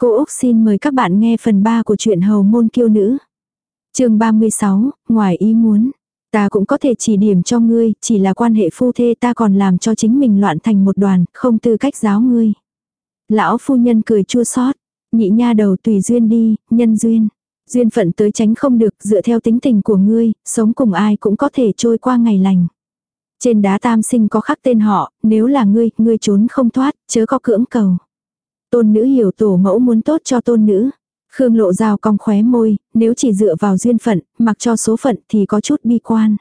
Cô Úc xin mời các bạn nghe phần 3 của truyện Hầu Môn Kiêu Nữ. chương 36, ngoài ý muốn. Ta cũng có thể chỉ điểm cho ngươi, chỉ là quan hệ phu thê ta còn làm cho chính mình loạn thành một đoàn, không tư cách giáo ngươi. Lão phu nhân cười chua xót nhị nha đầu tùy duyên đi, nhân duyên. Duyên phận tới tránh không được, dựa theo tính tình của ngươi, sống cùng ai cũng có thể trôi qua ngày lành. Trên đá tam sinh có khắc tên họ, nếu là ngươi, ngươi trốn không thoát, chớ có cưỡng cầu. Tôn nữ hiểu tổ mẫu muốn tốt cho tôn nữ. Khương lộ dao cong khóe môi, nếu chỉ dựa vào duyên phận, mặc cho số phận thì có chút bi quan.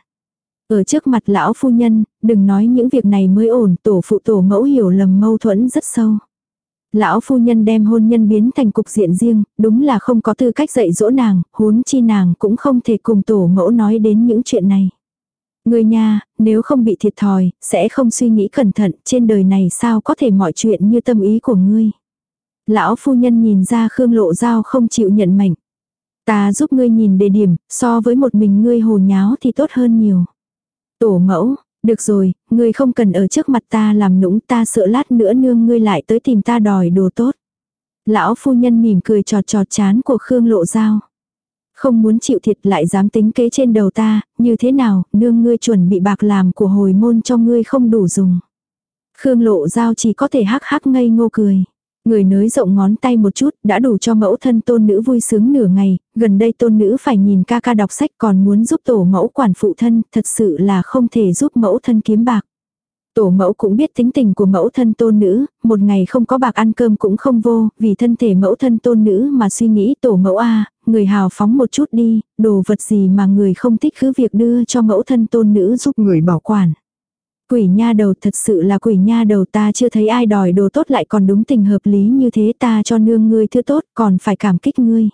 Ở trước mặt lão phu nhân, đừng nói những việc này mới ổn, tổ phụ tổ mẫu hiểu lầm mâu thuẫn rất sâu. Lão phu nhân đem hôn nhân biến thành cục diện riêng, đúng là không có tư cách dạy dỗ nàng, huống chi nàng cũng không thể cùng tổ mẫu nói đến những chuyện này. Người nhà, nếu không bị thiệt thòi, sẽ không suy nghĩ cẩn thận, trên đời này sao có thể mọi chuyện như tâm ý của ngươi. Lão phu nhân nhìn ra Khương Lộ Giao không chịu nhận mệnh. Ta giúp ngươi nhìn đề điểm, so với một mình ngươi hồ nháo thì tốt hơn nhiều. Tổ mẫu, được rồi, ngươi không cần ở trước mặt ta làm nũng ta sợ lát nữa nương ngươi lại tới tìm ta đòi đồ tốt. Lão phu nhân mỉm cười trọt trọt chán của Khương Lộ Giao. Không muốn chịu thiệt lại dám tính kế trên đầu ta, như thế nào, nương ngươi chuẩn bị bạc làm của hồi môn cho ngươi không đủ dùng. Khương Lộ Giao chỉ có thể hắc hắc ngây ngô cười. Người nới rộng ngón tay một chút, đã đủ cho mẫu thân tôn nữ vui sướng nửa ngày, gần đây tôn nữ phải nhìn ca ca đọc sách còn muốn giúp tổ mẫu quản phụ thân, thật sự là không thể giúp mẫu thân kiếm bạc. Tổ mẫu cũng biết tính tình của mẫu thân tôn nữ, một ngày không có bạc ăn cơm cũng không vô, vì thân thể mẫu thân tôn nữ mà suy nghĩ tổ mẫu a người hào phóng một chút đi, đồ vật gì mà người không thích cứ việc đưa cho mẫu thân tôn nữ giúp người bảo quản. Quỷ nha đầu thật sự là quỷ nha đầu ta chưa thấy ai đòi đồ tốt lại còn đúng tình hợp lý như thế ta cho nương ngươi thứ tốt còn phải cảm kích ngươi.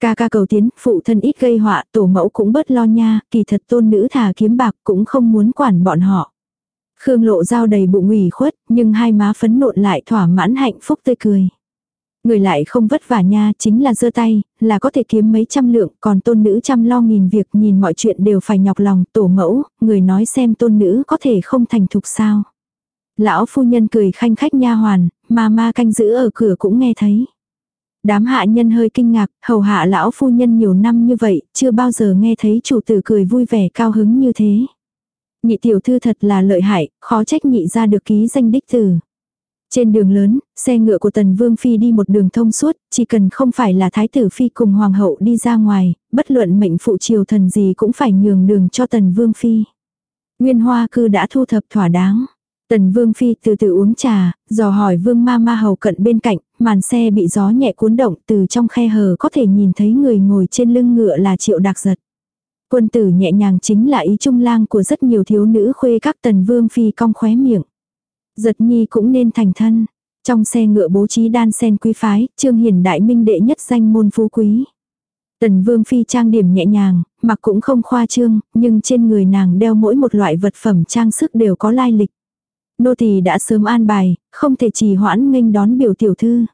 Ca ca cầu tiến, phụ thân ít gây họa, tổ mẫu cũng bớt lo nha, kỳ thật tôn nữ thả kiếm bạc cũng không muốn quản bọn họ. Khương lộ dao đầy bụng ủy khuất, nhưng hai má phấn nộn lại thỏa mãn hạnh phúc tươi cười. Người lại không vất vả nha, chính là giơ tay, là có thể kiếm mấy trăm lượng, còn tôn nữ chăm lo nghìn việc nhìn mọi chuyện đều phải nhọc lòng, tổ mẫu, người nói xem tôn nữ có thể không thành thục sao. Lão phu nhân cười khanh khách nha hoàn, mà ma canh giữ ở cửa cũng nghe thấy. Đám hạ nhân hơi kinh ngạc, hầu hạ lão phu nhân nhiều năm như vậy, chưa bao giờ nghe thấy chủ tử cười vui vẻ cao hứng như thế. Nhị tiểu thư thật là lợi hại, khó trách nhị ra được ký danh đích tử. Trên đường lớn, xe ngựa của Tần Vương Phi đi một đường thông suốt, chỉ cần không phải là Thái tử Phi cùng Hoàng hậu đi ra ngoài, bất luận mệnh phụ triều thần gì cũng phải nhường đường cho Tần Vương Phi. Nguyên Hoa cư đã thu thập thỏa đáng. Tần Vương Phi từ từ uống trà, dò hỏi Vương Ma Ma hầu cận bên cạnh, màn xe bị gió nhẹ cuốn động từ trong khe hở có thể nhìn thấy người ngồi trên lưng ngựa là Triệu Đạc Giật. Quân tử nhẹ nhàng chính là ý trung lang của rất nhiều thiếu nữ khuê các Tần Vương Phi cong khóe miệng. Giật nhi cũng nên thành thân. Trong xe ngựa bố trí đan sen quý phái, trương hiển đại minh đệ nhất danh môn phú quý. Tần vương phi trang điểm nhẹ nhàng, mặc cũng không khoa trương, nhưng trên người nàng đeo mỗi một loại vật phẩm trang sức đều có lai lịch. Nô tỳ đã sớm an bài, không thể trì hoãn nghênh đón biểu tiểu thư.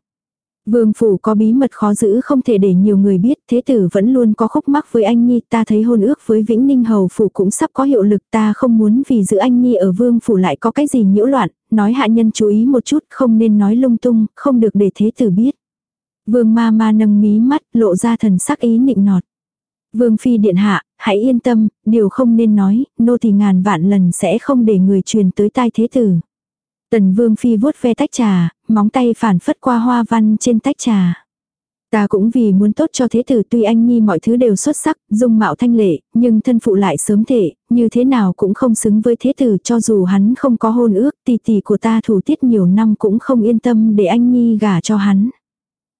Vương phủ có bí mật khó giữ không thể để nhiều người biết, thế tử vẫn luôn có khúc mắc với anh Nhi, ta thấy hôn ước với Vĩnh Ninh Hầu phủ cũng sắp có hiệu lực, ta không muốn vì giữ anh Nhi ở vương phủ lại có cái gì nhiễu loạn, nói hạ nhân chú ý một chút, không nên nói lung tung, không được để thế tử biết. Vương ma ma nâng mí mắt, lộ ra thần sắc ý nịnh nọt. Vương phi điện hạ, hãy yên tâm, điều không nên nói, nô thì ngàn vạn lần sẽ không để người truyền tới tai thế tử. Tần vương phi vuốt ve tách trà, móng tay phản phất qua hoa văn trên tách trà. Ta cũng vì muốn tốt cho thế tử tuy anh nhi mọi thứ đều xuất sắc, dung mạo thanh lệ, nhưng thân phụ lại sớm thể, như thế nào cũng không xứng với thế tử cho dù hắn không có hôn ước, tỷ tỷ của ta thủ tiết nhiều năm cũng không yên tâm để anh nhi gả cho hắn.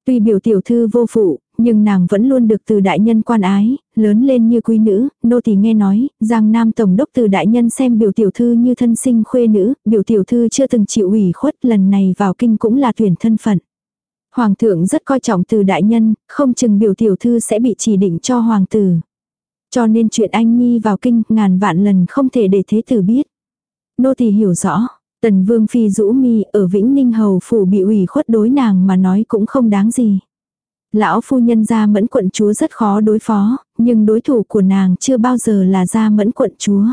Tuy biểu tiểu thư vô phụ, nhưng nàng vẫn luôn được từ đại nhân quan ái, lớn lên như quý nữ, nô tỳ nghe nói, rằng nam tổng đốc từ đại nhân xem biểu tiểu thư như thân sinh khuê nữ, biểu tiểu thư chưa từng chịu ủy khuất lần này vào kinh cũng là tuyển thân phận. Hoàng thượng rất coi trọng từ đại nhân, không chừng biểu tiểu thư sẽ bị chỉ định cho hoàng tử. Cho nên chuyện anh Nhi vào kinh ngàn vạn lần không thể để thế tử biết. Nô tỳ hiểu rõ, tần vương phi rũ mi ở Vĩnh Ninh Hầu phủ bị ủy khuất đối nàng mà nói cũng không đáng gì. Lão phu nhân gia mẫn quận chúa rất khó đối phó, nhưng đối thủ của nàng chưa bao giờ là gia mẫn quận chúa.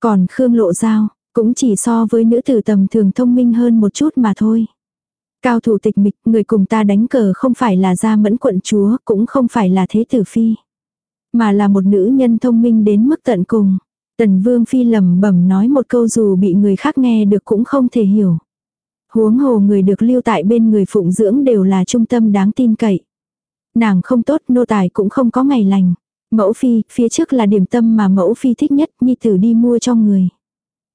Còn Khương Lộ Giao, cũng chỉ so với nữ tử tầm thường thông minh hơn một chút mà thôi. Cao thủ tịch mịch, người cùng ta đánh cờ không phải là gia mẫn quận chúa, cũng không phải là thế tử phi. Mà là một nữ nhân thông minh đến mức tận cùng. Tần vương phi lầm bẩm nói một câu dù bị người khác nghe được cũng không thể hiểu. Huống hồ người được lưu tại bên người phụng dưỡng đều là trung tâm đáng tin cậy. Nàng không tốt nô tài cũng không có ngày lành. Mẫu phi, phía trước là điểm tâm mà mẫu phi thích nhất, nhi tử đi mua cho người.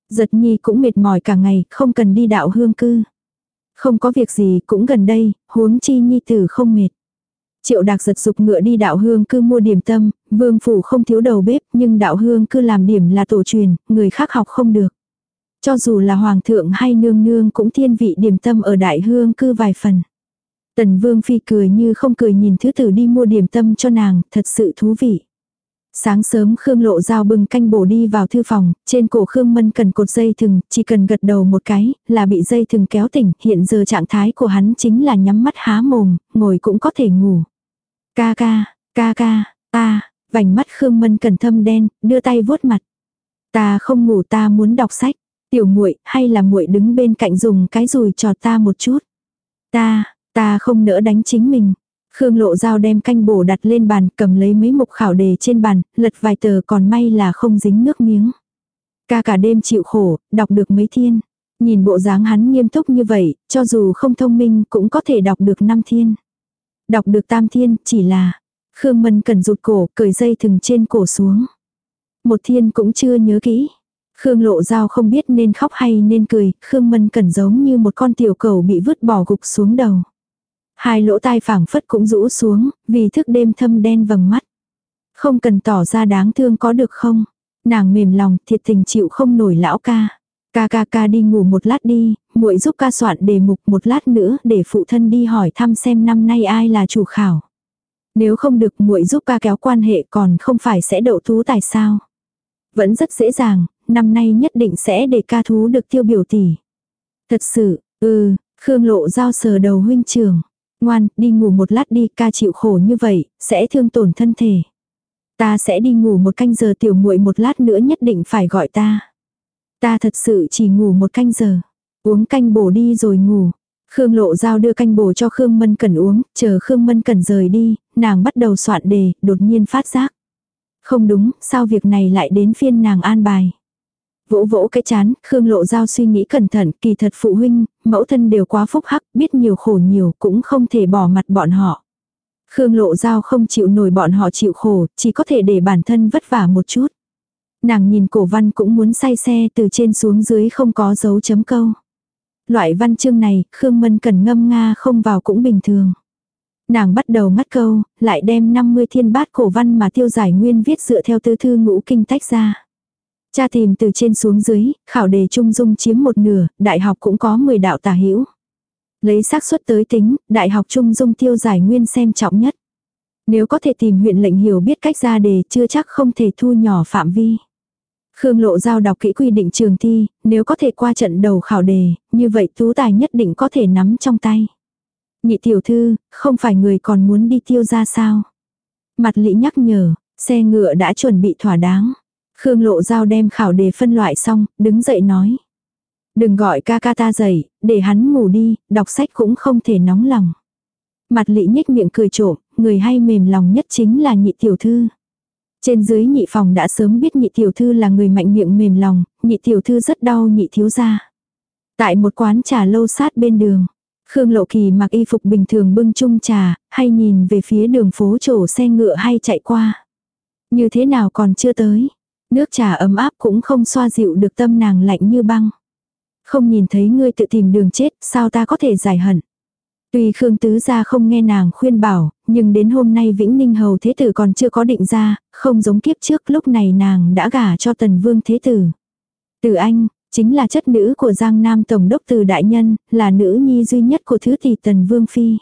Giật nhi cũng mệt mỏi cả ngày, không cần đi đạo hương cư. Không có việc gì, cũng gần đây, huống chi nhi tử không mệt. Triệu đạc giật dục ngựa đi đạo hương cư mua điểm tâm, vương phủ không thiếu đầu bếp, nhưng đạo hương cư làm điểm là tổ truyền, người khác học không được. Cho dù là hoàng thượng hay nương nương cũng thiên vị điểm tâm ở đại hương cư vài phần. Tần vương phi cười như không cười nhìn thứ tử đi mua điểm tâm cho nàng, thật sự thú vị. Sáng sớm Khương Lộ Giao bưng canh bổ đi vào thư phòng, trên cổ Khương Mân cần cột dây thừng, chỉ cần gật đầu một cái, là bị dây thừng kéo tỉnh, hiện giờ trạng thái của hắn chính là nhắm mắt há mồm, ngồi cũng có thể ngủ. Ca ca, ca ca, ta, vành mắt Khương Mân cần thâm đen, đưa tay vuốt mặt. Ta không ngủ ta muốn đọc sách, tiểu muội hay là muội đứng bên cạnh dùng cái rùi cho ta một chút. Ta, ta không nỡ đánh chính mình. Khương Lộ Giao đem canh bổ đặt lên bàn, cầm lấy mấy mục khảo đề trên bàn, lật vài tờ còn may là không dính nước miếng. Ca cả đêm chịu khổ, đọc được mấy thiên. Nhìn bộ dáng hắn nghiêm túc như vậy, cho dù không thông minh cũng có thể đọc được năm thiên. Đọc được tam thiên, chỉ là Khương Mân cần rụt cổ, cởi dây thừng trên cổ xuống. Một thiên cũng chưa nhớ kỹ. Khương Lộ Giao không biết nên khóc hay nên cười, Khương Mân cần giống như một con tiểu cầu bị vứt bỏ gục xuống đầu. Hai lỗ tai phảng phất cũng rũ xuống, vì thức đêm thâm đen vầng mắt. Không cần tỏ ra đáng thương có được không? Nàng mềm lòng, thiệt tình chịu không nổi lão ca. Ca ca ca đi ngủ một lát đi, muội giúp ca soạn đề mục một lát nữa để phụ thân đi hỏi thăm xem năm nay ai là chủ khảo. Nếu không được muội giúp ca kéo quan hệ còn không phải sẽ đậu thú tài sao. Vẫn rất dễ dàng, năm nay nhất định sẽ để ca thú được tiêu biểu tỷ. Thật sự, ừ, Khương Lộ giao sờ đầu huynh trưởng. Ngoan, đi ngủ một lát đi, ca chịu khổ như vậy, sẽ thương tổn thân thể. Ta sẽ đi ngủ một canh giờ tiểu muội một lát nữa nhất định phải gọi ta. Ta thật sự chỉ ngủ một canh giờ. Uống canh bổ đi rồi ngủ. Khương Lộ Giao đưa canh bổ cho Khương Mân Cẩn uống, chờ Khương Mân Cẩn rời đi, nàng bắt đầu soạn đề, đột nhiên phát giác. Không đúng, sao việc này lại đến phiên nàng an bài. Vỗ vỗ cái chán, Khương Lộ Giao suy nghĩ cẩn thận, kỳ thật phụ huynh, mẫu thân đều quá phúc hắc, biết nhiều khổ nhiều, cũng không thể bỏ mặt bọn họ. Khương Lộ Giao không chịu nổi bọn họ chịu khổ, chỉ có thể để bản thân vất vả một chút. Nàng nhìn cổ văn cũng muốn say xe từ trên xuống dưới không có dấu chấm câu. Loại văn chương này, Khương Mân cần ngâm nga không vào cũng bình thường. Nàng bắt đầu ngắt câu, lại đem 50 thiên bát cổ văn mà tiêu giải nguyên viết dựa theo tư thư ngũ kinh tách ra. Cha tìm từ trên xuống dưới, khảo đề trung dung chiếm một nửa, đại học cũng có 10 đạo tả hữu. Lấy xác suất tới tính, đại học trung dung tiêu giải nguyên xem trọng nhất. Nếu có thể tìm huyện lệnh hiểu biết cách ra đề chưa chắc không thể thu nhỏ phạm vi. Khương Lộ Giao đọc kỹ quy định trường thi, nếu có thể qua trận đầu khảo đề, như vậy tú tài nhất định có thể nắm trong tay. Nhị tiểu thư, không phải người còn muốn đi tiêu ra sao? Mặt lị nhắc nhở, xe ngựa đã chuẩn bị thỏa đáng. Khương Lộ Giao đem khảo đề phân loại xong, đứng dậy nói. Đừng gọi ca ca ta dậy, để hắn ngủ đi, đọc sách cũng không thể nóng lòng. Mặt lị nhếch miệng cười trộm, người hay mềm lòng nhất chính là nhị tiểu thư. Trên dưới nhị phòng đã sớm biết nhị tiểu thư là người mạnh miệng mềm lòng, nhị tiểu thư rất đau nhị thiếu gia. Tại một quán trà lâu sát bên đường, Khương Lộ Kỳ mặc y phục bình thường bưng chung trà, hay nhìn về phía đường phố trổ xe ngựa hay chạy qua. Như thế nào còn chưa tới. Nước trà ấm áp cũng không xoa dịu được tâm nàng lạnh như băng. Không nhìn thấy ngươi tự tìm đường chết, sao ta có thể giải hận. Tuy Khương Tứ gia không nghe nàng khuyên bảo, nhưng đến hôm nay Vĩnh Ninh Hầu Thế Tử còn chưa có định ra, không giống kiếp trước lúc này nàng đã gả cho Tần Vương Thế Tử. Từ Anh, chính là chất nữ của Giang Nam Tổng đốc Từ Đại Nhân, là nữ nhi duy nhất của Thứ Tỷ Tần Vương Phi.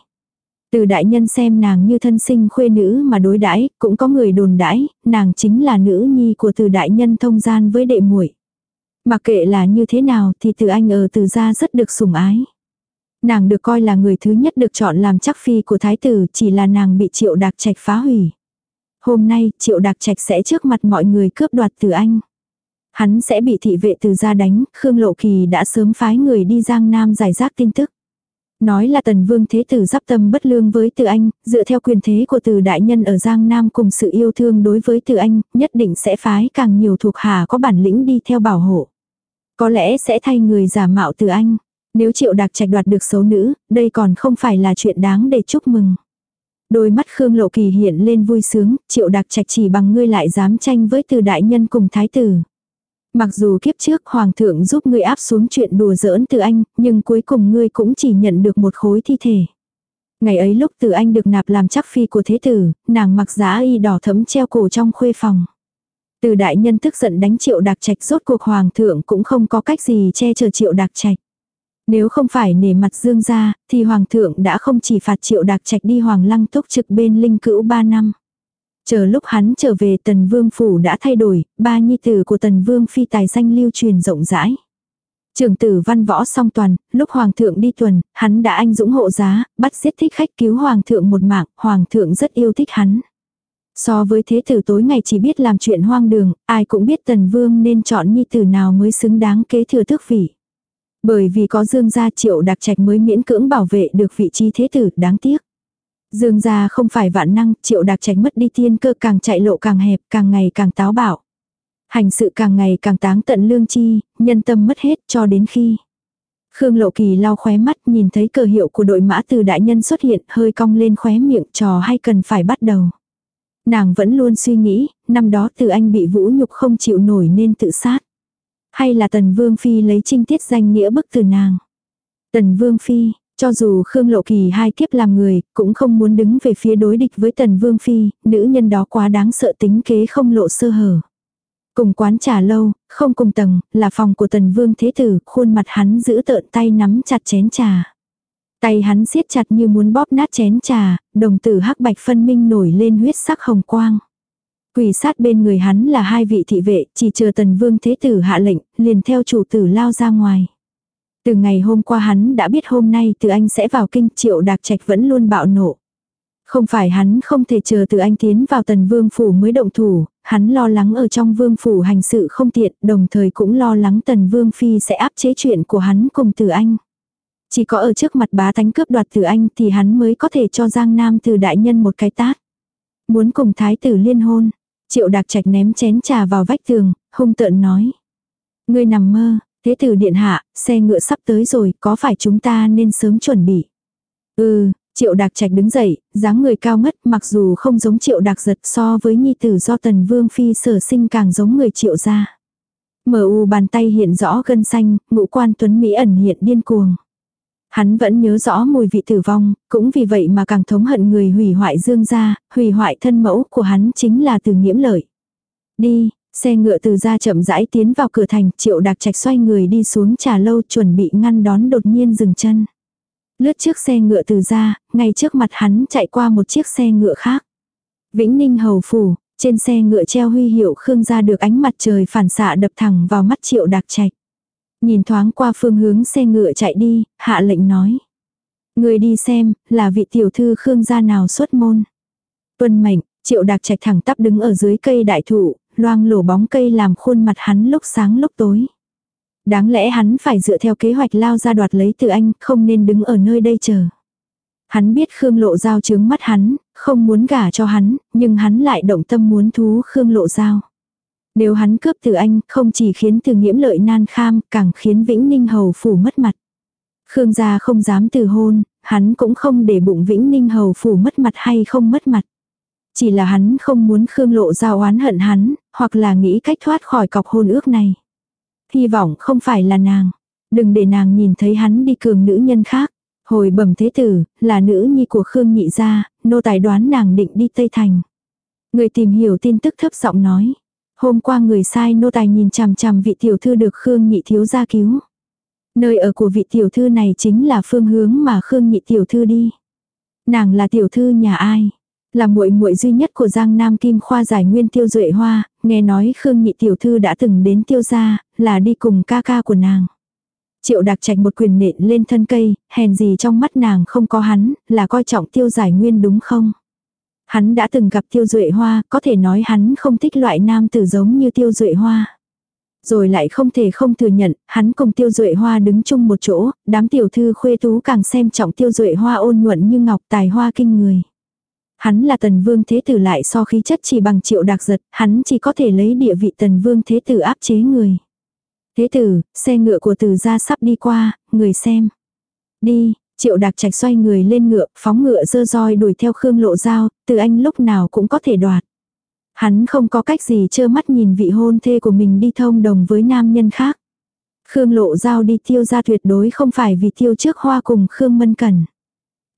Từ đại nhân xem nàng như thân sinh khuê nữ mà đối đãi, cũng có người đồn đãi, nàng chính là nữ nhi của từ đại nhân thông gian với đệ muội. Mặc kệ là như thế nào thì từ anh ở từ gia rất được sủng ái. Nàng được coi là người thứ nhất được chọn làm chắc phi của thái tử chỉ là nàng bị triệu đạc trạch phá hủy. Hôm nay triệu đạc trạch sẽ trước mặt mọi người cướp đoạt từ anh. Hắn sẽ bị thị vệ từ gia đánh, Khương Lộ Kỳ đã sớm phái người đi Giang Nam giải rác tin tức. Nói là tần vương thế tử giáp tâm bất lương với từ anh, dựa theo quyền thế của từ đại nhân ở Giang Nam cùng sự yêu thương đối với từ anh, nhất định sẽ phái càng nhiều thuộc hạ có bản lĩnh đi theo bảo hộ. Có lẽ sẽ thay người giả mạo từ anh. Nếu triệu đặc trạch đoạt được xấu nữ, đây còn không phải là chuyện đáng để chúc mừng. Đôi mắt Khương Lộ Kỳ hiện lên vui sướng, triệu đặc trạch chỉ bằng ngươi lại dám tranh với từ đại nhân cùng thái tử. Mặc dù kiếp trước hoàng thượng giúp ngươi áp xuống chuyện đùa giỡn từ anh, nhưng cuối cùng ngươi cũng chỉ nhận được một khối thi thể. Ngày ấy lúc từ anh được nạp làm chắc phi của thế tử, nàng mặc giá y đỏ thấm treo cổ trong khuê phòng. Từ đại nhân tức giận đánh triệu đặc trạch rốt cuộc hoàng thượng cũng không có cách gì che chở triệu đặc trạch. Nếu không phải nể mặt dương ra, thì hoàng thượng đã không chỉ phạt triệu đặc trạch đi hoàng lăng túc trực bên linh cữu ba năm. Chờ lúc hắn trở về tần vương phủ đã thay đổi, ba nhi tử của tần vương phi tài danh lưu truyền rộng rãi. Trường tử văn võ song toàn, lúc hoàng thượng đi tuần, hắn đã anh dũng hộ giá, bắt giết thích khách cứu hoàng thượng một mạng, hoàng thượng rất yêu thích hắn. So với thế tử tối ngày chỉ biết làm chuyện hoang đường, ai cũng biết tần vương nên chọn nhi tử nào mới xứng đáng kế thừa tước vị. Bởi vì có dương gia triệu đặc trạch mới miễn cưỡng bảo vệ được vị trí thế tử, đáng tiếc. Dương gia không phải vạn năng, triệu đặc tránh mất đi tiên cơ càng chạy lộ càng hẹp, càng ngày càng táo bạo. Hành sự càng ngày càng táng tận lương chi, nhân tâm mất hết cho đến khi. Khương Lộ Kỳ lau khóe mắt nhìn thấy cờ hiệu của đội mã từ đại nhân xuất hiện hơi cong lên khóe miệng trò hay cần phải bắt đầu. Nàng vẫn luôn suy nghĩ, năm đó từ anh bị vũ nhục không chịu nổi nên tự sát. Hay là Tần Vương Phi lấy trinh tiết danh nghĩa bức từ nàng. Tần Vương Phi, cho dù Khương Lộ Kỳ hai kiếp làm người, cũng không muốn đứng về phía đối địch với Tần Vương Phi, nữ nhân đó quá đáng sợ tính kế không lộ sơ hở. Cùng quán trà lâu, không cùng tầng, là phòng của Tần Vương Thế Tử, khuôn mặt hắn giữ tợn tay nắm chặt chén trà. Tay hắn siết chặt như muốn bóp nát chén trà, đồng tử hắc bạch phân minh nổi lên huyết sắc hồng quang. Quỳ sát bên người hắn là hai vị thị vệ, chỉ chờ tần vương thế tử hạ lệnh, liền theo chủ tử lao ra ngoài. Từ ngày hôm qua hắn đã biết hôm nay từ anh sẽ vào kinh triệu đạc trạch vẫn luôn bạo nộ. Không phải hắn không thể chờ từ anh tiến vào tần vương phủ mới động thủ, hắn lo lắng ở trong vương phủ hành sự không tiện, đồng thời cũng lo lắng tần vương phi sẽ áp chế chuyện của hắn cùng từ anh. Chỉ có ở trước mặt bá tánh cướp đoạt từ anh thì hắn mới có thể cho Giang Nam từ đại nhân một cái tát. Muốn cùng thái tử liên hôn, triệu đạc trạch ném chén trà vào vách tường, hung tợn nói. Ngươi nằm mơ, thế tử điện hạ, xe ngựa sắp tới rồi, có phải chúng ta nên sớm chuẩn bị? Ừ, triệu đạc trạch đứng dậy, dáng người cao ngất mặc dù không giống triệu đạc giật so với nhi tử do tần vương phi sở sinh càng giống người triệu gia. Mở u bàn tay hiện rõ gân xanh, ngũ quan tuấn Mỹ ẩn hiện điên cuồng. Hắn vẫn nhớ rõ mùi vị tử vong, cũng vì vậy mà càng thống hận người hủy hoại dương gia, hủy hoại thân mẫu của hắn chính là từ nghiễm lợi. Đi, xe ngựa từ ra chậm rãi tiến vào cửa thành, triệu đặc trạch xoay người đi xuống trà lâu chuẩn bị ngăn đón đột nhiên dừng chân. Lướt trước xe ngựa từ ra, ngay trước mặt hắn chạy qua một chiếc xe ngựa khác. Vĩnh Ninh Hầu Phủ, trên xe ngựa treo huy hiệu Khương gia được ánh mặt trời phản xạ đập thẳng vào mắt triệu đặc trạch. Nhìn thoáng qua phương hướng xe ngựa chạy đi, hạ lệnh nói. Người đi xem, là vị tiểu thư Khương gia nào xuất môn. Tuân mệnh, triệu đặc trạch thẳng tắp đứng ở dưới cây đại thụ, loang lổ bóng cây làm khuôn mặt hắn lúc sáng lúc tối. Đáng lẽ hắn phải dựa theo kế hoạch lao ra đoạt lấy từ anh, không nên đứng ở nơi đây chờ. Hắn biết Khương Lộ Giao trướng mắt hắn, không muốn gả cho hắn, nhưng hắn lại động tâm muốn thú Khương Lộ Giao. Nếu hắn cướp từ anh, không chỉ khiến từ nghiễm lợi nan kham, càng khiến Vĩnh Ninh Hầu phủ mất mặt. Khương gia không dám từ hôn, hắn cũng không để bụng Vĩnh Ninh Hầu phủ mất mặt hay không mất mặt. Chỉ là hắn không muốn Khương lộ giao oán hận hắn, hoặc là nghĩ cách thoát khỏi cọc hôn ước này. Hy vọng không phải là nàng. Đừng để nàng nhìn thấy hắn đi cường nữ nhân khác. Hồi bẩm thế tử, là nữ nhi của Khương nhị gia, nô tài đoán nàng định đi Tây Thành. Người tìm hiểu tin tức thấp giọng nói. Hôm qua người sai nô tài nhìn chằm chằm vị tiểu thư được Khương nhị thiếu gia cứu. Nơi ở của vị tiểu thư này chính là phương hướng mà Khương nhị tiểu thư đi. Nàng là tiểu thư nhà ai? Là muội muội duy nhất của Giang Nam Kim Khoa giải nguyên tiêu duệ hoa, nghe nói Khương nhị tiểu thư đã từng đến tiêu gia, là đi cùng ca ca của nàng. Triệu đặc trạch một quyền nện lên thân cây, hèn gì trong mắt nàng không có hắn, là coi trọng tiêu giải nguyên đúng không? Hắn đã từng gặp tiêu duệ hoa, có thể nói hắn không thích loại nam tử giống như tiêu duệ hoa. Rồi lại không thể không thừa nhận, hắn cùng tiêu duệ hoa đứng chung một chỗ, đám tiểu thư khuê tú càng xem trọng tiêu duệ hoa ôn nhuận như ngọc tài hoa kinh người. Hắn là tần vương thế tử lại so khí chất chỉ bằng triệu đặc giật, hắn chỉ có thể lấy địa vị tần vương thế tử áp chế người. Thế tử, xe ngựa của từ gia sắp đi qua, người xem. Đi, triệu đặc trạch xoay người lên ngựa, phóng ngựa dơ roi đuổi theo Khương Lộ Giao, từ anh lúc nào cũng có thể đoạt. Hắn không có cách gì trơ mắt nhìn vị hôn thê của mình đi thông đồng với nam nhân khác. Khương Lộ Giao đi tiêu ra tuyệt đối không phải vì tiêu trước hoa cùng Khương Mân Cẩn.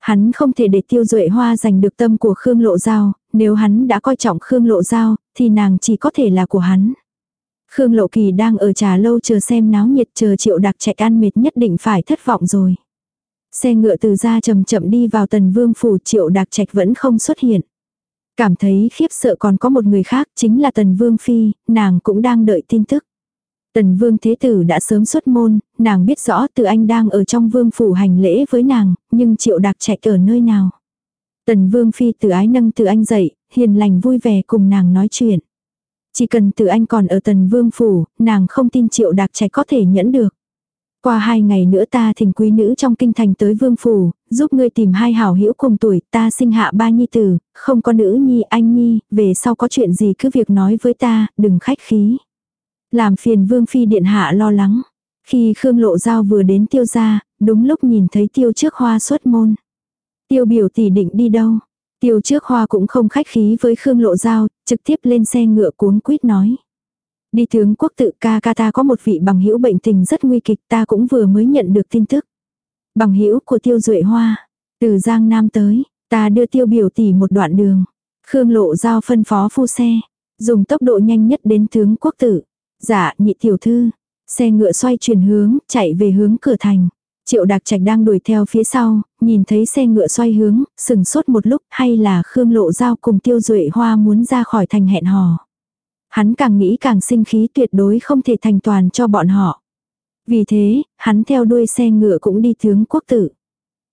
Hắn không thể để tiêu duệ hoa giành được tâm của Khương Lộ Giao, nếu hắn đã coi trọng Khương Lộ Giao, thì nàng chỉ có thể là của hắn. Khương Lộ Kỳ đang ở trà lâu chờ xem náo nhiệt chờ triệu đặc chạy ăn mệt nhất định phải thất vọng rồi. Xe ngựa từ ra chậm chậm đi vào tần vương phủ triệu đặc trạch vẫn không xuất hiện. Cảm thấy khiếp sợ còn có một người khác chính là tần vương phi, nàng cũng đang đợi tin tức. Tần vương thế tử đã sớm xuất môn, nàng biết rõ từ anh đang ở trong vương phủ hành lễ với nàng, nhưng triệu đặc chạy ở nơi nào. Tần vương phi từ ái nâng từ anh dậy, hiền lành vui vẻ cùng nàng nói chuyện. Chỉ cần từ anh còn ở tần vương phủ, nàng không tin triệu đặc chạy có thể nhẫn được. Qua hai ngày nữa ta thỉnh quý nữ trong kinh thành tới vương phủ, giúp ngươi tìm hai hảo hữu cùng tuổi, ta sinh hạ ba nhi tử, không có nữ nhi anh nhi, về sau có chuyện gì cứ việc nói với ta, đừng khách khí. Làm phiền vương phi điện hạ lo lắng. Khi Khương Lộ Giao vừa đến tiêu gia, đúng lúc nhìn thấy tiêu trước hoa xuất môn. Tiêu biểu tỷ định đi đâu? Tiêu trước hoa cũng không khách khí với Khương Lộ Giao, trực tiếp lên xe ngựa cuốn quýt nói. Đi tướng quốc tự ca ca ta có một vị bằng hữu bệnh tình rất nguy kịch ta cũng vừa mới nhận được tin tức. Bằng hữu của tiêu duệ hoa. Từ Giang Nam tới, ta đưa tiêu biểu tỷ một đoạn đường. Khương lộ giao phân phó phu xe. Dùng tốc độ nhanh nhất đến tướng quốc tử. Dạ nhị tiểu thư. Xe ngựa xoay chuyển hướng, chạy về hướng cửa thành. Triệu đặc trạch đang đuổi theo phía sau, nhìn thấy xe ngựa xoay hướng, sừng sốt một lúc hay là Khương lộ giao cùng tiêu duệ hoa muốn ra khỏi thành hẹn hò. Hắn càng nghĩ càng sinh khí tuyệt đối không thể thành toàn cho bọn họ. Vì thế, hắn theo đuôi xe ngựa cũng đi tướng quốc tử.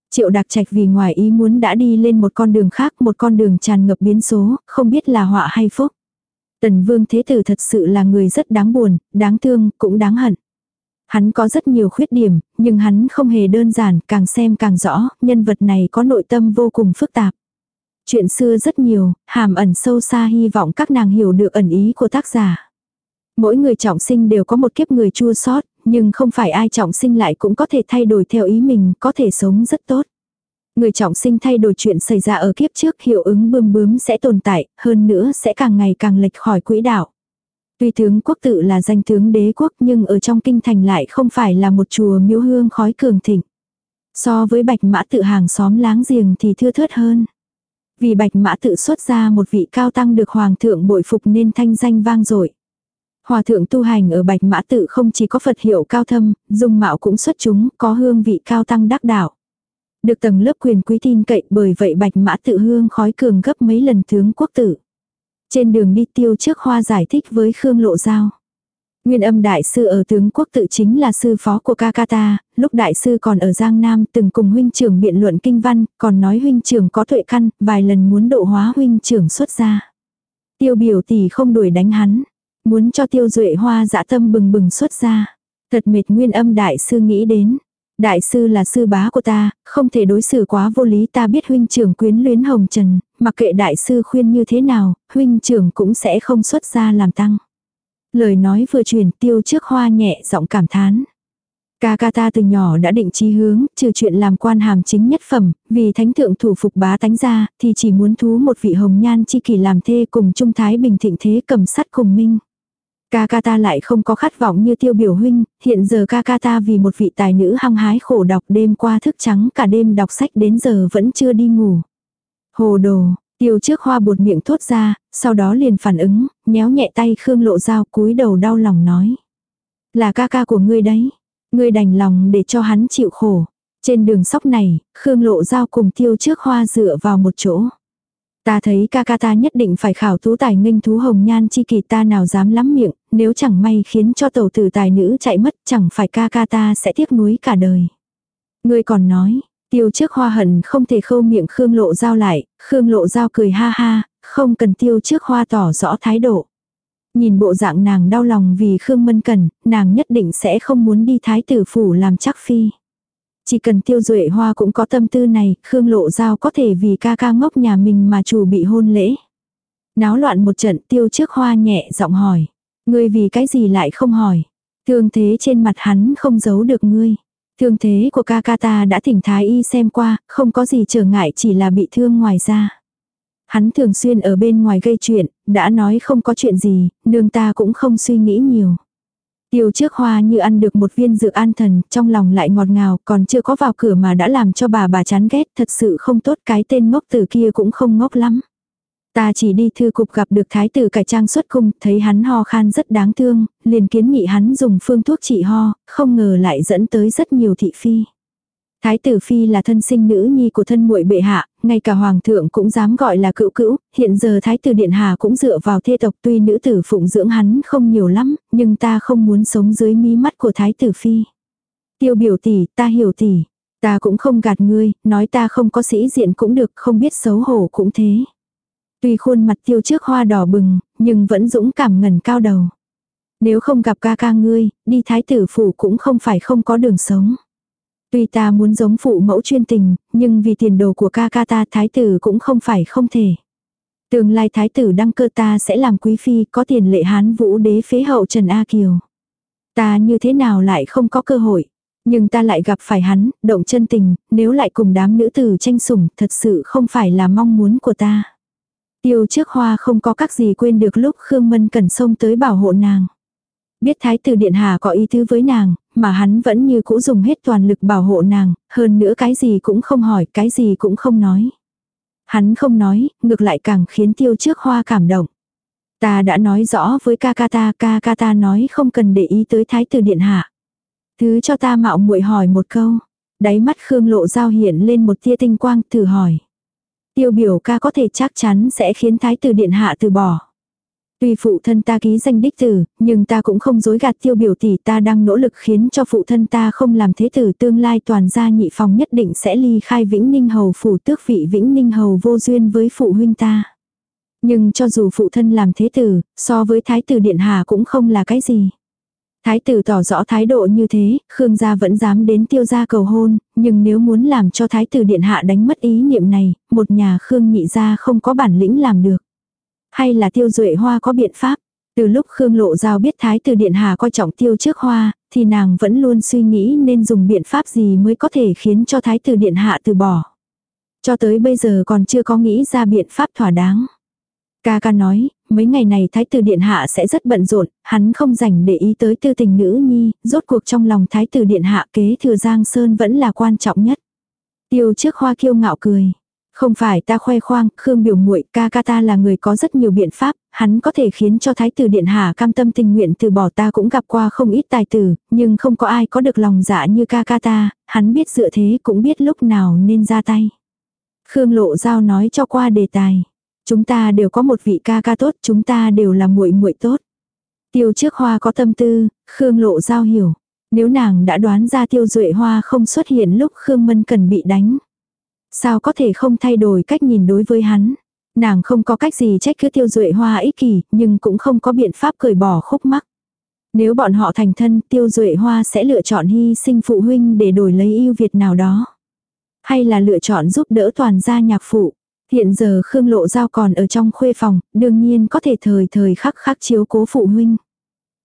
Triệu đặc trạch vì ngoài ý muốn đã đi lên một con đường khác, một con đường tràn ngập biến số, không biết là họa hay phúc. Tần vương thế tử thật sự là người rất đáng buồn, đáng thương, cũng đáng hận. Hắn có rất nhiều khuyết điểm, nhưng hắn không hề đơn giản, càng xem càng rõ, nhân vật này có nội tâm vô cùng phức tạp. Chuyện xưa rất nhiều, hàm ẩn sâu xa hy vọng các nàng hiểu được ẩn ý của tác giả. Mỗi người trọng sinh đều có một kiếp người chua sót, nhưng không phải ai trọng sinh lại cũng có thể thay đổi theo ý mình, có thể sống rất tốt. Người trọng sinh thay đổi chuyện xảy ra ở kiếp trước hiệu ứng bươm bướm sẽ tồn tại, hơn nữa sẽ càng ngày càng lệch khỏi quỹ đạo. Tuy tướng quốc tự là danh tướng đế quốc nhưng ở trong kinh thành lại không phải là một chùa miếu hương khói cường thịnh. So với bạch mã tự hàng xóm láng giềng thì thưa thớt hơn. Vì bạch mã tự xuất ra một vị cao tăng được hoàng thượng bội phục nên thanh danh vang dội. Hòa thượng tu hành ở bạch mã tự không chỉ có Phật hiệu cao thâm, dung mạo cũng xuất chúng, có hương vị cao tăng đắc đạo. Được tầng lớp quyền quý tin cậy bởi vậy bạch mã tự hương khói cường gấp mấy lần tướng quốc tử. Trên đường đi tiêu trước hoa giải thích với Khương Lộ Giao. Nguyên âm đại sư ở tướng quốc tự chính là sư phó của Kakata, lúc đại sư còn ở Giang Nam từng cùng huynh trưởng biện luận kinh văn, còn nói huynh trưởng có tuệ căn, vài lần muốn độ hóa huynh trưởng xuất ra. Tiêu biểu tỷ không đuổi đánh hắn, muốn cho tiêu duệ hoa dạ tâm bừng bừng xuất ra. Thật mệt nguyên âm đại sư nghĩ đến. Đại sư là sư bá của ta, không thể đối xử quá vô lý ta biết huynh trưởng quyến luyến hồng trần, mặc kệ đại sư khuyên như thế nào, huynh trưởng cũng sẽ không xuất ra làm tăng. Lời nói vừa truyền tiêu trước hoa nhẹ giọng cảm thán. Ca ca ta từ nhỏ đã định chí hướng, trừ chuyện làm quan hàm chính nhất phẩm, vì thánh thượng thủ phục bá tánh ra, thì chỉ muốn thú một vị hồng nhan chi kỷ làm thê cùng trung thái bình thịnh thế cầm sắt cùng minh. Ca ca ta lại không có khát vọng như tiêu biểu huynh, hiện giờ ca ca ta vì một vị tài nữ hăng hái khổ đọc đêm qua thức trắng cả đêm đọc sách đến giờ vẫn chưa đi ngủ. Hồ đồ, tiêu trước hoa buột miệng thốt ra, sau đó liền phản ứng, nhéo nhẹ tay Khương lộ dao cúi đầu đau lòng nói. Là ca ca của ngươi đấy, ngươi đành lòng để cho hắn chịu khổ. Trên đường sóc này, Khương lộ dao cùng tiêu trước hoa dựa vào một chỗ. Ta thấy ca ca ta nhất định phải khảo tú tài nghênh thú hồng nhan chi kỳ ta nào dám lắm miệng, nếu chẳng may khiến cho tàu tử tài nữ chạy mất chẳng phải ca ca ta sẽ tiếc nuối cả đời. Ngươi còn nói, tiêu trước hoa hận không thể khâu miệng Khương Lộ Giao lại, Khương Lộ Giao cười ha ha, không cần tiêu trước hoa tỏ rõ thái độ. Nhìn bộ dạng nàng đau lòng vì Khương Mân cần nàng nhất định sẽ không muốn đi thái tử phủ làm chắc phi. Chỉ cần tiêu duệ hoa cũng có tâm tư này, Khương Lộ Giao có thể vì ca ca ngốc nhà mình mà chủ bị hôn lễ. Náo loạn một trận tiêu trước hoa nhẹ giọng hỏi. Ngươi vì cái gì lại không hỏi. Thương thế trên mặt hắn không giấu được ngươi. Thương thế của ca ca ta đã thỉnh thái y xem qua, không có gì trở ngại chỉ là bị thương ngoài da. Hắn thường xuyên ở bên ngoài gây chuyện, đã nói không có chuyện gì, nương ta cũng không suy nghĩ nhiều. Tiêu trước hoa như ăn được một viên dược an thần, trong lòng lại ngọt ngào, còn chưa có vào cửa mà đã làm cho bà bà chán ghét, thật sự không tốt cái tên ngốc tử kia cũng không ngốc lắm. Ta chỉ đi thư cục gặp được thái tử cải trang xuất cung, thấy hắn ho khan rất đáng thương, liền kiến nghị hắn dùng phương thuốc trị ho, không ngờ lại dẫn tới rất nhiều thị phi. Thái tử phi là thân sinh nữ nhi của thân muội bệ hạ, ngay cả hoàng thượng cũng dám gọi là cựu cữu, hiện giờ thái tử điện hạ cũng dựa vào thê tộc tuy nữ tử phụng dưỡng hắn không nhiều lắm, nhưng ta không muốn sống dưới mí mắt của thái tử phi. Tiêu biểu tỷ, ta hiểu tỷ, ta cũng không gạt ngươi, nói ta không có sĩ diện cũng được, không biết xấu hổ cũng thế. Tuy khuôn mặt tiêu trước hoa đỏ bừng, nhưng vẫn dũng cảm ngẩn cao đầu. Nếu không gặp ca ca ngươi, đi thái tử phủ cũng không phải không có đường sống. Tuy ta muốn giống phụ mẫu chuyên tình, nhưng vì tiền đồ của ca ca ta thái tử cũng không phải không thể. Tương lai thái tử đăng cơ ta sẽ làm quý phi có tiền lệ hán vũ đế phế hậu Trần A Kiều. Ta như thế nào lại không có cơ hội. Nhưng ta lại gặp phải hắn, động chân tình, nếu lại cùng đám nữ tử tranh sủng thật sự không phải là mong muốn của ta. Tiêu trước hoa không có các gì quên được lúc Khương Mân cần xông tới bảo hộ nàng. Biết thái tử điện hạ có ý tứ với nàng, mà hắn vẫn như cũ dùng hết toàn lực bảo hộ nàng, hơn nữa cái gì cũng không hỏi, cái gì cũng không nói. Hắn không nói, ngược lại càng khiến tiêu trước hoa cảm động. Ta đã nói rõ với ca ca ta, ca ca ta nói không cần để ý tới thái tử điện hạ. Thứ cho ta mạo muội hỏi một câu. Đáy mắt Khương Lộ Giao hiện lên một tia tinh quang thử hỏi. Tiêu biểu ca có thể chắc chắn sẽ khiến thái tử điện hạ từ bỏ. Tuy phụ thân ta ký danh đích tử, nhưng ta cũng không dối gạt tiêu biểu tỷ ta đang nỗ lực khiến cho phụ thân ta không làm thế tử tương lai toàn gia nhị phòng nhất định sẽ ly khai Vĩnh Ninh Hầu phủ tước vị Vĩnh Ninh Hầu vô duyên với phụ huynh ta. Nhưng cho dù phụ thân làm thế tử, so với thái tử điện hạ cũng không là cái gì. Thái tử tỏ rõ thái độ như thế, Khương gia vẫn dám đến tiêu gia cầu hôn, nhưng nếu muốn làm cho thái tử điện hạ đánh mất ý niệm này, một nhà Khương nhị gia không có bản lĩnh làm được. Hay là tiêu duệ hoa có biện pháp? Từ lúc Khương Lộ Giao biết Thái tử Điện Hà coi trọng tiêu trước hoa, thì nàng vẫn luôn suy nghĩ nên dùng biện pháp gì mới có thể khiến cho Thái tử Điện Hạ từ bỏ. Cho tới bây giờ còn chưa có nghĩ ra biện pháp thỏa đáng. Ca ca nói, mấy ngày này Thái tử Điện Hạ sẽ rất bận rộn, hắn không dành để ý tới tư tình nữ nhi, rốt cuộc trong lòng Thái tử Điện Hạ kế thừa Giang Sơn vẫn là quan trọng nhất. Tiêu trước hoa kiêu ngạo cười. Không phải ta khoe khoang, Khương biểu muội ca ca ta là người có rất nhiều biện pháp, hắn có thể khiến cho thái tử điện hạ cam tâm tình nguyện từ bỏ ta cũng gặp qua không ít tài tử, nhưng không có ai có được lòng dạ như ca ca ta, hắn biết dựa thế cũng biết lúc nào nên ra tay. Khương lộ giao nói cho qua đề tài. Chúng ta đều có một vị ca ca tốt, chúng ta đều là muội muội tốt. Tiêu trước hoa có tâm tư, Khương lộ giao hiểu. Nếu nàng đã đoán ra tiêu duệ hoa không xuất hiện lúc Khương Mân cần bị đánh. Sao có thể không thay đổi cách nhìn đối với hắn. Nàng không có cách gì trách cứ tiêu duệ hoa ích kỷ, nhưng cũng không có biện pháp cởi bỏ khúc mắc. Nếu bọn họ thành thân, tiêu duệ hoa sẽ lựa chọn hy sinh phụ huynh để đổi lấy yêu Việt nào đó. Hay là lựa chọn giúp đỡ toàn gia nhạc phụ. Hiện giờ Khương Lộ Giao còn ở trong khuê phòng, đương nhiên có thể thời thời khắc khắc chiếu cố phụ huynh.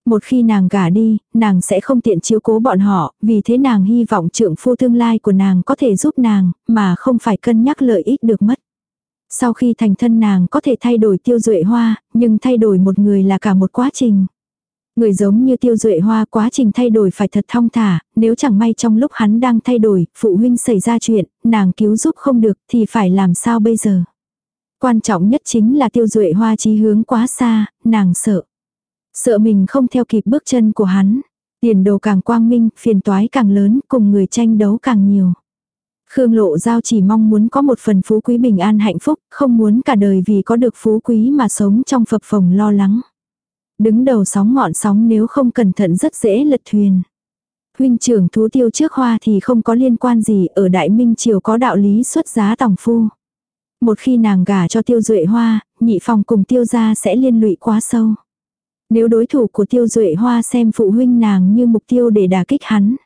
Một khi nàng gả đi, nàng sẽ không tiện chiếu cố bọn họ, vì thế nàng hy vọng trượng phu tương lai của nàng có thể giúp nàng, mà không phải cân nhắc lợi ích được mất. Sau khi thành thân nàng có thể thay đổi tiêu duệ hoa, nhưng thay đổi một người là cả một quá trình. Người giống như tiêu duệ hoa quá trình thay đổi phải thật thong thả, nếu chẳng may trong lúc hắn đang thay đổi, phụ huynh xảy ra chuyện, nàng cứu giúp không được thì phải làm sao bây giờ. Quan trọng nhất chính là tiêu duệ hoa chí hướng quá xa, nàng sợ. Sợ mình không theo kịp bước chân của hắn. Tiền đồ càng quang minh, phiền toái càng lớn, cùng người tranh đấu càng nhiều. Khương Lộ Giao chỉ mong muốn có một phần phú quý bình an hạnh phúc, không muốn cả đời vì có được phú quý mà sống trong phập phồng lo lắng. Đứng đầu sóng ngọn sóng nếu không cẩn thận rất dễ lật thuyền. Huynh trưởng thú tiêu trước hoa thì không có liên quan gì, ở Đại Minh Triều có đạo lý xuất giá tòng phu. Một khi nàng gả cho tiêu duệ hoa, nhị phòng cùng tiêu gia sẽ liên lụy quá sâu. Nếu đối thủ của tiêu duệ hoa xem phụ huynh nàng như mục tiêu để đả kích hắn.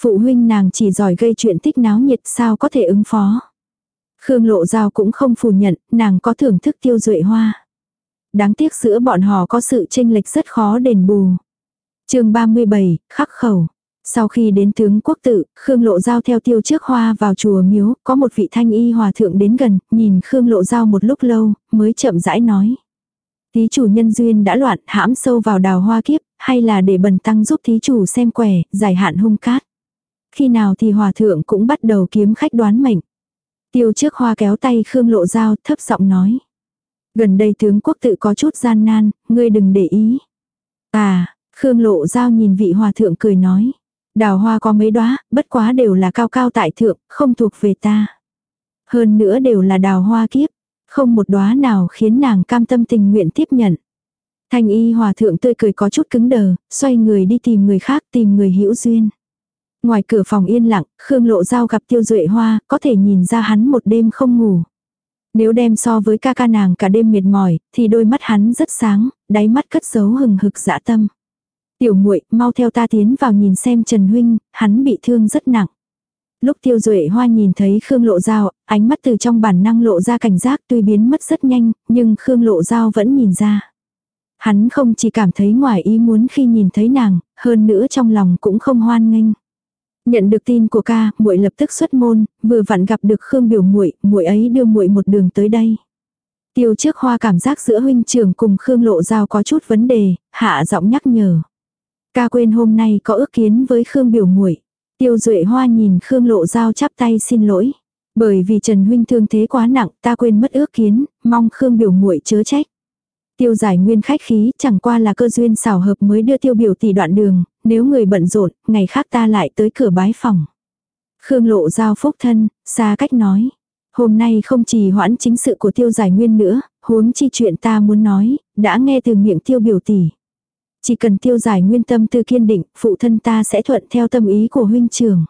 Phụ huynh nàng chỉ giỏi gây chuyện tích náo nhiệt sao có thể ứng phó. Khương Lộ Giao cũng không phủ nhận, nàng có thưởng thức tiêu duệ hoa. Đáng tiếc giữa bọn họ có sự tranh lệch rất khó đền bù. chương 37, khắc khẩu. Sau khi đến tướng quốc tự, Khương Lộ Giao theo tiêu trước hoa vào chùa miếu, có một vị thanh y hòa thượng đến gần, nhìn Khương Lộ Giao một lúc lâu, mới chậm rãi nói. Thí chủ nhân duyên đã loạn hãm sâu vào đào hoa kiếp, hay là để bần tăng giúp thí chủ xem quẻ, giải hạn hung cát. Khi nào thì hòa thượng cũng bắt đầu kiếm khách đoán mệnh. Tiêu trước hoa kéo tay Khương Lộ Giao thấp giọng nói. Gần đây tướng quốc tự có chút gian nan, ngươi đừng để ý. À, Khương Lộ Giao nhìn vị hòa thượng cười nói. Đào hoa có mấy đóa, bất quá đều là cao cao tại thượng, không thuộc về ta. Hơn nữa đều là đào hoa kiếp, không một đóa nào khiến nàng cam tâm tình nguyện tiếp nhận. Thanh y hòa thượng tươi cười có chút cứng đờ, xoay người đi tìm người khác tìm người hữu duyên. Ngoài cửa phòng yên lặng, Khương Lộ Giao gặp Tiêu Duệ Hoa, có thể nhìn ra hắn một đêm không ngủ. Nếu đem so với ca ca nàng cả đêm mệt mỏi, thì đôi mắt hắn rất sáng, đáy mắt cất giấu hừng hực dã tâm. Tiểu muội mau theo ta tiến vào nhìn xem Trần Huynh, hắn bị thương rất nặng. Lúc tiêu duệ hoa nhìn thấy Khương Lộ Giao, ánh mắt từ trong bản năng lộ ra cảnh giác tuy biến mất rất nhanh, nhưng Khương Lộ Giao vẫn nhìn ra. Hắn không chỉ cảm thấy ngoài ý muốn khi nhìn thấy nàng, hơn nữa trong lòng cũng không hoan nghênh. Nhận được tin của ca, muội lập tức xuất môn, vừa vặn gặp được Khương biểu muội, muội ấy đưa muội một đường tới đây. Tiêu trước hoa cảm giác giữa huynh trưởng cùng Khương Lộ Giao có chút vấn đề, hạ giọng nhắc nhở. Ca quên hôm nay có ước kiến với Khương biểu muội. Tiêu Duệ Hoa nhìn Khương Lộ Giao chắp tay xin lỗi. Bởi vì Trần huynh thương thế quá nặng, ta quên mất ước kiến, mong Khương biểu muội chớ trách. Tiêu giải nguyên khách khí, chẳng qua là cơ duyên xảo hợp mới đưa tiêu biểu tỷ đoạn đường, nếu người bận rộn, ngày khác ta lại tới cửa bái phòng. Khương Lộ Giao phúc thân, xa cách nói. Hôm nay không chỉ hoãn chính sự của tiêu giải nguyên nữa, huống chi chuyện ta muốn nói, đã nghe từ miệng tiêu biểu tỷ. Chỉ cần tiêu giải nguyên tâm tư kiên định, phụ thân ta sẽ thuận theo tâm ý của huynh trưởng.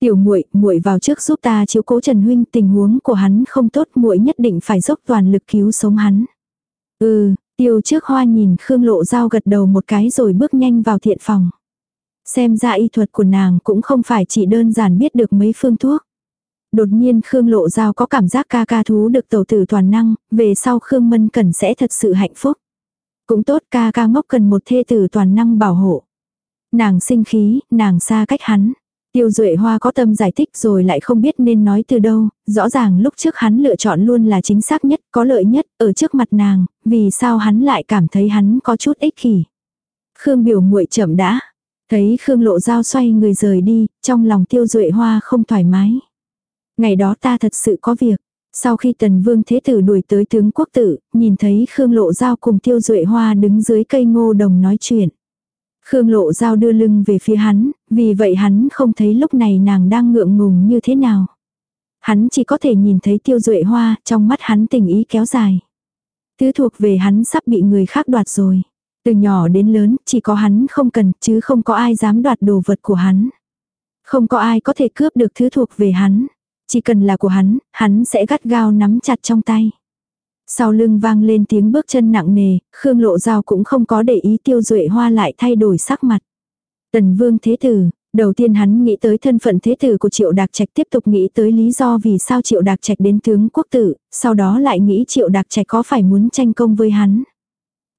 Tiểu muội, muội vào trước giúp ta chiếu cố Trần huynh, tình huống của hắn không tốt, muội nhất định phải dốc toàn lực cứu sống hắn. Ừ, tiêu trước hoa nhìn Khương Lộ Giao gật đầu một cái rồi bước nhanh vào thiện phòng. Xem ra y thuật của nàng cũng không phải chỉ đơn giản biết được mấy phương thuốc. Đột nhiên Khương Lộ Giao có cảm giác ca ca thú được tẩu tử toàn năng, về sau Khương Mân Cẩn sẽ thật sự hạnh phúc. Cũng tốt ca ca ngốc cần một thê tử toàn năng bảo hộ. Nàng sinh khí, nàng xa cách hắn. Tiêu Duệ Hoa có tâm giải thích rồi lại không biết nên nói từ đâu, rõ ràng lúc trước hắn lựa chọn luôn là chính xác nhất, có lợi nhất, ở trước mặt nàng, vì sao hắn lại cảm thấy hắn có chút ích kỷ. Khương biểu muội chậm đã, thấy Khương lộ dao xoay người rời đi, trong lòng Tiêu Duệ Hoa không thoải mái. Ngày đó ta thật sự có việc, sau khi tần vương thế tử đuổi tới tướng quốc tử, nhìn thấy Khương Lộ Giao cùng Tiêu Duệ Hoa đứng dưới cây ngô đồng nói chuyện. Khương Lộ Giao đưa lưng về phía hắn, vì vậy hắn không thấy lúc này nàng đang ngượng ngùng như thế nào. Hắn chỉ có thể nhìn thấy Tiêu Duệ Hoa, trong mắt hắn tình ý kéo dài. Thứ thuộc về hắn sắp bị người khác đoạt rồi. Từ nhỏ đến lớn, chỉ có hắn không cần, chứ không có ai dám đoạt đồ vật của hắn. Không có ai có thể cướp được thứ thuộc về hắn. Chỉ cần là của hắn, hắn sẽ gắt gao nắm chặt trong tay. Sau lưng vang lên tiếng bước chân nặng nề, Khương Lộ Giao cũng không có để ý tiêu duệ hoa lại thay đổi sắc mặt. Tần Vương Thế Tử, đầu tiên hắn nghĩ tới thân phận Thế Tử của Triệu Đạc Trạch tiếp tục nghĩ tới lý do vì sao Triệu Đạc Trạch đến tướng quốc tử, sau đó lại nghĩ Triệu Đạc Trạch có phải muốn tranh công với hắn.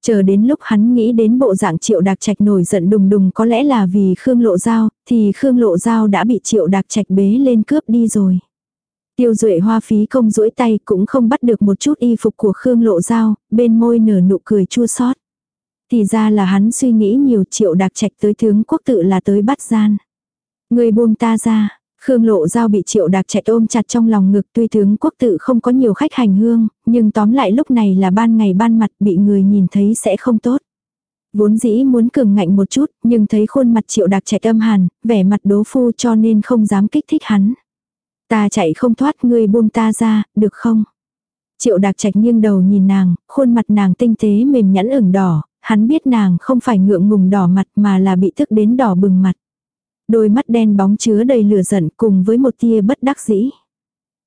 Chờ đến lúc hắn nghĩ đến bộ dạng Triệu Đạc Trạch nổi giận đùng đùng có lẽ là vì Khương Lộ Giao, thì Khương Lộ Giao đã bị Triệu Đạc Trạch bế lên cướp đi rồi. Tiêu duệ hoa phí công duỗi tay cũng không bắt được một chút y phục của Khương Lộ Giao, bên môi nở nụ cười chua xót. Thì ra là hắn suy nghĩ nhiều triệu đặc trạch tới tướng quốc tự là tới bắt gian. Người buông ta ra, Khương Lộ Giao bị triệu đặc trạch ôm chặt trong lòng ngực tuy tướng quốc tự không có nhiều khách hành hương, nhưng tóm lại lúc này là ban ngày ban mặt bị người nhìn thấy sẽ không tốt. Vốn dĩ muốn cường ngạnh một chút, nhưng thấy khuôn mặt triệu đặc trạch âm hàn, vẻ mặt đố phu cho nên không dám kích thích hắn. Ta chạy không thoát ngươi buông ta ra, được không? Triệu đạc trạch nghiêng đầu nhìn nàng, khuôn mặt nàng tinh tế mềm nhẵn ửng đỏ, hắn biết nàng không phải ngượng ngùng đỏ mặt mà là bị thức đến đỏ bừng mặt. Đôi mắt đen bóng chứa đầy lửa giận cùng với một tia bất đắc dĩ.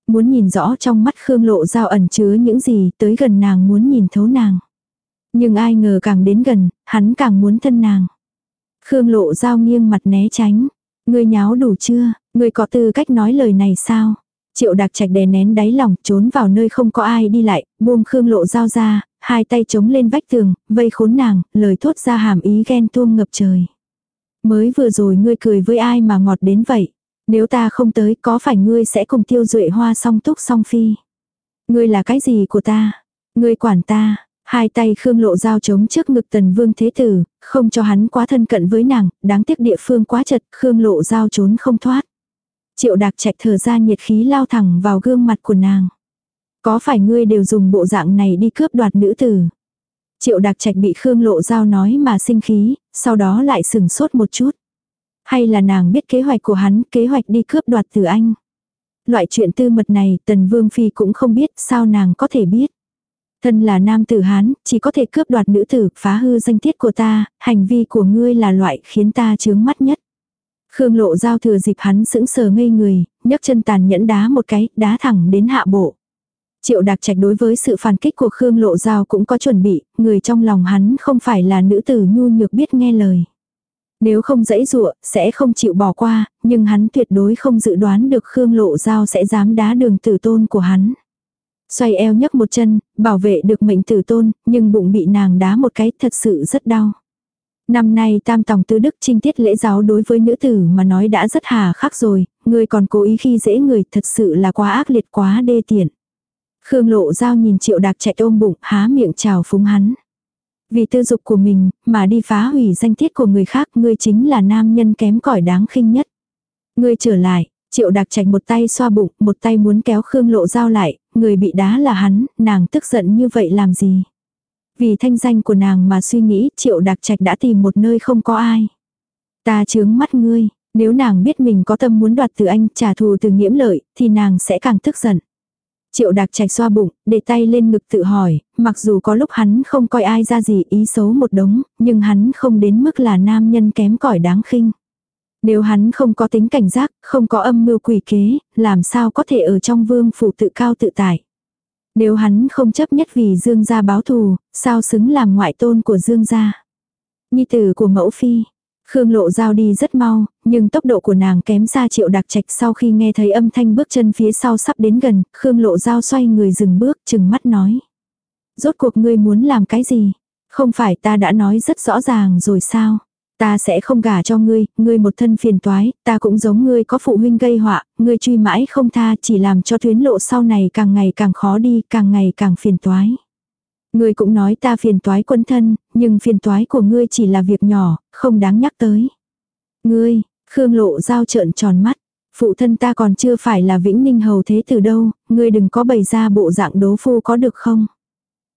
Muốn nhìn rõ trong mắt Khương Lộ Giao ẩn chứa những gì tới gần nàng muốn nhìn thấu nàng. Nhưng ai ngờ càng đến gần, hắn càng muốn thân nàng. Khương lộ giao nghiêng mặt né tránh. Ngươi nháo đủ chưa, ngươi có tư cách nói lời này sao? Triệu đặc trạch đè nén đáy lòng, trốn vào nơi không có ai đi lại, buông Khương lộ dao ra, hai tay chống lên vách tường, vây khốn nàng, lời thốt ra hàm ý ghen tuông ngập trời. Mới vừa rồi ngươi cười với ai mà ngọt đến vậy? Nếu ta không tới có phải ngươi sẽ cùng tiêu duệ hoa song túc song phi? Ngươi là cái gì của ta? Ngươi quản ta, Hai tay Khương Lộ dao chống trước ngực tần vương thế tử, không cho hắn quá thân cận với nàng, đáng tiếc địa phương quá chật, Khương Lộ dao trốn không thoát. Triệu đạc trạch thở ra nhiệt khí lao thẳng vào gương mặt của nàng. Có phải ngươi đều dùng bộ dạng này đi cướp đoạt nữ tử? Triệu đạc trạch bị Khương Lộ Giao nói mà sinh khí, sau đó lại sừng sốt một chút. Hay là nàng biết kế hoạch của hắn, kế hoạch đi cướp đoạt từ anh? Loại chuyện tư mật này tần vương phi cũng không biết sao nàng có thể biết. Thân là nam tử Hán, chỉ có thể cướp đoạt nữ tử, phá hư danh tiết của ta, hành vi của ngươi là loại khiến ta chướng mắt nhất. Khương lộ giao thừa dịp hắn sững sờ ngây người, nhấc chân tàn nhẫn đá một cái, đá thẳng đến hạ bộ. Triệu đặc trạch đối với sự phản kích của Khương lộ giao cũng có chuẩn bị, người trong lòng hắn không phải là nữ tử nhu nhược biết nghe lời. Nếu không dãy dụa, sẽ không chịu bỏ qua, nhưng hắn tuyệt đối không dự đoán được Khương lộ giao sẽ dám đá đường tử tôn của hắn. Xoay eo nhấc một chân, bảo vệ được mệnh tử tôn, nhưng bụng bị nàng đá một cái thật sự rất đau. Năm nay tam tòng tứ đức trinh tiết lễ giáo đối với nữ tử mà nói đã rất hà khắc rồi, người còn cố ý khi dễ người thật sự là quá ác liệt quá đê tiện. Khương lộ giao nhìn triệu đạc chạy ôm bụng há miệng chào phúng hắn. Vì tư dục của mình mà đi phá hủy danh tiết của người khác ngươi chính là nam nhân kém cỏi đáng khinh nhất. Ngươi trở lại, Triệu đặc chạy một tay xoa bụng, một tay muốn kéo Khương Lộ Giao lại, người bị đá là hắn, nàng tức giận như vậy làm gì? Vì thanh danh của nàng mà suy nghĩ, Triệu đặc trạch đã tìm một nơi không có ai. Ta chướng mắt ngươi, nếu nàng biết mình có tâm muốn đoạt từ anh trả thù từ nghiễm lợi, thì nàng sẽ càng tức giận. Triệu đặc trạch xoa bụng, để tay lên ngực tự hỏi, mặc dù có lúc hắn không coi ai ra gì ý xấu một đống, nhưng hắn không đến mức là nam nhân kém cỏi đáng khinh. Nếu hắn không có tính cảnh giác, không có âm mưu quỷ kế, làm sao có thể ở trong vương phủ tự cao tự tại. Nếu hắn không chấp nhất vì Dương gia báo thù, sao xứng làm ngoại tôn của Dương gia. Nhi tử của mẫu phi. Khương lộ giao đi rất mau, nhưng tốc độ của nàng kém xa triệu đặc trạch sau khi nghe thấy âm thanh bước chân phía sau sắp đến gần, Khương lộ giao xoay người dừng bước chừng mắt nói. Rốt cuộc ngươi muốn làm cái gì? Không phải ta đã nói rất rõ ràng rồi sao? Ta sẽ không gả cho ngươi, ngươi một thân phiền toái, ta cũng giống ngươi có phụ huynh gây họa, ngươi truy mãi không tha chỉ làm cho tuyến lộ sau này càng ngày càng khó đi, càng ngày càng phiền toái. Ngươi cũng nói ta phiền toái quân thân, nhưng phiền toái của ngươi chỉ là việc nhỏ, không đáng nhắc tới. Ngươi, Khương lộ giao trợn tròn mắt, phụ thân ta còn chưa phải là vĩnh ninh hầu thế từ đâu, ngươi đừng có bày ra bộ dạng đố phu có được không?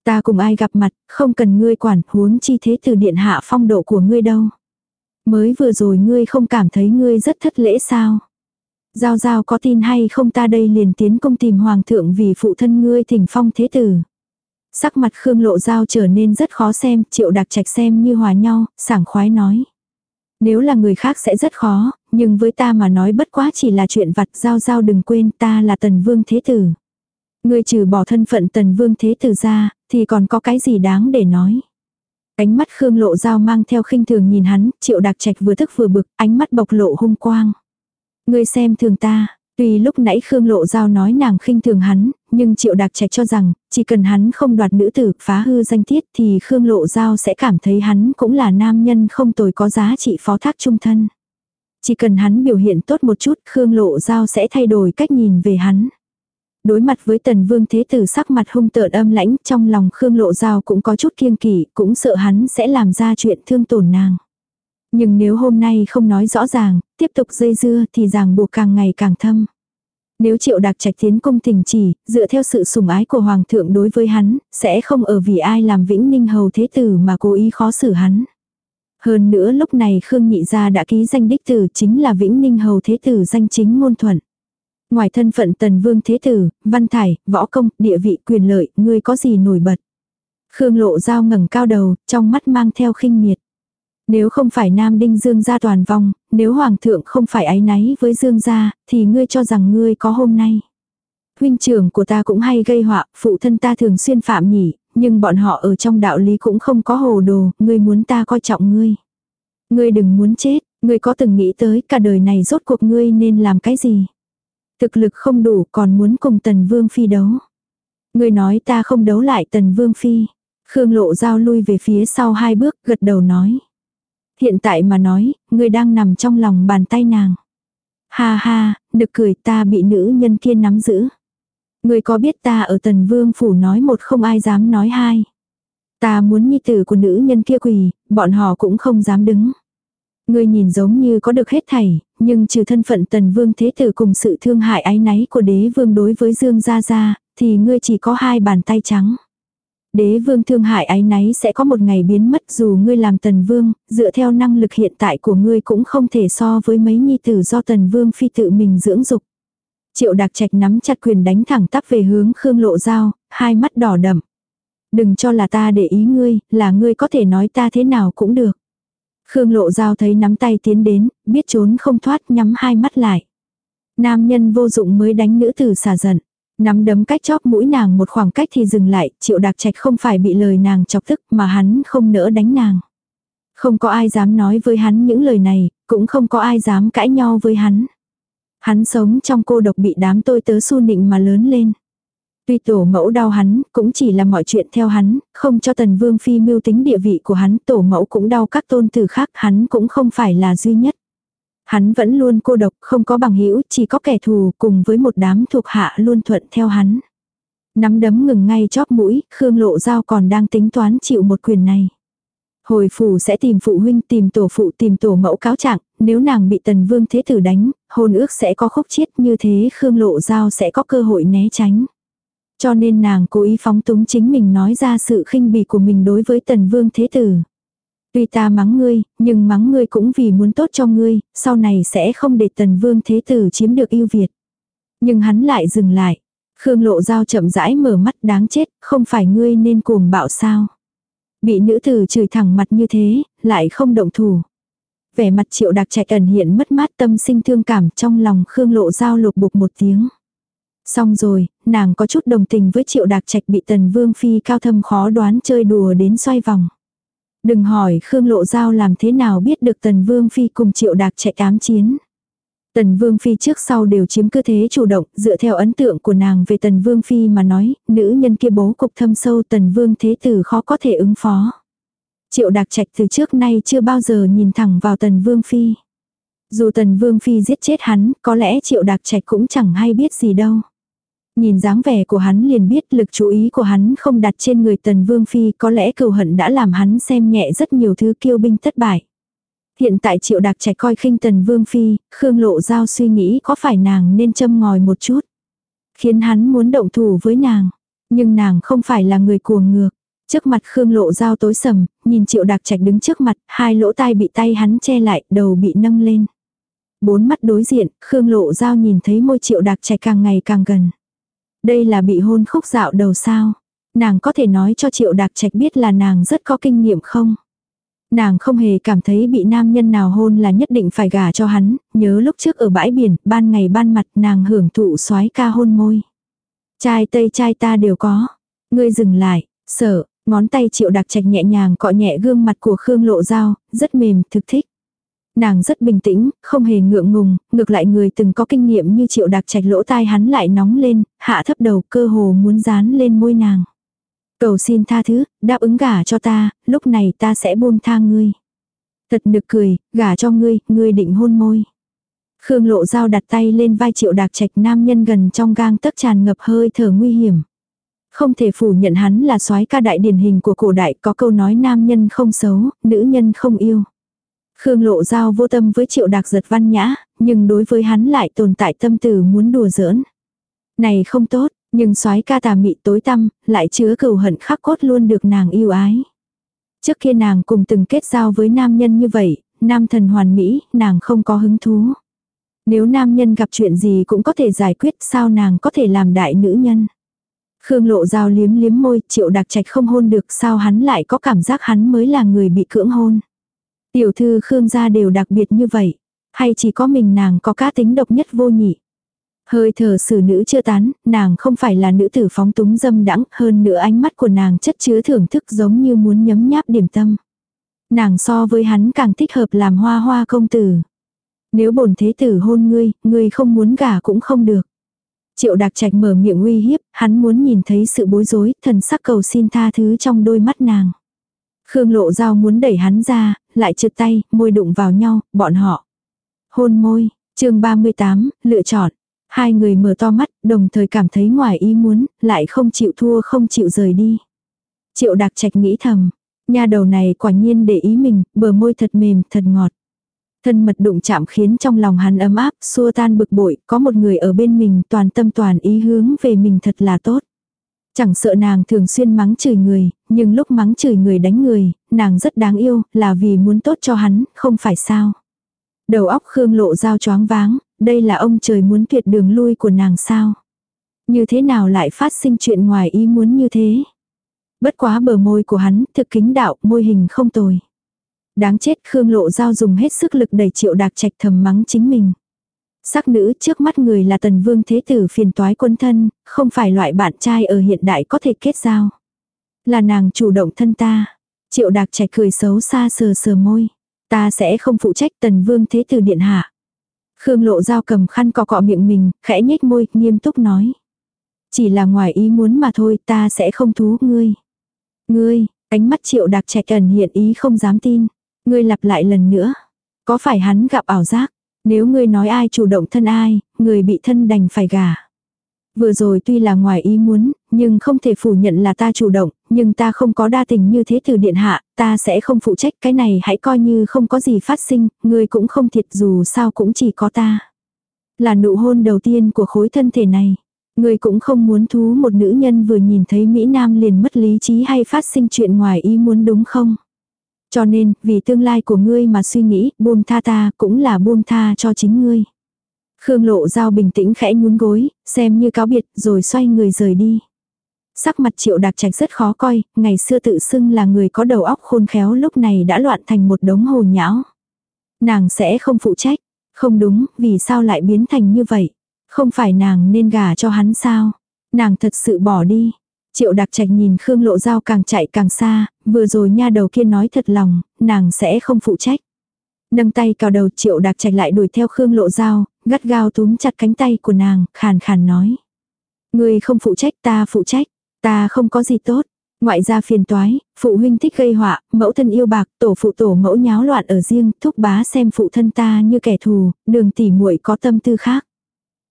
Ta cùng ai gặp mặt, không cần ngươi quản, huống chi thế từ điện hạ phong độ của ngươi đâu. Mới vừa rồi ngươi không cảm thấy ngươi rất thất lễ sao? Giao giao có tin hay không ta đây liền tiến công tìm hoàng thượng vì phụ thân ngươi thỉnh phong thế tử. Sắc mặt Khương Lộ Giao trở nên rất khó xem, triệu đặc trạch xem như hòa nhau, sảng khoái nói. Nếu là người khác sẽ rất khó, nhưng với ta mà nói bất quá chỉ là chuyện vặt Giao Giao đừng quên ta là tần vương thế tử. Ngươi trừ bỏ thân phận tần vương thế tử ra, thì còn có cái gì đáng để nói. Ánh mắt Khương Lộ Giao mang theo khinh thường nhìn hắn, triệu đặc trạch vừa thức vừa bực, ánh mắt bộc lộ hung quang. Ngươi xem thường ta, tuy lúc nãy Khương Lộ Giao nói nàng khinh thường hắn, nhưng triệu đặc trạch cho rằng, chỉ cần hắn không đoạt nữ tử phá hư danh tiết thì Khương Lộ Giao sẽ cảm thấy hắn cũng là nam nhân không tồi có giá trị phó thác trung thân. Chỉ cần hắn biểu hiện tốt một chút Khương Lộ Giao sẽ thay đổi cách nhìn về hắn. Đối mặt với tần vương thế tử sắc mặt hung tợn âm lãnh trong lòng Khương Lộ Giao cũng có chút kiêng kỵ, cũng sợ hắn sẽ làm ra chuyện thương tổn nàng. Nhưng nếu hôm nay không nói rõ ràng, tiếp tục dây dưa thì ràng buộc càng ngày càng thâm. Nếu triệu đặc trạch tiến công tình chỉ, dựa theo sự sủng ái của hoàng thượng đối với hắn, sẽ không ở vì ai làm vĩnh ninh hầu thế tử mà cố ý khó xử hắn. Hơn nữa lúc này Khương Nhị Gia đã ký danh đích tử chính là vĩnh ninh hầu thế tử danh chính ngôn thuận. Ngoài thân phận tần vương thế tử, văn thải, võ công, địa vị quyền lợi, ngươi có gì nổi bật. Khương lộ dao ngẩng cao đầu, trong mắt mang theo khinh miệt. Nếu không phải Nam Đinh Dương gia toàn vong, nếu Hoàng thượng không phải ái náy với Dương gia, thì ngươi cho rằng ngươi có hôm nay. Huynh trưởng của ta cũng hay gây họa, phụ thân ta thường xuyên phạm nhỉ, nhưng bọn họ ở trong đạo lý cũng không có hồ đồ, ngươi muốn ta coi trọng ngươi. Ngươi đừng muốn chết, ngươi có từng nghĩ tới cả đời này rốt cuộc ngươi nên làm cái gì? Thực lực không đủ còn muốn cùng tần vương phi đấu. người nói ta không đấu lại tần vương phi. Khương lộ giao lui về phía sau hai bước gật đầu nói. Hiện tại mà nói, người đang nằm trong lòng bàn tay nàng. Ha ha, được cười ta bị nữ nhân kia nắm giữ. người có biết ta ở tần vương phủ nói một không ai dám nói hai. Ta muốn nhi tử của nữ nhân kia quỳ, bọn họ cũng không dám đứng. Ngươi nhìn giống như có được hết thảy, nhưng trừ thân phận tần vương thế tử cùng sự thương hại ái náy của đế vương đối với Dương Gia Gia, thì ngươi chỉ có hai bàn tay trắng. Đế vương thương hại ái náy sẽ có một ngày biến mất dù ngươi làm tần vương, dựa theo năng lực hiện tại của ngươi cũng không thể so với mấy nhi tử do tần vương phi tự mình dưỡng dục. Triệu đặc trạch nắm chặt quyền đánh thẳng tắp về hướng Khương Lộ Giao, hai mắt đỏ đậm. Đừng cho là ta để ý ngươi, là ngươi có thể nói ta thế nào cũng được. Khương Lộ Giao thấy nắm tay tiến đến, biết trốn không thoát nhắm hai mắt lại. Nam nhân vô dụng mới đánh nữ tử xả giận. Nắm đấm cách chóp mũi nàng một khoảng cách thì dừng lại, triệu đạc trạch không phải bị lời nàng chọc tức mà hắn không nỡ đánh nàng. Không có ai dám nói với hắn những lời này, cũng không có ai dám cãi nhau với hắn. Hắn sống trong cô độc bị đám tôi tớ su nịnh mà lớn lên. Tuy tổ mẫu đau hắn, cũng chỉ là mọi chuyện theo hắn, không cho tần vương phi mưu tính địa vị của hắn, tổ mẫu cũng đau các tôn tử khác, hắn cũng không phải là duy nhất. Hắn vẫn luôn cô độc, không có bằng hữu chỉ có kẻ thù cùng với một đám thuộc hạ luôn thuận theo hắn. Nắm đấm ngừng ngay chóp mũi, Khương Lộ Giao còn đang tính toán chịu một quyền này. Hồi phủ sẽ tìm phụ huynh, tìm tổ phụ, tìm tổ mẫu cáo trạng, nếu nàng bị tần vương thế tử đánh, hôn ước sẽ có khúc chiết như thế Khương Lộ Giao sẽ có cơ hội né tránh. Cho nên nàng cố ý phóng túng chính mình nói ra sự khinh bỉ của mình đối với tần vương thế tử. Tuy ta mắng ngươi, nhưng mắng ngươi cũng vì muốn tốt cho ngươi, sau này sẽ không để tần vương thế tử chiếm được ưu việt. Nhưng hắn lại dừng lại. Khương lộ dao chậm rãi mở mắt đáng chết, không phải ngươi nên cuồng bạo sao. Bị nữ tử chửi thẳng mặt như thế, lại không động thủ. Vẻ mặt triệu đặc trạch ẩn hiện mất mát tâm sinh thương cảm trong lòng Khương lộ dao lục bục một tiếng. Xong rồi, nàng có chút đồng tình với triệu đạc trạch bị tần vương phi cao thâm khó đoán chơi đùa đến xoay vòng. Đừng hỏi Khương Lộ Giao làm thế nào biết được Tần Vương Phi cùng Triệu Đạc trạch ám chiến. Tần Vương Phi trước sau đều chiếm cơ thế chủ động, dựa theo ấn tượng của nàng về Tần Vương Phi mà nói, nữ nhân kia bố cục thâm sâu Tần Vương Thế Tử khó có thể ứng phó. Triệu Đạc Trạch từ trước nay chưa bao giờ nhìn thẳng vào Tần Vương Phi. Dù Tần Vương Phi giết chết hắn, có lẽ Triệu Đạc Trạch cũng chẳng hay biết gì đâu. Nhìn dáng vẻ của hắn liền biết lực chú ý của hắn không đặt trên người tần vương phi có lẽ cừu hận đã làm hắn xem nhẹ rất nhiều thứ kiêu binh thất bại. Hiện tại triệu đặc trẻ coi khinh tần vương phi, Khương lộ giao suy nghĩ có phải nàng nên châm ngòi một chút. Khiến hắn muốn động thủ với nàng. Nhưng nàng không phải là người cuồng ngược. Trước mặt Khương lộ giao tối sầm, nhìn triệu đặc trạch đứng trước mặt, hai lỗ tai bị tay hắn che lại, đầu bị nâng lên. Bốn mắt đối diện, Khương lộ giao nhìn thấy môi triệu đặc trạch càng ngày càng gần. Đây là bị hôn khúc dạo đầu sao. Nàng có thể nói cho triệu đạc trạch biết là nàng rất có kinh nghiệm không? Nàng không hề cảm thấy bị nam nhân nào hôn là nhất định phải gả cho hắn, nhớ lúc trước ở bãi biển, ban ngày ban mặt nàng hưởng thụ soái ca hôn môi. Trai tây trai ta đều có. Ngươi dừng lại, sợ, ngón tay triệu đặc trạch nhẹ nhàng cọ nhẹ gương mặt của Khương Lộ Giao, rất mềm, thực thích. Nàng rất bình tĩnh, không hề ngượng ngùng, ngược lại người từng có kinh nghiệm như triệu đặc trạch lỗ tai hắn lại nóng lên, hạ thấp đầu cơ hồ muốn dán lên môi nàng. Cầu xin tha thứ, đáp ứng gả cho ta, lúc này ta sẽ buông tha ngươi. Thật nực cười, gả cho ngươi, ngươi định hôn môi. Khương lộ dao đặt tay lên vai triệu đạc trạch nam nhân gần trong gang tấc tràn ngập hơi thở nguy hiểm. Không thể phủ nhận hắn là soái ca đại điển hình của cổ đại có câu nói nam nhân không xấu, nữ nhân không yêu. Khương lộ giao vô tâm với triệu đạc giật văn nhã, nhưng đối với hắn lại tồn tại tâm tử muốn đùa giỡn. Này không tốt, nhưng soái ca tà mị tối tăm, lại chứa cừu hận khắc cốt luôn được nàng yêu ái. Trước kia nàng cùng từng kết giao với nam nhân như vậy, nam thần hoàn mỹ, nàng không có hứng thú. Nếu nam nhân gặp chuyện gì cũng có thể giải quyết sao nàng có thể làm đại nữ nhân. Khương lộ giao liếm liếm môi, triệu đặc trạch không hôn được sao hắn lại có cảm giác hắn mới là người bị cưỡng hôn. Tiểu thư Khương gia đều đặc biệt như vậy. Hay chỉ có mình nàng có cá tính độc nhất vô nhị. Hơi thở xử nữ chưa tán, nàng không phải là nữ tử phóng túng dâm đãng, hơn nữa ánh mắt của nàng chất chứa thưởng thức giống như muốn nhấm nháp điểm tâm. Nàng so với hắn càng thích hợp làm hoa hoa công tử. Nếu bổn thế tử hôn ngươi, ngươi không muốn gả cũng không được. Triệu đặc trạch mở miệng uy hiếp, hắn muốn nhìn thấy sự bối rối, thần sắc cầu xin tha thứ trong đôi mắt nàng. Khương lộ dao muốn đẩy hắn ra, lại trượt tay, môi đụng vào nhau, bọn họ. Hôn môi, chương 38, lựa chọn. Hai người mở to mắt, đồng thời cảm thấy ngoài ý muốn, lại không chịu thua không chịu rời đi. Triệu đặc trạch nghĩ thầm, nha đầu này quả nhiên để ý mình, bờ môi thật mềm, thật ngọt. Thân mật đụng chạm khiến trong lòng hắn ấm áp, xua tan bực bội, có một người ở bên mình toàn tâm toàn ý hướng về mình thật là tốt. Chẳng sợ nàng thường xuyên mắng chửi người, nhưng lúc mắng chửi người đánh người, nàng rất đáng yêu, là vì muốn tốt cho hắn, không phải sao. Đầu óc Khương lộ dao choáng váng, đây là ông trời muốn tuyệt đường lui của nàng sao. Như thế nào lại phát sinh chuyện ngoài ý muốn như thế. Bất quá bờ môi của hắn thực kính đạo, môi hình không tồi. Đáng chết Khương Lộ Giao dùng hết sức lực đẩy triệu đạc trạch thầm mắng chính mình. Sắc nữ trước mắt người là tần vương thế tử phiền toái quân thân, không phải loại bạn trai ở hiện đại có thể kết giao. Là nàng chủ động thân ta. Triệu đạc trẻ cười xấu xa sờ sờ môi. Ta sẽ không phụ trách tần vương thế tử điện hạ. Khương lộ dao cầm khăn cọ cọ miệng mình, khẽ nhếch môi, nghiêm túc nói. Chỉ là ngoài ý muốn mà thôi, ta sẽ không thú ngươi. Ngươi, ánh mắt triệu đạc trẻ cần hiện ý không dám tin. Ngươi lặp lại lần nữa. Có phải hắn gặp ảo giác? Nếu ngươi nói ai chủ động thân ai, người bị thân đành phải gả. Vừa rồi tuy là ngoài ý muốn, nhưng không thể phủ nhận là ta chủ động, nhưng ta không có đa tình như thế từ điện hạ, ta sẽ không phụ trách cái này hãy coi như không có gì phát sinh, ngươi cũng không thiệt dù sao cũng chỉ có ta. Là nụ hôn đầu tiên của khối thân thể này. Ngươi cũng không muốn thú một nữ nhân vừa nhìn thấy Mỹ Nam liền mất lý trí hay phát sinh chuyện ngoài ý muốn đúng không? Cho nên, vì tương lai của ngươi mà suy nghĩ, buông tha ta cũng là buông tha cho chính ngươi. Khương lộ dao bình tĩnh khẽ nhún gối, xem như cáo biệt, rồi xoay người rời đi. Sắc mặt triệu đặc trạch rất khó coi, ngày xưa tự xưng là người có đầu óc khôn khéo lúc này đã loạn thành một đống hồ nhão. Nàng sẽ không phụ trách. Không đúng, vì sao lại biến thành như vậy? Không phải nàng nên gả cho hắn sao? Nàng thật sự bỏ đi. Triệu đặc trạch nhìn Khương Lộ Giao càng chạy càng xa, vừa rồi nha đầu kia nói thật lòng, nàng sẽ không phụ trách. Nâng tay cào đầu triệu đặc trạch lại đuổi theo Khương Lộ Giao, gắt gao túm chặt cánh tay của nàng, khàn khàn nói. Người không phụ trách ta phụ trách, ta không có gì tốt. Ngoại gia phiền toái, phụ huynh thích gây họa, mẫu thân yêu bạc, tổ phụ tổ mẫu nháo loạn ở riêng, thúc bá xem phụ thân ta như kẻ thù, đường tỉ muội có tâm tư khác.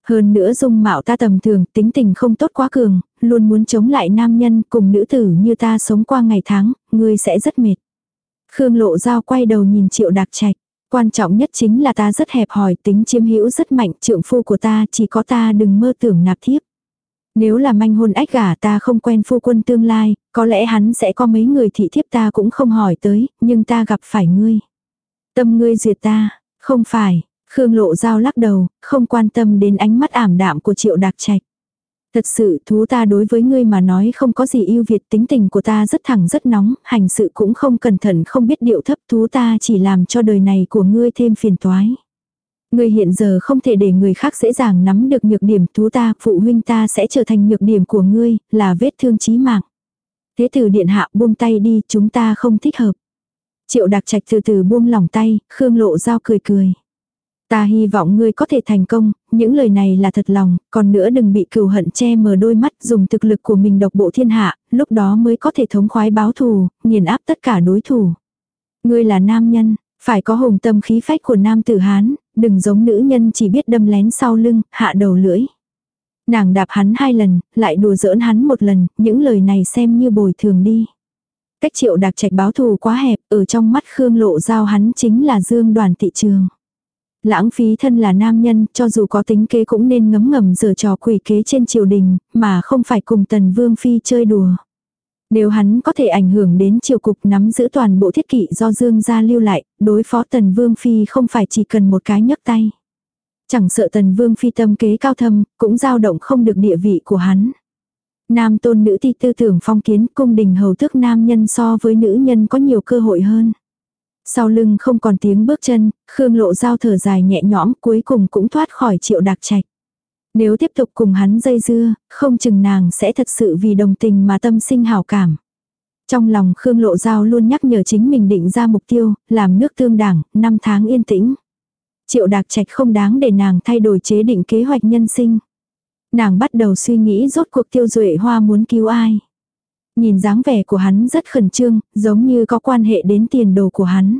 Hơn nữa dung mạo ta tầm thường, tính tình không tốt quá cường, luôn muốn chống lại nam nhân cùng nữ tử như ta sống qua ngày tháng, ngươi sẽ rất mệt. Khương lộ dao quay đầu nhìn triệu đặc trạch. Quan trọng nhất chính là ta rất hẹp hòi, tính chiếm hữu rất mạnh, trượng phu của ta chỉ có ta đừng mơ tưởng nạp thiếp. Nếu là manh hôn ách gả ta không quen phu quân tương lai, có lẽ hắn sẽ có mấy người thị thiếp ta cũng không hỏi tới, nhưng ta gặp phải ngươi. Tâm ngươi duyệt ta, không phải, Khương Lộ Giao lắc đầu, không quan tâm đến ánh mắt ảm đạm của Triệu Đạc Trạch. Thật sự thú ta đối với ngươi mà nói không có gì yêu việt tính tình của ta rất thẳng rất nóng, hành sự cũng không cẩn thận không biết điệu thấp thú ta chỉ làm cho đời này của ngươi thêm phiền toái. Ngươi hiện giờ không thể để người khác dễ dàng nắm được nhược điểm thú ta, phụ huynh ta sẽ trở thành nhược điểm của ngươi, là vết thương chí mạng. Thế tử điện hạ buông tay đi, chúng ta không thích hợp. Triệu đặc trạch từ từ buông lỏng tay, Khương lộ giao cười cười. Ta hy vọng ngươi có thể thành công, những lời này là thật lòng, còn nữa đừng bị cừu hận che mờ đôi mắt dùng thực lực của mình độc bộ thiên hạ, lúc đó mới có thể thống khoái báo thù, nghiền áp tất cả đối thủ. Ngươi là nam nhân, phải có hùng tâm khí phách của nam tử Hán, đừng giống nữ nhân chỉ biết đâm lén sau lưng, hạ đầu lưỡi. Nàng đạp hắn hai lần, lại đùa giỡn hắn một lần, những lời này xem như bồi thường đi. Cách triệu đặc trạch báo thù quá hẹp, ở trong mắt Khương lộ giao hắn chính là dương đoàn thị trường. Lãng phí thân là nam nhân, cho dù có tính kế cũng nên ngấm ngầm giở trò quỷ kế trên triều đình, mà không phải cùng tần vương phi chơi đùa. Nếu hắn có thể ảnh hưởng đến triều cục nắm giữ toàn bộ thiết kỵ do Dương gia lưu lại, đối phó tần vương phi không phải chỉ cần một cái nhấc tay. Chẳng sợ tần vương phi tâm kế cao thâm, cũng dao động không được địa vị của hắn. Nam tôn nữ thi tư tưởng phong kiến cung đình hầu thức nam nhân so với nữ nhân có nhiều cơ hội hơn. Sau lưng không còn tiếng bước chân, Khương lộ giao thở dài nhẹ nhõm cuối cùng cũng thoát khỏi triệu đặc trạch. Nếu tiếp tục cùng hắn dây dưa, không chừng nàng sẽ thật sự vì đồng tình mà tâm sinh hảo cảm. Trong lòng Khương Lộ Giao luôn nhắc nhở chính mình định ra mục tiêu, làm nước tương đảng, năm tháng yên tĩnh. Triệu Đạc Trạch không đáng để nàng thay đổi chế định kế hoạch nhân sinh. Nàng bắt đầu suy nghĩ rốt cuộc tiêu duệ hoa muốn cứu ai. Nhìn dáng vẻ của hắn rất khẩn trương, giống như có quan hệ đến tiền đồ của hắn.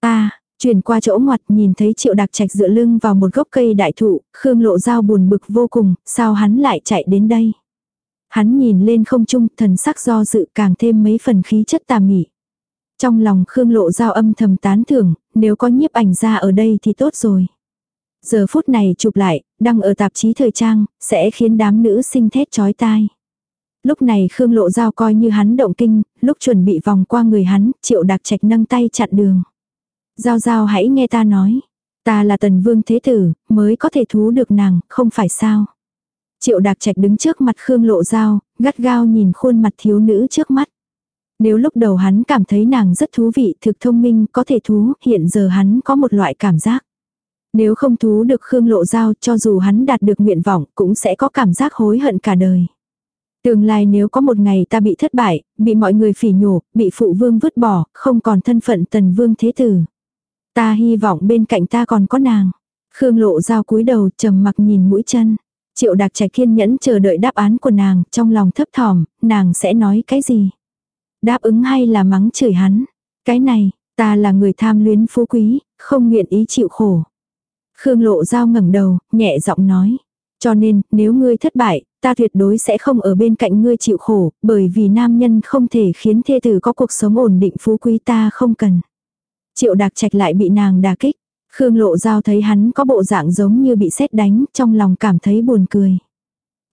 Ta, chuyển qua chỗ ngoặt nhìn thấy triệu đặc trạch dựa lưng vào một gốc cây đại thụ, Khương lộ dao buồn bực vô cùng, sao hắn lại chạy đến đây. Hắn nhìn lên không trung, thần sắc do dự càng thêm mấy phần khí chất tà mị. Trong lòng Khương lộ dao âm thầm tán thưởng, nếu có nhiếp ảnh ra ở đây thì tốt rồi. Giờ phút này chụp lại, đăng ở tạp chí thời trang, sẽ khiến đám nữ sinh thét chói tai. Lúc này Khương Lộ Giao coi như hắn động kinh, lúc chuẩn bị vòng qua người hắn, triệu đặc trạch nâng tay chặn đường. Giao Giao hãy nghe ta nói. Ta là tần vương thế tử, mới có thể thú được nàng, không phải sao. Triệu đặc trạch đứng trước mặt Khương Lộ Giao, gắt gao nhìn khuôn mặt thiếu nữ trước mắt. Nếu lúc đầu hắn cảm thấy nàng rất thú vị, thực thông minh, có thể thú, hiện giờ hắn có một loại cảm giác. Nếu không thú được Khương Lộ Giao cho dù hắn đạt được nguyện vọng cũng sẽ có cảm giác hối hận cả đời. Tương lai nếu có một ngày ta bị thất bại, bị mọi người phỉ nhổ, bị phụ vương vứt bỏ, không còn thân phận tần vương thế tử. Ta hy vọng bên cạnh ta còn có nàng. Khương lộ giao cúi đầu trầm mặc nhìn mũi chân. Triệu đặc trạch kiên nhẫn chờ đợi đáp án của nàng, trong lòng thấp thỏm, nàng sẽ nói cái gì? Đáp ứng hay là mắng chửi hắn? Cái này, ta là người tham luyến phú quý, không nguyện ý chịu khổ. Khương lộ giao ngẩng đầu, nhẹ giọng nói. Cho nên, nếu ngươi thất bại, ta tuyệt đối sẽ không ở bên cạnh ngươi chịu khổ, bởi vì nam nhân không thể khiến thê tử có cuộc sống ổn định phú quý ta không cần. Triệu đạc trạch lại bị nàng đà kích. Khương lộ giao thấy hắn có bộ dạng giống như bị sét đánh, trong lòng cảm thấy buồn cười.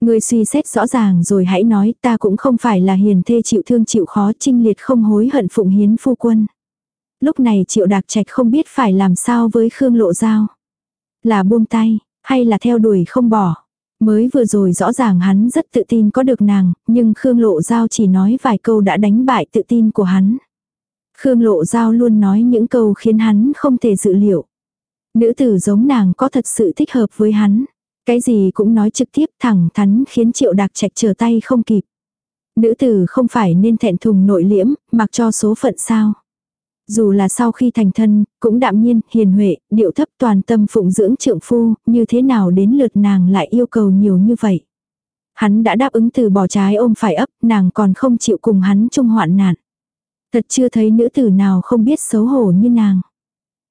Ngươi suy xét rõ ràng rồi hãy nói ta cũng không phải là hiền thê chịu thương chịu khó trinh liệt không hối hận phụng hiến phu quân. Lúc này triệu đạc trạch không biết phải làm sao với Khương lộ giao. Là buông tay, hay là theo đuổi không bỏ. Mới vừa rồi rõ ràng hắn rất tự tin có được nàng, nhưng Khương Lộ Giao chỉ nói vài câu đã đánh bại tự tin của hắn. Khương Lộ Giao luôn nói những câu khiến hắn không thể dự liệu. Nữ tử giống nàng có thật sự thích hợp với hắn. Cái gì cũng nói trực tiếp thẳng thắn khiến triệu đạc trạch trở tay không kịp. Nữ tử không phải nên thẹn thùng nội liễm, mặc cho số phận sao. Dù là sau khi thành thân, cũng đạm nhiên, hiền huệ, điệu thấp toàn tâm phụng dưỡng trượng phu, như thế nào đến lượt nàng lại yêu cầu nhiều như vậy. Hắn đã đáp ứng từ bỏ trái ôm phải ấp, nàng còn không chịu cùng hắn chung hoạn nạn. Thật chưa thấy nữ tử nào không biết xấu hổ như nàng.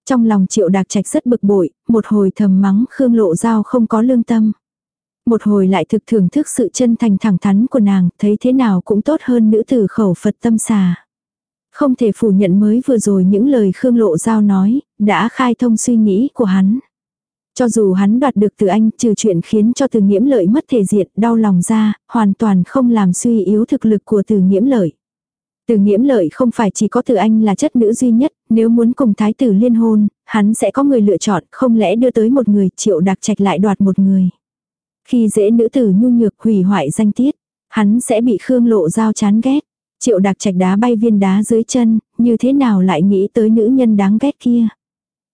Trong lòng triệu đạc trạch rất bực bội, một hồi thầm mắng Khương Lộ Giao không có lương tâm. Một hồi lại thực thưởng thức sự chân thành thẳng thắn của nàng, thấy thế nào cũng tốt hơn nữ tử khẩu Phật tâm xà. Không thể phủ nhận mới vừa rồi những lời Khương Lộ Giao nói, đã khai thông suy nghĩ của hắn. Cho dù hắn đoạt được từ anh trừ chuyện khiến cho từ nghiễm lợi mất thể diện đau lòng ra, hoàn toàn không làm suy yếu thực lực của từ nghiễm lợi. Từ nghiễm lợi không phải chỉ có từ anh là chất nữ duy nhất, nếu muốn cùng thái tử liên hôn, hắn sẽ có người lựa chọn, không lẽ đưa tới một người triệu đặc trạch lại đoạt một người. Khi dễ nữ tử nhu nhược hủy hoại danh tiết, hắn sẽ bị Khương Lộ Giao chán ghét. Triệu đặc trạch đá bay viên đá dưới chân, như thế nào lại nghĩ tới nữ nhân đáng ghét kia.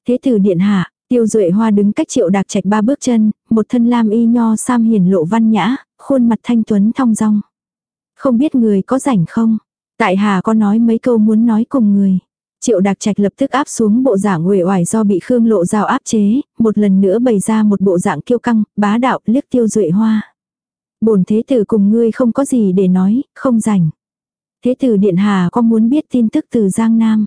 Thế tử điện hạ, tiêu duệ hoa đứng cách triệu đặc trạch ba bước chân, một thân lam y nho sam hiền lộ văn nhã, khuôn mặt thanh tuấn thong dong. Không biết người có rảnh không? Tại hà có nói mấy câu muốn nói cùng người. Triệu đặc trạch lập tức áp xuống bộ dạng uể oải do bị Khương lộ rào áp chế, một lần nữa bày ra một bộ dạng kiêu căng, bá đạo, liếc tiêu duệ hoa. bổn thế tử cùng ngươi không có gì để nói, không rảnh. Thế tử Điện Hà có muốn biết tin tức từ Giang Nam?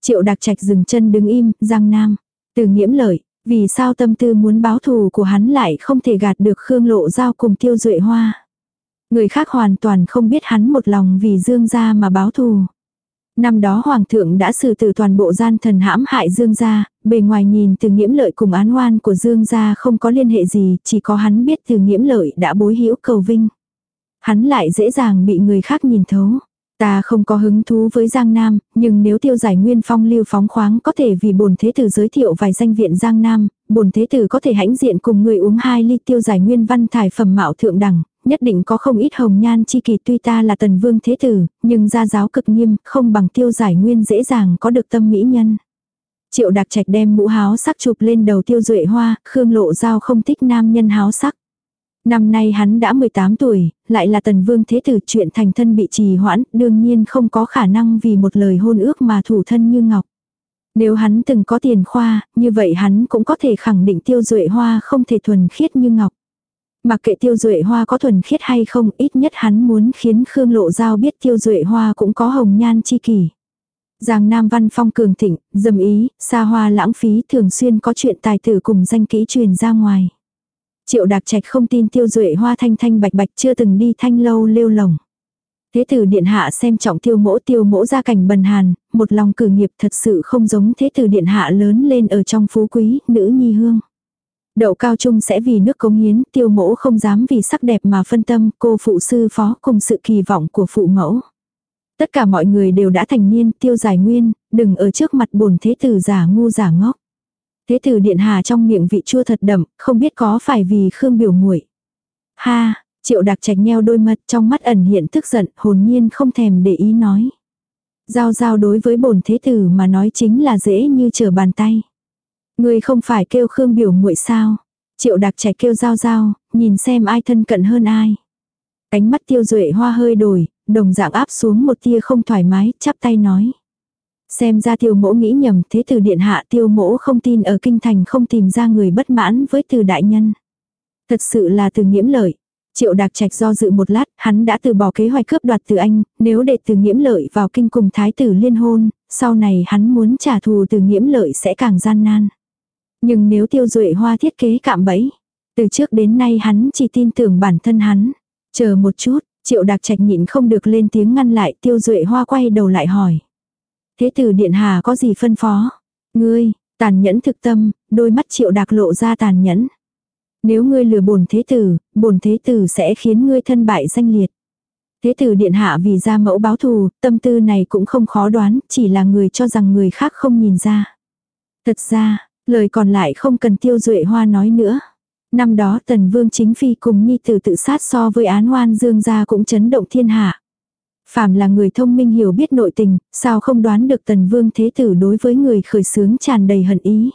Triệu đặc trạch dừng chân đứng im, Giang Nam. Từ nghiễm lợi, vì sao tâm tư muốn báo thù của hắn lại không thể gạt được Khương Lộ Giao cùng tiêu duệ hoa. Người khác hoàn toàn không biết hắn một lòng vì Dương gia mà báo thù. Năm đó Hoàng thượng đã xử tử toàn bộ gian thần hãm hại Dương gia, bề ngoài nhìn từ nghiễm lợi cùng án oan của Dương gia không có liên hệ gì, chỉ có hắn biết từ nghiễm lợi đã bối hữu cầu vinh. Hắn lại dễ dàng bị người khác nhìn thấu. Ta không có hứng thú với Giang Nam, nhưng nếu tiêu giải nguyên phong lưu phóng khoáng có thể vì bổn thế tử giới thiệu vài danh viện Giang Nam, bổn thế tử có thể hãnh diện cùng người uống hai ly tiêu giải nguyên văn thải phẩm mạo thượng đẳng, nhất định có không ít hồng nhan chi kỳ tuy ta là tần vương thế tử, nhưng gia giáo cực nghiêm, không bằng tiêu giải nguyên dễ dàng có được tâm mỹ nhân. Triệu đặc trạch đem mũ háo sắc chụp lên đầu tiêu duệ hoa, khương lộ giao không thích nam nhân háo sắc. Năm nay hắn đã 18 tuổi, lại là tần vương thế tử chuyện thành thân bị trì hoãn, đương nhiên không có khả năng vì một lời hôn ước mà thủ thân như ngọc. Nếu hắn từng có tiền khoa, như vậy hắn cũng có thể khẳng định tiêu duệ hoa không thể thuần khiết như ngọc. Mặc kệ tiêu duệ hoa có thuần khiết hay không, ít nhất hắn muốn khiến Khương Lộ Giao biết tiêu duệ hoa cũng có hồng nhan chi kỷ. Giang Nam Văn Phong cường thịnh, dâm ý, xa hoa lãng phí thường xuyên có chuyện tài tử cùng danh kỹ truyền ra ngoài. Triệu Đạc Trạch không tin tiêu duệ hoa thanh thanh bạch bạch chưa từng đi thanh lâu lêu lồng. Thế tử điện hạ xem trọng tiêu mỗ tiêu mỗ ra cảnh bần hàn, một lòng cử nghiệp thật sự không giống thế tử điện hạ lớn lên ở trong phú quý, nữ nhi hương. Đậu cao trung sẽ vì nước cống hiến, tiêu mỗ không dám vì sắc đẹp mà phân tâm, cô phụ sư phó cùng sự kỳ vọng của phụ mẫu. Tất cả mọi người đều đã thành niên, tiêu giải nguyên, đừng ở trước mặt bổn thế tử giả ngu giả ngốc. Thế tử điện hà trong miệng vị chua thật đậm, không biết có phải vì Khương biểu muội. Ha, triệu đặc trạch nheo đôi mật trong mắt ẩn hiện tức giận, hồn nhiên không thèm để ý nói. Giao giao đối với bổn thế tử mà nói chính là dễ như trở bàn tay. Người không phải kêu Khương biểu muội sao? Triệu đặc trạch kêu giao giao, nhìn xem ai thân cận hơn ai. Ánh mắt tiêu duệ hoa hơi đổi, đồng dạng áp xuống một tia không thoải mái, chắp tay nói. Xem ra tiêu mỗ nghĩ nhầm thế từ điện hạ tiêu mỗ không tin ở kinh thành không tìm ra người bất mãn với từ đại nhân. Thật sự là từ nghiễm lợi. Triệu Đạc Trạch do dự một lát, hắn đã từ bỏ kế hoạch cướp đoạt từ anh, nếu để từ nghiễm lợi vào kinh cùng thái tử liên hôn, sau này hắn muốn trả thù từ nghiễm lợi sẽ càng gian nan. Nhưng nếu tiêu duệ hoa thiết kế cạm bẫy, từ trước đến nay hắn chỉ tin tưởng bản thân hắn. Chờ một chút, triệu Đạc Trạch nhịn không được lên tiếng ngăn lại tiêu duệ hoa quay đầu lại hỏi. Thế tử điện hà có gì phân phó? Ngươi, tàn nhẫn thực tâm, đôi mắt triệu đạc lộ ra tàn nhẫn. Nếu ngươi lừa bổn thế tử, bổn thế tử sẽ khiến ngươi thân bại danh liệt. Thế tử điện hạ vì ra mẫu báo thù, tâm tư này cũng không khó đoán, chỉ là người cho rằng người khác không nhìn ra. Thật ra, lời còn lại không cần tiêu duệ hoa nói nữa. Năm đó tần vương chính phi cùng nhi tử tự sát so với án oan dương gia cũng chấn động thiên hạ. Phàm là người thông minh hiểu biết nội tình, sao không đoán được tần vương thế tử đối với người khởi sướng tràn đầy hận ý.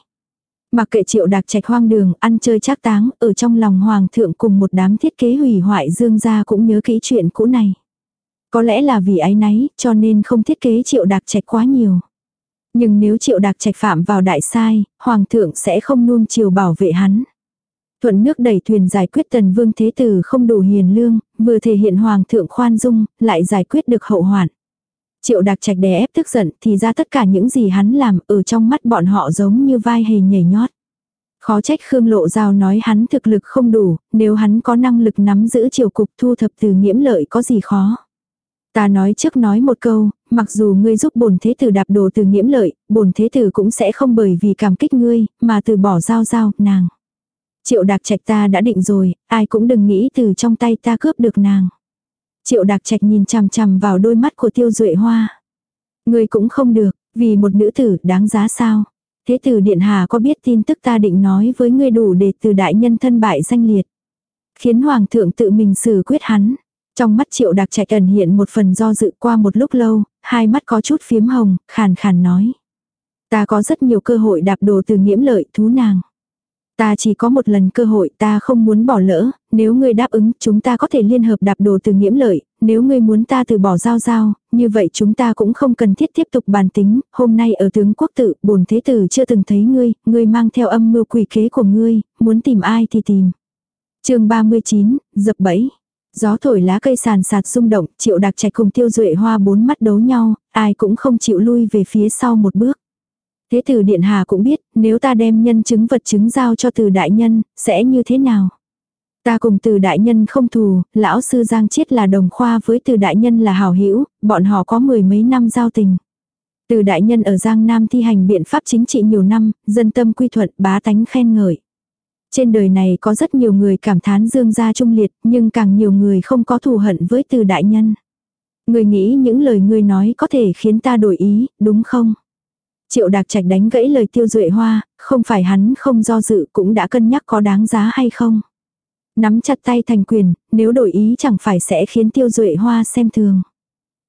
Mặc kệ triệu đạc trạch hoang đường, ăn chơi trác táng, ở trong lòng hoàng thượng cùng một đám thiết kế hủy hoại dương gia cũng nhớ kỹ chuyện cũ này. Có lẽ là vì ái náy, cho nên không thiết kế triệu đạc trạch quá nhiều. Nhưng nếu triệu đạc trạch phạm vào đại sai, hoàng thượng sẽ không nuông chiều bảo vệ hắn. Thuận nước đẩy thuyền giải quyết tần vương thế tử không đủ hiền lương, vừa thể hiện hoàng thượng khoan dung, lại giải quyết được hậu hoạn. Triệu đặc trạch đè ép tức giận thì ra tất cả những gì hắn làm ở trong mắt bọn họ giống như vai hề nhảy nhót. Khó trách Khương Lộ Giao nói hắn thực lực không đủ, nếu hắn có năng lực nắm giữ triều cục thu thập từ nghiễm lợi có gì khó. Ta nói trước nói một câu, mặc dù ngươi giúp bổn thế tử đạp đồ từ nghiễm lợi, bổn thế tử cũng sẽ không bởi vì cảm kích ngươi, mà từ bỏ giao giao, nàng. Triệu đạc trạch ta đã định rồi, ai cũng đừng nghĩ từ trong tay ta cướp được nàng. Triệu đạc trạch nhìn chằm chằm vào đôi mắt của tiêu duệ hoa. Người cũng không được, vì một nữ tử đáng giá sao. Thế tử Điện Hà có biết tin tức ta định nói với ngươi đủ để từ đại nhân thân bại danh liệt. Khiến Hoàng thượng tự mình xử quyết hắn. Trong mắt triệu đạc trạch ẩn hiện một phần do dự qua một lúc lâu, hai mắt có chút phiếm hồng, khàn khàn nói. Ta có rất nhiều cơ hội đạp đồ từ nghiễm lợi thú nàng. Ta chỉ có một lần cơ hội ta không muốn bỏ lỡ, nếu ngươi đáp ứng chúng ta có thể liên hợp đạp đồ từ nghiễm lợi, nếu ngươi muốn ta từ bỏ giao giao, như vậy chúng ta cũng không cần thiết tiếp tục bàn tính, hôm nay ở tướng quốc tự, bổn thế tử chưa từng thấy ngươi, ngươi mang theo âm mưu quỷ kế của ngươi, muốn tìm ai thì tìm. chương 39, dập bẫy. Gió thổi lá cây sàn sạt rung động, triệu đặc trạch cùng tiêu duệ hoa bốn mắt đấu nhau, ai cũng không chịu lui về phía sau một bước. Thế tử Điện Hà cũng biết, nếu ta đem nhân chứng vật chứng giao cho từ đại nhân, sẽ như thế nào? Ta cùng từ đại nhân không thù, lão sư Giang Chiết là đồng khoa với từ đại nhân là hảo hữu bọn họ có mười mấy năm giao tình. Từ đại nhân ở Giang Nam thi hành biện pháp chính trị nhiều năm, dân tâm quy thuận bá tánh khen ngợi. Trên đời này có rất nhiều người cảm thán dương gia trung liệt, nhưng càng nhiều người không có thù hận với từ đại nhân. Người nghĩ những lời người nói có thể khiến ta đổi ý, đúng không? Triệu Đạc Trạch đánh gãy lời Tiêu Duệ Hoa, không phải hắn không do dự cũng đã cân nhắc có đáng giá hay không. Nắm chặt tay thành quyền, nếu đổi ý chẳng phải sẽ khiến Tiêu Duệ Hoa xem thường.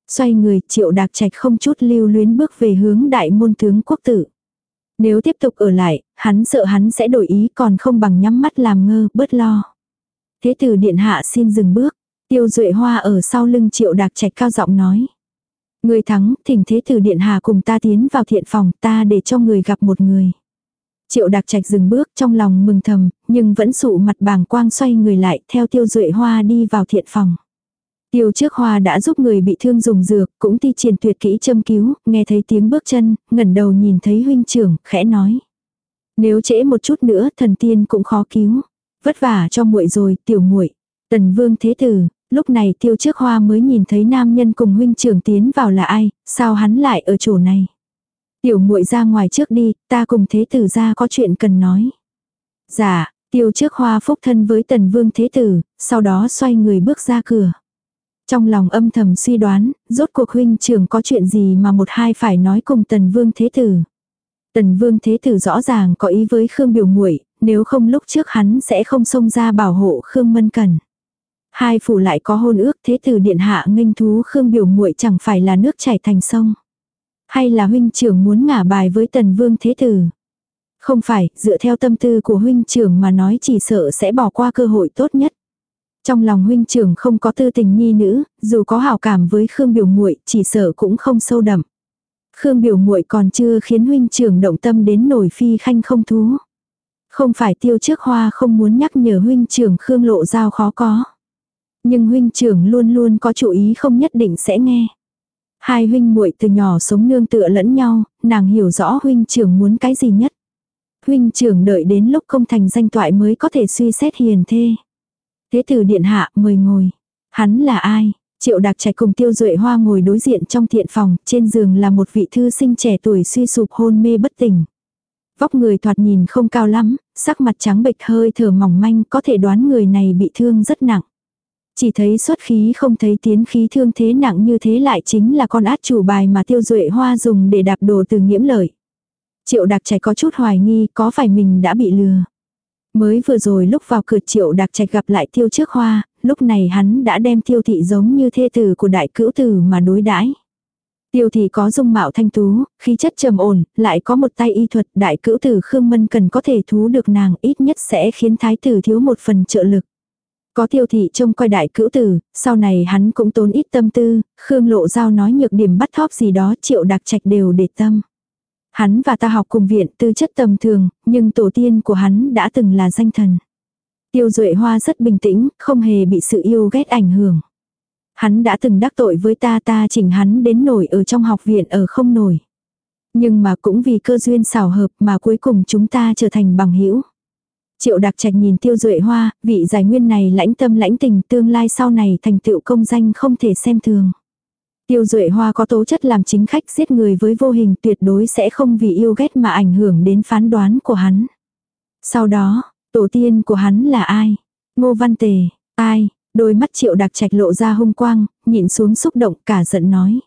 Xoay người, Triệu Đạc Trạch không chút lưu luyến bước về hướng đại môn tướng quốc tử. Nếu tiếp tục ở lại, hắn sợ hắn sẽ đổi ý còn không bằng nhắm mắt làm ngơ, bớt lo. Thế tử điện hạ xin dừng bước. Tiêu Duệ Hoa ở sau lưng Triệu Đạc Trạch cao giọng nói. Người thắng, thỉnh thế tử điện hạ cùng ta tiến vào thiện phòng, ta để cho người gặp một người. Triệu đặc Trạch dừng bước trong lòng mừng thầm, nhưng vẫn sụ mặt bàng quang xoay người lại theo Tiêu Duệ Hoa đi vào thiện phòng. Tiêu trước hoa đã giúp người bị thương dùng dược, cũng thi triển tuyệt kỹ châm cứu, nghe thấy tiếng bước chân, ngẩn đầu nhìn thấy huynh trưởng, khẽ nói. Nếu trễ một chút nữa thần tiên cũng khó cứu. Vất vả cho muội rồi, tiểu muội Tần vương thế tử, lúc này tiêu trước hoa mới nhìn thấy nam nhân cùng huynh trưởng tiến vào là ai, sao hắn lại ở chỗ này. Tiểu muội ra ngoài trước đi, ta cùng thế tử ra có chuyện cần nói. Dạ, tiêu trước hoa phúc thân với tần vương thế tử, sau đó xoay người bước ra cửa. Trong lòng âm thầm suy đoán, rốt cuộc huynh trưởng có chuyện gì mà một hai phải nói cùng tần vương thế tử. Tần vương thế tử rõ ràng có ý với Khương biểu muội nếu không lúc trước hắn sẽ không xông ra bảo hộ Khương Mân Cần. Hai phủ lại có hôn ước thế tử điện hạ nghênh thú Khương biểu muội chẳng phải là nước chảy thành sông. Hay là huynh trưởng muốn ngả bài với tần vương thế tử. Không phải, dựa theo tâm tư của huynh trưởng mà nói chỉ sợ sẽ bỏ qua cơ hội tốt nhất. Trong lòng huynh trưởng không có tư tình nhi nữ, dù có hảo cảm với Khương biểu muội chỉ sợ cũng không sâu đậm. Khương biểu muội còn chưa khiến huynh trưởng động tâm đến nổi phi khanh không thú. Không phải tiêu trước hoa không muốn nhắc nhở huynh trưởng Khương lộ giao khó có. Nhưng huynh trưởng luôn luôn có chủ ý không nhất định sẽ nghe. Hai huynh muội từ nhỏ sống nương tựa lẫn nhau, nàng hiểu rõ huynh trưởng muốn cái gì nhất. Huynh trưởng đợi đến lúc không thành danh toại mới có thể suy xét hiền thê. Thế tử điện hạ mời ngồi. Hắn là ai? Triệu đặc trạch cùng tiêu duệ hoa ngồi đối diện trong thiện phòng, trên giường là một vị thư sinh trẻ tuổi suy sụp hôn mê bất tỉnh. Vóc người thoạt nhìn không cao lắm, sắc mặt trắng bệch hơi thở mỏng manh có thể đoán người này bị thương rất nặng. Chỉ thấy xuất khí không thấy tiến khí thương thế nặng như thế lại chính là con át chủ bài mà tiêu duệ hoa dùng để đạp đồ từ nhiễm lợi. Triệu đặc trạch có chút hoài nghi có phải mình đã bị lừa. Mới vừa rồi lúc vào cửa triệu đặc trạch gặp lại tiêu trước hoa, lúc này hắn đã đem tiêu thị giống như thê tử của đại cữu tử mà đối đãi. Tiêu thị có dung mạo thanh tú, khí chất trầm ổn, lại có một tay y thuật đại cữu tử Khương Mân cần có thể thú được nàng ít nhất sẽ khiến thái tử thiếu một phần trợ lực. Có tiêu thị trông coi đại cữu tử, sau này hắn cũng tốn ít tâm tư, Khương lộ giao nói nhược điểm bắt thóp gì đó triệu đặc trạch đều để tâm. Hắn và ta học cùng viện tư chất tầm thường, nhưng tổ tiên của hắn đã từng là danh thần. Tiêu Duệ Hoa rất bình tĩnh, không hề bị sự yêu ghét ảnh hưởng. Hắn đã từng đắc tội với ta ta chỉnh hắn đến nổi ở trong học viện ở không nổi. Nhưng mà cũng vì cơ duyên xảo hợp mà cuối cùng chúng ta trở thành bằng hữu. Triệu đặc trạch nhìn tiêu duệ hoa, vị giải nguyên này lãnh tâm lãnh tình tương lai sau này thành tựu công danh không thể xem thường. Tiêu duệ hoa có tố chất làm chính khách giết người với vô hình tuyệt đối sẽ không vì yêu ghét mà ảnh hưởng đến phán đoán của hắn. Sau đó, tổ tiên của hắn là ai? Ngô Văn Tề, ai? Đôi mắt triệu đặc trạch lộ ra hung quang, nhịn xuống xúc động cả giận nói.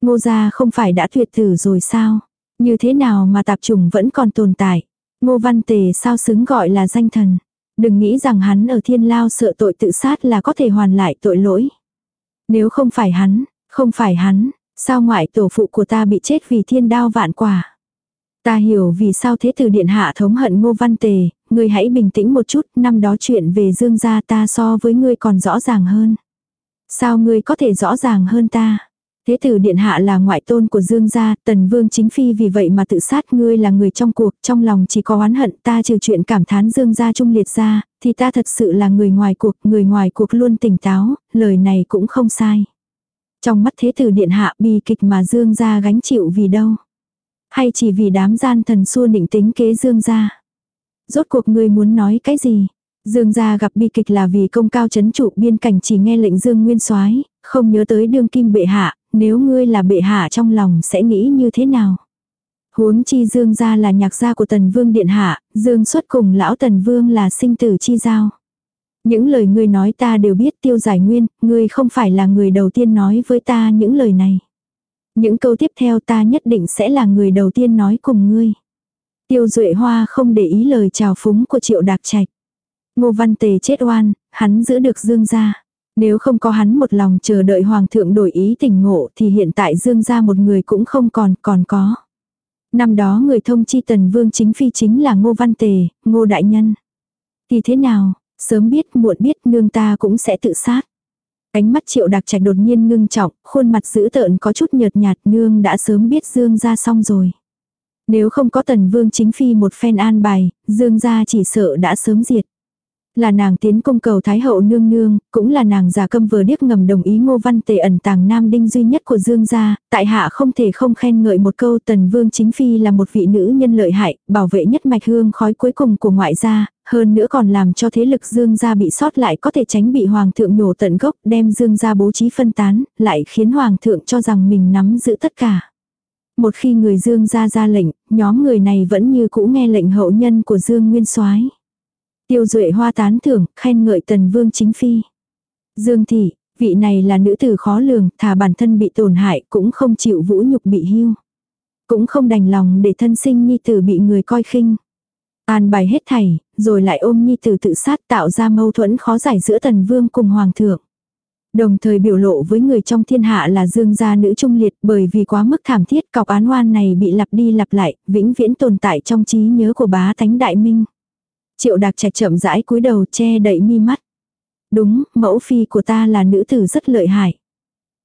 Ngô gia không phải đã tuyệt tử rồi sao? Như thế nào mà tạp trùng vẫn còn tồn tại? Ngô Văn Tề sao xứng gọi là danh thần? Đừng nghĩ rằng hắn ở thiên lao sợ tội tự sát là có thể hoàn lại tội lỗi. Nếu không phải hắn, không phải hắn, sao ngoại tổ phụ của ta bị chết vì thiên đao vạn quả. Ta hiểu vì sao thế tử điện hạ thống hận ngô văn tề, ngươi hãy bình tĩnh một chút, năm đó chuyện về dương gia ta so với ngươi còn rõ ràng hơn. Sao ngươi có thể rõ ràng hơn ta? Thế tử điện hạ là ngoại tôn của Dương gia, tần vương chính phi vì vậy mà tự sát ngươi là người trong cuộc, trong lòng chỉ có oán hận ta trừ chuyện cảm thán Dương gia trung liệt ra, thì ta thật sự là người ngoài cuộc, người ngoài cuộc luôn tỉnh táo, lời này cũng không sai. Trong mắt thế tử điện hạ bi kịch mà Dương gia gánh chịu vì đâu? Hay chỉ vì đám gian thần xua định tính kế Dương gia? Rốt cuộc ngươi muốn nói cái gì? Dương gia gặp bi kịch là vì công cao chấn trụ biên cảnh chỉ nghe lệnh Dương Nguyên Soái, không nhớ tới đương kim bệ hạ, nếu ngươi là bệ hạ trong lòng sẽ nghĩ như thế nào? Huống chi Dương gia là nhạc gia của Tần Vương điện hạ, Dương xuất cùng lão Tần Vương là sinh tử chi giao. Những lời ngươi nói ta đều biết tiêu giải nguyên, ngươi không phải là người đầu tiên nói với ta những lời này. Những câu tiếp theo ta nhất định sẽ là người đầu tiên nói cùng ngươi. Tiêu Duệ Hoa không để ý lời chào phúng của Triệu Đạc Trạch. Ngô Văn Tề chết oan, hắn giữ được Dương gia. Nếu không có hắn một lòng chờ đợi Hoàng thượng đổi ý tỉnh ngộ thì hiện tại Dương gia một người cũng không còn, còn có. Năm đó người thông chi tần vương chính phi chính là Ngô Văn Tề, Ngô Đại Nhân. Thì thế nào, Sớm biết muộn biết nương ta cũng sẽ tự sát. Ánh mắt triệu đặc trạch đột nhiên ngưng trọng, khuôn mặt dữ tợn có chút nhợt nhạt nương đã sớm biết Dương ra xong rồi. Nếu không có tần vương chính phi một phen an bài, Dương gia chỉ sợ đã sớm diệt. Là nàng tiến công cầu Thái hậu nương nương, cũng là nàng già câm vừa điếc ngầm đồng ý ngô văn tề ẩn tàng nam đinh duy nhất của Dương gia, tại hạ không thể không khen ngợi một câu tần vương chính phi là một vị nữ nhân lợi hại, bảo vệ nhất mạch hương khói cuối cùng của ngoại gia, hơn nữa còn làm cho thế lực Dương gia bị sót lại có thể tránh bị hoàng thượng nhổ tận gốc đem Dương gia bố trí phân tán, lại khiến hoàng thượng cho rằng mình nắm giữ tất cả. Một khi người Dương gia ra lệnh, nhóm người này vẫn như cũ nghe lệnh hậu nhân của Dương Nguyên Soái. Tiêu Duệ hoa tán thưởng, khen ngợi Tần Vương chính phi. Dương thị, vị này là nữ tử khó lường, thà bản thân bị tổn hại cũng không chịu vũ nhục bị hưu. Cũng không đành lòng để thân sinh nhi tử bị người coi khinh. An bài hết thảy, rồi lại ôm nhi tử tự sát tạo ra mâu thuẫn khó giải giữa Tần Vương cùng Hoàng thượng. Đồng thời biểu lộ với người trong thiên hạ là dương gia nữ trung liệt bởi vì quá mức thảm thiết cọc án oan này bị lặp đi lặp lại, vĩnh viễn tồn tại trong trí nhớ của bá tánh đại minh. Triệu đạc trạch chậm rãi cúi đầu che đậy mi mắt. Đúng, mẫu phi của ta là nữ tử rất lợi hại.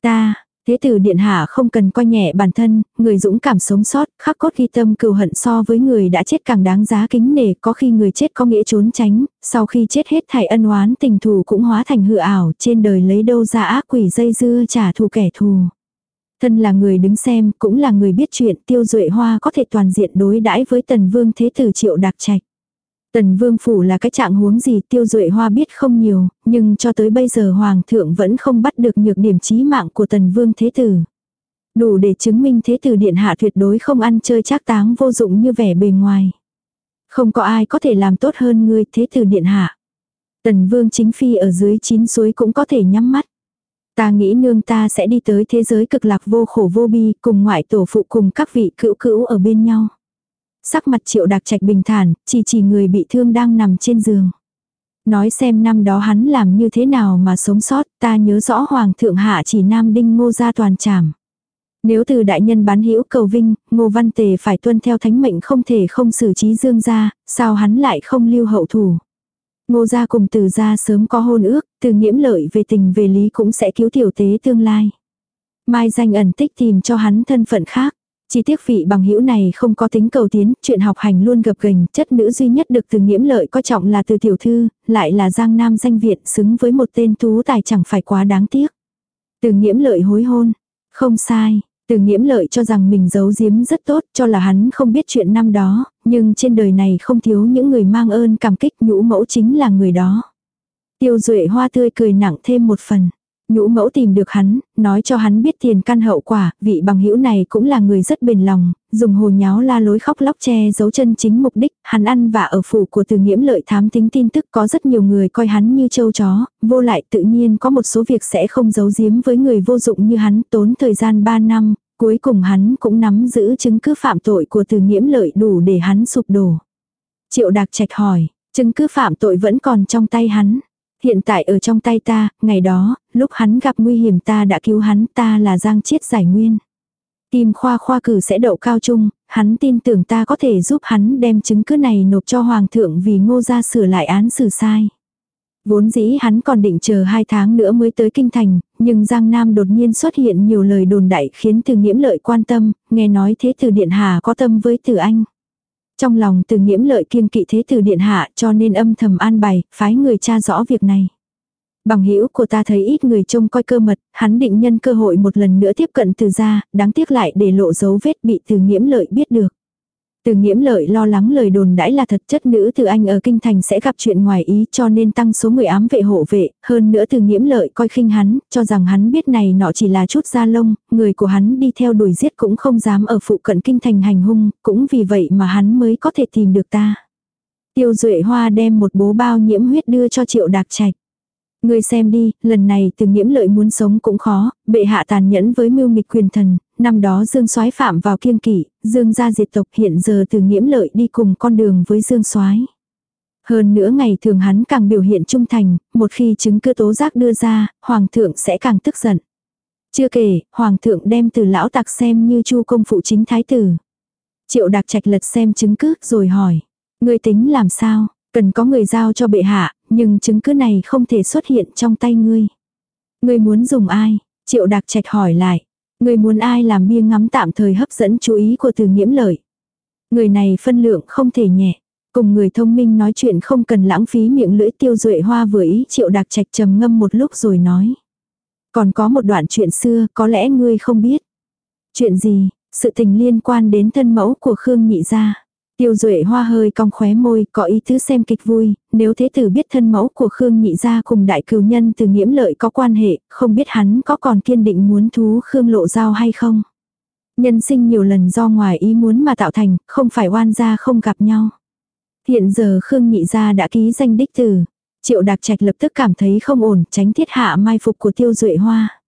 Ta, thế tử điện hạ không cần coi nhẹ bản thân, người dũng cảm sống sót, khắc cốt ghi tâm cừu hận so với người đã chết càng đáng giá kính nể, có khi người chết có nghĩa trốn tránh, sau khi chết hết thảy ân oán tình thù cũng hóa thành hư ảo, trên đời lấy đâu ra ác quỷ dây dưa trả thù kẻ thù. Thân là người đứng xem, cũng là người biết chuyện, tiêu duệ hoa có thể toàn diện đối đãi với tần vương thế tử triệu đặc trạch. Tần vương phủ là cái trạng huống gì tiêu duệ hoa biết không nhiều, nhưng cho tới bây giờ hoàng thượng vẫn không bắt được nhược điểm chí mạng của tần vương thế tử. Đủ để chứng minh thế tử điện hạ tuyệt đối không ăn chơi trác táng vô dụng như vẻ bề ngoài. Không có ai có thể làm tốt hơn ngươi thế tử điện hạ. Tần vương chính phi ở dưới chín suối cũng có thể nhắm mắt. Ta nghĩ nương ta sẽ đi tới thế giới cực lạc vô khổ vô bi cùng ngoại tổ phụ cùng các vị cữu cữu ở bên nhau. Sắc mặt triệu đặc trạch bình thản, chỉ chỉ người bị thương đang nằm trên giường. Nói xem năm đó hắn làm như thế nào mà sống sót, ta nhớ rõ hoàng thượng hạ chỉ nam đinh ngô gia toàn trảm. Nếu từ đại nhân bán hữu cầu vinh, ngô văn tề phải tuân theo thánh mệnh không thể không xử trí dương gia, sao hắn lại không lưu hậu thủ. Ngô gia cùng từ gia sớm có hôn ước, từ nghiễm lợi về tình về lý cũng sẽ cứu tiểu tế tương lai. Mai danh ẩn tích tìm cho hắn thân phận khác. Chỉ tiếc vị bằng hữu này không có tính cầu tiến, chuyện học hành luôn gập gành, chất nữ duy nhất được từ nghiễm lợi coi trọng là từ tiểu thư, lại là giang nam danh viện xứng với một tên tú tài chẳng phải quá đáng tiếc. Từ nghiễm lợi hối hôn, không sai, từ nghiễm lợi cho rằng mình giấu giếm rất tốt, cho là hắn không biết chuyện năm đó, nhưng trên đời này không thiếu những người mang ơn cảm kích nhũ mẫu chính là người đó. Tiêu duệ hoa tươi cười nặng thêm một phần. Nhũ mẫu tìm được hắn, nói cho hắn biết tiền căn hậu quả, vị bằng hữu này cũng là người rất bền lòng, dùng hồ nháo la lối khóc lóc che giấu chân chính mục đích, hắn ăn và ở phủ của từ nghiễm lợi thám tính tin tức có rất nhiều người coi hắn như châu chó, vô lại tự nhiên có một số việc sẽ không giấu giếm với người vô dụng như hắn tốn thời gian 3 năm, cuối cùng hắn cũng nắm giữ chứng cứ phạm tội của từ nghiễm lợi đủ để hắn sụp đổ. Triệu Đạc Trạch hỏi, chứng cứ phạm tội vẫn còn trong tay hắn. Hiện tại ở trong tay ta, ngày đó, lúc hắn gặp nguy hiểm ta đã cứu hắn ta là Giang Chiết giải nguyên. Kim khoa khoa cử sẽ đậu cao trung, hắn tin tưởng ta có thể giúp hắn đem chứng cứ này nộp cho hoàng thượng vì ngô gia sửa lại án xử sai. Vốn dĩ hắn còn định chờ hai tháng nữa mới tới kinh thành, nhưng Giang Nam đột nhiên xuất hiện nhiều lời đồn đại khiến từ nghiễm lợi quan tâm, nghe nói thế từ điện hà có tâm với từ anh. Trong lòng từ nghiễm lợi kiên kỵ thế từ điện hạ cho nên âm thầm an bày, phái người tra rõ việc này. Bằng hữu của ta thấy ít người trông coi cơ mật, hắn định nhân cơ hội một lần nữa tiếp cận từ ra, đáng tiếc lại để lộ dấu vết bị từ nghiễm lợi biết được. Từ nghiễm lợi lo lắng lời đồn đãi là thật chất nữ từ anh ở kinh thành sẽ gặp chuyện ngoài ý cho nên tăng số người ám vệ hộ vệ, hơn nữa từ nghiễm lợi coi khinh hắn, cho rằng hắn biết này nọ chỉ là chút da lông, người của hắn đi theo đuổi giết cũng không dám ở phụ cận kinh thành hành hung, cũng vì vậy mà hắn mới có thể tìm được ta. Tiêu duệ hoa đem một bố bao nhiễm huyết đưa cho triệu đạc trạch. Ngươi xem đi, lần này từ nghiễm lợi muốn sống cũng khó, bệ hạ tàn nhẫn với mưu nghịch quyền thần, năm đó Dương Soái phạm vào kiêng kỵ, Dương gia diệt tộc hiện giờ từ nghiễm lợi đi cùng con đường với Dương Soái. Hơn nữa ngày thường hắn càng biểu hiện trung thành, một khi chứng cứ tố giác đưa ra, hoàng thượng sẽ càng tức giận. Chưa kể, hoàng thượng đem từ lão tặc xem như chu công phụ chính thái tử. Triệu đặc trạch lật xem chứng cứ rồi hỏi, người tính làm sao? Cần có người giao cho bệ hạ, nhưng chứng cứ này không thể xuất hiện trong tay ngươi. Ngươi muốn dùng ai? Triệu đặc trạch hỏi lại người muốn ai làm bia ngắm tạm thời hấp dẫn chú ý của từ nghiễm lợi. Người này phân lượng không thể nhẹ. Cùng người thông minh nói chuyện không cần lãng phí miệng lưỡi tiêu duệ hoa vừa ý triệu đặc trạch trầm ngâm một lúc rồi nói. Còn có một đoạn chuyện xưa có lẽ ngươi không biết. Chuyện gì, sự tình liên quan đến thân mẫu của Khương Nhị Gia. Tiêu Duệ Hoa hơi cong khóe môi, có ý tứ xem kịch vui, nếu thế tử biết thân mẫu của Khương Nhị Gia cùng đại cừu nhân từ nghiễm lợi có quan hệ, không biết hắn có còn kiên định muốn thú Khương Lộ Giao hay không. Nhân sinh nhiều lần do ngoài ý muốn mà tạo thành, không phải oan gia không gặp nhau. Hiện giờ Khương Nhị Gia đã ký danh đích tử. Triệu Đạc Trạch lập tức cảm thấy không ổn, tránh thiết hạ mai phục của Tiêu Duệ Hoa.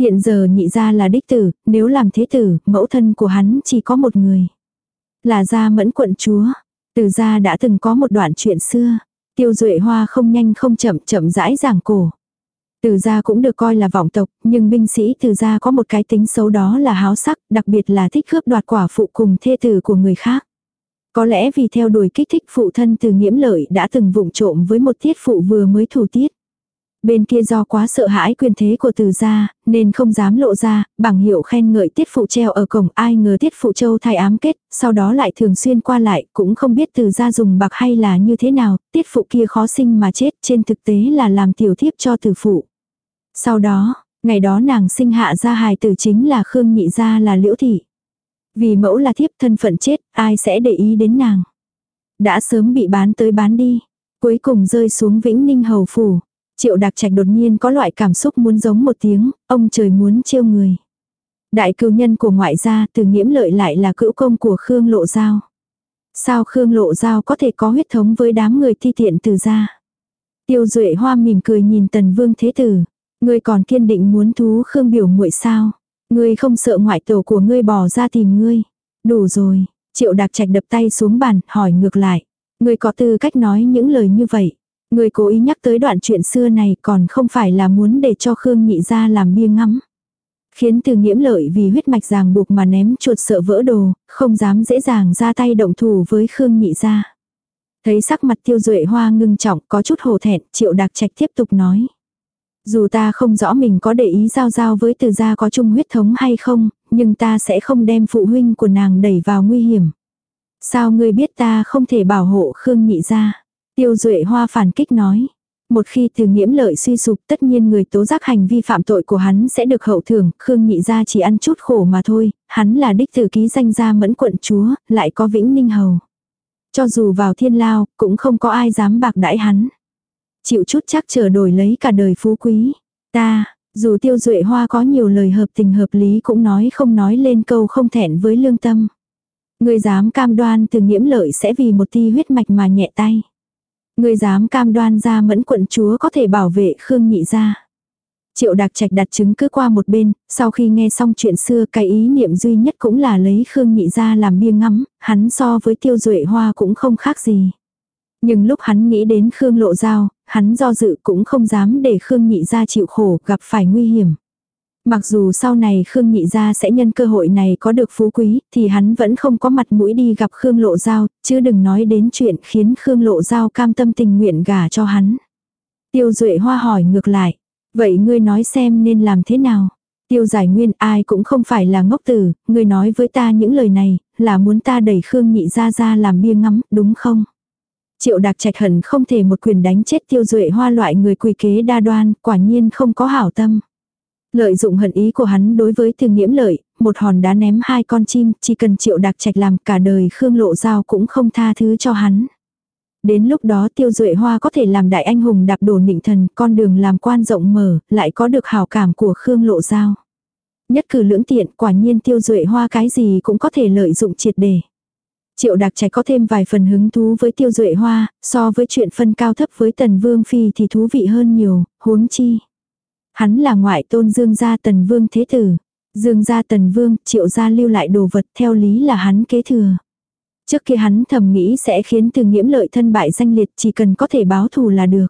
Hiện giờ nhị gia là đích tử, nếu làm thế tử, mẫu thân của hắn chỉ có một người. Là gia mẫn quận chúa. Từ gia đã từng có một đoạn chuyện xưa. Tiêu duệ hoa không nhanh không chậm chậm rãi giảng cổ. Từ gia cũng được coi là vọng tộc, nhưng binh sĩ từ gia có một cái tính xấu đó là háo sắc, đặc biệt là thích cướp đoạt quả phụ cùng thê tử của người khác. Có lẽ vì theo đuổi kích thích phụ thân từ nghiễm lợi đã từng vụng trộm với một tiết phụ vừa mới thủ tiết. Bên kia do quá sợ hãi quyền thế của từ gia, nên không dám lộ ra, bằng hiệu khen ngợi tiết phụ treo ở cổng ai ngờ tiết phụ châu thay ám kết, sau đó lại thường xuyên qua lại, cũng không biết từ gia dùng bạc hay là như thế nào, tiết phụ kia khó sinh mà chết, trên thực tế là làm tiểu thiếp cho từ phụ. Sau đó, ngày đó nàng sinh hạ ra hài tử chính là Khương Nhị Gia là Liễu Thị. Vì mẫu là thiếp thân phận chết, ai sẽ để ý đến nàng. Đã sớm bị bán tới bán đi, cuối cùng rơi xuống Vĩnh Ninh Hầu Phủ. Triệu đặc trạch đột nhiên có loại cảm xúc muốn giống một tiếng, ông trời muốn chiêu người. Đại cưu nhân của ngoại gia từ nghiễm lợi lại là cữu công của Khương Lộ Giao. Sao Khương Lộ Giao có thể có huyết thống với đám người thi tiện từ gia? Tiêu Duệ Hoa mỉm cười nhìn Tần Vương Thế Tử. Ngươi còn kiên định muốn thú Khương biểu muội sao? Ngươi không sợ ngoại tổ của ngươi bỏ ra tìm ngươi. Đủ rồi, Triệu Đạc Trạch đập tay xuống bàn, hỏi ngược lại. Ngươi có tư cách nói những lời như vậy. Người cố ý nhắc tới đoạn chuyện xưa này còn không phải là muốn để cho Khương nhị ra làm bia ngắm. Khiến từ nghiễm lợi vì huyết mạch ràng buộc mà ném chuột sợ vỡ đồ, không dám dễ dàng ra tay động thủ với Khương nhị ra. Thấy sắc mặt tiêu duệ hoa ngưng trọng có chút hồ thẹn, triệu đặc trạch tiếp tục nói. Dù ta không rõ mình có để ý giao giao với từ gia có chung huyết thống hay không, nhưng ta sẽ không đem phụ huynh của nàng đẩy vào nguy hiểm. Sao ngươi biết ta không thể bảo hộ Khương nhị ra? Tiêu Duệ Hoa phản kích nói. Một khi từ nghiễm lợi suy sụp tất nhiên người tố giác hành vi phạm tội của hắn sẽ được hậu thưởng, Khương Nhị Gia chỉ ăn chút khổ mà thôi, hắn là đích tử ký danh gia mẫn quận chúa, lại có vĩnh ninh hầu. Cho dù vào thiên lao, cũng không có ai dám bạc đãi hắn. Chịu chút chắc chờ đổi lấy cả đời phú quý. Ta, dù tiêu duệ hoa có nhiều lời hợp tình hợp lý cũng nói không nói lên câu không thẹn với lương tâm. Người dám cam đoan từ nghiễm lợi sẽ vì một ti huyết mạch mà nhẹ tay. Người dám cam đoan ra mẫn quận chúa có thể bảo vệ Khương nhị ra. Triệu đặc trạch đặt chứng cứ qua một bên, sau khi nghe xong chuyện xưa cái ý niệm duy nhất cũng là lấy Khương nhị ra làm bia ngắm, hắn so với tiêu duệ hoa cũng không khác gì. Nhưng lúc hắn nghĩ đến Khương lộ giao, hắn do dự cũng không dám để Khương nhị ra chịu khổ gặp phải nguy hiểm. Mặc dù sau này Khương Nhị Gia sẽ nhân cơ hội này có được phú quý, thì hắn vẫn không có mặt mũi đi gặp Khương Lộ Giao, chứ đừng nói đến chuyện khiến Khương Lộ Giao cam tâm tình nguyện gả cho hắn. Tiêu Duệ Hoa hỏi ngược lại, vậy ngươi nói xem nên làm thế nào? Tiêu giải nguyên ai cũng không phải là ngốc tử, ngươi nói với ta những lời này, là muốn ta đẩy Khương Nhị Gia ra làm bia ngắm, đúng không? Triệu Đạc Trạch hận không thể một quyền đánh chết Tiêu Duệ Hoa loại người quỳ kế đa đoan, quả nhiên không có hảo tâm. Lợi dụng hận ý của hắn đối với thường nghiễm lợi, một hòn đá ném hai con chim, chỉ cần triệu đặc trạch làm cả đời Khương Lộ Giao cũng không tha thứ cho hắn. Đến lúc đó tiêu duệ hoa có thể làm đại anh hùng đạp đổ nịnh thần, con đường làm quan rộng mở, lại có được hào cảm của Khương Lộ Giao. Nhất cử lưỡng tiện, quả nhiên tiêu duệ hoa cái gì cũng có thể lợi dụng triệt đề. Triệu đặc trạch có thêm vài phần hứng thú với tiêu duệ hoa, so với chuyện phân cao thấp với tần vương phi thì thú vị hơn nhiều, huống chi. Hắn là ngoại tôn Dương gia tần vương thế tử. Dương gia tần vương, triệu gia lưu lại đồ vật theo lý là hắn kế thừa. Trước kia hắn thầm nghĩ sẽ khiến từ nghiễm lợi thân bại danh liệt chỉ cần có thể báo thù là được.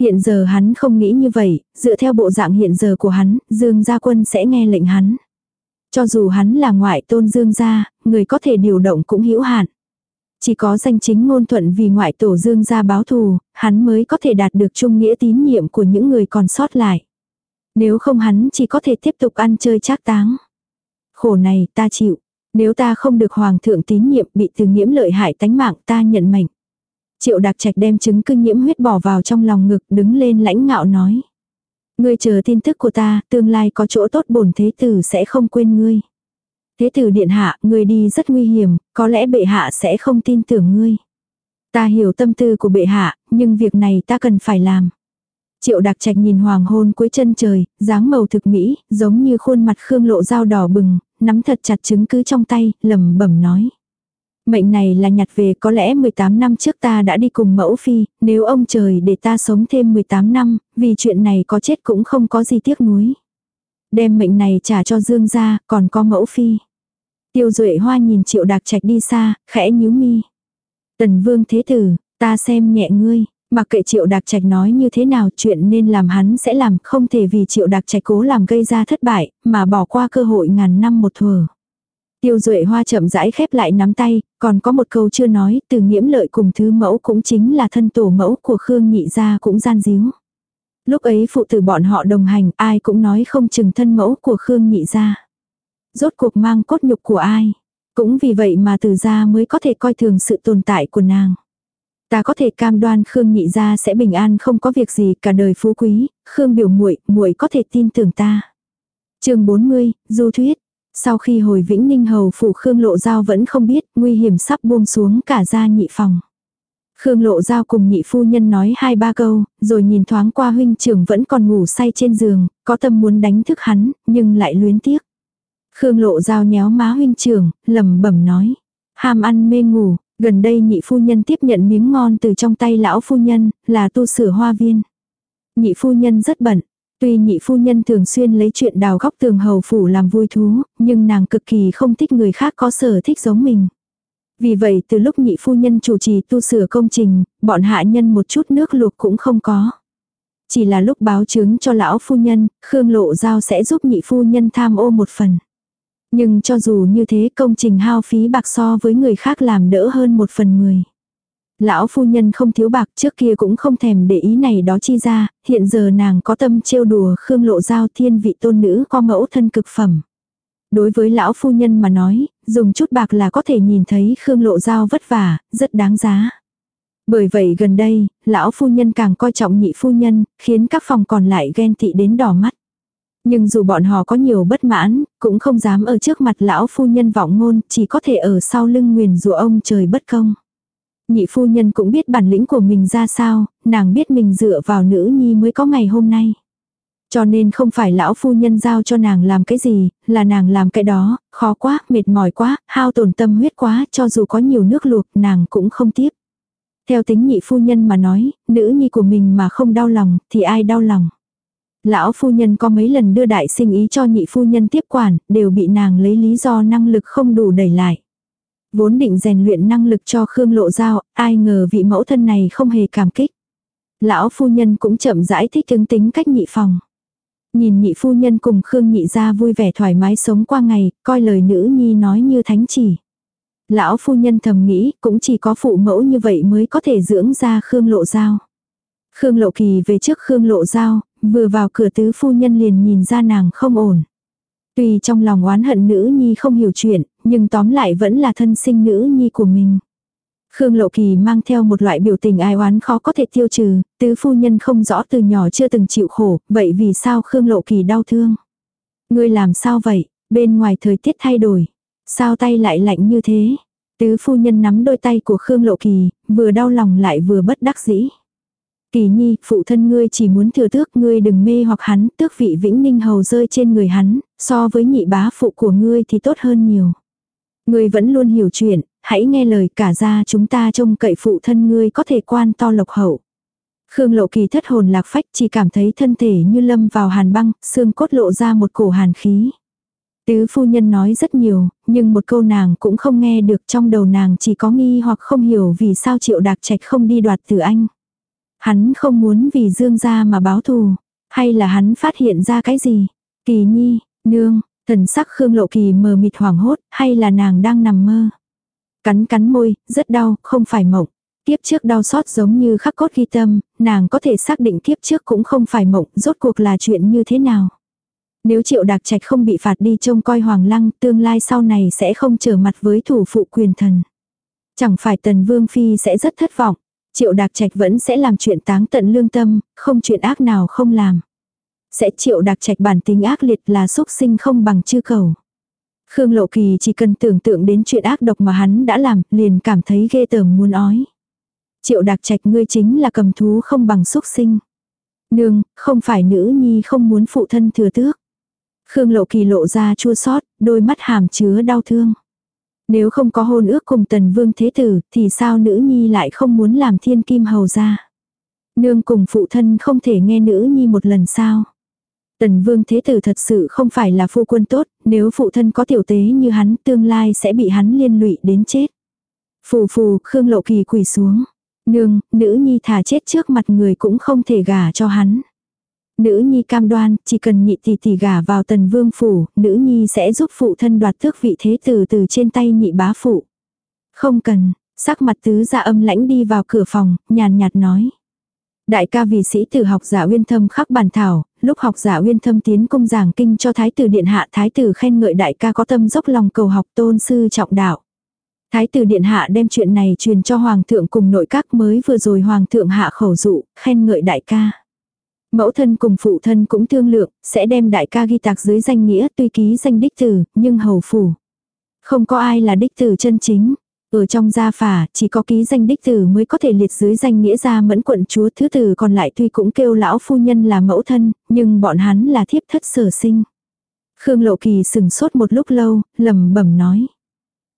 Hiện giờ hắn không nghĩ như vậy, dựa theo bộ dạng hiện giờ của hắn, Dương gia quân sẽ nghe lệnh hắn. Cho dù hắn là ngoại tôn Dương gia, người có thể điều động cũng hữu hạn. Chỉ có danh chính ngôn thuận vì ngoại tổ dương gia báo thù, hắn mới có thể đạt được trung nghĩa tín nhiệm của những người còn sót lại. Nếu không hắn chỉ có thể tiếp tục ăn chơi trác táng. Khổ này ta chịu. Nếu ta không được hoàng thượng tín nhiệm bị từ nhiễm lợi hại tánh mạng ta nhận mệnh. Triệu đặc trạch đem chứng cư nhiễm huyết bỏ vào trong lòng ngực đứng lên lãnh ngạo nói. Ngươi chờ tin tức của ta, tương lai có chỗ tốt bổn thế tử sẽ không quên ngươi. Thế tử điện hạ, ngươi đi rất nguy hiểm, có lẽ bệ hạ sẽ không tin tưởng ngươi. Ta hiểu tâm tư của bệ hạ, nhưng việc này ta cần phải làm. Triệu đặc trạch nhìn hoàng hôn cuối chân trời, dáng màu thực mỹ, giống như khuôn mặt khương lộ dao đỏ bừng, nắm thật chặt chứng cứ trong tay, lầm bẩm nói. Mệnh này là nhặt về có lẽ 18 năm trước ta đã đi cùng mẫu phi, nếu ông trời để ta sống thêm 18 năm, vì chuyện này có chết cũng không có gì tiếc nuối. Đem mệnh này trả cho Dương gia, còn có mẫu phi. Tiêu Duệ Hoa nhìn Triệu Đạc Trạch đi xa, khẽ nhíu mi. Tần Vương Thế Tử, ta xem nhẹ ngươi. Mặc kệ Triệu Đạc Trạch nói như thế nào, chuyện nên làm hắn sẽ làm, không thể vì Triệu Đạc Trạch cố làm gây ra thất bại, mà bỏ qua cơ hội ngàn năm một thừa. Tiêu Duệ Hoa chậm rãi khép lại nắm tay, còn có một câu chưa nói, từ nghiễm lợi cùng thứ mẫu cũng chính là thân tổ mẫu của Khương Nhị gia cũng gian díu. Lúc ấy phụ tử bọn họ đồng hành, ai cũng nói không chừng thân mẫu của Khương Nhị gia. Rốt cuộc mang cốt nhục của ai? Cũng vì vậy mà từ gia mới có thể coi thường sự tồn tại của nàng. Ta có thể cam đoan Khương nhị gia sẽ bình an không có việc gì cả đời phú quý, Khương biểu muội, muội có thể tin tưởng ta. Chương 40, Du thuyết. Sau khi hồi Vĩnh Ninh hầu phủ Khương Lộ Giao vẫn không biết, nguy hiểm sắp buông xuống cả gia nhị phòng. Khương Lộ Giao cùng nhị phu nhân nói hai ba câu, rồi nhìn thoáng qua huynh trưởng vẫn còn ngủ say trên giường, có tâm muốn đánh thức hắn, nhưng lại luyến tiếc. Khương Lộ Giao nhéo má huynh trưởng, lẩm bẩm nói. Ham ăn mê ngủ, gần đây nhị phu nhân tiếp nhận miếng ngon từ trong tay lão phu nhân, là tu sửa hoa viên. Nhị phu nhân rất bận, Tuy nhị phu nhân thường xuyên lấy chuyện đào góc tường hầu phủ làm vui thú, nhưng nàng cực kỳ không thích người khác có sở thích giống mình. Vì vậy từ lúc nhị phu nhân chủ trì tu sửa công trình, bọn hạ nhân một chút nước luộc cũng không có. Chỉ là lúc báo chứng cho lão phu nhân, Khương Lộ Giao sẽ giúp nhị phu nhân tham ô một phần. Nhưng cho dù như thế công trình hao phí bạc so với người khác làm đỡ hơn một phần mười. Lão phu nhân không thiếu bạc trước kia cũng không thèm để ý này đó chi ra, hiện giờ nàng có tâm trêu đùa Khương Lộ Giao thiên vị tôn nữ có mẫu thân cực phẩm. Đối với lão phu nhân mà nói, dùng chút bạc là có thể nhìn thấy Khương Lộ Giao vất vả, rất đáng giá. Bởi vậy gần đây, lão phu nhân càng coi trọng nhị phu nhân, khiến các phòng còn lại ghen tị đến đỏ mắt. Nhưng dù bọn họ có nhiều bất mãn, cũng không dám ở trước mặt lão phu nhân vọng ngôn, chỉ có thể ở sau lưng nguyền rủa ông trời bất công. Nhị phu nhân cũng biết bản lĩnh của mình ra sao, nàng biết mình dựa vào nữ nhi mới có ngày hôm nay. Cho nên không phải lão phu nhân giao cho nàng làm cái gì, là nàng làm cái đó, khó quá, mệt mỏi quá, hao tổn tâm huyết quá, cho dù có nhiều nước luộc nàng cũng không tiếp. Theo tính nhị phu nhân mà nói, nữ nhi của mình mà không đau lòng, thì ai đau lòng. Lão phu nhân có mấy lần đưa đại sinh ý cho nhị phu nhân tiếp quản, đều bị nàng lấy lý do năng lực không đủ đẩy lại. Vốn định rèn luyện năng lực cho Khương Lộ Giao, ai ngờ vị mẫu thân này không hề cảm kích. Lão phu nhân cũng chậm rãi thích ứng tính cách nhị phòng. Nhìn nhị phu nhân cùng Khương nhị ra vui vẻ thoải mái sống qua ngày, coi lời nữ nhi nói như thánh chỉ. Lão phu nhân thầm nghĩ cũng chỉ có phụ mẫu như vậy mới có thể dưỡng ra Khương Lộ Giao. Khương Lộ Kỳ về trước Khương Lộ Giao, vừa vào cửa tứ phu nhân liền nhìn ra nàng không ổn. Tuy trong lòng oán hận nữ nhi không hiểu chuyện, nhưng tóm lại vẫn là thân sinh nữ nhi của mình. Khương Lộ Kỳ mang theo một loại biểu tình ai oán khó có thể tiêu trừ, tứ phu nhân không rõ từ nhỏ chưa từng chịu khổ, vậy vì sao Khương Lộ Kỳ đau thương? Ngươi làm sao vậy? Bên ngoài thời tiết thay đổi. Sao tay lại lạnh như thế? Tứ phu nhân nắm đôi tay của Khương Lộ Kỳ, vừa đau lòng lại vừa bất đắc dĩ. Kỳ nhi, phụ thân ngươi chỉ muốn thừa tước ngươi đừng mê hoặc hắn, tước vị vĩnh ninh hầu rơi trên người hắn, so với nhị bá phụ của ngươi thì tốt hơn nhiều. Ngươi vẫn luôn hiểu chuyện, hãy nghe lời cả gia chúng ta trông cậy phụ thân ngươi có thể quan to lộc hậu. Khương lộ kỳ thất hồn lạc phách chỉ cảm thấy thân thể như lâm vào hàn băng, xương cốt lộ ra một cổ hàn khí. Tứ phu nhân nói rất nhiều, nhưng một câu nàng cũng không nghe được trong đầu nàng chỉ có nghi hoặc không hiểu vì sao triệu đạc trạch không đi đoạt từ anh. Hắn không muốn vì dương gia mà báo thù, hay là hắn phát hiện ra cái gì? Kỳ nhi, nương, thần sắc Khương Lộ Kỳ mờ mịt hoảng hốt, hay là nàng đang nằm mơ? Cắn cắn môi, rất đau, không phải mộng. Tiếp trước đau xót giống như khắc cốt ghi tâm, nàng có thể xác định tiếp trước cũng không phải mộng, rốt cuộc là chuyện như thế nào. Nếu triệu đặc trạch không bị phạt đi trông coi hoàng lăng, tương lai sau này sẽ không trở mặt với thủ phụ quyền thần. Chẳng phải tần vương phi sẽ rất thất vọng. Triệu đặc trạch vẫn sẽ làm chuyện táng tận lương tâm, không chuyện ác nào không làm. Sẽ triệu đặc trạch bản tính ác liệt là xúc sinh không bằng chư cầu. Khương Lộ Kỳ chỉ cần tưởng tượng đến chuyện ác độc mà hắn đã làm, liền cảm thấy ghê tởm muốn ói. Triệu đặc trạch ngươi chính là cầm thú không bằng xúc sinh. Nương, không phải nữ nhi không muốn phụ thân thừa tước. Khương Lộ Kỳ lộ ra chua xót, đôi mắt hàm chứa đau thương. Nếu không có hôn ước cùng tần vương thế tử, thì sao nữ nhi lại không muốn làm thiên kim hầu ra? Nương cùng phụ thân không thể nghe nữ nhi một lần sao? Tần vương thế tử thật sự không phải là phu quân tốt, nếu phụ thân có tiểu tế như hắn tương lai sẽ bị hắn liên lụy đến chết. Phù phù, Khương Lộ Kỳ quỳ xuống. Nương, nữ nhi thả chết trước mặt người cũng không thể gả cho hắn. Nữ nhi cam đoan, chỉ cần nhị tỷ tỷ gả vào tần vương phủ, nữ nhi sẽ giúp phụ thân đoạt tước vị thế tử từ trên tay nhị bá phụ. Không cần, sắc mặt tứ ra âm lãnh đi vào cửa phòng, nhàn nhạt nói. Đại ca vì sĩ tử học giả uyên thâm khắc bản thảo, lúc học giả uyên thâm tiến công giảng kinh cho thái tử điện hạ thái tử khen ngợi đại ca có tâm dốc lòng cầu học tôn sư trọng đạo. Thái tử điện hạ đem chuyện này truyền cho hoàng thượng cùng nội các mới vừa rồi hoàng thượng hạ khẩu dụ, khen ngợi đại ca. Mẫu thân cùng phụ thân cũng thương lượng, sẽ đem đại ca ghi tạc dưới danh nghĩa tuy ký danh đích tử, nhưng hầu phủ. Không có ai là đích tử chân chính. Ở trong gia phả, chỉ có ký danh đích tử mới có thể liệt dưới danh nghĩa gia mẫn quận chúa thứ tử còn lại tuy cũng kêu lão phu nhân là mẫu thân, nhưng bọn hắn là thiếp thất sở sinh. Khương Lộ Kỳ sừng sốt một lúc lâu, lầm bẩm nói.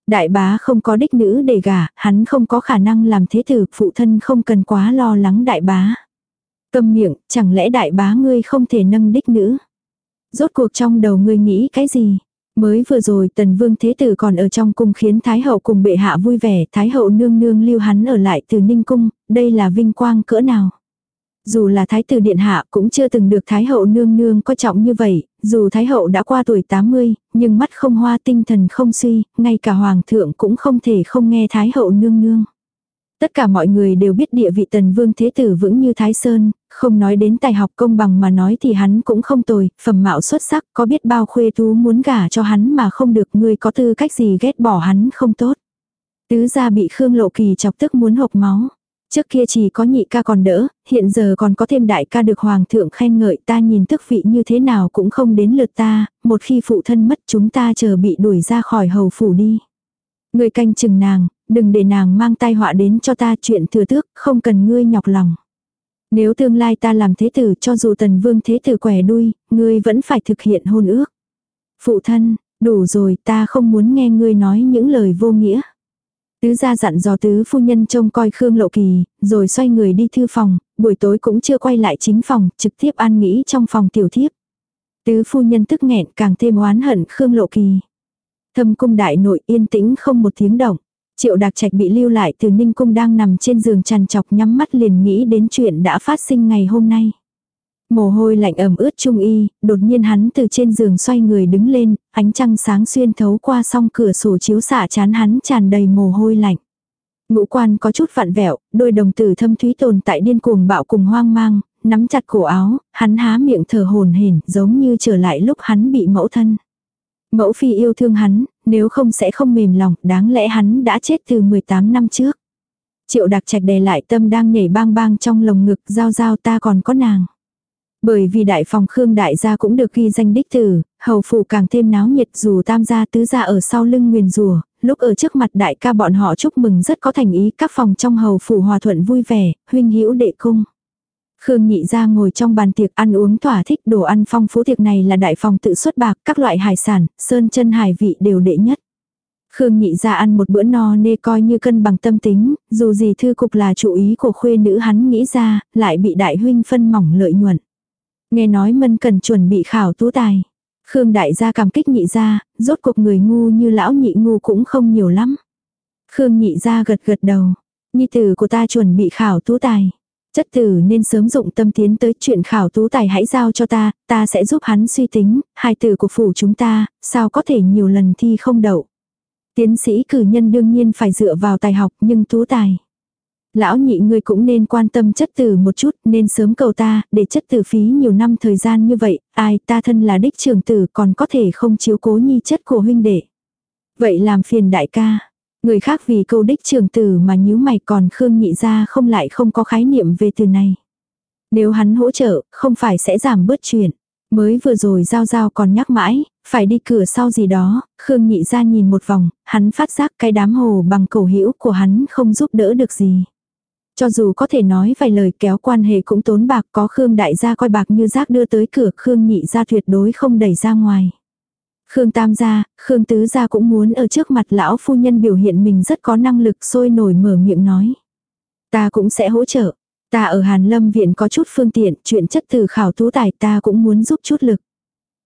Đại bá không có đích nữ để gả, hắn không có khả năng làm thế tử, phụ thân không cần quá lo lắng đại bá. Câm miệng, chẳng lẽ đại bá ngươi không thể nâng đích nữ? Rốt cuộc trong đầu ngươi nghĩ cái gì? Mới vừa rồi tần vương thế tử còn ở trong cung khiến Thái hậu cùng bệ hạ vui vẻ, Thái hậu nương nương lưu hắn ở lại từ ninh cung, đây là vinh quang cỡ nào? Dù là thái tử điện hạ cũng chưa từng được thái hậu nương nương coi trọng như vậy, dù thái hậu đã qua tuổi 80, nhưng mắt không hoa tinh thần không suy, ngay cả hoàng thượng cũng không thể không nghe thái hậu nương nương. Tất cả mọi người đều biết địa vị tần vương thế tử vững như Thái Sơn, không nói đến tài học công bằng mà nói thì hắn cũng không tồi, phẩm mạo xuất sắc, có biết bao khuê tú muốn gả cho hắn mà không được người có tư cách gì ghét bỏ hắn không tốt. Tứ gia bị Khương Lộ Kỳ chọc tức muốn hộc máu. Trước kia chỉ có nhị ca còn đỡ, hiện giờ còn có thêm đại ca được hoàng thượng khen ngợi ta nhìn tức vị như thế nào cũng không đến lượt ta, một khi phụ thân mất chúng ta chờ bị đuổi ra khỏi hầu phủ đi. Người canh chừng nàng, đừng để nàng mang tai họa đến cho ta chuyện thừa tước, không cần ngươi nhọc lòng. Nếu tương lai ta làm thế tử cho dù tần vương thế tử quẻ đuôi, ngươi vẫn phải thực hiện hôn ước. Phụ thân, đủ rồi ta không muốn nghe ngươi nói những lời vô nghĩa. Tứ gia dặn dò tứ phu nhân trông coi Khương Lộ Kỳ, rồi xoay người đi thư phòng, buổi tối cũng chưa quay lại chính phòng, trực tiếp an nghĩ trong phòng tiểu thiếp. Tứ phu nhân tức nghẹn càng thêm oán hận Khương Lộ Kỳ. Thâm cung đại nội yên tĩnh không một tiếng động. Triệu Đạc Trạch bị lưu lại từ Ninh Cung đang nằm trên giường trằn chọc nhắm mắt liền nghĩ đến chuyện đã phát sinh ngày hôm nay. Mồ hôi lạnh ẩm ướt trung y, đột nhiên hắn từ trên giường xoay người đứng lên, ánh trăng sáng xuyên thấu qua song cửa sổ chiếu xả chán hắn tràn đầy mồ hôi lạnh. Ngũ quan có chút vặn vẹo, đôi đồng tử thâm thúy tồn tại điên cuồng bạo cùng hoang mang, nắm chặt cổ áo, hắn há miệng thở hồn hển giống như trở lại lúc hắn bị mẫu thân. Mẫu phi yêu thương hắn, nếu không sẽ không mềm lòng, đáng lẽ hắn đã chết từ 18 năm trước. Triệu đặc trạch đè lại tâm đang nhảy bang bang trong lồng ngực, giao giao ta còn có nàng. Bởi vì đại phòng Khương đại gia cũng được ghi danh đích tử, hầu phụ càng thêm náo nhiệt dù tam gia tứ gia ở sau lưng nguyền rùa, lúc ở trước mặt đại ca bọn họ chúc mừng rất có thành ý các phòng trong hầu phủ hòa thuận vui vẻ, huynh hữu đệ cung. Khương nhị ra ngồi trong bàn tiệc ăn uống thỏa thích đồ ăn phong phú tiệc này là đại phòng tự xuất bạc, các loại hải sản, sơn chân hải vị đều đệ nhất. Khương nhị ra ăn một bữa no nê coi như cân bằng tâm tính, dù gì thư cục là chủ ý của khuê nữ hắn nghĩ ra, lại bị đại huynh phân mỏng lợi nhuận. Nghe nói mân cần chuẩn bị khảo tú tài. Khương đại gia cảm kích nhị gia, rốt cuộc người ngu như lão nhị ngu cũng không nhiều lắm. Khương nhị gia gật gật đầu. Nhi tử của ta chuẩn bị khảo tú tài. Chất tử nên sớm dụng tâm tiến tới chuyện khảo tú tài hãy giao cho ta, ta sẽ giúp hắn suy tính, hai tử của phủ chúng ta, sao có thể nhiều lần thi không đậu. Tiến sĩ cử nhân đương nhiên phải dựa vào tài học nhưng tú tài. Lão nhị ngươi cũng nên quan tâm chất tử một chút, nên sớm cầu ta, để chất tử phí nhiều năm thời gian như vậy, ai ta thân là đích trưởng tử còn có thể không chiếu cố nhi chất của huynh đệ. Vậy làm phiền đại ca. Người khác vì câu đích trường tử mà nhíu mày còn Khương nhị ra không lại không có khái niệm về từ này. Nếu hắn hỗ trợ, không phải sẽ giảm bớt chuyện. Mới vừa rồi giao giao còn nhắc mãi, phải đi cửa sau gì đó, Khương nhị ra nhìn một vòng, hắn phát giác cái đám hồ bằng cầu hữu của hắn không giúp đỡ được gì. Cho dù có thể nói vài lời kéo quan hệ cũng tốn bạc có Khương đại gia coi bạc như rác đưa tới cửa Khương nhị ra tuyệt đối không đẩy ra ngoài. Khương tam gia, Khương tứ gia cũng muốn ở trước mặt lão phu nhân biểu hiện mình rất có năng lực sôi nổi mở miệng nói. Ta cũng sẽ hỗ trợ. Ta ở Hàn Lâm viện có chút phương tiện, chuyện chất từ khảo tú tài ta cũng muốn giúp chút lực.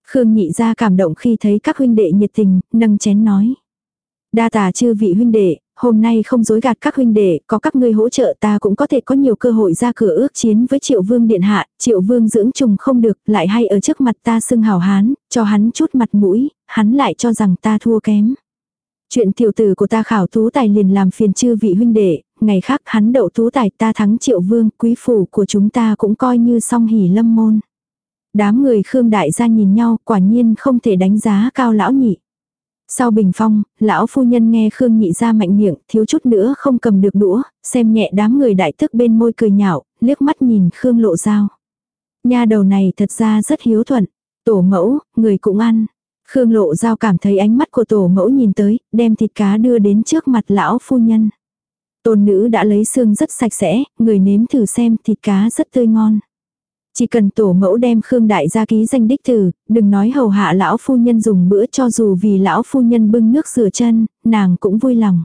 Khương nhị gia cảm động khi thấy các huynh đệ nhiệt tình, nâng chén nói. Đa tà chư vị huynh đệ, hôm nay không dối gạt các huynh đệ, có các ngươi hỗ trợ ta cũng có thể có nhiều cơ hội ra cửa ước chiến với triệu vương điện hạ, triệu vương dưỡng trùng không được, lại hay ở trước mặt ta xưng hào hán, cho hắn chút mặt mũi, hắn lại cho rằng ta thua kém. Chuyện tiểu tử của ta khảo tú tài liền làm phiền chư vị huynh đệ, ngày khác hắn đậu tú tài ta thắng triệu vương, quý phủ của chúng ta cũng coi như song hỉ lâm môn. Đám người Khương Đại gia nhìn nhau quả nhiên không thể đánh giá cao lão nhị. Sau bình phong, lão phu nhân nghe Khương nhị ra mạnh miệng, thiếu chút nữa không cầm được đũa, xem nhẹ đám người đại thức bên môi cười nhạo, liếc mắt nhìn Khương lộ dao. Nha đầu này thật ra rất hiếu thuận, tổ mẫu, người cũng ăn. Khương lộ dao cảm thấy ánh mắt của tổ mẫu nhìn tới, đem thịt cá đưa đến trước mặt lão phu nhân. Tôn nữ đã lấy xương rất sạch sẽ, người nếm thử xem thịt cá rất tươi ngon. Chỉ cần tổ mẫu đem Khương Đại gia ký danh đích tử, đừng nói hầu hạ lão phu nhân dùng bữa cho dù vì lão phu nhân bưng nước rửa chân, nàng cũng vui lòng.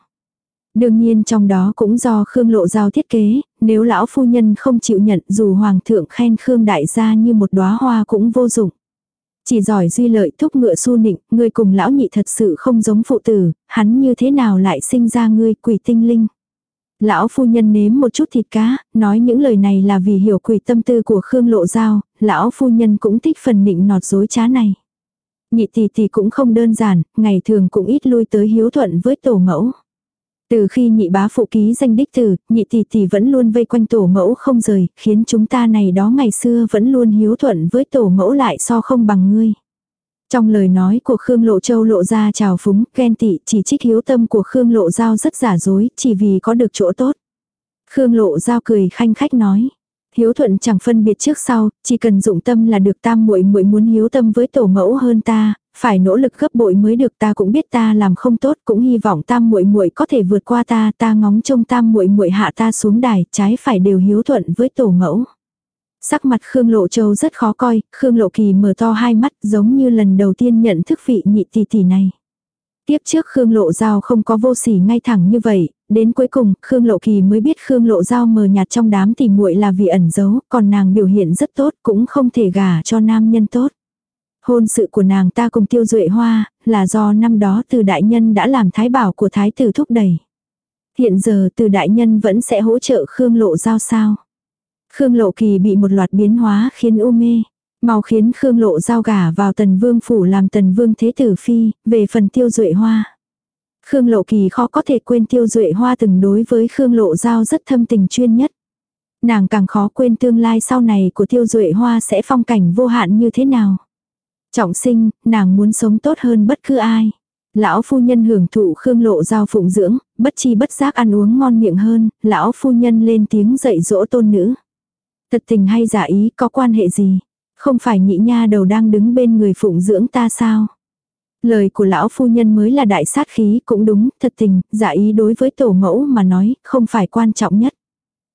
Đương nhiên trong đó cũng do Khương Lộ Giao thiết kế, nếu lão phu nhân không chịu nhận dù hoàng thượng khen Khương Đại gia như một đóa hoa cũng vô dụng. Chỉ giỏi duy lợi thúc ngựa su nịnh, ngươi cùng lão nhị thật sự không giống phụ tử, hắn như thế nào lại sinh ra ngươi quỷ tinh linh. Lão phu nhân nếm một chút thịt cá, nói những lời này là vì hiểu quỷ tâm tư của Khương Lộ Giao, lão phu nhân cũng thích phần nịnh nọt dối trá này. Nhị tỷ tỷ cũng không đơn giản, ngày thường cũng ít lui tới hiếu thuận với tổ mẫu. Từ khi nhị bá phụ ký danh đích tử, nhị tỷ tỷ vẫn luôn vây quanh tổ mẫu không rời, khiến chúng ta này đó ngày xưa vẫn luôn hiếu thuận với tổ mẫu lại so không bằng ngươi. Trong lời nói của Khương Lộ Châu lộ ra trào phúng, ghen tị, chỉ trích hiếu tâm của Khương Lộ Giao rất giả dối, chỉ vì có được chỗ tốt. Khương Lộ Giao cười khanh khách nói. Hiếu thuận chẳng phân biệt trước sau, chỉ cần dụng tâm là được tam muội muội muốn hiếu tâm với tổ mẫu hơn ta, phải nỗ lực gấp bội mới được ta cũng biết ta làm không tốt, cũng hy vọng tam muội muội có thể vượt qua ta, ta ngóng trông tam muội muội hạ ta xuống đài, trái phải đều hiếu thuận với tổ mẫu. Sắc mặt Khương Lộ Châu rất khó coi, Khương Lộ Kỳ mở to hai mắt giống như lần đầu tiên nhận thức vị nhị tỷ tỷ này. Tiếp trước Khương Lộ Giao không có vô sỉ ngay thẳng như vậy, đến cuối cùng Khương Lộ Kỳ mới biết Khương Lộ Giao mờ nhạt trong đám tỷ muội là vì ẩn giấu, còn nàng biểu hiện rất tốt cũng không thể gả cho nam nhân tốt. Hôn sự của nàng ta cùng tiêu duệ hoa, là do năm đó từ đại nhân đã làm thái bảo của thái tử thúc đẩy. Hiện giờ từ đại nhân vẫn sẽ hỗ trợ Khương Lộ Giao sao. Khương Lộ Kỳ bị một loạt biến hóa khiến u mê. Mau khiến Khương Lộ giao gả vào tần vương phủ làm tần vương thế tử phi, về phần tiêu duệ hoa. Khương Lộ Kỳ khó có thể quên tiêu duệ hoa từng đối với Khương Lộ giao rất thâm tình chuyên nhất. Nàng càng khó quên tương lai sau này của tiêu duệ hoa sẽ phong cảnh vô hạn như thế nào. Trọng sinh, nàng muốn sống tốt hơn bất cứ ai. Lão phu nhân hưởng thụ Khương Lộ giao phụng dưỡng, bất chi bất giác ăn uống ngon miệng hơn, lão phu nhân lên tiếng dạy dỗ tôn nữ. Thật tình hay giả ý có quan hệ gì? Không phải nhị nha đầu đang đứng bên người phụng dưỡng ta sao? Lời của lão phu nhân mới là đại sát khí cũng đúng, thật tình, giả ý đối với tổ mẫu mà nói, không phải quan trọng nhất.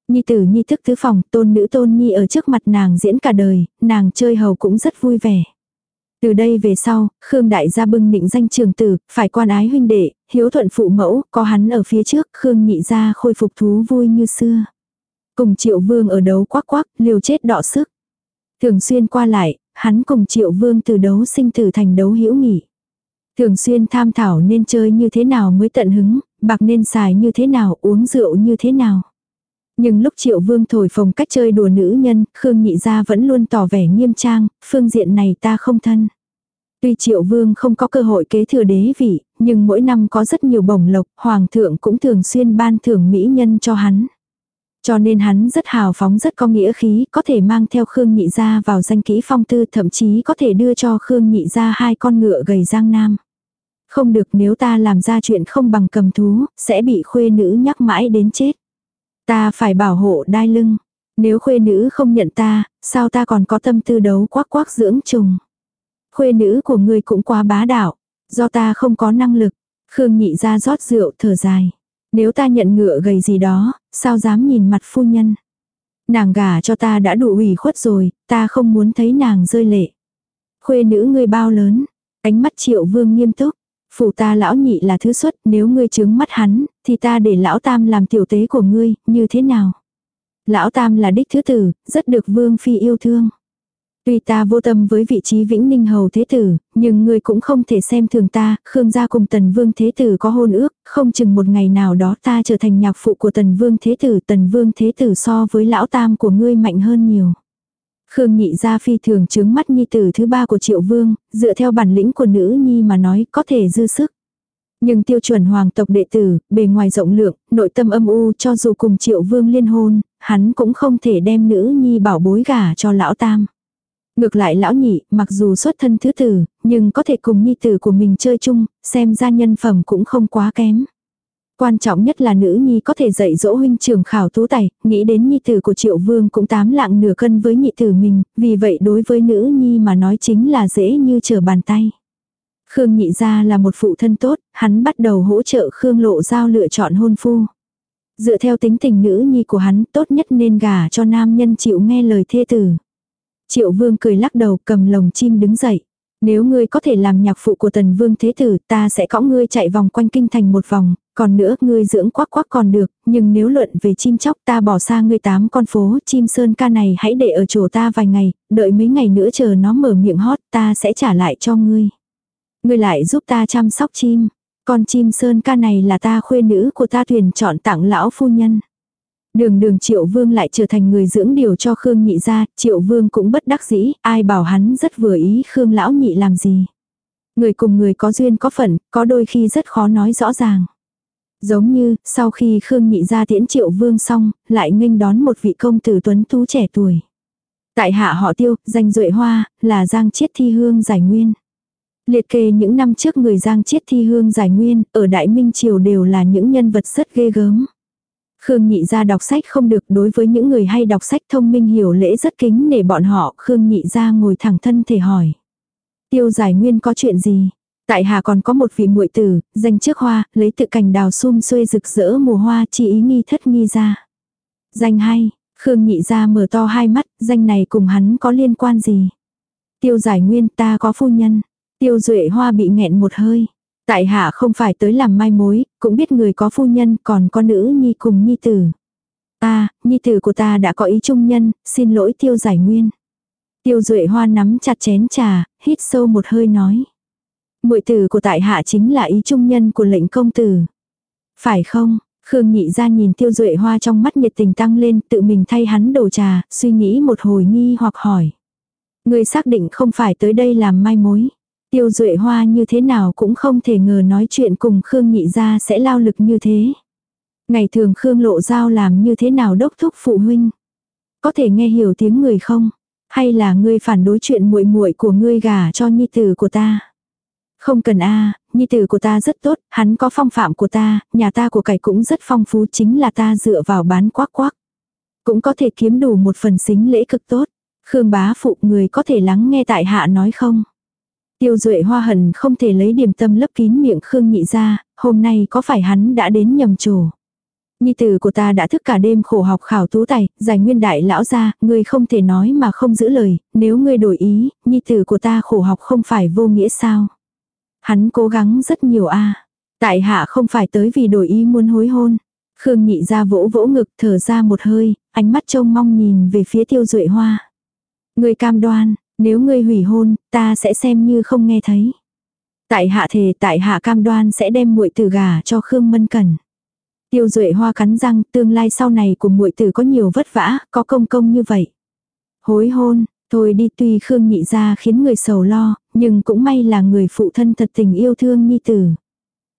Nhi tử nhi thức tứ phòng, tôn nữ tôn nhi ở trước mặt nàng diễn cả đời, nàng chơi hầu cũng rất vui vẻ. Từ đây về sau, Khương Đại gia bưng định danh trường tử, phải quan ái huynh đệ, hiếu thuận phụ mẫu, có hắn ở phía trước, Khương nhị gia khôi phục thú vui như xưa. Cùng triệu vương ở đấu quắc quắc, liều chết đọ sức. Thường xuyên qua lại, hắn cùng triệu vương từ đấu sinh tử thành đấu hữu nghỉ. Thường xuyên tham thảo nên chơi như thế nào mới tận hứng, bạc nên xài như thế nào, uống rượu như thế nào. Nhưng lúc triệu vương thổi phồng cách chơi đùa nữ nhân, Khương nhị gia vẫn luôn tỏ vẻ nghiêm trang, phương diện này ta không thân. Tuy triệu vương không có cơ hội kế thừa đế vị, nhưng mỗi năm có rất nhiều bổng lộc, hoàng thượng cũng thường xuyên ban thưởng mỹ nhân cho hắn. Cho nên hắn rất hào phóng rất có nghĩa khí, có thể mang theo Khương Nhị Gia vào danh kỹ phong tư thậm chí có thể đưa cho Khương Nhị Gia hai con ngựa gầy giang nam. Không được nếu ta làm ra chuyện không bằng cầm thú, sẽ bị khuê nữ nhắc mãi đến chết. Ta phải bảo hộ đai lưng. Nếu khuê nữ không nhận ta, sao ta còn có tâm tư đấu quắc quắc dưỡng trùng. Khuê nữ của ngươi cũng quá bá đạo. Do ta không có năng lực. Khương nhị ra rót rượu thở dài. Nếu ta nhận ngựa gầy gì đó, sao dám nhìn mặt phu nhân. Nàng gả cho ta đã đủ ủy khuất rồi, ta không muốn thấy nàng rơi lệ. Khuê nữ ngươi bao lớn, ánh mắt triệu vương nghiêm túc. Phủ ta lão nhị là thứ xuất, nếu ngươi trướng mắt hắn, thì ta để lão tam làm tiểu tế của ngươi, như thế nào? Lão tam là đích thứ tử, rất được vương phi yêu thương. Tuy ta vô tâm với vị trí vĩnh ninh hầu thế tử, nhưng ngươi cũng không thể xem thường ta, Khương gia cùng tần vương thế tử có hôn ước, không chừng một ngày nào đó ta trở thành nhạc phụ của tần vương thế tử, tần vương thế tử so với lão tam của ngươi mạnh hơn nhiều. Khương nhị gia phi thường chứng mắt nhi tử thứ ba của triệu vương, dựa theo bản lĩnh của nữ nhi mà nói có thể dư sức. Nhưng tiêu chuẩn hoàng tộc đệ tử, bề ngoài rộng lượng, nội tâm âm u cho dù cùng triệu vương liên hôn, hắn cũng không thể đem nữ nhi bảo bối gả cho lão tam. Ngược lại lão nhị, mặc dù xuất thân thứ tử, nhưng có thể cùng nhi tử của mình chơi chung, xem ra nhân phẩm cũng không quá kém. Quan trọng nhất là nữ nhi có thể dạy dỗ huynh trưởng khảo tú tài, nghĩ đến nhi tử của triệu vương cũng tám lạng nửa cân với nhị tử mình, vì vậy đối với nữ nhi mà nói chính là dễ như trở bàn tay. Khương nhị gia là một phụ thân tốt, hắn bắt đầu hỗ trợ Khương lộ giao lựa chọn hôn phu. Dựa theo tính tình nữ nhi của hắn tốt nhất nên gả cho nam nhân chịu nghe lời thê tử. Triệu vương cười lắc đầu cầm lồng chim đứng dậy. Nếu ngươi có thể làm nhạc phụ của tần vương thế tử ta sẽ cõng ngươi chạy vòng quanh kinh thành một vòng, còn nữa ngươi dưỡng quắc quắc còn được, nhưng nếu luận về chim chóc ta bỏ xa ngươi tám con phố chim sơn ca này hãy để ở chỗ ta vài ngày, đợi mấy ngày nữa chờ nó mở miệng hót ta sẽ trả lại cho ngươi. Ngươi lại giúp ta chăm sóc chim, con chim sơn ca này là ta khuê nữ của ta tuyển chọn tặng lão phu nhân. Đường đường triệu vương lại trở thành người dưỡng điều cho Khương nhị ra, triệu vương cũng bất đắc dĩ, ai bảo hắn rất vừa ý Khương lão nhị làm gì. Người cùng người có duyên có phận, có đôi khi rất khó nói rõ ràng. Giống như, sau khi Khương nhị ra tiễn triệu vương xong, lại nghênh đón một vị công tử tuấn tú trẻ tuổi. Tại hạ họ tiêu, danh duệ hoa, là giang chiết thi hương giải nguyên. Liệt kê những năm trước người giang chiết thi hương giải nguyên, ở Đại Minh Triều đều là những nhân vật rất ghê gớm. Khương nhị ra đọc sách không được đối với những người hay đọc sách thông minh hiểu lễ rất kính để bọn họ Khương nhị ra ngồi thẳng thân thể hỏi. Tiêu giải nguyên có chuyện gì? Tại hà còn có một vị muội tử, danh trước hoa, lấy tự cành đào sum xuê rực rỡ mùa hoa chỉ ý nghi thất nghi ra. Danh hay, Khương nhị ra mở to hai mắt, danh này cùng hắn có liên quan gì? Tiêu giải nguyên ta có phu nhân. Tiêu duệ hoa bị nghẹn một hơi. Tại hạ không phải tới làm mai mối, cũng biết người có phu nhân còn có nữ nhi cùng nhi tử. Ta, nhi tử của ta đã có ý trung nhân, xin lỗi tiêu giải nguyên. Tiêu duệ hoa nắm chặt chén trà, hít sâu một hơi nói. muội tử của tại hạ chính là ý trung nhân của lệnh công tử. Phải không? Khương nhị ra nhìn tiêu duệ hoa trong mắt nhiệt tình tăng lên tự mình thay hắn đổ trà, suy nghĩ một hồi nghi hoặc hỏi. Người xác định không phải tới đây làm mai mối. Tiêu Duệ Hoa như thế nào cũng không thể ngờ nói chuyện cùng Khương Nhị gia sẽ lao lực như thế. Ngày thường Khương Lộ Giao làm như thế nào đốc thúc phụ huynh? Có thể nghe hiểu tiếng người không? Hay là ngươi phản đối chuyện muội muội của ngươi gả cho nhi tử của ta? Không cần a, nhi tử của ta rất tốt, hắn có phong phạm của ta, nhà ta của cải cũng rất phong phú chính là ta dựa vào bán quắc quắc. Cũng có thể kiếm đủ một phần xính lễ cực tốt. Khương bá phụ người có thể lắng nghe tại hạ nói không? Tiêu Duệ Hoa hận không thể lấy điểm tâm lấp kín miệng Khương Nhị ra, hôm nay có phải hắn đã đến nhầm chỗ. Nhi tử của ta đã thức cả đêm khổ học khảo tú tài, giải nguyên đại lão ra, ngươi không thể nói mà không giữ lời, nếu ngươi đổi ý, nhi tử của ta khổ học không phải vô nghĩa sao. Hắn cố gắng rất nhiều a Tại hạ không phải tới vì đổi ý muốn hối hôn. Khương nhị ra vỗ vỗ ngực thở ra một hơi, ánh mắt trông mong nhìn về phía tiêu duệ hoa. Ngươi cam đoan, nếu ngươi hủy hôn, ta sẽ xem như không nghe thấy. Tại hạ thề tại hạ cam đoan sẽ đem muội tử gà cho Khương Mân cần. Tiêu Duệ Hoa cắn răng, tương lai sau này của muội tử có nhiều vất vả, có công công như vậy. Hối hôn, Thôi đi tuy Khương nhị ra khiến người sầu lo, nhưng cũng may là người phụ thân thật tình yêu thương nhi tử.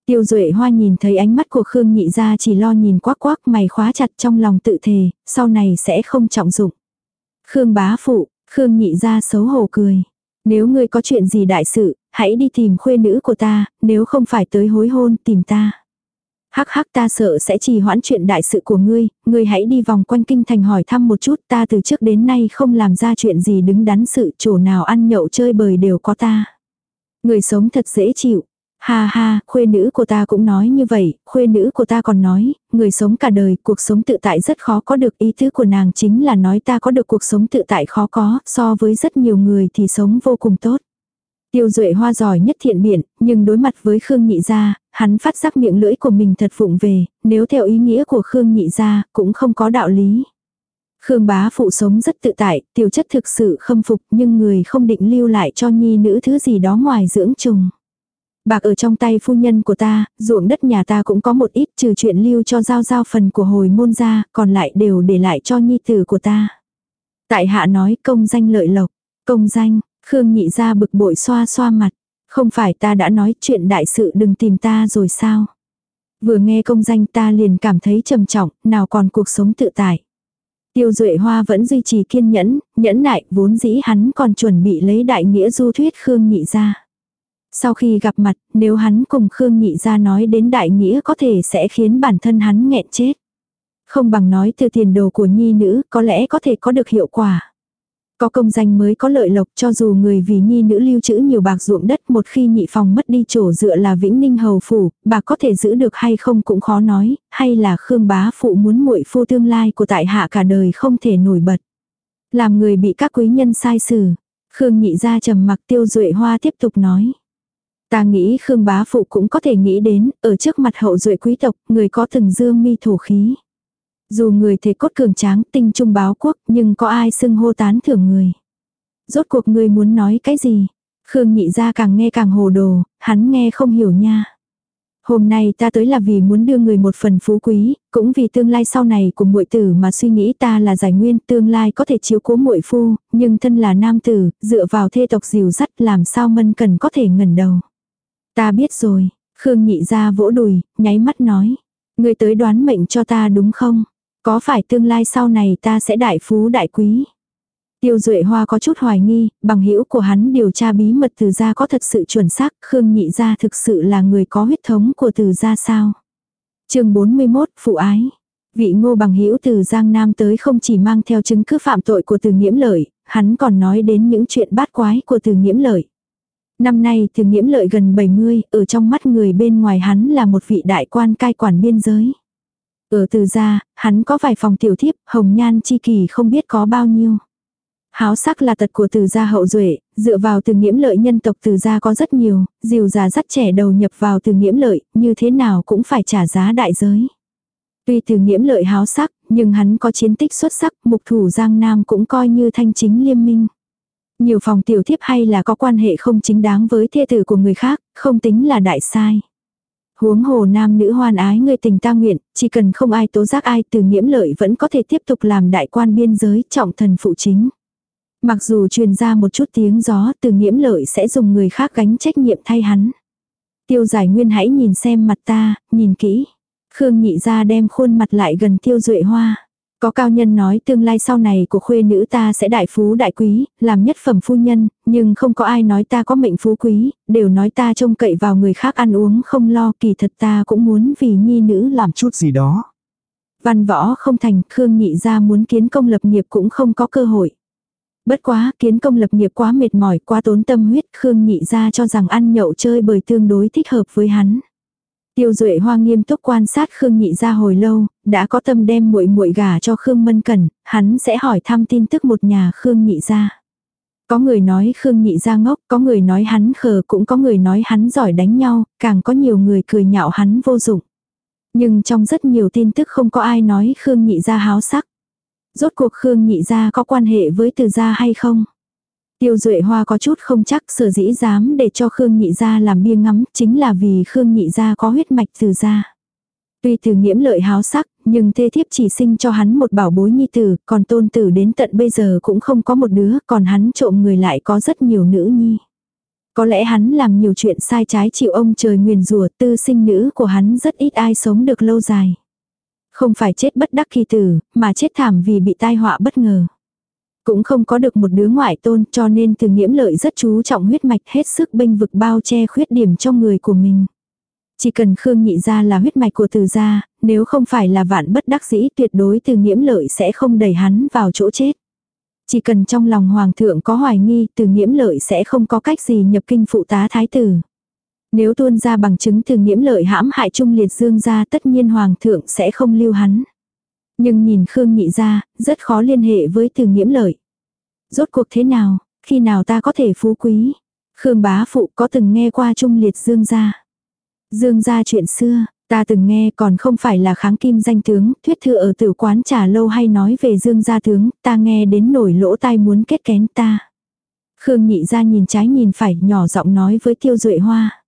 Tiêu Duệ Hoa nhìn thấy ánh mắt của Khương Nhị Gia chỉ lo nhìn quắc quắc mày khóa chặt trong lòng tự thề, sau này sẽ không trọng dụng. Khương bá phụ, Khương Nhị ra xấu hổ cười. Nếu ngươi có chuyện gì đại sự, hãy đi tìm khuê nữ của ta, nếu không phải tới hối hôn tìm ta. Hắc hắc ta sợ sẽ trì hoãn chuyện đại sự của ngươi, ngươi hãy đi vòng quanh kinh thành hỏi thăm một chút ta từ trước đến nay không làm ra chuyện gì đứng đắn sự chỗ nào ăn nhậu chơi bời đều có ta. Người sống thật dễ chịu, Ha ha, khuê nữ của ta cũng nói như vậy, khuê nữ của ta còn nói, người sống cả đời, cuộc sống tự tại rất khó có được ý tứ của nàng chính là nói ta có được cuộc sống tự tại khó có, so với rất nhiều người thì sống vô cùng tốt. Tiêu Duệ Hoa giỏi nhất thiện biện, nhưng đối mặt với Khương Nhị Gia, hắn phát giác miệng lưỡi của mình thật vụng về, nếu theo ý nghĩa của Khương Nhị Gia, cũng không có đạo lý. Khương bá phụ sống rất tự tại, tiểu chất thực sự khâm phục nhưng người không định lưu lại cho nhi nữ thứ gì đó ngoài dưỡng trùng. Bạc ở trong tay phu nhân của ta, ruộng đất nhà ta cũng có một ít trừ chuyện lưu cho giao giao phần của hồi môn ra, còn lại đều để lại cho nhi tử của ta. Tại hạ nói công danh lợi lộc, công danh, Khương nhị ra bực bội xoa xoa mặt. Không phải ta đã nói chuyện đại sự đừng tìm ta rồi sao? Vừa nghe công danh ta liền cảm thấy trầm trọng, nào còn cuộc sống tự tại. Tiêu Duệ Hoa vẫn duy trì kiên nhẫn, nhẫn nại, vốn dĩ hắn còn chuẩn bị lấy đại nghĩa du thuyết Khương nhị ra. Sau khi gặp mặt, nếu hắn cùng Khương Nhị ra nói đến đại nghĩa có thể sẽ khiến bản thân hắn nghẹn chết. Không bằng nói từ tiền đồ của nhi nữ có lẽ có thể có được hiệu quả. Có công danh mới có lợi lộc cho dù người vì nhi nữ lưu trữ nhiều bạc ruộng đất một khi nhị phòng mất đi chỗ dựa là vĩnh ninh hầu phủ, bà có thể giữ được hay không cũng khó nói, hay là Khương bá phụ muốn muội phu tương lai của tại hạ cả đời không thể nổi bật. Làm người bị các quý nhân sai xử. Khương nhị ra trầm mặc tiêu duệ hoa tiếp tục nói. Ta nghĩ Khương bá phụ cũng có thể nghĩ đến, ở trước mặt hậu duệ quý tộc, người có từng dương mi thổ khí. Dù người thể cốt cường tráng, tinh trung báo quốc, nhưng có ai xưng hô tán thưởng người. Rốt cuộc người muốn nói cái gì? Khương nhị ra càng nghe càng hồ đồ, hắn nghe không hiểu nha. Hôm nay ta tới là vì muốn đưa người một phần phú quý, cũng vì tương lai sau này của muội tử mà suy nghĩ ta là giải nguyên tương lai có thể chiếu cố muội phu, nhưng thân là nam tử, dựa vào thê tộc dìu dắt làm sao mân cần có thể ngẩn đầu. Ta biết rồi, Khương nhị ra vỗ đùi, nháy mắt nói. Người tới đoán mệnh cho ta đúng không? Có phải tương lai sau này ta sẽ đại phú đại quý? Tiêu Duệ Hoa có chút hoài nghi, bằng hữu của hắn điều tra bí mật từ gia có thật sự chuẩn xác, Khương Nhị gia thực sự là người có huyết thống của từ gia sao? Chương 41, phụ ái. Vị Ngô bằng hữu từ Giang Nam tới không chỉ mang theo chứng cứ phạm tội của Từ Nghiễm Lợi, hắn còn nói đến những chuyện bát quái của Từ Nghiễm Lợi. Năm nay từ nghiễm lợi gần 70, ở trong mắt người bên ngoài hắn là một vị đại quan cai quản biên giới. Ở từ gia, hắn có vài phòng tiểu thiếp, hồng nhan chi kỳ không biết có bao nhiêu. Háo sắc là tật của từ gia hậu duệ, dựa vào từ nghiễm lợi nhân tộc từ gia có rất nhiều, dìu già dắt trẻ đầu nhập vào từ nghiễm lợi, như thế nào cũng phải trả giá đại giới. Tuy từ nghiễm lợi háo sắc, nhưng hắn có chiến tích xuất sắc, mục thủ Giang Nam cũng coi như thanh chính liêm minh. Nhiều phòng tiểu thiếp hay là có quan hệ không chính đáng với thê tử của người khác, không tính là đại sai. Huống hồ nam nữ hoan ái người tình ta nguyện, chỉ cần không ai tố giác ai từ nghiễm lợi vẫn có thể tiếp tục làm đại quan biên giới trọng thần phụ chính. Mặc dù truyền ra một chút tiếng gió từ nghiễm lợi sẽ dùng người khác gánh trách nhiệm thay hắn. Tiêu giải nguyên hãy nhìn xem mặt ta, nhìn kỹ. Khương nhị ra đem khuôn mặt lại gần tiêu duệ hoa. Có cao nhân nói tương lai sau này của khuê nữ ta sẽ đại phú đại quý, làm nhất phẩm phu nhân, nhưng không có ai nói ta có mệnh phú quý, đều nói ta trông cậy vào người khác ăn uống không lo kỳ thật ta cũng muốn vì nhi nữ làm chút gì đó. Văn võ không thành, Khương nhị ra muốn kiến công lập nghiệp cũng không có cơ hội. Bất quá, kiến công lập nghiệp quá mệt mỏi, quá tốn tâm huyết, Khương nhị ra cho rằng ăn nhậu chơi bời tương đối thích hợp với hắn. Tiêu Duệ Hoa nghiêm túc quan sát Khương Nhị ra hồi lâu, đã có tâm đem muội muội gả cho Khương Mân Cẩn, hắn sẽ hỏi thăm tin tức một nhà Khương Nhị ra. Có người nói Khương Nhị ra ngốc, có người nói hắn khờ, cũng có người nói hắn giỏi đánh nhau, càng có nhiều người cười nhạo hắn vô dụng. Nhưng trong rất nhiều tin tức không có ai nói Khương Nhị ra háo sắc. Rốt cuộc Khương Nhị ra có quan hệ với từ gia hay không? Tiêu Duệ Hoa có chút không chắc sở dĩ dám để cho Khương Nhị Gia làm bia ngắm chính là vì Khương Nhị Gia có huyết mạch từ gia. Tuy từ nghiễm lợi háo sắc, nhưng thê thiếp chỉ sinh cho hắn một bảo bối nhi tử, còn tôn tử đến tận bây giờ cũng không có một đứa, còn hắn trộm người lại có rất nhiều nữ nhi. Có lẽ hắn làm nhiều chuyện sai trái chịu ông trời nguyền rủa tư sinh nữ của hắn rất ít ai sống được lâu dài. Không phải chết bất đắc kỳ tử, mà chết thảm vì bị tai họa bất ngờ. Cũng không có được một đứa ngoại tôn cho nên từ nghiễm lợi rất chú trọng huyết mạch hết sức bênh vực bao che khuyết điểm trong người của mình. Chỉ cần Khương Nhị ra là huyết mạch của từ gia, nếu không phải là vạn bất đắc dĩ tuyệt đối từ nghiễm lợi sẽ không đẩy hắn vào chỗ chết. Chỉ cần trong lòng hoàng thượng có hoài nghi từ nghiễm lợi sẽ không có cách gì nhập kinh phụ tá thái tử. Nếu tuôn ra bằng chứng từ nghiễm lợi hãm hại trung liệt dương ra tất nhiên hoàng thượng sẽ không lưu hắn. Nhưng nhìn Khương nhị ra, rất khó liên hệ với từ nghiễm lợi. Rốt cuộc thế nào, khi nào ta có thể phú quý? Khương bá phụ có từng nghe qua trung liệt dương gia. Dương gia chuyện xưa, ta từng nghe còn không phải là kháng kim danh tướng, thuyết thư ở tử quán trà lâu hay nói về dương gia tướng, ta nghe đến nổi lỗ tai muốn kết kén ta. Khương nhị ra nhìn trái nhìn phải nhỏ giọng nói với tiêu duệ hoa.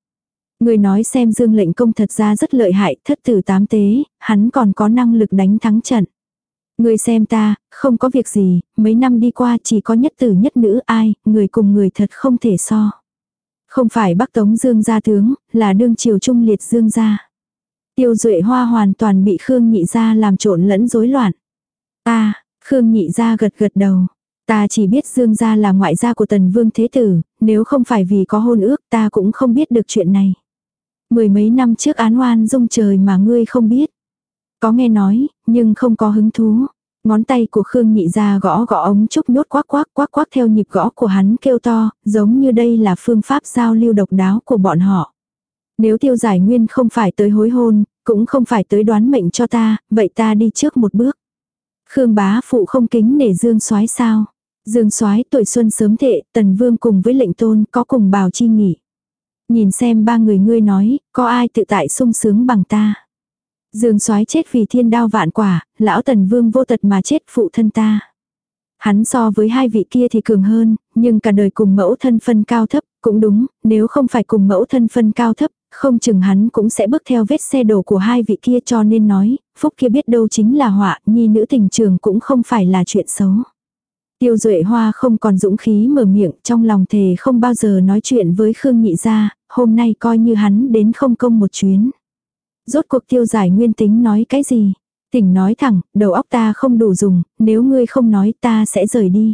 Người nói xem dương lệnh công thật ra rất lợi hại, thất tử tám tế, hắn còn có năng lực đánh thắng trận. Người xem ta, không có việc gì, mấy năm đi qua chỉ có nhất tử nhất nữ ai, người cùng người thật không thể so. Không phải Bắc Tống Dương gia tướng, là đương triều trung liệt Dương gia. Tiêu Duệ Hoa hoàn toàn bị Khương Nhị gia làm trộn lẫn rối loạn. Ta, Khương Nhị gia gật gật đầu. Ta chỉ biết Dương gia là ngoại gia của Tần Vương Thế Tử, nếu không phải vì có hôn ước ta cũng không biết được chuyện này. Mười mấy năm trước án oan dung trời mà ngươi không biết. Có nghe nói, nhưng không có hứng thú. Ngón tay của Khương nhị ra gõ gõ ống trúc nhốt quắc quắc quắc quắc theo nhịp gõ của hắn kêu to, giống như đây là phương pháp giao lưu độc đáo của bọn họ. Nếu tiêu giải nguyên không phải tới hối hôn, cũng không phải tới đoán mệnh cho ta, vậy ta đi trước một bước. Khương bá phụ không kính nể dương soái sao. Dương soái tuổi xuân sớm thệ, tần vương cùng với lệnh tôn có cùng bào chi nghỉ. Nhìn xem ba người ngươi nói, có ai tự tại sung sướng bằng ta. Dương soái chết vì thiên đao vạn quả, lão tần vương vô tật mà chết phụ thân ta. Hắn so với hai vị kia thì cường hơn, nhưng cả đời cùng mẫu thân phân cao thấp, cũng đúng, nếu không phải cùng mẫu thân phân cao thấp, không chừng hắn cũng sẽ bước theo vết xe đổ của hai vị kia cho nên nói, phúc kia biết đâu chính là họa, nhi nữ tình trường cũng không phải là chuyện xấu. Tiêu Duệ Hoa không còn dũng khí mở miệng, trong lòng thề không bao giờ nói chuyện với Khương Nhị gia, hôm nay coi như hắn đến không công một chuyến. Rốt cuộc tiêu giải nguyên tính nói cái gì? Tỉnh nói thẳng, đầu óc ta không đủ dùng, nếu ngươi không nói ta sẽ rời đi.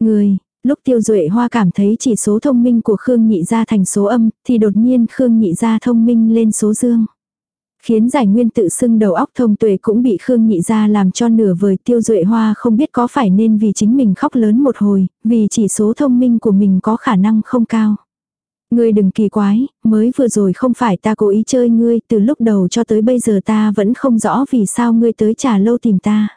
Ngươi, lúc tiêu duệ hoa cảm thấy chỉ số thông minh của Khương Nhị gia thành số âm, thì đột nhiên Khương Nhị gia thông minh lên số dương. Khiến giải nguyên tự xưng đầu óc thông tuệ cũng bị Khương Nhị gia làm cho nửa vời tiêu duệ hoa không biết có phải nên vì chính mình khóc lớn một hồi, vì chỉ số thông minh của mình có khả năng không cao. Ngươi đừng kỳ quái, mới vừa rồi không phải ta cố ý chơi ngươi, từ lúc đầu cho tới bây giờ ta vẫn không rõ vì sao ngươi tới trà lâu tìm ta.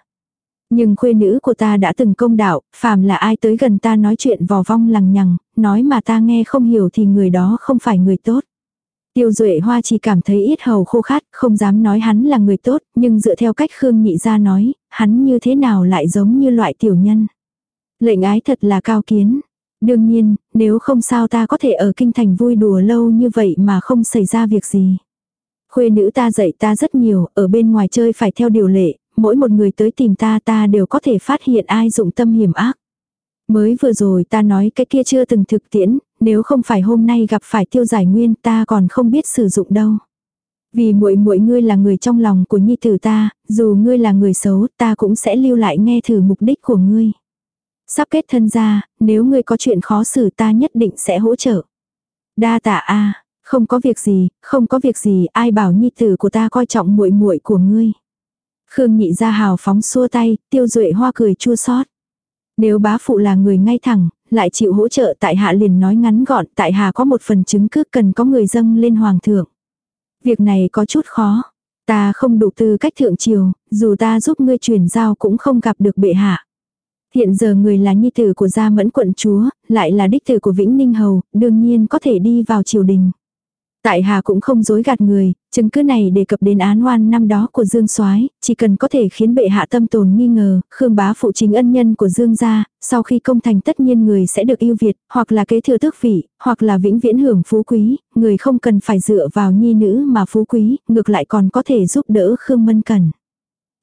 Nhưng khuê nữ của ta đã từng công đạo, phàm là ai tới gần ta nói chuyện vò vong lằng nhằng, nói mà ta nghe không hiểu thì người đó không phải người tốt. Tiêu Duệ Hoa chỉ cảm thấy ít hầu khô khát, không dám nói hắn là người tốt, nhưng dựa theo cách Khương Nhị ra nói, hắn như thế nào lại giống như loại tiểu nhân. Lệnh ái thật là cao kiến. Đương nhiên, nếu không sao ta có thể ở kinh thành vui đùa lâu như vậy mà không xảy ra việc gì. Khuê nữ ta dạy ta rất nhiều, ở bên ngoài chơi phải theo điều lệ, mỗi một người tới tìm ta ta đều có thể phát hiện ai dụng tâm hiểm ác. Mới vừa rồi ta nói cái kia chưa từng thực tiễn, nếu không phải hôm nay gặp phải tiêu giải nguyên ta còn không biết sử dụng đâu. Vì muội muội ngươi là người trong lòng của nhi tử ta, dù ngươi là người xấu ta cũng sẽ lưu lại nghe thử mục đích của ngươi. Sắp kết thân ra, nếu ngươi có chuyện khó xử ta nhất định sẽ hỗ trợ. Đa tạ a, không có việc gì, không có việc gì, ai bảo nhi tử của ta coi trọng muội muội của ngươi. Khương nhị ra hào phóng xua tay, tiêu duệ hoa cười chua xót. Nếu bá phụ là người ngay thẳng, lại chịu hỗ trợ tại hạ liền nói ngắn gọn, tại hạ có một phần chứng cứ cần có người dâng lên hoàng thượng. Việc này có chút khó. Ta không đủ tư cách thượng triều, dù ta giúp ngươi truyền giao cũng không gặp được bệ hạ. Hiện giờ người là nhi tử của gia mẫn quận chúa, lại là đích tử của Vĩnh Ninh Hầu, đương nhiên có thể đi vào triều đình. Tại Hà cũng không dối gạt người, chứng cứ này đề cập đến án oan năm đó của Dương Soái, chỉ cần có thể khiến bệ hạ tâm tồn nghi ngờ, Khương bá phụ chính ân nhân của Dương gia, sau khi công thành tất nhiên người sẽ được yêu việt, hoặc là kế thừa tước vị, hoặc là vĩnh viễn hưởng phú quý, người không cần phải dựa vào nhi nữ mà phú quý, ngược lại còn có thể giúp đỡ Khương Mân Cần.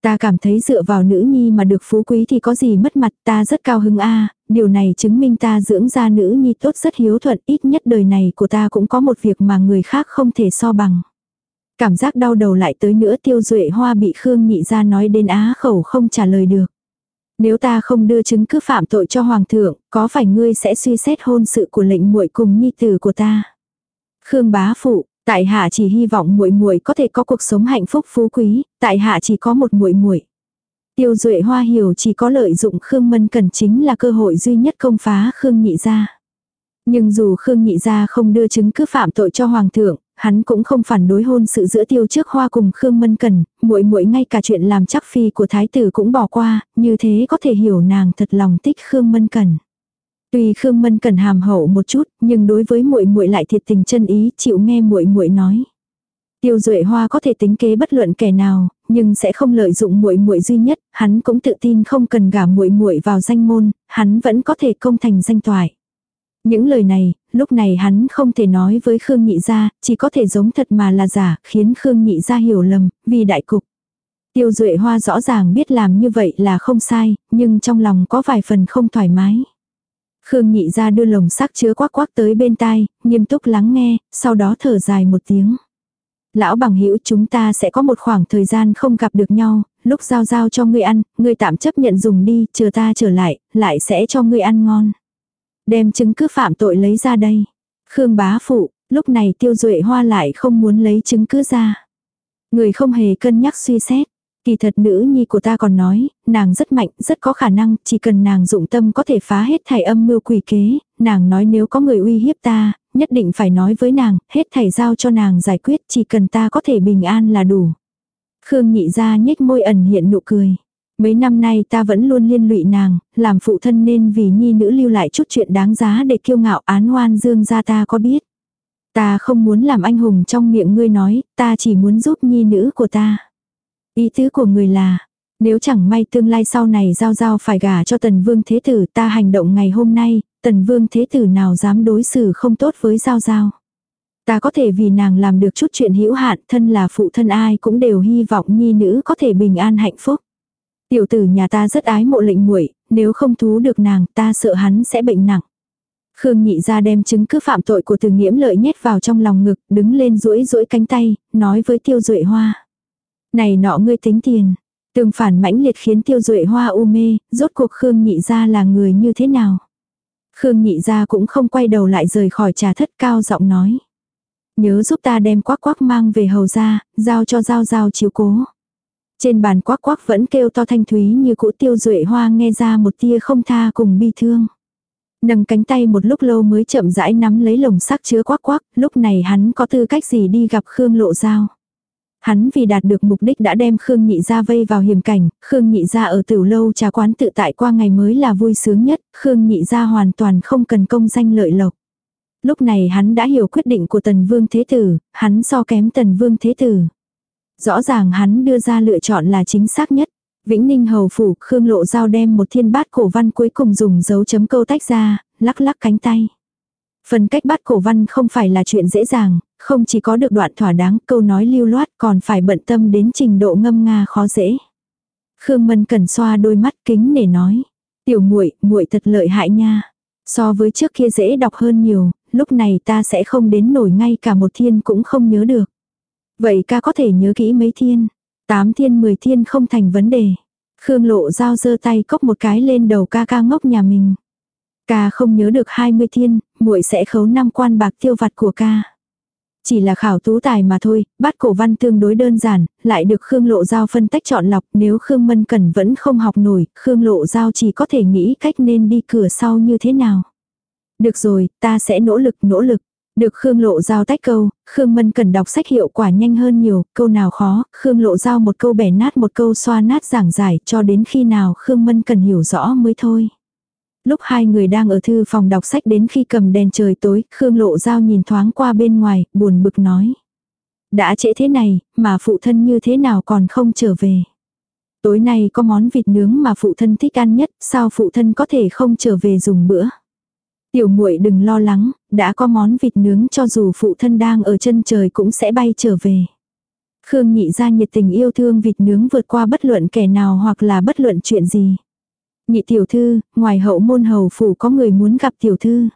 Ta cảm thấy dựa vào nữ nhi mà được phú quý thì có gì mất mặt ta rất cao hứng a điều này chứng minh ta dưỡng ra nữ nhi tốt rất hiếu thuận ít nhất đời này của ta cũng có một việc mà người khác không thể so bằng. Cảm giác đau đầu lại tới nữa tiêu duệ hoa bị Khương nhị ra nói đến á khẩu không trả lời được. Nếu ta không đưa chứng cứ phạm tội cho hoàng thượng, có phải ngươi sẽ suy xét hôn sự của lệnh muội cùng nhi tử của ta? Khương bá phụ, Tại hạ chỉ hy vọng muội muội có thể có cuộc sống hạnh phúc phú quý, tại hạ chỉ có một muội muội. Tiêu Duệ Hoa hiểu chỉ có lợi dụng Khương Mân Cần chính là cơ hội duy nhất công phá Khương Nhị gia. Nhưng dù Khương Nhị gia không đưa chứng cứ phạm tội cho hoàng thượng, hắn cũng không phản đối hôn sự giữa Tiêu Trước Hoa cùng Khương Mân Cần, muội muội ngay cả chuyện làm chắc phi của thái tử cũng bỏ qua, như thế có thể hiểu nàng thật lòng thích Khương Mân Cần. Tuy Khương Mân cần hàm hậu một chút, nhưng đối với muội muội lại thiệt tình chân ý, chịu nghe muội muội nói. Tiêu Duệ Hoa có thể tính kế bất luận kẻ nào, nhưng sẽ không lợi dụng muội muội duy nhất, hắn cũng tự tin không cần gả muội muội vào danh môn, hắn vẫn có thể công thành danh toại. Những lời này, lúc này hắn không thể nói với Khương Nhị gia, chỉ có thể giống thật mà là giả, khiến Khương Nhị gia hiểu lầm, vì đại cục. Tiêu Duệ Hoa rõ ràng biết làm như vậy là không sai, nhưng trong lòng có vài phần không thoải mái. Khương nhị gia đưa lồng sắc chứa quắc quắc tới bên tai, nghiêm túc lắng nghe, sau đó thở dài một tiếng. Lão bằng hữu chúng ta sẽ có một khoảng thời gian không gặp được nhau, lúc giao giao cho ngươi ăn, ngươi tạm chấp nhận dùng đi, chờ ta trở lại, lại sẽ cho ngươi ăn ngon. Đem chứng cứ phạm tội lấy ra đây. Khương bá phụ, lúc này tiêu duệ hoa lại không muốn lấy chứng cứ ra. Người không hề cân nhắc suy xét. Kỳ thật nữ nhi của ta còn nói, nàng rất mạnh, rất có khả năng, chỉ cần nàng dụng tâm có thể phá hết thảy âm mưu quỷ kế, nàng nói nếu có người uy hiếp ta, nhất định phải nói với nàng, hết thảy giao cho nàng giải quyết, chỉ cần ta có thể bình an là đủ. Khương nhị ra nhếch môi ẩn hiện nụ cười. Mấy năm nay ta vẫn luôn liên lụy nàng, làm phụ thân nên vì nhi nữ lưu lại chút chuyện đáng giá để kiêu ngạo án oan dương ra ta có biết. Ta không muốn làm anh hùng trong miệng ngươi nói, ta chỉ muốn giúp nhi nữ của ta. Ý tứ của người là, nếu chẳng may tương lai sau này giao giao phải gả cho tần vương thế tử ta hành động ngày hôm nay, tần vương thế tử nào dám đối xử không tốt với giao giao. Ta có thể vì nàng làm được chút chuyện hữu hạn thân là phụ thân ai cũng đều hy vọng nhi nữ có thể bình an hạnh phúc. Tiểu tử nhà ta rất ái mộ lệnh muội nếu không thú được nàng ta sợ hắn sẽ bệnh nặng. Khương nhị ra đem chứng cứ phạm tội của từ nghiễm lợi nhét vào trong lòng ngực, đứng lên duỗi duỗi cánh tay, nói với tiêu duệ hoa. Này nọ ngươi tính tiền. Tương phản mãnh liệt khiến tiêu duệ hoa u mê, rốt cuộc Khương nhị ra là người như thế nào. Khương nhị ra cũng không quay đầu lại rời khỏi trà thất cao giọng nói. Nhớ giúp ta đem quắc quắc mang về hầu ra, giao cho giao giao chiếu cố. Trên bàn quắc quắc vẫn kêu to thanh thúy như cũ tiêu duệ hoa nghe ra một tia không tha cùng bi thương. Nâng cánh tay một lúc lâu mới chậm rãi nắm lấy lồng sắc chứa quắc quắc, lúc này hắn có tư cách gì đi gặp Khương lộ giao. Hắn vì đạt được mục đích đã đem Khương Nhị Gia vây vào hiểm cảnh, Khương Nhị Gia ở tiểu lâu trà quán tự tại qua ngày mới là vui sướng nhất, Khương Nhị Gia hoàn toàn không cần công danh lợi lộc. Lúc này hắn đã hiểu quyết định của Tần Vương Thế Tử, hắn so kém Tần Vương Thế Tử. Rõ ràng hắn đưa ra lựa chọn là chính xác nhất. Vĩnh Ninh Hầu Phủ, Khương Lộ Giao đem một thiên bát cổ văn cuối cùng dùng dấu chấm câu tách ra, lắc lắc cánh tay. Phần cách bát cổ văn không phải là chuyện dễ dàng, không chỉ có được đoạn thỏa đáng câu nói lưu loát còn phải bận tâm đến trình độ ngâm nga khó dễ. Khương Mân cần xoa đôi mắt kính để nói. Tiểu muội muội thật lợi hại nha. So với trước kia dễ đọc hơn nhiều, lúc này ta sẽ không đến nổi ngay cả một thiên cũng không nhớ được. Vậy ca có thể nhớ kỹ mấy thiên. Tám thiên mười thiên không thành vấn đề. Khương lộ dao giơ tay cốc một cái lên đầu ca ca ngốc nhà mình. Ca không nhớ được 20 thiên, muội sẽ khấu năm quan bạc tiêu vặt của ca. Chỉ là khảo tú tài mà thôi, bát cổ văn tương đối đơn giản, lại được Khương Lộ Giao phân tách chọn lọc, nếu Khương Mân Cẩn vẫn không học nổi, Khương Lộ Giao chỉ có thể nghĩ cách nên đi cửa sau như thế nào. Được rồi, ta sẽ nỗ lực nỗ lực. Được Khương Lộ Giao tách câu, Khương Mân Cần đọc sách hiệu quả nhanh hơn nhiều, câu nào khó, Khương Lộ Giao một câu bẻ nát một câu xoa nát giảng giải cho đến khi nào Khương Mân Cần hiểu rõ mới thôi. Lúc hai người đang ở thư phòng đọc sách đến khi cầm đèn trời tối, Khương Lộ Giao nhìn thoáng qua bên ngoài, buồn bực nói. Đã trễ thế này, mà phụ thân như thế nào còn không trở về. Tối nay có món vịt nướng mà phụ thân thích ăn nhất, sao phụ thân có thể không trở về dùng bữa. Tiểu muội đừng lo lắng, đã có món vịt nướng cho dù phụ thân đang ở chân trời cũng sẽ bay trở về. Khương nhị ra nhiệt tình yêu thương vịt nướng vượt qua bất luận kẻ nào hoặc là bất luận chuyện gì. Nhị tiểu thư, ngoài hậu môn hầu phủ có người muốn gặp tiểu thư.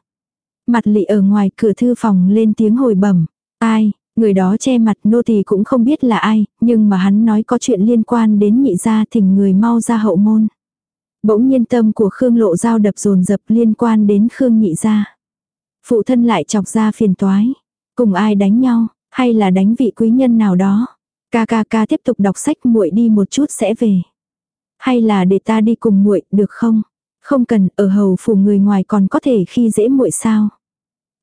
Mặt lị ở ngoài cửa thư phòng lên tiếng hồi bẩm. Ai, người đó che mặt nô tỳ cũng không biết là ai, nhưng mà hắn nói có chuyện liên quan đến nhị gia thỉnh người mau ra hậu môn. Bỗng nhiên tâm của Khương lộ dao đập dồn dập liên quan đến Khương nhị gia. Phụ thân lại chọc ra phiền toái. Cùng ai đánh nhau, hay là đánh vị quý nhân nào đó. Ca ca ca tiếp tục đọc sách muội đi một chút sẽ về. Hay là để ta đi cùng muội, được không? Không cần, ở hầu phủ người ngoài còn có thể khi dễ muội sao?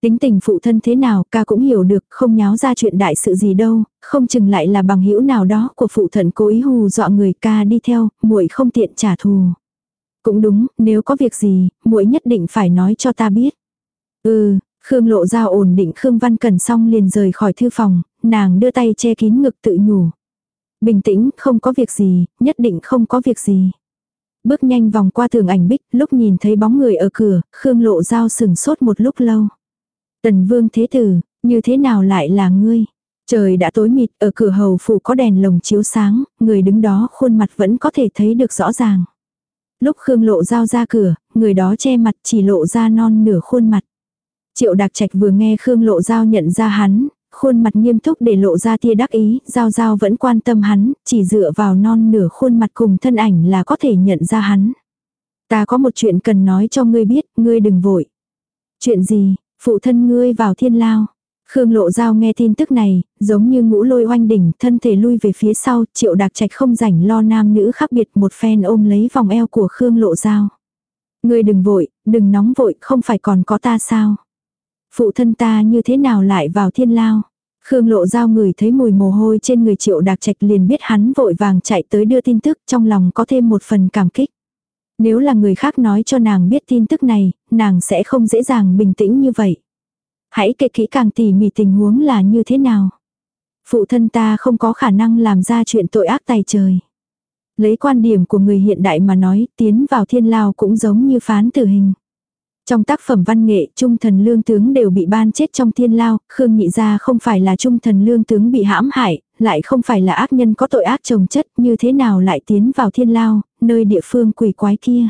Tính tình phụ thân thế nào, ca cũng hiểu được, không nháo ra chuyện đại sự gì đâu, không chừng lại là bằng hữu nào đó của phụ thần cố ý hù dọa người ca đi theo, muội không tiện trả thù. Cũng đúng, nếu có việc gì, muội nhất định phải nói cho ta biết. Ừ, Khương Lộ Giao ổn định Khương Văn Cần xong liền rời khỏi thư phòng, nàng đưa tay che kín ngực tự nhủ. Bình tĩnh, không có việc gì, nhất định không có việc gì. Bước nhanh vòng qua tường ảnh bích, lúc nhìn thấy bóng người ở cửa, Khương Lộ Giao sừng sốt một lúc lâu. Tần Vương Thế Tử, như thế nào lại là ngươi? Trời đã tối mịt, ở cửa hầu phủ có đèn lồng chiếu sáng, người đứng đó khuôn mặt vẫn có thể thấy được rõ ràng. Lúc Khương Lộ Giao ra cửa, người đó che mặt chỉ lộ ra non nửa khuôn mặt. Triệu Đạc Trạch vừa nghe Khương Lộ Giao nhận ra hắn, khuôn mặt nghiêm túc để lộ ra tia đắc ý, Giao Giao vẫn quan tâm hắn, chỉ dựa vào non nửa khuôn mặt cùng thân ảnh là có thể nhận ra hắn. Ta có một chuyện cần nói cho ngươi biết, ngươi đừng vội. Chuyện gì, phụ thân ngươi vào thiên lao. Khương Lộ Giao nghe tin tức này, giống như ngũ lôi oanh đỉnh, thân thể lui về phía sau, triệu đạc trạch không rảnh lo nam nữ khác biệt một phen ôm lấy vòng eo của Khương Lộ Giao. Ngươi đừng vội, đừng nóng vội, không phải còn có ta sao? Phụ thân ta như thế nào lại vào thiên lao? Khương lộ giao người thấy mùi mồ hôi trên người triệu đạc trạch liền biết hắn vội vàng chạy tới đưa tin tức trong lòng có thêm một phần cảm kích. Nếu là người khác nói cho nàng biết tin tức này, nàng sẽ không dễ dàng bình tĩnh như vậy. Hãy kể kỹ càng tỉ mỉ tình huống là như thế nào. Phụ thân ta không có khả năng làm ra chuyện tội ác tài trời. Lấy quan điểm của người hiện đại mà nói, tiến vào thiên lao cũng giống như phán tử hình. Trong tác phẩm văn nghệ, trung thần lương tướng đều bị ban chết trong thiên lao, Khương Nhị Gia không phải là trung thần lương tướng bị hãm hại, lại không phải là ác nhân có tội ác trồng chất, như thế nào lại tiến vào thiên lao, nơi địa phương quỷ quái kia.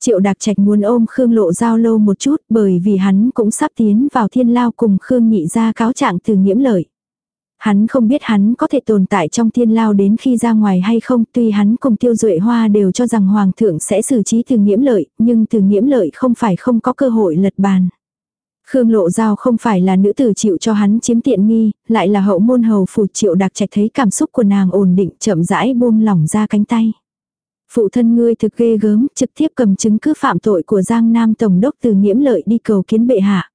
Triệu Đạc Trạch muốn ôm Khương Lộ Giao lâu một chút bởi vì hắn cũng sắp tiến vào thiên lao cùng Khương Nhị Gia cáo trạng từ nhiễm lợi. Hắn không biết hắn có thể tồn tại trong thiên lao đến khi ra ngoài hay không, tuy hắn cùng tiêu duệ hoa đều cho rằng hoàng thượng sẽ xử trí từ nhiễm lợi, nhưng từ nhiễm lợi không phải không có cơ hội lật bàn. Khương Lộ Giao không phải là nữ tử chịu cho hắn chiếm tiện nghi, lại là hậu môn hầu phủ triệu đặc trạch thấy cảm xúc của nàng ổn định chậm rãi buông lỏng ra cánh tay. Phụ thân ngươi thực ghê gớm, trực tiếp cầm chứng cứ phạm tội của Giang Nam Tổng đốc từ nhiễm lợi đi cầu kiến bệ hạ.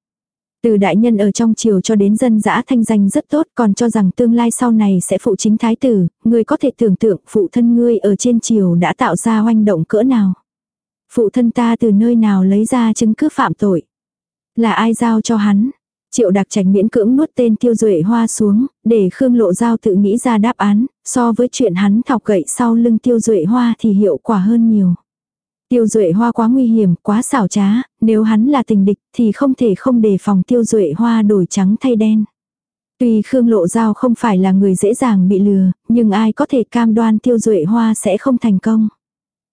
Từ đại nhân ở trong triều cho đến dân dã thanh danh rất tốt còn cho rằng tương lai sau này sẽ phụ chính thái tử, người có thể tưởng tượng phụ thân ngươi ở trên triều đã tạo ra hoành động cỡ nào. Phụ thân ta từ nơi nào lấy ra chứng cứ phạm tội. Là ai giao cho hắn? Triệu đặc trạch miễn cưỡng nuốt tên tiêu duệ hoa xuống, để Khương Lộ Giao tự nghĩ ra đáp án, so với chuyện hắn thọc gậy sau lưng tiêu duệ hoa thì hiệu quả hơn nhiều. Tiêu duệ hoa quá nguy hiểm, quá xảo trá, nếu hắn là tình địch thì không thể không đề phòng tiêu duệ hoa đổi trắng thay đen. Tuy Khương Lộ Giao không phải là người dễ dàng bị lừa, nhưng ai có thể cam đoan tiêu duệ hoa sẽ không thành công.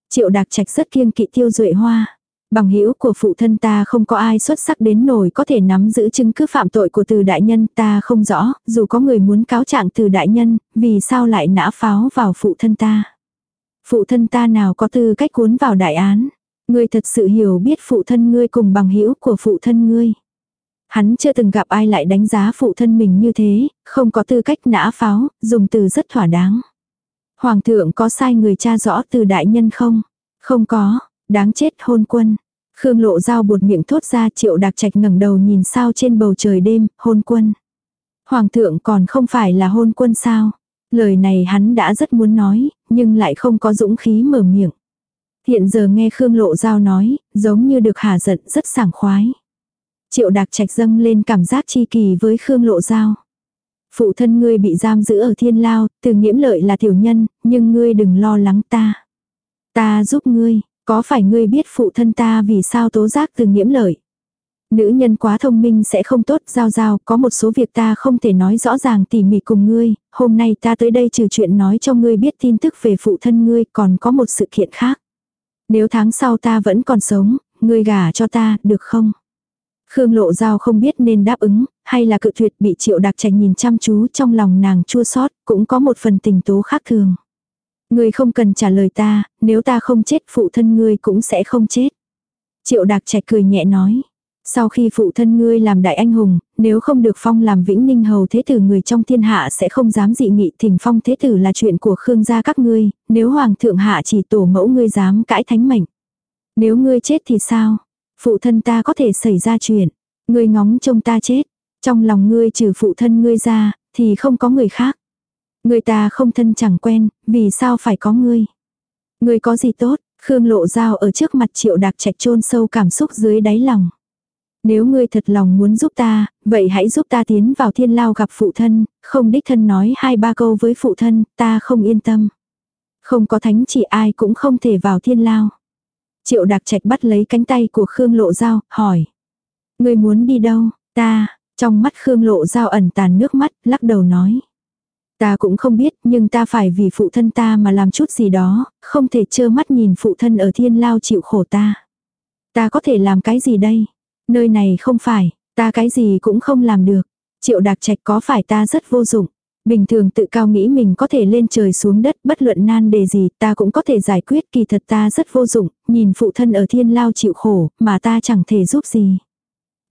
Triệu Đạc Trạch rất kiêng kỵ tiêu duệ hoa. Bằng hữu của phụ thân ta không có ai xuất sắc đến nổi có thể nắm giữ chứng cứ phạm tội của từ đại nhân ta không rõ, dù có người muốn cáo trạng từ đại nhân, vì sao lại nã pháo vào phụ thân ta. Phụ thân ta nào có tư cách cuốn vào đại án. Ngươi thật sự hiểu biết phụ thân ngươi cùng bằng hữu của phụ thân ngươi. Hắn chưa từng gặp ai lại đánh giá phụ thân mình như thế, không có tư cách nã pháo, dùng từ rất thỏa đáng. Hoàng thượng có sai người cha rõ từ đại nhân không? Không có, đáng chết hôn quân. Khương lộ dao buột miệng thốt ra triệu đạc trạch ngẩng đầu nhìn sao trên bầu trời đêm, hôn quân. Hoàng thượng còn không phải là hôn quân sao? Lời này hắn đã rất muốn nói, nhưng lại không có dũng khí mở miệng. Hiện giờ nghe Khương Lộ Giao nói, giống như được hà giận rất sảng khoái. Triệu Đạc Trạch dâng lên cảm giác chi kỳ với Khương Lộ Giao. Phụ thân ngươi bị giam giữ ở thiên lao, từ nghiễm lợi là tiểu nhân, nhưng ngươi đừng lo lắng ta. Ta giúp ngươi, có phải ngươi biết phụ thân ta vì sao tố giác từ nghiễm lợi? Nữ nhân quá thông minh sẽ không tốt, giao giao, có một số việc ta không thể nói rõ ràng tỉ mỉ cùng ngươi, hôm nay ta tới đây trừ chuyện nói cho ngươi biết tin tức về phụ thân ngươi, còn có một sự kiện khác. Nếu tháng sau ta vẫn còn sống, ngươi gả cho ta, được không? Khương Lộ Giao không biết nên đáp ứng, hay là cự tuyệt bị triệu đặc trạch nhìn chăm chú trong lòng nàng chua xót cũng có một phần tình tố khác thường. Ngươi không cần trả lời ta, nếu ta không chết phụ thân ngươi cũng sẽ không chết. Triệu đặc trạch cười nhẹ nói. Sau khi phụ thân ngươi làm đại anh hùng, nếu không được phong làm vĩnh ninh hầu thế tử người trong thiên hạ sẽ không dám dị nghị thỉnh phong thế tử là chuyện của khương gia các ngươi, nếu hoàng thượng hạ chỉ tổ mẫu ngươi dám cãi thánh mệnh. Nếu ngươi chết thì sao? Phụ thân ta có thể xảy ra chuyện. Ngươi ngóng trông ta chết. Trong lòng ngươi trừ phụ thân ngươi ra, thì không có người khác. Người ta không thân chẳng quen, vì sao phải có ngươi? Ngươi có gì tốt? Khương lộ dao ở trước mặt triệu đạc trạch chôn sâu cảm xúc dưới đáy lòng. Nếu ngươi thật lòng muốn giúp ta, vậy hãy giúp ta tiến vào thiên lao gặp phụ thân, không đích thân nói hai ba câu với phụ thân, ta không yên tâm. Không có thánh chỉ ai cũng không thể vào thiên lao. Triệu đặc trạch bắt lấy cánh tay của Khương Lộ Giao, hỏi. Ngươi muốn đi đâu, ta, trong mắt Khương Lộ Giao ẩn tàn nước mắt, lắc đầu nói. Ta cũng không biết, nhưng ta phải vì phụ thân ta mà làm chút gì đó, không thể trơ mắt nhìn phụ thân ở thiên lao chịu khổ ta. Ta có thể làm cái gì đây? Nơi này không phải, ta cái gì cũng không làm được. Triệu đạc trạch có phải ta rất vô dụng. Bình thường tự cao nghĩ mình có thể lên trời xuống đất bất luận nan đề gì ta cũng có thể giải quyết kỳ thật ta rất vô dụng, nhìn phụ thân ở thiên lao chịu khổ mà ta chẳng thể giúp gì.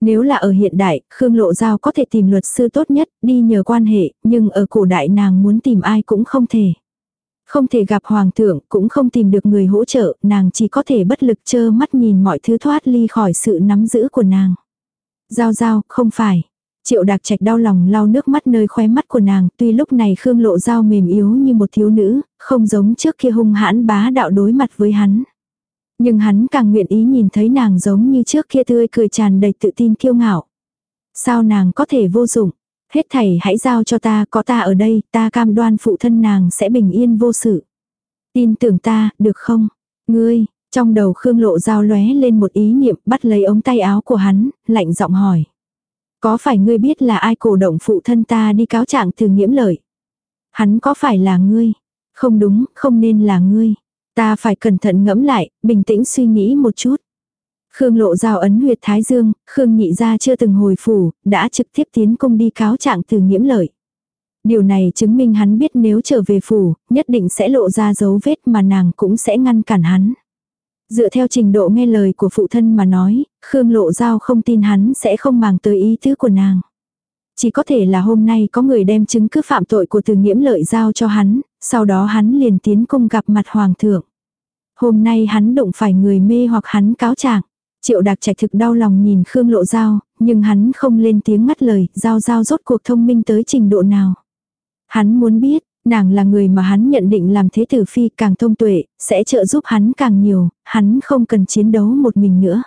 Nếu là ở hiện đại, Khương Lộ Giao có thể tìm luật sư tốt nhất, đi nhờ quan hệ, nhưng ở cổ đại nàng muốn tìm ai cũng không thể. Không thể gặp hoàng thượng, cũng không tìm được người hỗ trợ, nàng chỉ có thể bất lực chơ mắt nhìn mọi thứ thoát ly khỏi sự nắm giữ của nàng. Giao giao, không phải. Triệu đạc trạch đau lòng lau nước mắt nơi khóe mắt của nàng, tuy lúc này Khương Lộ Giao mềm yếu như một thiếu nữ, không giống trước kia hung hãn bá đạo đối mặt với hắn. Nhưng hắn càng nguyện ý nhìn thấy nàng giống như trước kia tươi cười tràn đầy tự tin kiêu ngạo. Sao nàng có thể vô dụng? Hết thảy hãy giao cho ta, có ta ở đây, ta cam đoan phụ thân nàng sẽ bình yên vô sự. Tin tưởng ta, được không? Ngươi, trong đầu Khương Lộ Giao lóe lên một ý niệm bắt lấy ống tay áo của hắn, lạnh giọng hỏi. Có phải ngươi biết là ai cổ động phụ thân ta đi cáo trạng từ nghiễm lợi? Hắn có phải là ngươi? Không đúng, không nên là ngươi. Ta phải cẩn thận ngẫm lại, bình tĩnh suy nghĩ một chút. Khương lộ giao ấn huyệt thái dương, Khương nhị gia chưa từng hồi phủ, đã trực tiếp tiến cung đi cáo trạng từ nghiễm lợi. Điều này chứng minh hắn biết nếu trở về phủ, nhất định sẽ lộ ra dấu vết mà nàng cũng sẽ ngăn cản hắn. Dựa theo trình độ nghe lời của phụ thân mà nói, Khương Lộ Giao không tin hắn sẽ không màng tới ý tứ của nàng. Chỉ có thể là hôm nay có người đem chứng cứ phạm tội của từ nghiễm lợi giao cho hắn, sau đó hắn liền tiến cung gặp mặt hoàng thượng. Hôm nay hắn đụng phải người mê hoặc hắn cáo trạng. Triệu Đạc trạch thực đau lòng nhìn Khương Lộ Giao, nhưng hắn không lên tiếng ngắt lời, Giao Giao rốt cuộc thông minh tới trình độ nào. Hắn muốn biết, Nàng là người mà hắn nhận định làm thế tử phi càng thông tuệ, sẽ trợ giúp hắn càng nhiều, hắn không cần chiến đấu một mình nữa.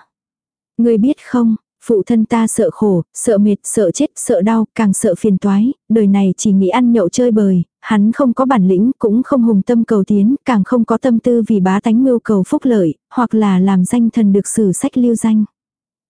Người biết không, phụ thân ta sợ khổ, sợ mệt, sợ chết, sợ đau, càng sợ phiền toái, đời này chỉ nghĩ ăn nhậu chơi bời, hắn không có bản lĩnh, cũng không hùng tâm cầu tiến, càng không có tâm tư vì bá tánh mưu cầu phúc lợi, hoặc là làm danh thần được sử sách lưu danh.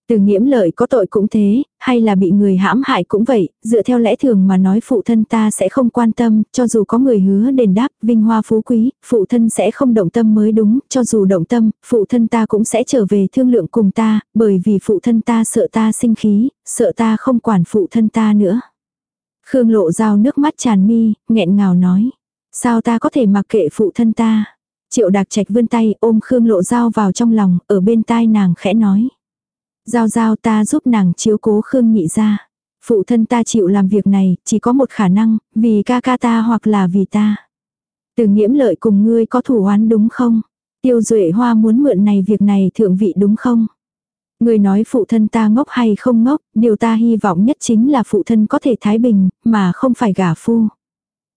Từ nghiễm lợi có tội cũng thế, hay là bị người hãm hại cũng vậy, dựa theo lẽ thường mà nói phụ thân ta sẽ không quan tâm, cho dù có người hứa đền đáp, vinh hoa phú quý, phụ thân sẽ không động tâm mới đúng, cho dù động tâm, phụ thân ta cũng sẽ trở về thương lượng cùng ta, bởi vì phụ thân ta sợ ta sinh khí, sợ ta không quản phụ thân ta nữa. Khương lộ dao nước mắt tràn mi, nghẹn ngào nói. Sao ta có thể mặc kệ phụ thân ta? Triệu đạc trạch vươn tay ôm Khương lộ dao vào trong lòng, ở bên tai nàng khẽ nói. Giao giao ta giúp nàng chiếu cố Khương nhị ra. Phụ thân ta chịu làm việc này, chỉ có một khả năng, vì ca ca ta hoặc là vì ta. Từ nghiễm lợi cùng ngươi có thủ oán đúng không? Tiêu duệ hoa muốn mượn này việc này thượng vị đúng không? Người nói phụ thân ta ngốc hay không ngốc, điều ta hy vọng nhất chính là phụ thân có thể thái bình, mà không phải gả phu.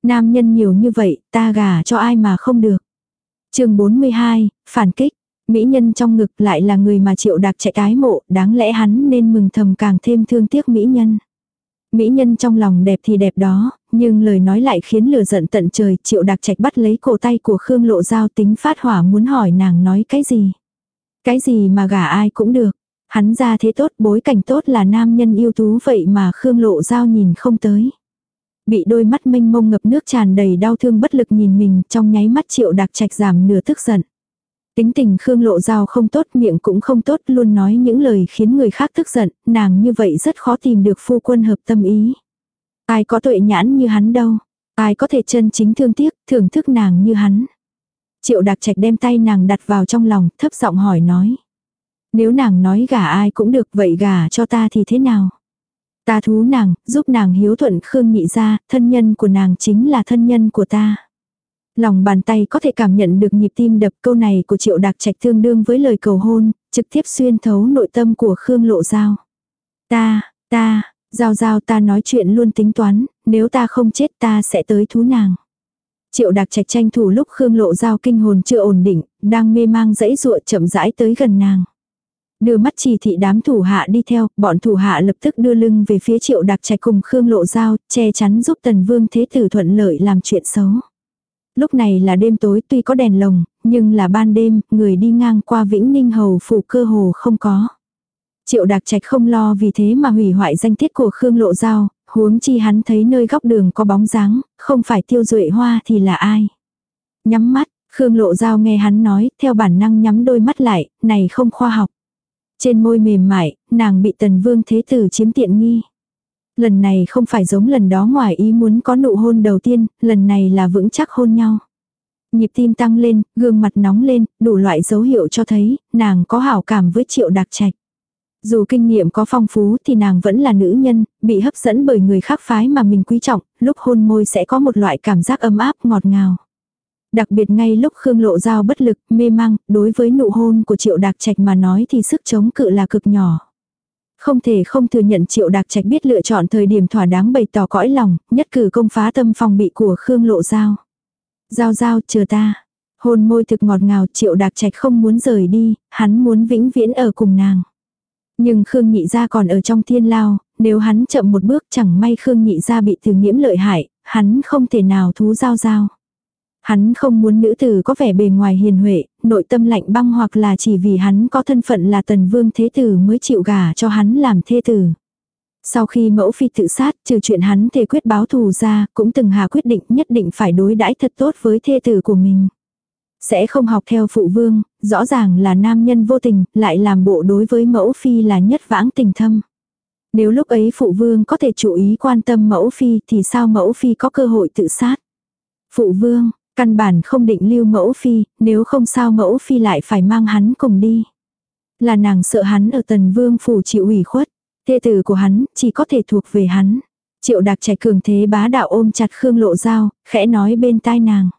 Nam nhân nhiều như vậy, ta gả cho ai mà không được. chương 42, phản kích. Mỹ nhân trong ngực lại là người mà triệu đạc chạy cái mộ, đáng lẽ hắn nên mừng thầm càng thêm thương tiếc mỹ nhân. Mỹ nhân trong lòng đẹp thì đẹp đó, nhưng lời nói lại khiến lửa giận tận trời, triệu đạc trạch bắt lấy cổ tay của Khương Lộ Giao tính phát hỏa muốn hỏi nàng nói cái gì. Cái gì mà gả ai cũng được. Hắn ra thế tốt, bối cảnh tốt là nam nhân yêu tú vậy mà Khương Lộ Giao nhìn không tới. Bị đôi mắt mênh mông ngập nước tràn đầy đau thương bất lực nhìn mình trong nháy mắt triệu đạc trạch giảm nửa tức giận. Tính tình Khương Lộ Giao không tốt miệng cũng không tốt luôn nói những lời khiến người khác tức giận, nàng như vậy rất khó tìm được phu quân hợp tâm ý. Ai có tuệ nhãn như hắn đâu, ai có thể chân chính thương tiếc, thưởng thức nàng như hắn. Triệu đặc Trạch đem tay nàng đặt vào trong lòng, thấp giọng hỏi nói. Nếu nàng nói gả ai cũng được vậy gả cho ta thì thế nào? Ta thú nàng, giúp nàng hiếu thuận Khương Nhị ra, thân nhân của nàng chính là thân nhân của ta. Lòng bàn tay có thể cảm nhận được nhịp tim đập câu này của triệu đạc trạch tương đương với lời cầu hôn, trực tiếp xuyên thấu nội tâm của Khương Lộ Giao. Ta, ta, Giao Giao ta nói chuyện luôn tính toán, nếu ta không chết ta sẽ tới thú nàng. Triệu đạc trạch tranh thủ lúc Khương Lộ Giao kinh hồn chưa ổn định, đang mê mang dãy ruộng chậm rãi tới gần nàng. Đưa mắt chỉ thị đám thủ hạ đi theo, bọn thủ hạ lập tức đưa lưng về phía triệu đặc trạch cùng Khương Lộ Giao, che chắn giúp tần vương thế tử thuận lợi làm chuyện xấu. Lúc này là đêm tối tuy có đèn lồng, nhưng là ban đêm, người đi ngang qua Vĩnh Ninh Hầu phủ cơ hồ không có. Triệu Đạc Trạch không lo vì thế mà hủy hoại danh tiết của Khương Lộ Giao, huống chi hắn thấy nơi góc đường có bóng dáng, không phải tiêu duệ hoa thì là ai. Nhắm mắt, Khương Lộ Giao nghe hắn nói, theo bản năng nhắm đôi mắt lại, này không khoa học. Trên môi mềm mại, nàng bị tần vương thế tử chiếm tiện nghi. Lần này không phải giống lần đó ngoài ý muốn có nụ hôn đầu tiên, lần này là vững chắc hôn nhau. Nhịp tim tăng lên, gương mặt nóng lên, đủ loại dấu hiệu cho thấy, nàng có hảo cảm với triệu đặc trạch. Dù kinh nghiệm có phong phú thì nàng vẫn là nữ nhân, bị hấp dẫn bởi người khác phái mà mình quý trọng, lúc hôn môi sẽ có một loại cảm giác ấm áp ngọt ngào. Đặc biệt ngay lúc Khương Lộ Giao bất lực, mê mang, đối với nụ hôn của Triệu Đạc Trạch mà nói thì sức chống cự là cực nhỏ. Không thể không thừa nhận Triệu Đạc Trạch biết lựa chọn thời điểm thỏa đáng bày tỏ cõi lòng, nhất cử công phá tâm phòng bị của Khương Lộ Giao. Giao giao chờ ta. Hôn môi thực ngọt ngào Triệu Đạc Trạch không muốn rời đi, hắn muốn vĩnh viễn ở cùng nàng. Nhưng Khương Nhị Gia còn ở trong thiên lao, nếu hắn chậm một bước chẳng may Khương Nhị Gia bị từ nhiễm lợi hại, hắn không thể nào thú giao giao. Hắn không muốn nữ tử có vẻ bề ngoài hiền huệ, nội tâm lạnh băng hoặc là chỉ vì hắn có thân phận là tần vương thế tử mới chịu gả cho hắn làm thê tử. Sau khi mẫu phi tự sát, trừ chuyện hắn thề quyết báo thù ra, cũng từng hà quyết định nhất định phải đối đãi thật tốt với thê tử của mình. Sẽ không học theo phụ vương, rõ ràng là nam nhân vô tình, lại làm bộ đối với mẫu phi là nhất vãng tình thâm. Nếu lúc ấy phụ vương có thể chú ý quan tâm mẫu phi thì sao mẫu phi có cơ hội tự sát. Phụ vương, Căn bản không định lưu mẫu phi, nếu không sao mẫu phi lại phải mang hắn cùng đi. Là nàng sợ hắn ở tần vương phủ chịu ủy khuất. Thê tử của hắn chỉ có thể thuộc về hắn. Triệu đặc trẻ cường thế bá đạo ôm chặt Khương lộ dao, khẽ nói bên tai nàng.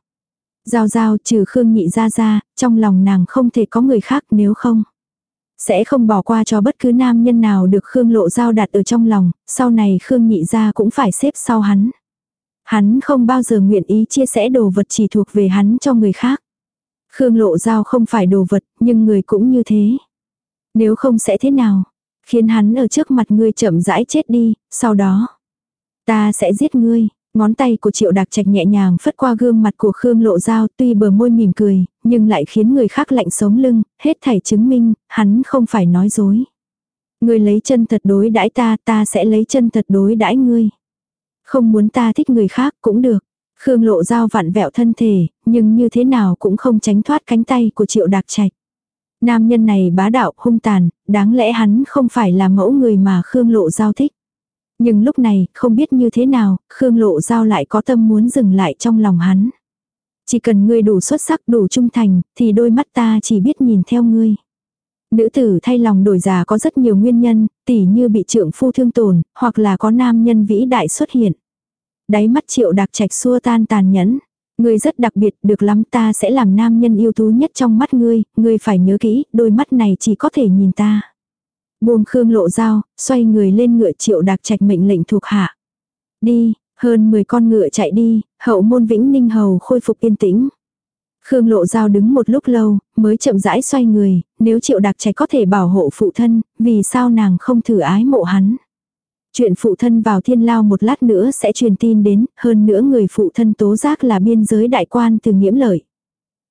Giao giao trừ Khương nhị ra ra, trong lòng nàng không thể có người khác nếu không. Sẽ không bỏ qua cho bất cứ nam nhân nào được Khương lộ giao đặt ở trong lòng, sau này Khương nhị ra cũng phải xếp sau hắn. Hắn không bao giờ nguyện ý chia sẻ đồ vật chỉ thuộc về hắn cho người khác. Khương lộ giao không phải đồ vật, nhưng người cũng như thế. Nếu không sẽ thế nào? Khiến hắn ở trước mặt ngươi chậm rãi chết đi, sau đó. Ta sẽ giết ngươi. Ngón tay của triệu đặc trạch nhẹ nhàng phất qua gương mặt của Khương lộ giao tuy bờ môi mỉm cười, nhưng lại khiến người khác lạnh sống lưng, hết thảy chứng minh, hắn không phải nói dối. Ngươi lấy chân thật đối đãi ta, ta sẽ lấy chân thật đối đãi ngươi. Không muốn ta thích người khác cũng được. Khương lộ dao vặn vẹo thân thể, nhưng như thế nào cũng không tránh thoát cánh tay của triệu đạc trạch. Nam nhân này bá đạo hung tàn, đáng lẽ hắn không phải là mẫu người mà Khương lộ giao thích. Nhưng lúc này, không biết như thế nào, Khương lộ giao lại có tâm muốn dừng lại trong lòng hắn. Chỉ cần ngươi đủ xuất sắc đủ trung thành, thì đôi mắt ta chỉ biết nhìn theo ngươi. Nữ tử thay lòng đổi già có rất nhiều nguyên nhân, tỉ như bị trượng phu thương tổn, hoặc là có nam nhân vĩ đại xuất hiện. Đáy mắt triệu đặc trạch xua tan tàn nhẫn. Ngươi rất đặc biệt, được lắm ta sẽ làm nam nhân yêu tú nhất trong mắt ngươi, ngươi phải nhớ kỹ, đôi mắt này chỉ có thể nhìn ta. Buông khương lộ dao, xoay người lên ngựa triệu đặc trạch mệnh lệnh thuộc hạ. Đi, hơn 10 con ngựa chạy đi, hậu môn vĩnh ninh hầu khôi phục yên tĩnh. Khương Lộ Giao đứng một lúc lâu, mới chậm rãi xoay người, nếu triệu đặc trạch có thể bảo hộ phụ thân, vì sao nàng không thử ái mộ hắn. Chuyện phụ thân vào thiên lao một lát nữa sẽ truyền tin đến, hơn nữa người phụ thân tố giác là biên giới đại quan từ nghiễm lợi.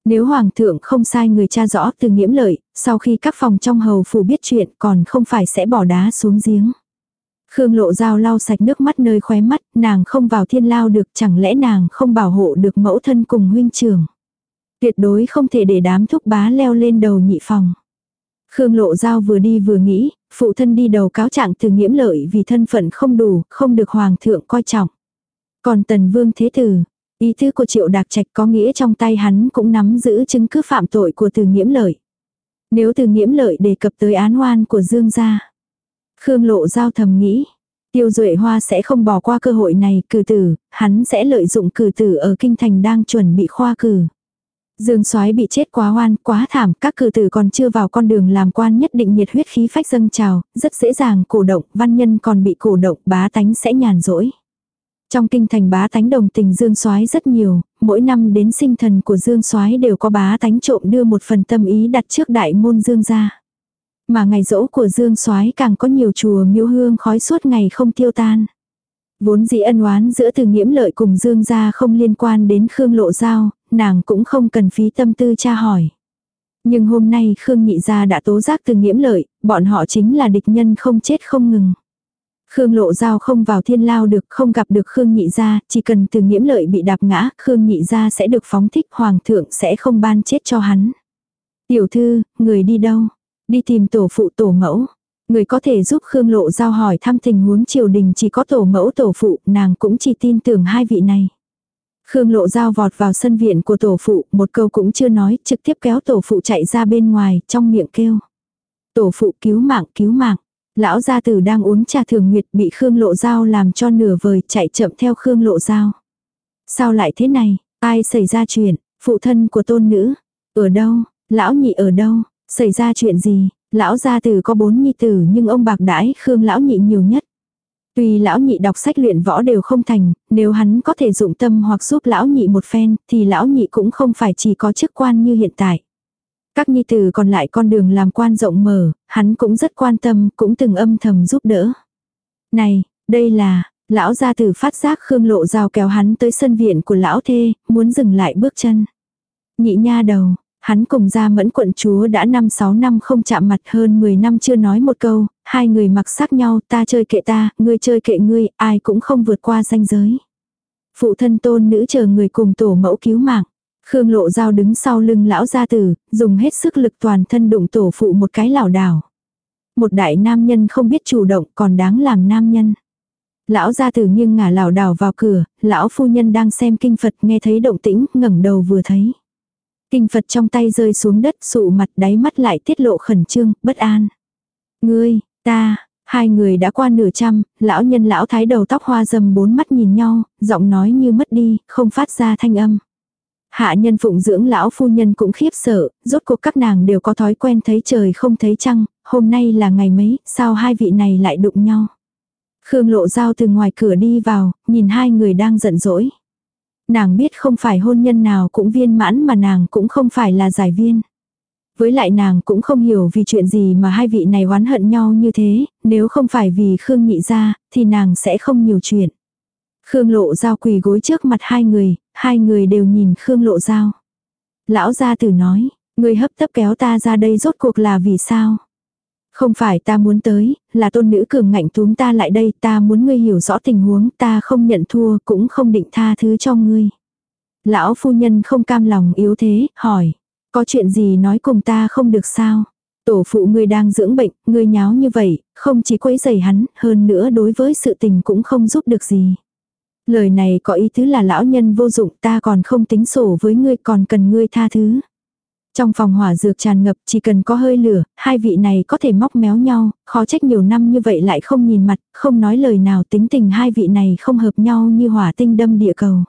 Nếu hoàng thượng không sai người cha rõ từ nghiễm lợi, sau khi các phòng trong hầu phủ biết chuyện còn không phải sẽ bỏ đá xuống giếng. Khương lộ dao lau sạch nước mắt nơi khóe mắt, nàng không vào thiên lao được chẳng lẽ nàng không bảo hộ được mẫu thân cùng huynh trưởng. Tuyệt đối không thể để đám thúc bá leo lên đầu nhị phòng. Khương lộ giao vừa đi vừa nghĩ, phụ thân đi đầu cáo trạng từ nghiễm lợi vì thân phận không đủ, không được hoàng thượng coi trọng. Còn tần vương thế tử, ý tứ của triệu đạc trạch có nghĩa trong tay hắn cũng nắm giữ chứng cứ phạm tội của từ nghiễm lợi. Nếu từ nghiễm lợi đề cập tới án oan của dương gia. Khương lộ giao thầm nghĩ. Tiêu Duệ Hoa sẽ không bỏ qua cơ hội này, cử tử, hắn sẽ lợi dụng cử tử ở kinh thành đang chuẩn bị khoa cử. Dương Soái bị chết quá oan, quá thảm, các cử tử còn chưa vào con đường làm quan nhất định nhiệt huyết khí phách dâng trào, rất dễ dàng cổ động, văn nhân còn bị cổ động, bá tánh sẽ nhàn rỗi. Trong kinh thành bá tánh đồng tình Dương Soái rất nhiều, mỗi năm đến sinh thần của Dương Soái đều có bá tánh trộm đưa một phần tâm ý đặt trước đại môn Dương gia. Mà ngày rỗ của Dương Soái càng có nhiều chùa miếu hương khói suốt ngày không tiêu tan. Vốn dĩ ân oán giữa từ nghiễm lợi cùng Dương gia không liên quan đến Khương Lộ Giao, nàng cũng không cần phí tâm tư tra hỏi. Nhưng hôm nay Khương Nhị Gia đã tố giác từ nghiễm lợi, bọn họ chính là địch nhân không chết không ngừng. Khương Lộ Giao không vào thiên lao được, không gặp được Khương Nhị Gia, chỉ cần từ nghiễm lợi bị đạp ngã, Khương Nhị Gia sẽ được phóng thích, Hoàng thượng sẽ không ban chết cho hắn. Tiểu thư, người đi đâu? Đi tìm tổ phụ tổ mẫu. Người có thể giúp Khương Lộ Giao hỏi thăm tình huống triều đình chỉ có tổ mẫu tổ phụ, nàng cũng chỉ tin tưởng hai vị này. Khương Lộ Giao vọt vào sân viện của tổ phụ, một câu cũng chưa nói, trực tiếp kéo tổ phụ chạy ra bên ngoài, trong miệng kêu. Tổ phụ cứu mạng, cứu mạng. Lão gia tử đang uống trà thường nguyệt bị Khương Lộ Giao làm cho nửa vời chạy chậm theo Khương Lộ Giao. Sao lại thế này, ai xảy ra chuyện, phụ thân của tôn nữ, ở đâu, lão nhị ở đâu, xảy ra chuyện gì, lão gia tử có bốn nhi tử nhưng ông bạc đãi Khương lão nhị nhiều nhất. Tuy lão nhị đọc sách luyện võ đều không thành, nếu hắn có thể dụng tâm hoặc giúp lão nhị một phen, thì lão nhị cũng không phải chỉ có chức quan như hiện tại. Các nhi tử còn lại con đường làm quan rộng mở, hắn cũng rất quan tâm, cũng từng âm thầm giúp đỡ. Này, đây là, lão gia tử phát giác Khương Lộ Giao kéo hắn tới sân viện của lão thê, muốn dừng lại bước chân. Nhị nha đầu, Hắn cùng ra mẫn quận chúa đã 5-6 năm không chạm mặt hơn 10 năm chưa nói một câu, hai người mặc sắc nhau ta chơi kệ ta, ngươi chơi kệ ngươi, ai cũng không vượt qua ranh giới. Phụ thân tôn nữ chờ người cùng tổ mẫu cứu mạng. Khương lộ dao đứng sau lưng lão gia tử, dùng hết sức lực toàn thân đụng tổ phụ một cái lảo đảo. Một đại nam nhân không biết chủ động còn đáng làm nam nhân. Lão gia tử nghiêng ngả lảo đảo vào cửa, lão phu nhân đang xem kinh Phật nghe thấy động tĩnh, ngẩng đầu vừa thấy. Kinh Phật trong tay rơi xuống đất sụ mặt đáy mắt lại tiết lộ khẩn trương, bất an. Ngươi, ta, hai người đã qua nửa trăm, lão nhân lão thái đầu tóc hoa dầm bốn mắt nhìn nhau, giọng nói như mất đi, không phát ra thanh âm. Hạ nhân phụng dưỡng lão phu nhân cũng khiếp sợ, rốt cuộc các nàng đều có thói quen thấy trời không thấy trăng, hôm nay là ngày mấy, sao hai vị này lại đụng nhau. Khương lộ dao từ ngoài cửa đi vào, nhìn hai người đang giận dỗi. Nàng biết không phải hôn nhân nào cũng viên mãn mà nàng cũng không phải là giải viên. Với lại nàng cũng không hiểu vì chuyện gì mà hai vị này oán hận nhau như thế, nếu không phải vì Khương nhị ra, thì nàng sẽ không nhiều chuyện. Khương lộ giao quỳ gối trước mặt hai người, hai người đều nhìn Khương lộ giao. Lão gia tử nói, người hấp tấp kéo ta ra đây rốt cuộc là vì sao? Không phải ta muốn tới, là tôn nữ cường ngạnh túm ta lại đây, ta muốn ngươi hiểu rõ tình huống, ta không nhận thua, cũng không định tha thứ cho ngươi. Lão phu nhân không cam lòng yếu thế, hỏi, có chuyện gì nói cùng ta không được sao? Tổ phụ ngươi đang dưỡng bệnh, ngươi nháo như vậy, không chỉ quấy rầy hắn, hơn nữa đối với sự tình cũng không giúp được gì. Lời này có ý tứ là lão nhân vô dụng ta còn không tính sổ với ngươi còn cần ngươi tha thứ. Trong phòng hỏa dược tràn ngập chỉ cần có hơi lửa, hai vị này có thể móc méo nhau, khó trách nhiều năm như vậy lại không nhìn mặt, không nói lời nào tính tình hai vị này không hợp nhau như hỏa tinh đâm địa cầu.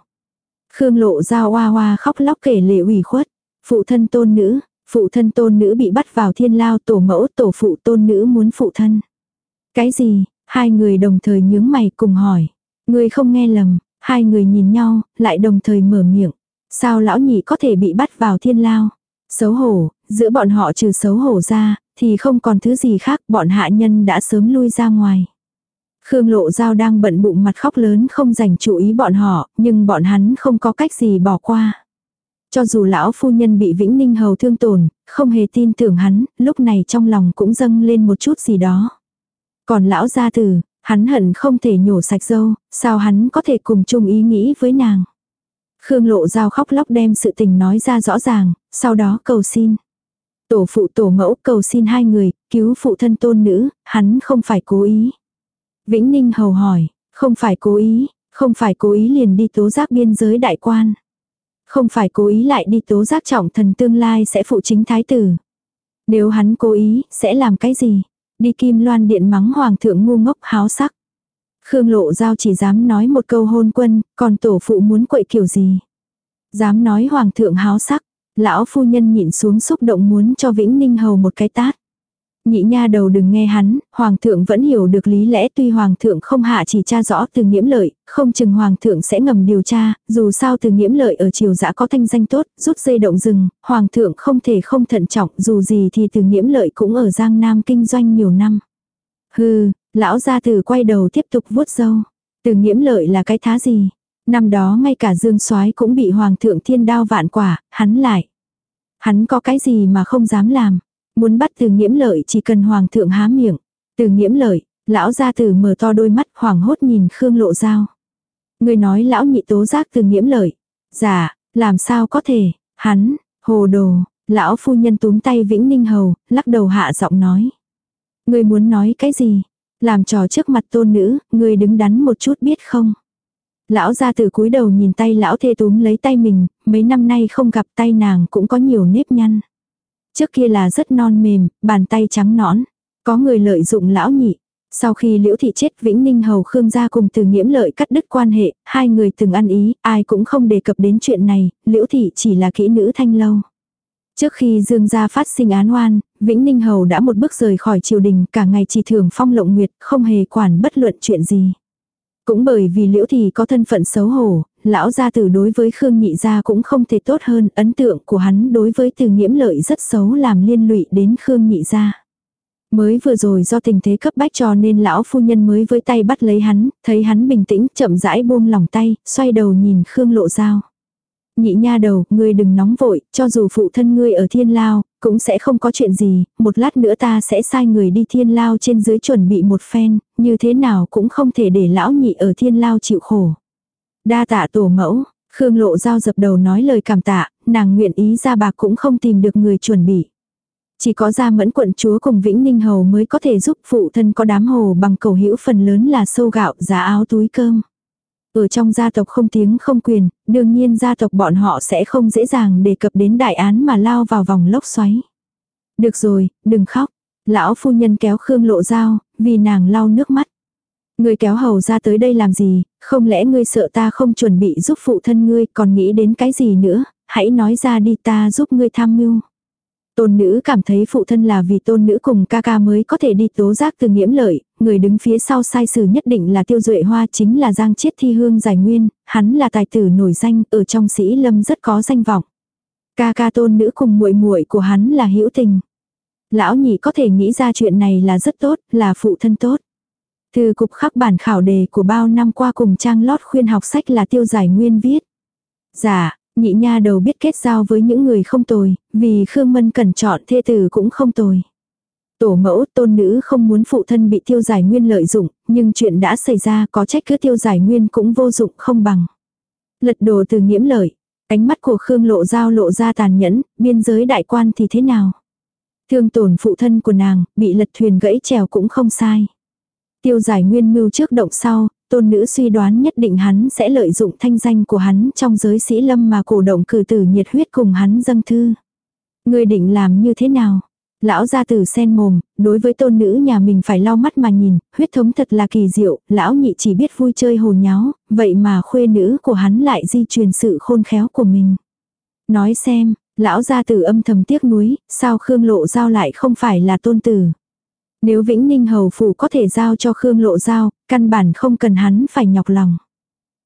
Khương lộ ra hoa hoa khóc lóc kể lệ ủy khuất. Phụ thân tôn nữ, phụ thân tôn nữ bị bắt vào thiên lao tổ mẫu tổ phụ tôn nữ muốn phụ thân. Cái gì, hai người đồng thời nhướng mày cùng hỏi. Người không nghe lầm, hai người nhìn nhau, lại đồng thời mở miệng. Sao lão nhị có thể bị bắt vào thiên lao? Xấu hổ, giữa bọn họ trừ xấu hổ ra, thì không còn thứ gì khác, bọn hạ nhân đã sớm lui ra ngoài. Khương Lộ Giao đang bận bụng mặt khóc lớn không dành chú ý bọn họ, nhưng bọn hắn không có cách gì bỏ qua. Cho dù lão phu nhân bị Vĩnh Ninh Hầu thương tổn, không hề tin tưởng hắn, lúc này trong lòng cũng dâng lên một chút gì đó. Còn lão gia tử, hắn hận không thể nhổ sạch dâu, sao hắn có thể cùng chung ý nghĩ với nàng. Khương Lộ Giao khóc lóc đem sự tình nói ra rõ ràng, sau đó cầu xin. Tổ phụ tổ mẫu cầu xin hai người, cứu phụ thân tôn nữ, hắn không phải cố ý. Vĩnh Ninh hầu hỏi, không phải cố ý, không phải cố ý liền đi tố giác biên giới đại quan. Không phải cố ý lại đi tố giác trọng thần tương lai sẽ phụ chính thái tử. Nếu hắn cố ý, sẽ làm cái gì? Đi kim loan điện mắng hoàng thượng ngu ngốc háo sắc. Khương Lộ Giao chỉ dám nói một câu hôn quân, còn tổ phụ muốn quậy kiểu gì. Dám nói hoàng thượng háo sắc, lão phu nhân nhịn xuống xúc động muốn cho Vĩnh Ninh Hầu một cái tát. Nhị nha đầu đừng nghe hắn, hoàng thượng vẫn hiểu được lý lẽ tuy hoàng thượng không hạ chỉ tra rõ từ nghiễm lợi, không chừng hoàng thượng sẽ ngầm điều tra, dù sao từ nghiễm lợi ở triều dã có thanh danh tốt, rút dây động rừng, hoàng thượng không thể không thận trọng, dù gì thì từ nghiễm lợi cũng ở Giang Nam kinh doanh nhiều năm. Hừ, lão gia tử quay đầu tiếp tục vuốt râu. Từ nghiễm lợi là cái thá gì? Năm đó ngay cả dương soái cũng bị hoàng thượng thiên đao vạn quả, hắn lại. Hắn có cái gì mà không dám làm. Muốn bắt từ nghiễm lợi chỉ cần hoàng thượng há miệng. Từ nghiễm lợi, lão gia tử mở to đôi mắt hoảng hốt nhìn Khương lộ dao. Người nói lão nhị tố giác từ nghiễm lợi. Dạ, làm sao có thể, hắn, hồ đồ, lão phu nhân túm tay Vĩnh Ninh Hầu, lắc đầu hạ giọng nói. Người muốn nói cái gì? Làm trò trước mặt tôn nữ, người đứng đắn một chút biết không? Lão ra từ cúi đầu nhìn tay lão thê túm lấy tay mình, mấy năm nay không gặp tay nàng cũng có nhiều nếp nhăn. Trước kia là rất non mềm, bàn tay trắng nõn. Có người lợi dụng lão nhị. Sau khi Liễu Thị chết Vĩnh Ninh Hầu Khương gia cùng từ nghiễm lợi cắt đứt quan hệ, hai người từng ăn ý, ai cũng không đề cập đến chuyện này, Liễu Thị chỉ là kỹ nữ thanh lâu. Trước khi Dương gia phát sinh án oan, Vĩnh Ninh Hầu đã một bước rời khỏi triều đình, cả ngày chỉ thưởng phong lộng nguyệt, không hề quản bất luận chuyện gì. Cũng bởi vì liễu thì có thân phận xấu hổ, lão gia tử đối với Khương Nhị gia cũng không thể tốt hơn, ấn tượng của hắn đối với từ nghiễm lợi rất xấu làm liên lụy đến Khương Nhị gia. Mới vừa rồi do tình thế cấp bách cho nên lão phu nhân mới với tay bắt lấy hắn, thấy hắn bình tĩnh, chậm rãi buông lòng tay, xoay đầu nhìn Khương lộ Giao. Nhị nha đầu, ngươi đừng nóng vội, cho dù phụ thân ngươi ở thiên lao, cũng sẽ không có chuyện gì, một lát nữa ta sẽ sai người đi thiên lao trên dưới chuẩn bị một phen, như thế nào cũng không thể để lão nhị ở thiên lao chịu khổ. Đa tạ tổ mẫu, Khương lộ giao dập đầu nói lời cảm tạ, nàng nguyện ý ra bạc cũng không tìm được người chuẩn bị. Chỉ có gia mẫn quận chúa cùng Vĩnh Ninh Hầu mới có thể giúp phụ thân có đám hồ bằng cầu hữu phần lớn là sâu gạo, giá áo túi cơm. Ở trong gia tộc không tiếng không quyền, đương nhiên gia tộc bọn họ sẽ không dễ dàng đề cập đến đại án mà lao vào vòng lốc xoáy. Được rồi, đừng khóc. Lão phu nhân kéo Khương lộ dao, vì nàng lau nước mắt. Ngươi kéo hầu ra tới đây làm gì, không lẽ ngươi sợ ta không chuẩn bị giúp phụ thân ngươi còn nghĩ đến cái gì nữa, hãy nói ra đi ta giúp ngươi tham mưu. Tôn nữ cảm thấy phụ thân là vì tôn nữ cùng ca ca mới có thể đi tố giác từ nghiễm lợi, người đứng phía sau sai sử nhất định là tiêu duệ hoa chính là giang chiết thi hương giải nguyên, hắn là tài tử nổi danh ở trong sĩ lâm rất có danh vọng. Ca ca tôn nữ cùng muội muội của hắn là hữu tình. Lão nhị có thể nghĩ ra chuyện này là rất tốt, là phụ thân tốt. Thư cục khắc bản khảo đề của bao năm qua cùng trang lót khuyên học sách là tiêu giải nguyên viết. Dạ, Nhị nha đầu biết kết giao với những người không tồi, vì Khương Mân cần chọn thê tử cũng không tồi. Tổ mẫu tôn nữ không muốn phụ thân bị tiêu giải nguyên lợi dụng, nhưng chuyện đã xảy ra có trách cứ tiêu giải nguyên cũng vô dụng không bằng. Lật đồ từ nghiễm lợi, ánh mắt của Khương lộ giao lộ ra tàn nhẫn, biên giới đại quan thì thế nào? Thương tổn phụ thân của nàng, bị lật thuyền gãy trèo cũng không sai. Tiêu giải nguyên mưu trước động sau, tôn nữ suy đoán nhất định hắn sẽ lợi dụng thanh danh của hắn trong giới sĩ lâm mà cổ động cử tử nhiệt huyết cùng hắn dâng thư. Người định làm như thế nào? Lão gia tử sen mồm, đối với tôn nữ nhà mình phải lau mắt mà nhìn, huyết thống thật là kỳ diệu, lão nhị chỉ biết vui chơi hồ nháo, vậy mà khuê nữ của hắn lại di truyền sự khôn khéo của mình. Nói xem, lão gia tử âm thầm tiếc nuối, sao Khương Lộ Giao lại không phải là tôn tử. Nếu Vĩnh Ninh Hầu Phủ có thể giao cho Khương Lộ Giao, căn bản không cần hắn phải nhọc lòng.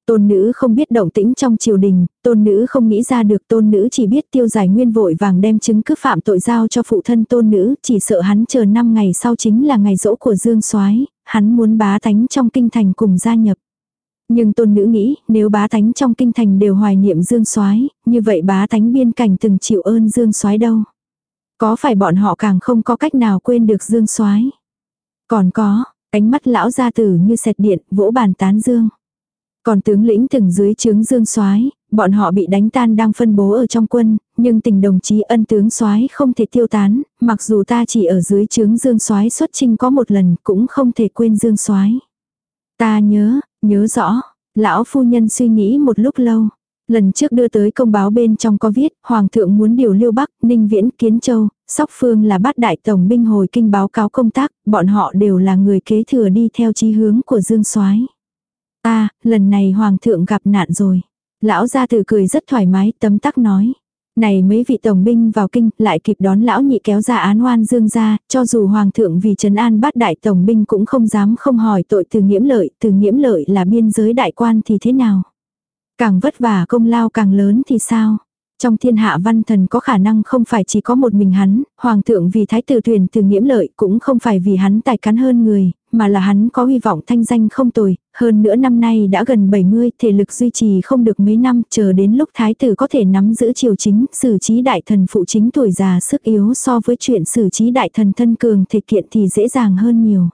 Tôn nữ không biết động tĩnh trong triều đình, tôn nữ không nghĩ ra được tôn nữ chỉ biết tiêu giải nguyên vội vàng đem chứng cứ phạm tội giao cho phụ thân tôn nữ, chỉ sợ hắn chờ 5 ngày sau chính là ngày dỗ của Dương soái hắn muốn bá tánh trong kinh thành cùng gia nhập. Nhưng tôn nữ nghĩ, nếu bá tánh trong kinh thành đều hoài niệm Dương soái như vậy bá tánh biên cảnh từng chịu ơn Dương soái đâu. Có phải bọn họ càng không có cách nào quên được Dương soái Còn có, ánh mắt lão gia tử như sẹt điện, vỗ bàn tán Dương. Còn tướng lĩnh từng dưới trướng Dương soái, bọn họ bị đánh tan đang phân bố ở trong quân, nhưng tình đồng chí ân tướng soái không thể tiêu tán, mặc dù ta chỉ ở dưới trướng Dương soái xuất chinh có một lần, cũng không thể quên Dương soái. Ta nhớ, nhớ rõ, lão phu nhân suy nghĩ một lúc lâu. Lần trước đưa tới công báo bên trong có viết, Hoàng thượng muốn điều Liêu Bắc, Ninh Viễn, Kiến Châu, Sóc Phương là bát đại tổng binh hồi kinh báo cáo công tác, bọn họ đều là người kế thừa đi theo chí hướng của Dương Soái. Ta, lần này hoàng thượng gặp nạn rồi. Lão gia tử cười rất thoải mái, tấm tắc nói. Này mấy vị tổng binh vào kinh lại kịp đón lão nhị kéo ra án oan dương ra, cho dù hoàng thượng vì trấn an bắt đại tổng binh cũng không dám không hỏi tội từ nghiễm lợi, từ nghiễm lợi là biên giới đại quan thì thế nào. Càng vất vả công lao càng lớn thì sao? Trong thiên hạ văn thần có khả năng không phải chỉ có một mình hắn, hoàng thượng vì thái tử tuyển từ nghiễm lợi cũng không phải vì hắn tài cán hơn người, mà là hắn có hy vọng thanh danh không tồi, hơn nữa năm nay đã gần 70, thể lực duy trì không được mấy năm, chờ đến lúc thái tử có thể nắm giữ triều chính, xử trí đại thần phụ chính tuổi già sức yếu so với chuyện xử trí đại thần thân cường thể kiện thì dễ dàng hơn nhiều.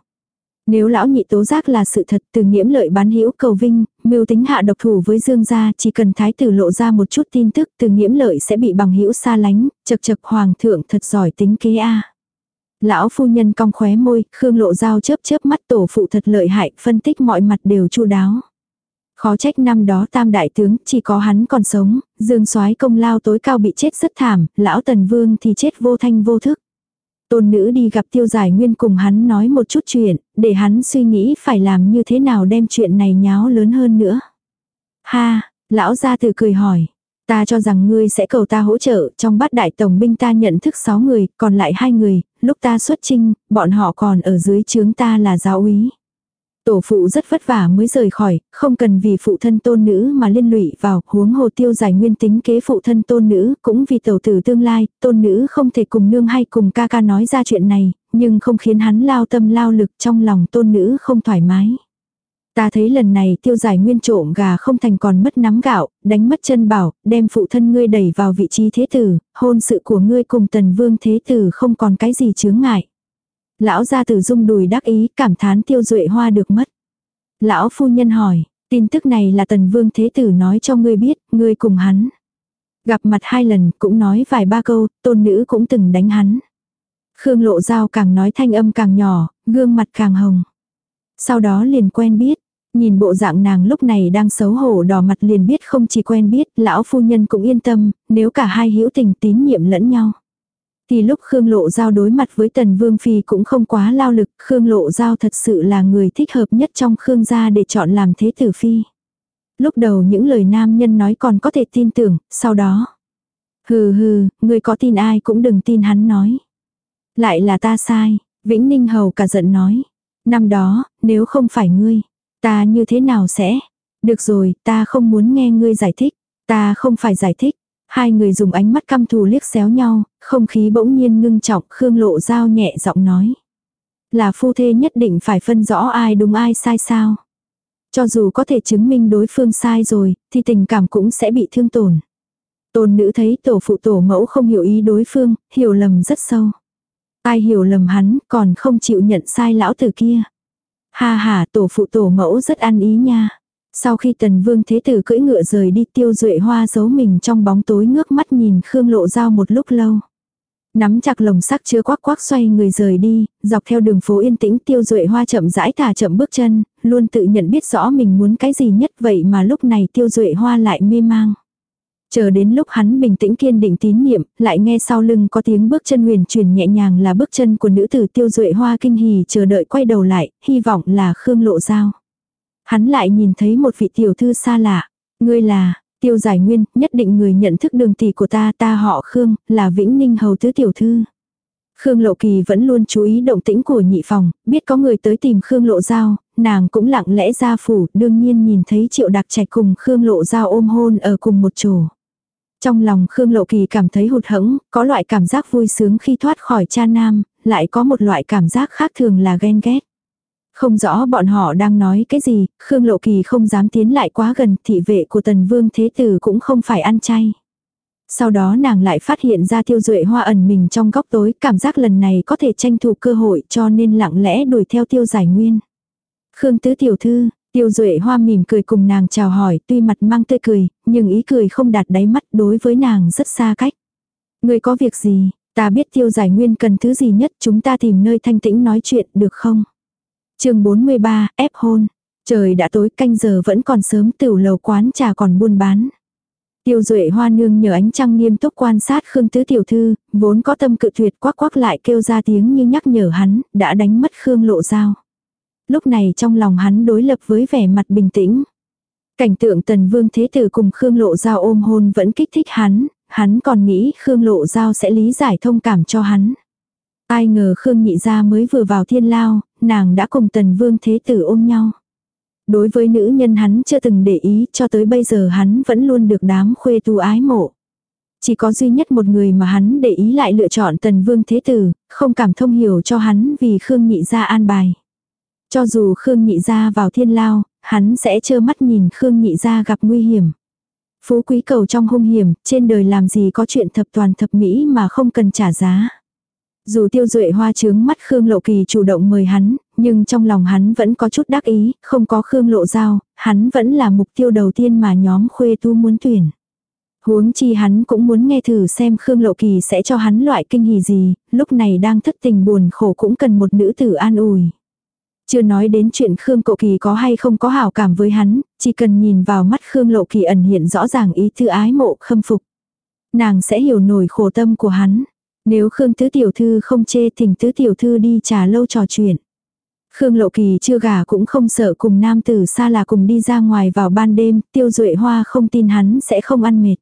Nếu lão nhị tố giác là sự thật từ nghiễm lợi bán hữu cầu vinh, mưu tính hạ độc thủ với dương gia chỉ cần thái tử lộ ra một chút tin tức từ nghiễm lợi sẽ bị bằng hữu xa lánh, chật chật hoàng thượng thật giỏi tính kế a Lão phu nhân cong khóe môi, Khương Lộ dao chớp chớp mắt tổ phụ thật lợi hại, phân tích mọi mặt đều chu đáo. Khó trách năm đó tam đại tướng, chỉ có hắn còn sống, dương soái công lao tối cao bị chết rất thảm, lão tần vương thì chết vô thanh vô thức. Tôn nữ đi gặp tiêu giải nguyên cùng hắn nói một chút chuyện, để hắn suy nghĩ phải làm như thế nào đem chuyện này nháo lớn hơn nữa. Ha, lão gia tử cười hỏi, Ta cho rằng ngươi sẽ cầu ta hỗ trợ, trong bát đại tổng binh ta nhận thức 6 người, còn lại hai người, lúc ta xuất trinh, bọn họ còn ở dưới chướng ta là giáo úy. Tổ phụ rất vất vả mới rời khỏi, không cần vì phụ thân tôn nữ mà liên lụy vào, huống hồ tiêu giải nguyên tính kế phụ thân tôn nữ, cũng vì tẩu tử tương lai, tôn nữ không thể cùng nương hay cùng ca ca nói ra chuyện này, nhưng không khiến hắn lao tâm lao lực trong lòng tôn nữ không thoải mái. Ta thấy lần này tiêu giải nguyên trộm gà không thành còn mất nắm gạo, đánh mất chân bảo, đem phụ thân ngươi đẩy vào vị trí thế tử, hôn sự của ngươi cùng tần vương thế tử không còn cái gì chướng ngại. Lão gia tử dung đùi đắc ý cảm thán tiêu duệ hoa được mất. Lão phu nhân hỏi, tin tức này là tần vương thế tử nói cho ngươi biết, ngươi cùng hắn. Gặp mặt hai lần cũng nói vài ba câu, tôn nữ cũng từng đánh hắn. Khương lộ dao càng nói thanh âm càng nhỏ, gương mặt càng hồng. Sau đó liền quen biết, Nhìn bộ dạng nàng lúc này đang xấu hổ đỏ mặt liền biết không chỉ quen biết, lão phu nhân cũng yên tâm, nếu cả hai hữu tình tín nhiệm lẫn nhau. Thì lúc Khương Lộ Giao đối mặt với Tần Vương Phi cũng không quá lao lực, Khương Lộ Giao thật sự là người thích hợp nhất trong Khương gia để chọn làm thế tử Phi. Lúc đầu những lời nam nhân nói còn có thể tin tưởng, sau đó. Hừ hừ, người có tin ai cũng đừng tin hắn nói. Lại là ta sai, Vĩnh Ninh Hầu cả giận nói. Năm đó, nếu không phải ngươi, Ta như thế nào sẽ? Được rồi, ta không muốn nghe ngươi giải thích. Ta không phải giải thích. Hai người dùng ánh mắt căm thù liếc xéo nhau, không khí bỗng nhiên ngưng trọng, Khương Lộ Giao nhẹ giọng nói. Là phu thê nhất định phải phân rõ ai đúng ai sai sao. Cho dù có thể chứng minh đối phương sai rồi, thì tình cảm cũng sẽ bị thương tổn. Tôn nữ thấy tổ phụ tổ mẫu không hiểu ý đối phương, hiểu lầm rất sâu. Ai hiểu lầm hắn, còn không chịu nhận sai lão tử kia. Ha ha, tổ phụ tổ mẫu rất ăn ý nha. Sau khi tần vương thế tử cưỡi ngựa rời đi tiêu duệ hoa giấu mình trong bóng tối ngước mắt nhìn Khương Lộ dao một lúc lâu. Nắm chặt lồng sắc chưa quắc quắc xoay người rời đi, dọc theo đường phố yên tĩnh tiêu duệ hoa chậm rãi thả chậm bước chân, luôn tự nhận biết rõ mình muốn cái gì nhất vậy mà lúc này tiêu duệ hoa lại mê mang. Chờ đến lúc hắn bình tĩnh kiên định tín niệm, lại nghe sau lưng có tiếng bước chân huyền chuyển nhẹ nhàng là bước chân của nữ tử tiêu duệ hoa kinh hỉ chờ đợi quay đầu lại, hy vọng là Khương Lộ Giao. Hắn lại nhìn thấy một vị tiểu thư xa lạ. Ngươi là, tiêu giải nguyên, nhất định người nhận thức đường tỷ của ta, ta họ Khương, là Vĩnh Ninh Hầu Tứ Tiểu Thư. Khương Lộ Kỳ vẫn luôn chú ý động tĩnh của nhị phòng, biết có người tới tìm Khương Lộ Giao, nàng cũng lặng lẽ ra phủ, đương nhiên nhìn thấy Triệu Đặc Trạch cùng Khương Lộ Giao ôm hôn ở cùng một chỗ. Trong lòng Khương Lộ Kỳ cảm thấy hụt hẫng, có loại cảm giác vui sướng khi thoát khỏi cha nam, lại có một loại cảm giác khác thường là ghen ghét. Không rõ bọn họ đang nói cái gì, Khương Lộ Kỳ không dám tiến lại quá gần, thị vệ của Tần Vương Thế Tử cũng không phải ăn chay. Sau đó nàng lại phát hiện ra tiêu duệ hoa ẩn mình trong góc tối, cảm giác lần này có thể tranh thủ cơ hội cho nên lặng lẽ đuổi theo tiêu giải nguyên. Khương tứ tiểu thư, tiêu duệ hoa mỉm cười cùng nàng chào hỏi, tuy mặt mang tươi cười, nhưng ý cười không đạt đáy mắt đối với nàng rất xa cách. Người có việc gì, ta biết tiêu giải nguyên cần thứ gì nhất, chúng ta tìm nơi thanh tĩnh nói chuyện được không? Chương 43, ép hôn. Trời đã tối canh giờ vẫn còn sớm tiểu lầu quán trà còn buôn bán. Tiêu duệ hoa nương nhờ ánh trăng nghiêm túc quan sát Khương Tứ Tiểu Thư, vốn có tâm cự tuyệt quắc quắc lại kêu ra tiếng như nhắc nhở hắn, đã đánh mất Khương lộ dao. Lúc này trong lòng hắn đối lập với vẻ mặt bình tĩnh. Cảnh tượng tần vương thế tử cùng Khương lộ dao ôm hôn vẫn kích thích hắn, hắn còn nghĩ Khương lộ dao sẽ lý giải thông cảm cho hắn. Ai ngờ Khương nhị gia mới vừa vào thiên lao, nàng đã cùng tần vương thế tử ôm nhau. Đối với nữ nhân hắn chưa từng để ý cho tới bây giờ hắn vẫn luôn được đám khuê tu ái mộ. Chỉ có duy nhất một người mà hắn để ý lại lựa chọn tần vương thế tử, không cảm thông hiểu cho hắn vì Khương nhị gia an bài. Cho dù Khương nhị gia vào thiên lao, hắn sẽ trơ mắt nhìn Khương nhị gia gặp nguy hiểm. Phú quý cầu trong hung hiểm, trên đời làm gì có chuyện thập toàn thập mỹ mà không cần trả giá. Dù tiêu duệ hoa trướng mắt Khương Lộ Kỳ chủ động mời hắn, nhưng trong lòng hắn vẫn có chút đắc ý, không có Khương Lộ Giao, hắn vẫn là mục tiêu đầu tiên mà nhóm khuê tu muốn tuyển. Huống chi hắn cũng muốn nghe thử xem Khương Lộ Kỳ sẽ cho hắn loại kinh hỉ gì, lúc này đang thất tình buồn khổ cũng cần một nữ tử an ủi. Chưa nói đến chuyện Khương Cộ Kỳ có hay không có hảo cảm với hắn, chỉ cần nhìn vào mắt Khương Lộ Kỳ ẩn hiện rõ ràng ý thư ái mộ khâm phục. Nàng sẽ hiểu nổi khổ tâm của hắn. Nếu Khương Tứ Tiểu Thư không chê thỉnh Tứ Tiểu Thư đi trà lâu trò chuyện. Khương Lộ Kỳ chưa gả cũng không sợ cùng nam tử xa là cùng đi ra ngoài vào ban đêm, tiêu duệ hoa không tin hắn sẽ không ăn mệt.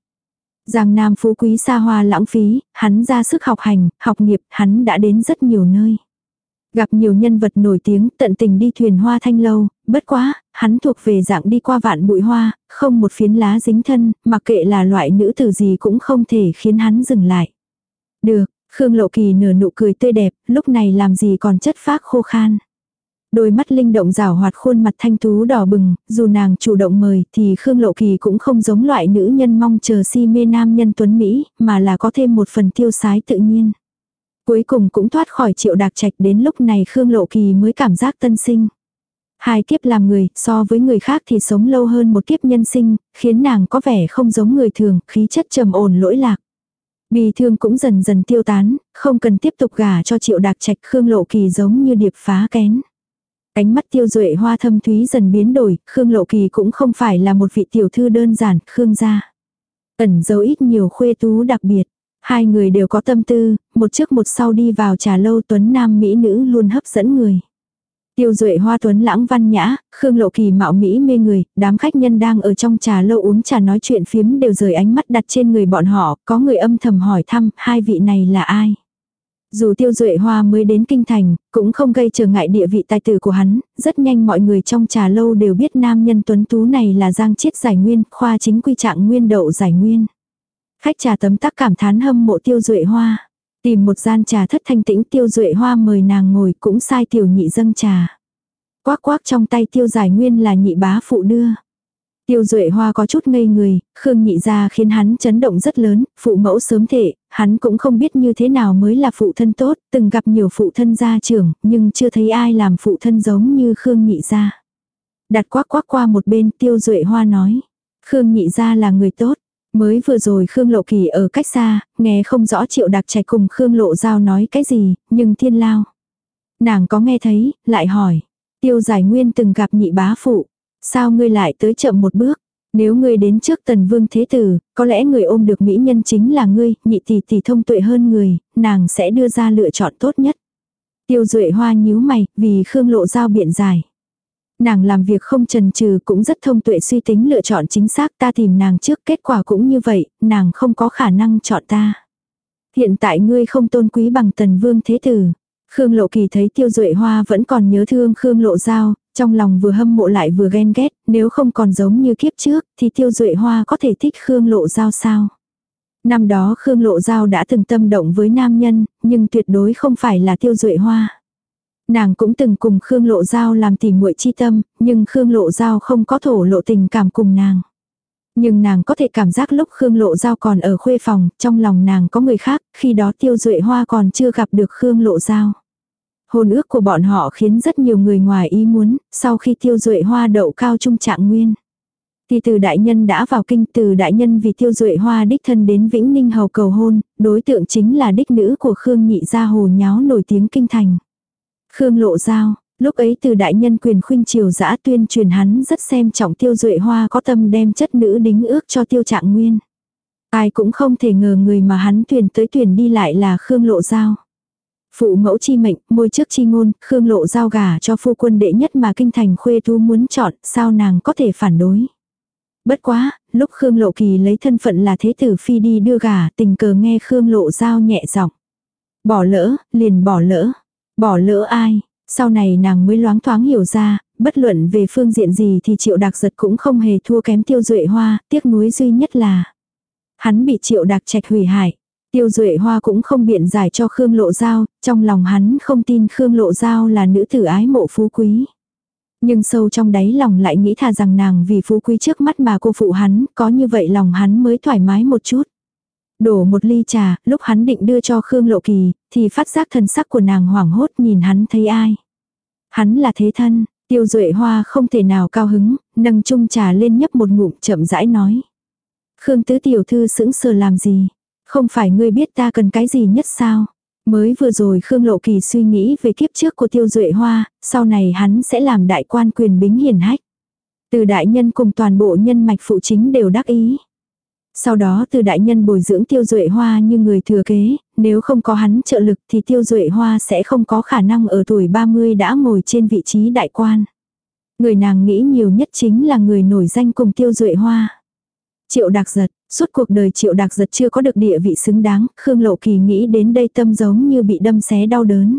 Giang Nam phú quý xa hoa lãng phí, hắn ra sức học hành, học nghiệp, hắn đã đến rất nhiều nơi. Gặp nhiều nhân vật nổi tiếng, tận tình đi thuyền hoa thanh lâu, bất quá, hắn thuộc về dạng đi qua vạn bụi hoa, không một phiến lá dính thân, mặc kệ là loại nữ tử gì cũng không thể khiến hắn dừng lại. Được, Khương Lộ Kỳ nở nụ cười tươi đẹp, lúc này làm gì còn chất phác khô khan. Đôi mắt linh động rảo hoạt khuôn mặt thanh tú đỏ bừng, dù nàng chủ động mời thì Khương Lộ Kỳ cũng không giống loại nữ nhân mong chờ si mê nam nhân tuấn Mỹ, mà là có thêm một phần tiêu sái tự nhiên. Cuối cùng cũng thoát khỏi triệu đạc trạch đến lúc này Khương Lộ Kỳ mới cảm giác tân sinh. Hai kiếp làm người, so với người khác thì sống lâu hơn một kiếp nhân sinh, khiến nàng có vẻ không giống người thường, khí chất trầm ổn lỗi lạc. Bì thương cũng dần dần tiêu tán, không cần tiếp tục gả cho triệu đạc trạch Khương Lộ Kỳ giống như điệp phá kén. Ánh mắt tiêu duệ hoa thâm thúy dần biến đổi, Khương Lộ Kỳ cũng không phải là một vị tiểu thư đơn giản, Khương gia. Ẩn dấu ít nhiều khuê tú đặc biệt. Hai người đều có tâm tư, một trước một sau đi vào trà lâu tuấn nam mỹ nữ luôn hấp dẫn người. Tiêu duệ hoa tuấn lãng văn nhã, Khương Lộ Kỳ mạo mỹ mê người, đám khách nhân đang ở trong trà lâu uống trà nói chuyện phiếm đều rời ánh mắt đặt trên người bọn họ, có người âm thầm hỏi thăm, hai vị này là ai. Dù tiêu duệ hoa mới đến kinh thành, cũng không gây trở ngại địa vị tài tử của hắn, rất nhanh mọi người trong trà lâu đều biết nam nhân tuấn tú này là Giang Chiết Giải Nguyên, khoa chính quy trạng nguyên đậu Giải Nguyên. Khách trà tấm tắc cảm thán hâm mộ tiêu duệ hoa. Tìm một gian trà thất thanh tĩnh tiêu duệ hoa mời nàng ngồi cũng sai tiểu nhị dâng trà. Quác quác trong tay tiêu giải nguyên là nhị bá phụ đưa. Tiêu duệ hoa có chút ngây người, Khương nhị gia khiến hắn chấn động rất lớn, phụ mẫu sớm thể, hắn cũng không biết như thế nào mới là phụ thân tốt, từng gặp nhiều phụ thân gia trưởng, nhưng chưa thấy ai làm phụ thân giống như Khương nhị gia Đặt quác quác qua một bên tiêu duệ hoa nói. Khương nhị gia là người tốt. Mới vừa rồi Khương Lộ Kỳ ở cách xa, nghe không rõ triệu đặc trạch cùng Khương Lộ Giao nói cái gì, nhưng thiên lao. Nàng có nghe thấy, lại hỏi. Tiêu giải nguyên từng gặp nhị bá phụ. Sao ngươi lại tới chậm một bước? Nếu ngươi đến trước tần vương thế tử, có lẽ người ôm được mỹ nhân chính là ngươi, nhị tỷ tỷ thông tuệ hơn người, nàng sẽ đưa ra lựa chọn tốt nhất. Tiêu duệ hoa nhíu mày, vì Khương Lộ Giao biện giải. Nàng làm việc không trần trừ cũng rất thông tuệ suy tính lựa chọn chính xác ta tìm nàng trước kết quả cũng như vậy, nàng không có khả năng chọn ta. Hiện tại ngươi không tôn quý bằng tần vương thế tử. Khương Lộ Kỳ thấy Tiêu Duệ Hoa vẫn còn nhớ thương Khương Lộ Giao, trong lòng vừa hâm mộ lại vừa ghen ghét, nếu không còn giống như kiếp trước, thì Tiêu Duệ Hoa có thể thích Khương Lộ Giao sao? Năm đó Khương Lộ Giao đã từng tâm động với nam nhân, nhưng tuyệt đối không phải là Tiêu Duệ Hoa. Nàng cũng từng cùng Khương Lộ Giao làm tỉ muội chi tâm, nhưng Khương Lộ Giao không có thổ lộ tình cảm cùng nàng. Nhưng nàng có thể cảm giác lúc Khương Lộ Giao còn ở khuê phòng, trong lòng nàng có người khác, khi đó Tiêu Duệ Hoa còn chưa gặp được Khương Lộ Giao. Hôn ước của bọn họ khiến rất nhiều người ngoài ý muốn, sau khi Tiêu Duệ Hoa đậu cao trung trạng nguyên. Thì từ đại nhân đã vào kinh từ đại nhân vì tiêu duệ hoa đích thân đến Vĩnh Ninh hầu cầu hôn, đối tượng chính là đích nữ của Khương Nhị Gia Hồ nháo nổi tiếng kinh thành. Khương Lộ Giao, lúc ấy từ đại nhân quyền khuynh triều giã tuyên truyền hắn rất xem trọng tiêu duệ hoa có tâm đem chất nữ đính ước cho tiêu trạng nguyên. Ai cũng không thể ngờ người mà hắn tuyển tới tuyển đi lại là Khương Lộ Giao. Phụ mẫu chi mệnh, môi trước chi ngôn, Khương Lộ Giao gả cho phu quân đệ nhất mà kinh thành khuê thu muốn chọn, sao nàng có thể phản đối. Bất quá, lúc Khương Lộ Kỳ lấy thân phận là thế tử phi đi đưa gà, tình cờ nghe Khương Lộ Giao nhẹ giọng. Bỏ lỡ, liền bỏ lỡ. Bỏ lỡ ai? Sau này nàng mới loáng thoáng hiểu ra, bất luận về phương diện gì thì triệu đặc giật cũng không hề thua kém tiêu duệ hoa, tiếc nuối duy nhất là. Hắn bị triệu đặc trạch hủy hại. Tiêu duệ hoa cũng không biện giải cho Khương Lộ Giao, trong lòng hắn không tin Khương Lộ Giao là nữ tử ái mộ phú quý. Nhưng sâu trong đáy lòng lại nghĩ thà rằng nàng vì phú quý trước mắt mà cô phụ hắn, có như vậy lòng hắn mới thoải mái một chút. Đổ một ly trà, lúc hắn định đưa cho Khương Lộ Kỳ, thì phát giác thân sắc của nàng hoảng hốt nhìn hắn thấy ai. Hắn là thế thân, tiêu duệ hoa không thể nào cao hứng, nâng chung trà lên nhấp một ngụm chậm rãi nói. Khương tứ tiểu thư sững sờ làm gì? Không phải ngươi biết ta cần cái gì nhất sao? Mới vừa rồi Khương Lộ Kỳ suy nghĩ về kiếp trước của Tiêu Duệ Hoa, sau này hắn sẽ làm đại quan quyền bính hiền hách. Từ đại nhân cùng toàn bộ nhân mạch phụ chính đều đắc ý. Sau đó từ đại nhân bồi dưỡng Tiêu Duệ Hoa như người thừa kế, nếu không có hắn trợ lực thì Tiêu Duệ Hoa sẽ không có khả năng ở tuổi 30 đã ngồi trên vị trí đại quan. Người nàng nghĩ nhiều nhất chính là người nổi danh cùng Tiêu Duệ Hoa. Triệu đặc giật, suốt cuộc đời triệu đặc giật chưa có được địa vị xứng đáng, Khương Lộ Kỳ nghĩ đến đây tâm giống như bị đâm xé đau đớn.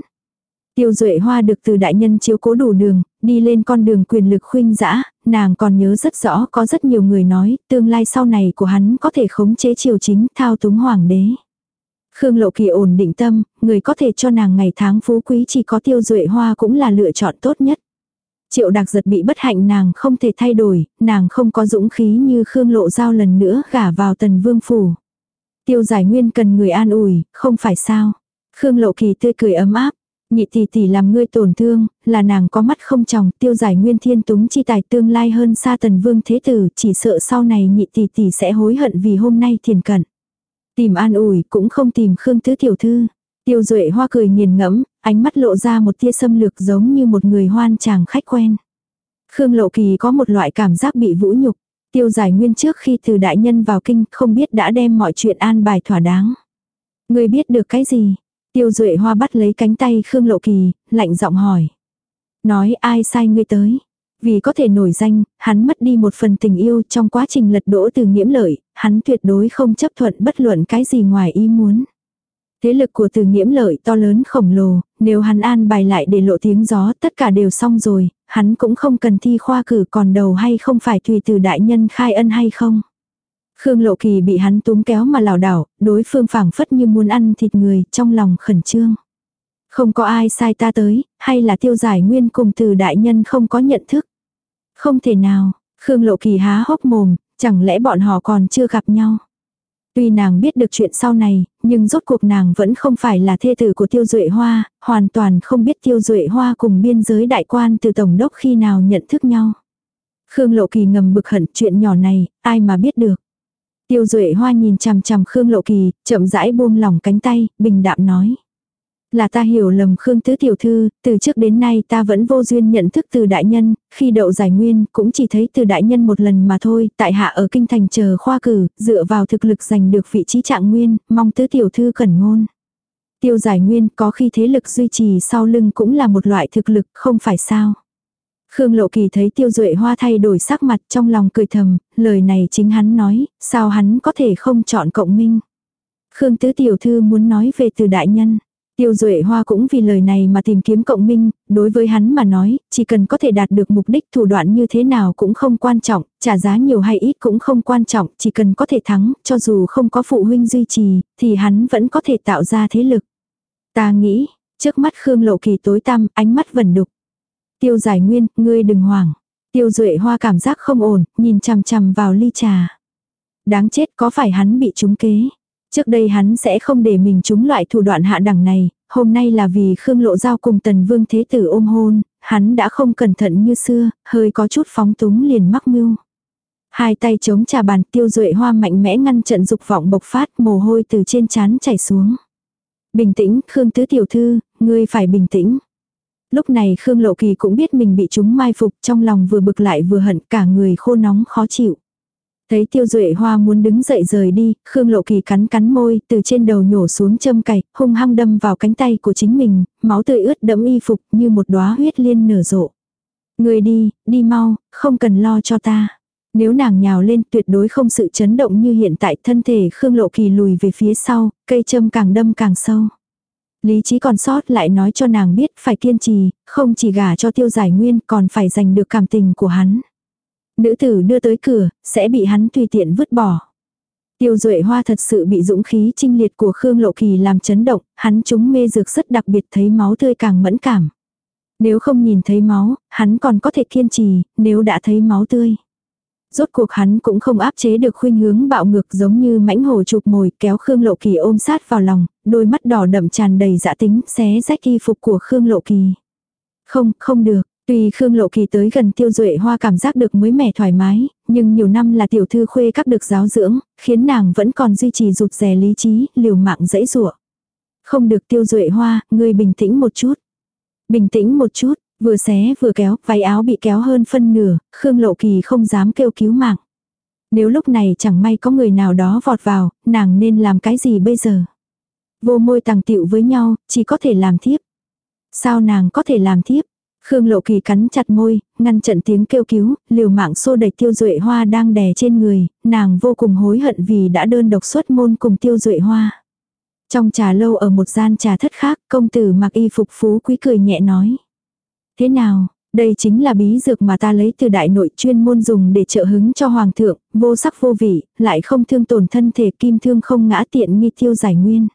Tiêu Duệ Hoa được từ đại nhân chiếu cố đủ đường, đi lên con đường quyền lực khuynh dã, nàng còn nhớ rất rõ có rất nhiều người nói, tương lai sau này của hắn có thể khống chế triều chính, thao túng hoàng đế. Khương Lộ Kỳ ổn định tâm, người có thể cho nàng ngày tháng phú quý chỉ có Tiêu Duệ Hoa cũng là lựa chọn tốt nhất. Triệu đặc giật bị bất hạnh nàng không thể thay đổi, nàng không có dũng khí như Khương Lộ Giao lần nữa gả vào tần vương phủ. Tiêu giải nguyên cần người an ủi, không phải sao. Khương Lộ Kỳ tươi cười ấm áp, nhị tỷ tỷ làm ngươi tổn thương, là nàng có mắt không tròng, tiêu giải nguyên thiên túng chi tài tương lai hơn xa tần vương thế tử, chỉ sợ sau này nhị tỷ tỷ sẽ hối hận vì hôm nay thiền cận. Tìm an ủi cũng không tìm Khương Tứ Tiểu Thư. Tiêu Duệ Hoa cười nghiền ngẫm, ánh mắt lộ ra một tia xâm lược giống như một người hoan chàng khách quen. Khương Lộ Kỳ có một loại cảm giác bị vũ nhục. Tiêu giải nguyên trước khi từ đại nhân vào kinh không biết đã đem mọi chuyện an bài thỏa đáng. Người biết được cái gì? Tiêu Duệ Hoa bắt lấy cánh tay Khương Lộ Kỳ, lạnh giọng hỏi. Nói ai sai ngươi tới? Vì có thể nổi danh, hắn mất đi một phần tình yêu trong quá trình lật đổ từ nghiễm lợi, hắn tuyệt đối không chấp thuận bất luận cái gì ngoài ý muốn. Thế lực của từ nghiễm lợi to lớn khổng lồ, nếu hắn an bài lại để lộ tiếng gió tất cả đều xong rồi, hắn cũng không cần thi khoa cử còn đầu hay không phải tùy từ đại nhân khai ân hay không. Khương Lộ Kỳ bị hắn túm kéo mà lảo đảo, đối phương phảng phất như muốn ăn thịt người, trong lòng khẩn trương. Không có ai sai ta tới, hay là tiêu giải nguyên cùng từ đại nhân không có nhận thức. Không thể nào, Khương Lộ Kỳ há hốc mồm, chẳng lẽ bọn họ còn chưa gặp nhau. Tuy nàng biết được chuyện sau này, nhưng rốt cuộc nàng vẫn không phải là thê tử của Tiêu Duệ Hoa, hoàn toàn không biết Tiêu Duệ Hoa cùng biên giới đại quan từ Tổng đốc khi nào nhận thức nhau. Khương Lộ Kỳ ngầm bực hận chuyện nhỏ này, ai mà biết được. Tiêu Duệ Hoa nhìn chằm chằm Khương Lộ Kỳ, chậm rãi buông lỏng cánh tay, bình đạm nói. Là ta hiểu lầm Khương Tứ Tiểu Thư, từ trước đến nay ta vẫn vô duyên nhận thức từ đại nhân, khi đậu giải nguyên cũng chỉ thấy từ đại nhân một lần mà thôi, tại hạ ở kinh thành chờ khoa cử, dựa vào thực lực giành được vị trí trạng nguyên, mong Tứ Tiểu Thư cẩn ngôn. Tiêu giải nguyên có khi thế lực duy trì sau lưng cũng là một loại thực lực, không phải sao. Khương Lộ Kỳ thấy Tiêu Duệ Hoa thay đổi sắc mặt trong lòng cười thầm, lời này chính hắn nói, sao hắn có thể không chọn cộng minh. Khương Tứ Tiểu Thư muốn nói về từ đại nhân. Tiêu Duệ Hoa cũng vì lời này mà tìm kiếm cộng minh, đối với hắn mà nói, chỉ cần có thể đạt được mục đích thủ đoạn như thế nào cũng không quan trọng, trả giá nhiều hay ít cũng không quan trọng, chỉ cần có thể thắng, cho dù không có phụ huynh duy trì, thì hắn vẫn có thể tạo ra thế lực. Ta nghĩ, trước mắt Khương Lộ Kỳ tối tăm, ánh mắt vẩn đục. Tiêu Giải Nguyên, ngươi đừng hoảng. Tiêu Duệ Hoa cảm giác không ổn, nhìn chằm chằm vào ly trà. Đáng chết có phải hắn bị trúng kế. Trước đây hắn sẽ không để mình trúng loại thủ đoạn hạ đẳng này, hôm nay là vì Khương Lộ Giao cùng Tần Vương Thế Tử ôm hôn, hắn đã không cẩn thận như xưa, hơi có chút phóng túng liền mắc mưu. Hai tay chống trà bàn tiêu duệ hoa mạnh mẽ ngăn trận dục vọng bộc phát mồ hôi từ trên trán chảy xuống. Bình tĩnh, Khương Tứ Tiểu Thư, ngươi phải bình tĩnh. Lúc này Khương Lộ Kỳ cũng biết mình bị chúng mai phục trong lòng vừa bực lại vừa hận cả người khô nóng khó chịu. Thấy tiêu duệ hoa muốn đứng dậy rời đi, Khương Lộ Kỳ cắn cắn môi, từ trên đầu nhổ xuống châm cày, hung hăng đâm vào cánh tay của chính mình, máu tươi ướt đẫm y phục như một đóa huyết liên nở rộ. Người đi, đi mau, không cần lo cho ta. Nếu nàng nhào lên tuyệt đối không sự chấn động như hiện tại thân thể Khương Lộ Kỳ lùi về phía sau, cây châm càng đâm càng sâu. Lý trí còn sót lại nói cho nàng biết phải kiên trì, không chỉ gả cho tiêu giải nguyên còn phải giành được cảm tình của hắn. Nữ tử đưa tới cửa, sẽ bị hắn tùy tiện vứt bỏ. Tiêu Duệ Hoa thật sự bị dũng khí trinh liệt của Khương Lộ Kỳ làm chấn động, hắn chúng mê dược rất đặc biệt thấy máu tươi càng mẫn cảm. Nếu không nhìn thấy máu, hắn còn có thể kiên trì, nếu đã thấy máu tươi. Rốt cuộc hắn cũng không áp chế được khuynh hướng bạo ngược giống như mãnh hổ chụp mồi kéo Khương Lộ Kỳ ôm sát vào lòng, đôi mắt đỏ đậm tràn đầy dã tính xé rách y phục của Khương Lộ Kỳ. Không, không được, Tuy Khương Lộ Kỳ tới gần tiêu duệ hoa cảm giác được mới mẻ thoải mái, nhưng nhiều năm là tiểu thư khuê các được giáo dưỡng, khiến nàng vẫn còn duy trì rụt rè lý trí, liều mạng dãy rủa Không được tiêu duệ hoa, ngươi bình tĩnh một chút. Bình tĩnh một chút, vừa xé vừa kéo, váy áo bị kéo hơn phân nửa, Khương Lộ Kỳ không dám kêu cứu mạng. Nếu lúc này chẳng may có người nào đó vọt vào, nàng nên làm cái gì bây giờ? Vô môi tàng tiệu với nhau, chỉ có thể làm thiếp. Sao nàng có thể làm thiếp? Khương Lộ Kỳ cắn chặt môi, ngăn chặn tiếng kêu cứu, liều mạng xô đẩy tiêu duệ hoa đang đè trên người, nàng vô cùng hối hận vì đã đơn độc xuất môn cùng tiêu duệ hoa. Trong trà lâu ở một gian trà thất khác, công tử mặc y phục phú quý cười nhẹ nói. Thế nào, đây chính là bí dược mà ta lấy từ đại nội chuyên môn dùng để trợ hứng cho hoàng thượng, vô sắc vô vị, lại không thương tổn thân thể kim thương không ngã tiện nghi tiêu giải nguyên.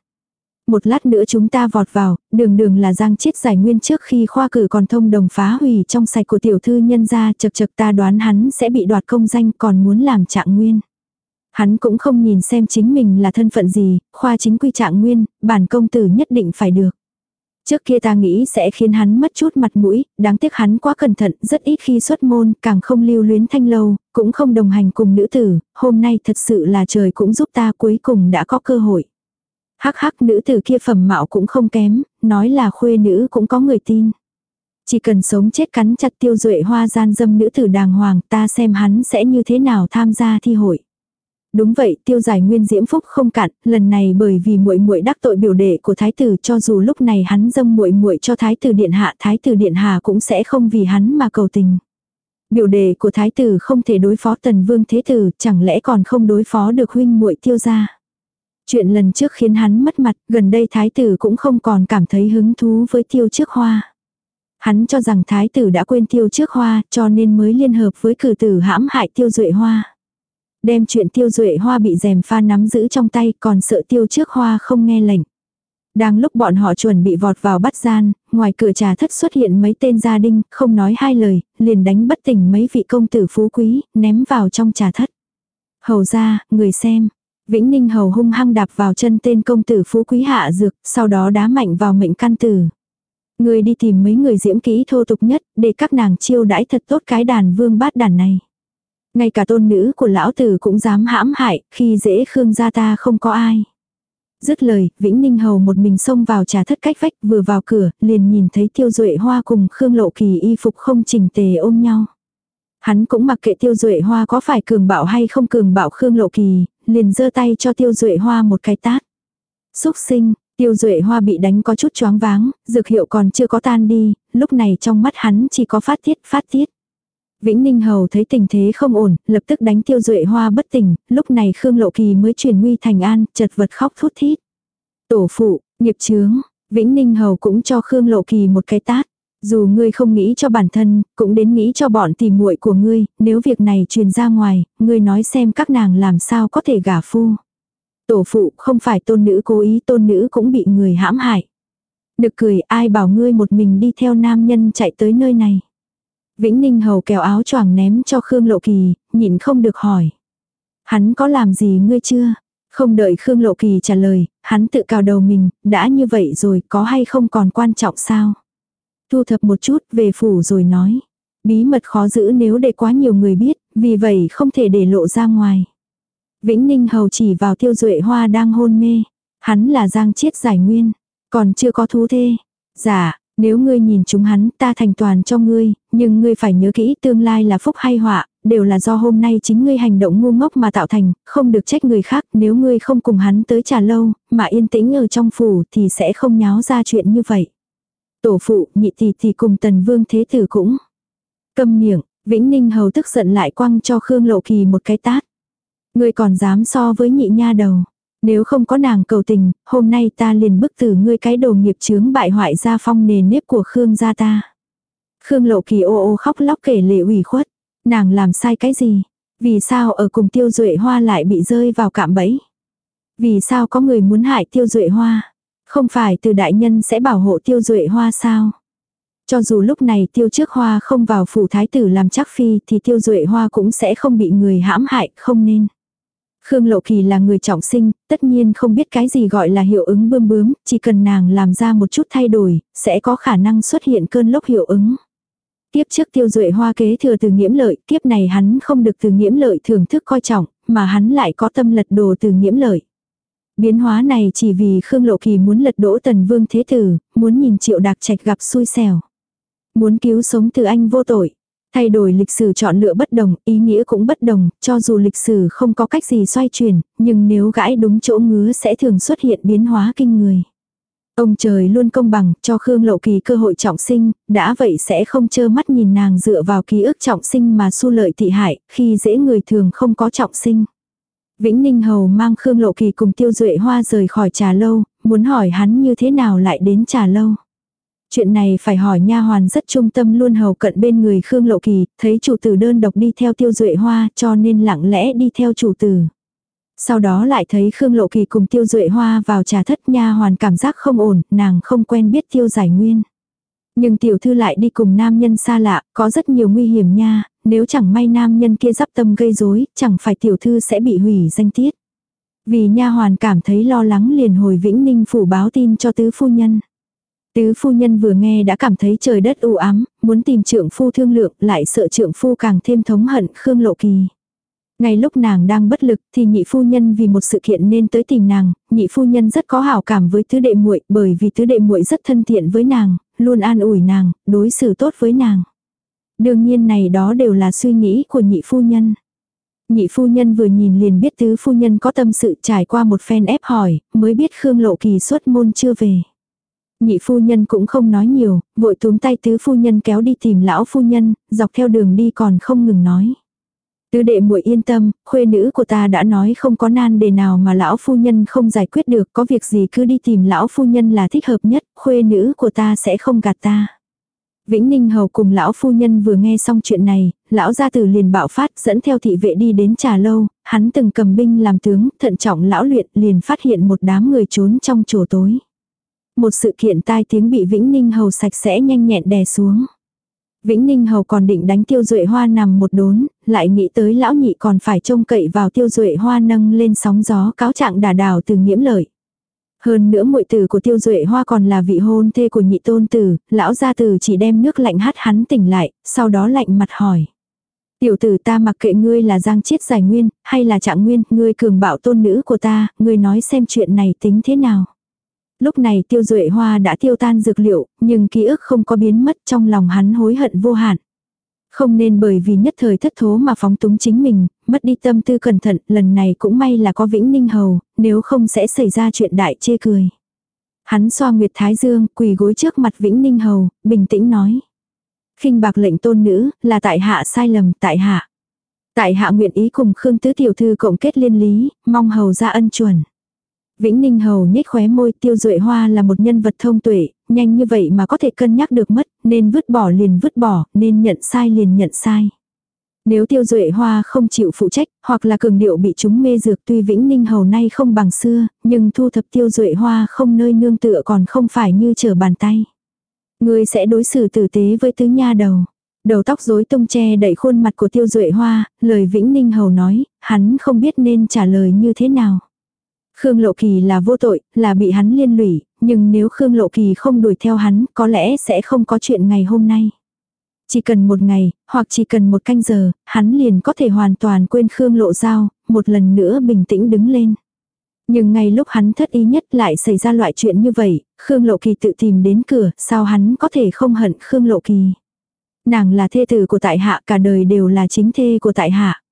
Một lát nữa chúng ta vọt vào, đường đường là giang chết giải nguyên trước khi khoa cử còn thông đồng phá hủy trong sạch của tiểu thư nhân gia chật chật ta đoán hắn sẽ bị đoạt công danh còn muốn làm trạng nguyên. Hắn cũng không nhìn xem chính mình là thân phận gì, khoa chính quy trạng nguyên, bản công tử nhất định phải được. Trước kia ta nghĩ sẽ khiến hắn mất chút mặt mũi, đáng tiếc hắn quá cẩn thận, rất ít khi xuất môn, càng không lưu luyến thanh lâu, cũng không đồng hành cùng nữ tử, hôm nay thật sự là trời cũng giúp ta cuối cùng đã có cơ hội. Hắc hắc nữ tử kia phẩm mạo cũng không kém, nói là khuê nữ cũng có người tin. Chỉ cần sống chết cắn chặt tiêu duệ hoa gian dâm nữ tử đàng hoàng ta xem hắn sẽ như thế nào tham gia thi hội. Đúng vậy, tiêu giải nguyên diễm phúc không cạn, lần này bởi vì muội muội đắc tội biểu đệ của thái tử cho dù lúc này hắn dâng muội muội cho thái tử điện hạ, thái tử điện hạ cũng sẽ không vì hắn mà cầu tình. Biểu đệ của thái tử không thể đối phó tần vương thế tử, chẳng lẽ còn không đối phó được huynh muội tiêu gia. Chuyện lần trước khiến hắn mất mặt, gần đây thái tử cũng không còn cảm thấy hứng thú với tiêu trước hoa. Hắn cho rằng thái tử đã quên tiêu trước hoa cho nên mới liên hợp với cử tử hãm hại tiêu duệ hoa. Đem chuyện tiêu duệ hoa bị rèm pha nắm giữ trong tay còn sợ tiêu trước hoa không nghe lệnh. Đang lúc bọn họ chuẩn bị vọt vào bắt gian, ngoài cửa trà thất xuất hiện mấy tên gia đình, không nói hai lời, liền đánh bất tỉnh mấy vị công tử phú quý, ném vào trong trà thất. Hầu ra, người xem, Vĩnh Ninh hầu hung hăng đạp vào chân tên công tử phú quý hạ dược, sau đó đá mạnh vào mệnh căn tử. Người đi tìm mấy người diễm kỹ thô tục nhất, để các nàng chiêu đãi thật tốt cái đàn vương bát đàn này. Ngay cả tôn nữ của lão tử cũng dám hãm hại, khi dễ khương gia ta không có ai. Dứt lời, Vĩnh Ninh Hầu một mình xông vào trà thất cách vách vừa vào cửa, liền nhìn thấy tiêu duệ hoa cùng Khương Lộ Kỳ y phục không chỉnh tề ôm nhau. Hắn cũng mặc kệ tiêu duệ hoa có phải cường bạo hay không cường bạo Khương Lộ Kỳ, liền giơ tay cho tiêu duệ hoa một cái tát. Xúc sinh, tiêu duệ hoa bị đánh có chút choáng váng, dược hiệu còn chưa có tan đi, lúc này trong mắt hắn chỉ có phát tiết phát tiết. Vĩnh Ninh Hầu thấy tình thế không ổn, lập tức đánh tiêu duệ hoa bất tỉnh, lúc này Khương Lộ Kỳ mới chuyển nguy thành an, chật vật khóc thút thít. Tổ phụ, nghiệp chướng, Vĩnh Ninh Hầu cũng cho Khương Lộ Kỳ một cái tát. Dù ngươi không nghĩ cho bản thân, cũng đến nghĩ cho bọn tìm muội của ngươi, nếu việc này truyền ra ngoài, ngươi nói xem các nàng làm sao có thể gả phu. Tổ phụ không phải tôn nữ cố ý tôn nữ cũng bị người hãm hại. Được cười ai bảo ngươi một mình đi theo nam nhân chạy tới nơi này. Vĩnh Ninh Hầu kéo áo choàng ném cho Khương Lộ Kỳ, nhịn không được hỏi. Hắn có làm gì ngươi chưa? Không đợi Khương Lộ Kỳ trả lời, hắn tự cào đầu mình, đã như vậy rồi có hay không còn quan trọng sao? Thu thập một chút về phủ rồi nói. Bí mật khó giữ nếu để quá nhiều người biết, vì vậy không thể để lộ ra ngoài. Vĩnh Ninh Hầu chỉ vào tiêu duệ hoa đang hôn mê. Hắn là giang chiết giải nguyên. Còn chưa có thú thê. Dạ, nếu ngươi nhìn chúng hắn ta thành toàn cho ngươi, nhưng ngươi phải nhớ kỹ tương lai là phúc hay họa, đều là do hôm nay chính ngươi hành động ngu ngốc mà tạo thành, không được trách người khác, nếu ngươi không cùng hắn tới trà lâu, mà yên tĩnh ở trong phủ thì sẽ không nháo ra chuyện như vậy. Tổ phụ, nhị tỷ thì cùng tần vương thế tử cũng. Câm miệng, Vĩnh Ninh hầu tức giận lại quăng cho Khương Lộ Kỳ một cái tát. Ngươi còn dám so với nhị nha đầu. Nếu không có nàng cầu tình, hôm nay ta liền bức tử ngươi cái đồ nghiệp chướng bại hoại ra phong nền nếp của Khương gia ta. Khương Lộ Kỳ ô ô khóc lóc kể lệ ủy khuất. Nàng làm sai cái gì? Vì sao ở cùng tiêu duệ hoa lại bị rơi vào cạm bẫy? Vì sao có người muốn hại tiêu duệ hoa? Không phải từ đại nhân sẽ bảo hộ tiêu duệ hoa sao? Cho dù lúc này tiêu trước hoa không vào phủ thái tử làm chắc phi thì tiêu duệ hoa cũng sẽ không bị người hãm hại, không nên. Khương Lộ Kỳ là người trọng sinh, tất nhiên không biết cái gì gọi là hiệu ứng bươm bướm, chỉ cần nàng làm ra một chút thay đổi, sẽ có khả năng xuất hiện cơn lốc hiệu ứng. Tiếp trước tiêu duệ hoa kế thừa từ nghiễm lợi, kiếp này hắn không được từ nghiễm lợi thưởng thức coi trọng, mà hắn lại có tâm lật đồ từ nghiễm lợi. Biến hóa này chỉ vì Khương Lộ Kỳ muốn lật đổ tần vương thế tử, muốn nhìn triệu đạc trạch gặp xui xẻo. Muốn cứu sống từ anh vô tội. Thay đổi lịch sử chọn lựa bất đồng, ý nghĩa cũng bất đồng, cho dù lịch sử không có cách gì xoay chuyển, nhưng nếu gãi đúng chỗ ngứa sẽ thường xuất hiện biến hóa kinh người. Ông trời luôn công bằng, cho Khương Lộ Kỳ cơ hội trọng sinh, đã vậy sẽ không chơ mắt nhìn nàng dựa vào ký ức trọng sinh mà su lợi thị hại, khi dễ người thường không có trọng sinh. Vĩnh Ninh Hầu mang Khương Lộ Kỳ cùng Tiêu Duệ Hoa rời khỏi trà lâu, muốn hỏi hắn như thế nào lại đến trà lâu. Chuyện này phải hỏi nha hoàn rất trung tâm luôn hầu cận bên người Khương Lộ Kỳ, thấy chủ tử đơn độc đi theo Tiêu Duệ Hoa cho nên lặng lẽ đi theo chủ tử. Sau đó lại thấy Khương Lộ Kỳ cùng Tiêu Duệ Hoa vào trà thất nha hoàn cảm giác không ổn, nàng không quen biết Tiêu Giải Nguyên. Nhưng tiểu thư lại đi cùng nam nhân xa lạ, có rất nhiều nguy hiểm nha, nếu chẳng may nam nhân kia dắp tâm gây rối, chẳng phải tiểu thư sẽ bị hủy danh tiết. Vì nha hoàn cảm thấy lo lắng liền hồi Vĩnh Ninh phủ báo tin cho tứ phu nhân. Tứ phu nhân vừa nghe đã cảm thấy trời đất u ám, muốn tìm trượng phu thương lượng, lại sợ trượng phu càng thêm thống hận Khương Lộ Kỳ. Ngay lúc nàng đang bất lực thì nhị phu nhân vì một sự kiện nên tới tìm nàng, nhị phu nhân rất có hảo cảm với tứ đệ muội bởi vì tứ đệ muội rất thân thiện với nàng, luôn an ủi nàng, đối xử tốt với nàng. Đương nhiên này đó đều là suy nghĩ của nhị phu nhân. Nhị phu nhân vừa nhìn liền biết tứ phu nhân có tâm sự trải qua một phen ép hỏi, mới biết Khương Lộ Kỳ xuất môn chưa về. Nhị phu nhân cũng không nói nhiều, vội túm tay tứ phu nhân kéo đi tìm lão phu nhân, dọc theo đường đi còn không ngừng nói. Tứ đệ muội yên tâm, khuê nữ của ta đã nói không có nan đề nào mà lão phu nhân không giải quyết được, có việc gì cứ đi tìm lão phu nhân là thích hợp nhất, khuê nữ của ta sẽ không gạt ta. Vĩnh Ninh Hầu cùng lão phu nhân vừa nghe xong chuyện này, lão gia tử liền bạo phát dẫn theo thị vệ đi đến trà lâu, hắn từng cầm binh làm tướng, thận trọng lão luyện liền phát hiện một đám người trốn trong chùa tối. Một sự kiện tai tiếng bị Vĩnh Ninh Hầu sạch sẽ nhanh nhẹn đè xuống. Vĩnh Ninh Hầu còn định đánh tiêu duệ hoa nằm một đốn, lại nghĩ tới lão nhị còn phải trông cậy vào tiêu duệ hoa nâng lên sóng gió cáo trạng đà đảo từ nghiễm lợi. Hơn nữa muội tử của tiêu duệ hoa còn là vị hôn thê của nhị tôn tử, lão gia tử chỉ đem nước lạnh hát hắn tỉnh lại, sau đó lạnh mặt hỏi. Tiểu tử ta mặc kệ ngươi là giang chiết giải nguyên, hay là trạng nguyên, ngươi cường bạo tôn nữ của ta, ngươi nói xem chuyện này tính thế nào. Lúc này tiêu duệ hoa đã tiêu tan dược liệu, nhưng ký ức không có biến mất trong lòng hắn hối hận vô hạn. Không nên bởi vì nhất thời thất thố mà phóng túng chính mình, mất đi tâm tư cẩn thận, lần này cũng may là có Vĩnh Ninh Hầu, nếu không sẽ xảy ra chuyện đại chê cười. Hắn xoa Nguyệt Thái Dương, quỳ gối trước mặt Vĩnh Ninh Hầu, bình tĩnh nói. khinh bạc lệnh tôn nữ, là tại hạ sai lầm, tại hạ. Tại hạ nguyện ý cùng Khương Tứ Tiểu Thư cộng kết liên lý, mong hầu ra ân chuẩn. Vĩnh Ninh Hầu nhếch khóe môi tiêu duệ hoa là một nhân vật thông tuệ, nhanh như vậy mà có thể cân nhắc được mất, nên vứt bỏ liền vứt bỏ, nên nhận sai liền nhận sai. Nếu tiêu duệ hoa không chịu phụ trách, hoặc là cường điệu bị chúng mê dược tuy Vĩnh Ninh Hầu nay không bằng xưa, nhưng thu thập tiêu duệ hoa không nơi nương tựa còn không phải như trở bàn tay. Người sẽ đối xử tử tế với tứ nha đầu. Đầu tóc rối tung che đậy khuôn mặt của tiêu duệ hoa, lời Vĩnh Ninh Hầu nói, hắn không biết nên trả lời như thế nào. Khương Lộ Kỳ là vô tội, là bị hắn liên lụy, nhưng nếu Khương Lộ Kỳ không đuổi theo hắn, có lẽ sẽ không có chuyện ngày hôm nay. Chỉ cần một ngày, hoặc chỉ cần một canh giờ, hắn liền có thể hoàn toàn quên Khương Lộ Giao, một lần nữa bình tĩnh đứng lên. Nhưng ngay lúc hắn thất ý nhất lại xảy ra loại chuyện như vậy, Khương Lộ Kỳ tự tìm đến cửa, sao hắn có thể không hận Khương Lộ Kỳ. Nàng là thê tử của tại hạ cả đời đều là chính thê của tại hạ.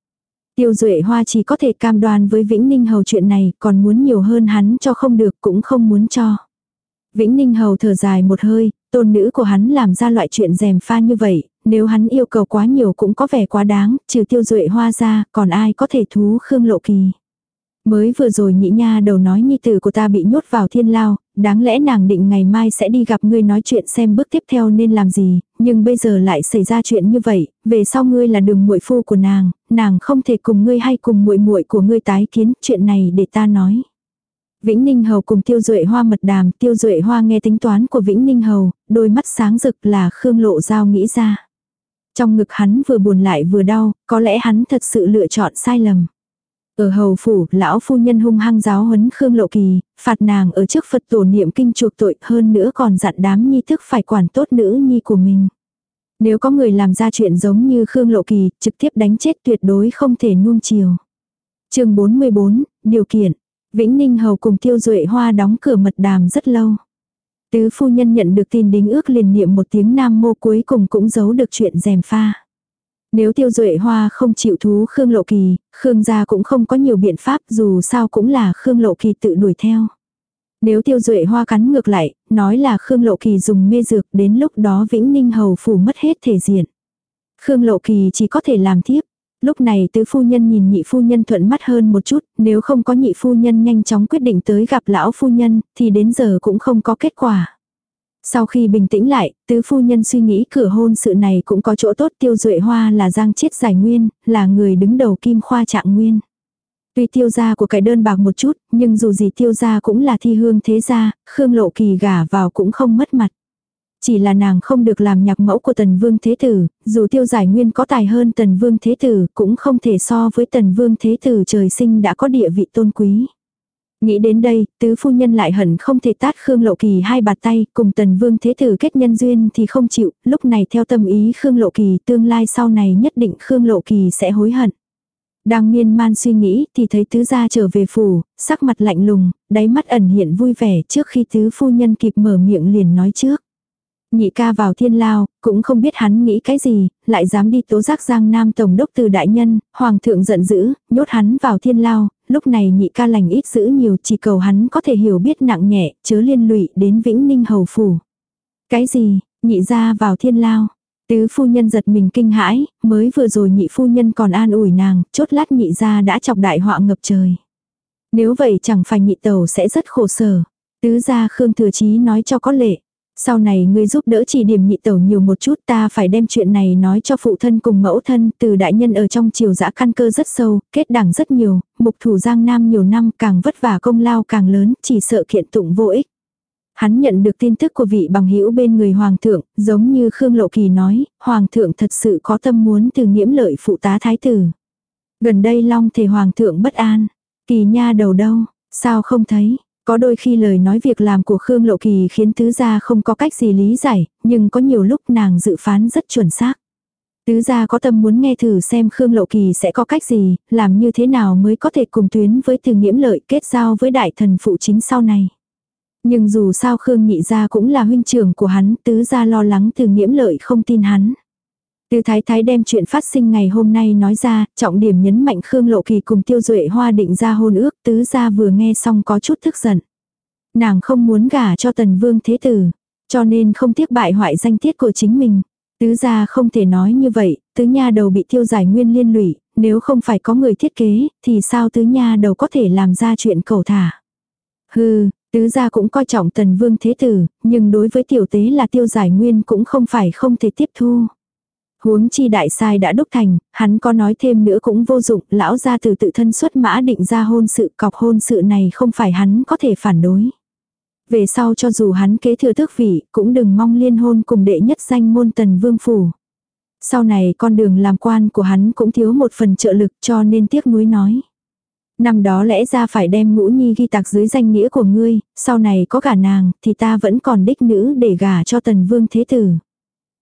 Tiêu Duệ Hoa chỉ có thể cam đoan với Vĩnh Ninh Hầu chuyện này, còn muốn nhiều hơn hắn cho không được cũng không muốn cho. Vĩnh Ninh Hầu thở dài một hơi, tôn nữ của hắn làm ra loại chuyện rèm pha như vậy, nếu hắn yêu cầu quá nhiều cũng có vẻ quá đáng, trừ Tiêu Duệ Hoa ra, còn ai có thể thú Khương Lộ Kỳ. Mới vừa rồi nhị nha đầu nói nhi tử của ta bị nhốt vào thiên lao, đáng lẽ nàng định ngày mai sẽ đi gặp ngươi nói chuyện xem bước tiếp theo nên làm gì, nhưng bây giờ lại xảy ra chuyện như vậy, về sau ngươi là đường muội phu của nàng, nàng không thể cùng ngươi hay cùng muội muội của ngươi tái kiến, chuyện này để ta nói. Vĩnh Ninh Hầu cùng Tiêu Duệ Hoa mật đàm, Tiêu Duệ Hoa nghe tính toán của Vĩnh Ninh Hầu, đôi mắt sáng rực là Khương Lộ Giao nghĩ ra. Trong ngực hắn vừa buồn lại vừa đau, có lẽ hắn thật sự lựa chọn sai lầm. Ở hầu phủ, lão phu nhân hung hăng giáo huấn Khương Lộ Kỳ, phạt nàng ở trước Phật tổ niệm kinh chuộc tội hơn nữa còn dặn đám nhi thức phải quản tốt nữ nhi của mình. Nếu có người làm ra chuyện giống như Khương Lộ Kỳ, trực tiếp đánh chết tuyệt đối không thể nuông chiều. chương 44, điều kiện. Vĩnh Ninh Hầu cùng Tiêu Duệ Hoa đóng cửa mật đàm rất lâu. Tứ phu nhân nhận được tin đính ước liền niệm một tiếng nam mô cuối cùng cũng giấu được chuyện rèm pha. Nếu tiêu duệ hoa không chịu thú Khương Lộ Kỳ, Khương gia cũng không có nhiều biện pháp dù sao cũng là Khương Lộ Kỳ tự đuổi theo. Nếu tiêu duệ hoa cắn ngược lại, nói là Khương Lộ Kỳ dùng mê dược đến lúc đó Vĩnh Ninh Hầu phủ mất hết thể diện. Khương Lộ Kỳ chỉ có thể làm tiếp. Lúc này tứ phu nhân nhìn nhị phu nhân thuận mắt hơn một chút, nếu không có nhị phu nhân nhanh chóng quyết định tới gặp lão phu nhân, thì đến giờ cũng không có kết quả. Sau khi bình tĩnh lại, tứ phu nhân suy nghĩ cửa hôn sự này cũng có chỗ tốt tiêu duệ hoa là giang chiết giải nguyên, là người đứng đầu kim khoa trạng nguyên. Tuy tiêu gia của cái đơn bạc một chút, nhưng dù gì tiêu gia cũng là thi hương thế gia, Khương Lộ Kỳ gả vào cũng không mất mặt. Chỉ là nàng không được làm nhạc mẫu của tần vương thế tử, dù tiêu giải nguyên có tài hơn tần vương thế tử, cũng không thể so với tần vương thế tử trời sinh đã có địa vị tôn quý. Nghĩ đến đây, tứ phu nhân lại hận không thể tát Khương Lộ Kỳ hai bạt tay, cùng tần vương thế tử kết nhân duyên thì không chịu, lúc này theo tâm ý Khương Lộ Kỳ tương lai sau này nhất định Khương Lộ Kỳ sẽ hối hận. Đang miên man suy nghĩ thì thấy tứ gia trở về phủ, sắc mặt lạnh lùng, đáy mắt ẩn hiện vui vẻ trước khi tứ phu nhân kịp mở miệng liền nói trước. Nhị ca vào thiên lao, cũng không biết hắn nghĩ cái gì, lại dám đi tố giác giang nam tổng đốc từ đại nhân, hoàng thượng giận dữ, nhốt hắn vào thiên lao, lúc này nhị ca lành ít giữ nhiều chỉ cầu hắn có thể hiểu biết nặng nhẹ, chớ liên lụy đến vĩnh ninh hầu phủ. Cái gì, nhị ra vào thiên lao. Tứ phu nhân giật mình kinh hãi, mới vừa rồi nhị phu nhân còn an ủi nàng, chốt lát nhị ra đã chọc đại họa ngập trời. Nếu vậy chẳng phải nhị tàu sẽ rất khổ sở. Tứ gia Khương Thừa Chí nói cho có lệ. Sau này ngươi giúp đỡ chỉ điểm nhị tẩu nhiều một chút ta phải đem chuyện này nói cho phụ thân cùng mẫu thân từ đại nhân ở trong triều dã căn cơ rất sâu, kết đảng rất nhiều, mục thủ giang nam nhiều năm càng vất vả công lao càng lớn, chỉ sợ kiện tụng vô ích. Hắn nhận được tin tức của vị bằng hữu bên người hoàng thượng, giống như Khương Lộ Kỳ nói, hoàng thượng thật sự có tâm muốn từ nghiễm lợi phụ tá thái tử. Gần đây long thể hoàng thượng bất an, kỳ nha đầu đâu, sao không thấy, có đôi khi lời nói việc làm của Khương Lộ Kỳ khiến tứ gia không có cách gì lý giải, nhưng có nhiều lúc nàng dự phán rất chuẩn xác. Tứ gia có tâm muốn nghe thử xem Khương Lộ Kỳ sẽ có cách gì, làm như thế nào mới có thể cùng tuyến với từ nghiễm lợi kết giao với đại thần phụ chính sau này. Nhưng dù sao Khương nhị gia cũng là huynh trưởng của hắn, tứ gia lo lắng từ nghiễm lợi không tin hắn. Từ thái thái đem chuyện phát sinh ngày hôm nay nói ra, trọng điểm nhấn mạnh Khương Lộ Kỳ cùng Tiêu Duệ Hoa định ra hôn ước, tứ gia vừa nghe xong có chút tức giận. Nàng không muốn gả cho tần vương thế tử, cho nên không tiếc bại hoại danh tiết của chính mình. Tứ gia không thể nói như vậy, tứ nha đầu bị tiêu giải nguyên liên lụy, nếu không phải có người thiết kế, thì sao tứ nha đầu có thể làm ra chuyện cầu thả. Hừ, tứ gia cũng coi trọng tần vương thế tử, nhưng đối với tiểu tế là tiêu giải nguyên cũng không phải không thể tiếp thu. Huống chi đại sai đã đúc thành, hắn có nói thêm nữa cũng vô dụng, lão gia từ tự thân xuất mã định ra hôn sự cọc hôn sự này không phải hắn có thể phản đối. Về sau cho dù hắn kế thừa tước vị, cũng đừng mong liên hôn cùng đệ nhất danh môn tần vương phủ. Sau này con đường làm quan của hắn cũng thiếu một phần trợ lực cho nên tiếc nuối nói. Năm đó lẽ ra phải đem ngũ nhi ghi tạc dưới danh nghĩa của ngươi, sau này có cả nàng, thì ta vẫn còn đích nữ để gả cho tần vương thế tử.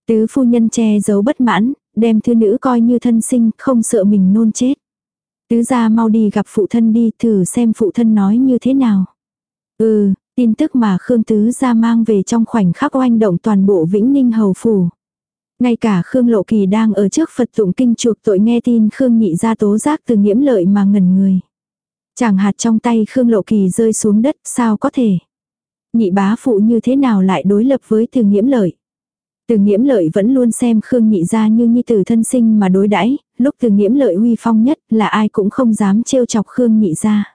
Tứ phu nhân che giấu bất mãn, đem thư nữ coi như thân sinh, không sợ mình nôn chết. Tứ gia mau đi gặp phụ thân đi, thử xem phụ thân nói như thế nào. Ừ, tin tức mà Khương Tứ gia mang về trong khoảnh khắc oanh động toàn bộ Vĩnh Ninh Hầu Phủ. Ngay cả Khương Lộ Kỳ đang ở trước Phật tụng kinh chuộc tội nghe tin Khương nhị ra tố giác từ nghiễm lợi mà ngẩn người. Chàng hạt trong tay Khương Lộ Kỳ rơi xuống đất, sao có thể? Nhị bá phụ như thế nào lại đối lập với từ nghiễm lợi? Từ nghiễm lợi vẫn luôn xem Khương nhị ra như nhi tử thân sinh mà đối đãi lúc từ nghiễm lợi huy phong nhất là ai cũng không dám trêu chọc Khương nhị ra.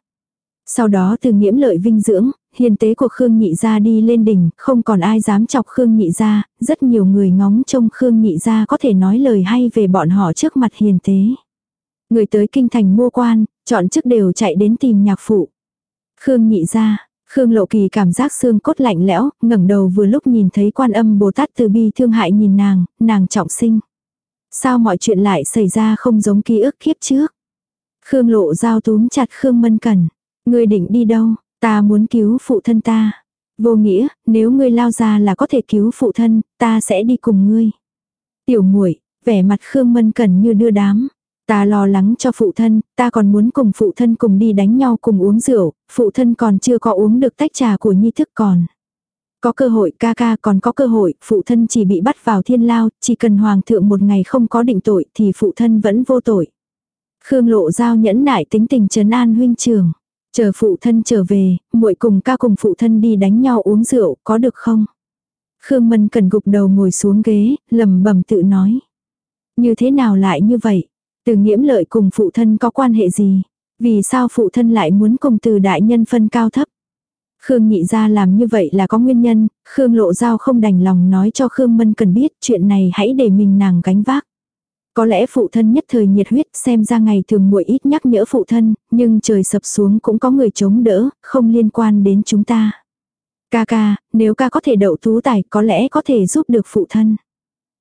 Sau đó từ nghiễm lợi vinh dưỡng, hiền tế của Khương nhị ra đi lên đỉnh, không còn ai dám chọc Khương nhị ra, rất nhiều người ngóng trông Khương nhị ra có thể nói lời hay về bọn họ trước mặt hiền tế. Người tới kinh thành mua quan, chọn chức đều chạy đến tìm nhạc phụ. Khương nhị ra, Khương Lộ Kỳ cảm giác xương cốt lạnh lẽo, ngẩng đầu vừa lúc nhìn thấy quan âm Bồ Tát từ bi thương hại nhìn nàng, nàng trọng sinh. Sao mọi chuyện lại xảy ra không giống ký ức kiếp trước? Khương Lộ giao túm chặt Khương Mân Cẩn. Ngươi định đi đâu? Ta muốn cứu phụ thân ta. Vô nghĩa, nếu ngươi lao ra là có thể cứu phụ thân, ta sẽ đi cùng ngươi. Tiểu muội vẻ mặt Khương Mân Cẩn như đưa đám. Ta lo lắng cho phụ thân, ta còn muốn cùng phụ thân cùng đi đánh nhau cùng uống rượu, phụ thân còn chưa có uống được tách trà của nhi thức còn. Có cơ hội ca ca còn có cơ hội, phụ thân chỉ bị bắt vào thiên lao, chỉ cần hoàng thượng một ngày không có định tội thì phụ thân vẫn vô tội. Khương lộ giao nhẫn nại tính tình trấn an huynh trường. Chờ phụ thân trở về, muội cùng ca cùng phụ thân đi đánh nhau uống rượu, có được không? Khương Mân cần gục đầu ngồi xuống ghế, lầm bẩm tự nói. Như thế nào lại như vậy? Từ nghiễm lợi cùng phụ thân có quan hệ gì? Vì sao phụ thân lại muốn cùng từ đại nhân phân cao thấp? Khương nhị ra làm như vậy là có nguyên nhân, Khương lộ giao không đành lòng nói cho Khương Mân cần biết chuyện này hãy để mình nàng gánh vác. Có lẽ phụ thân nhất thời nhiệt huyết xem ra ngày thường muội ít nhắc nhở phụ thân, nhưng trời sập xuống cũng có người chống đỡ, không liên quan đến chúng ta. Ca ca, nếu ca có thể đậu tú tài có lẽ có thể giúp được phụ thân.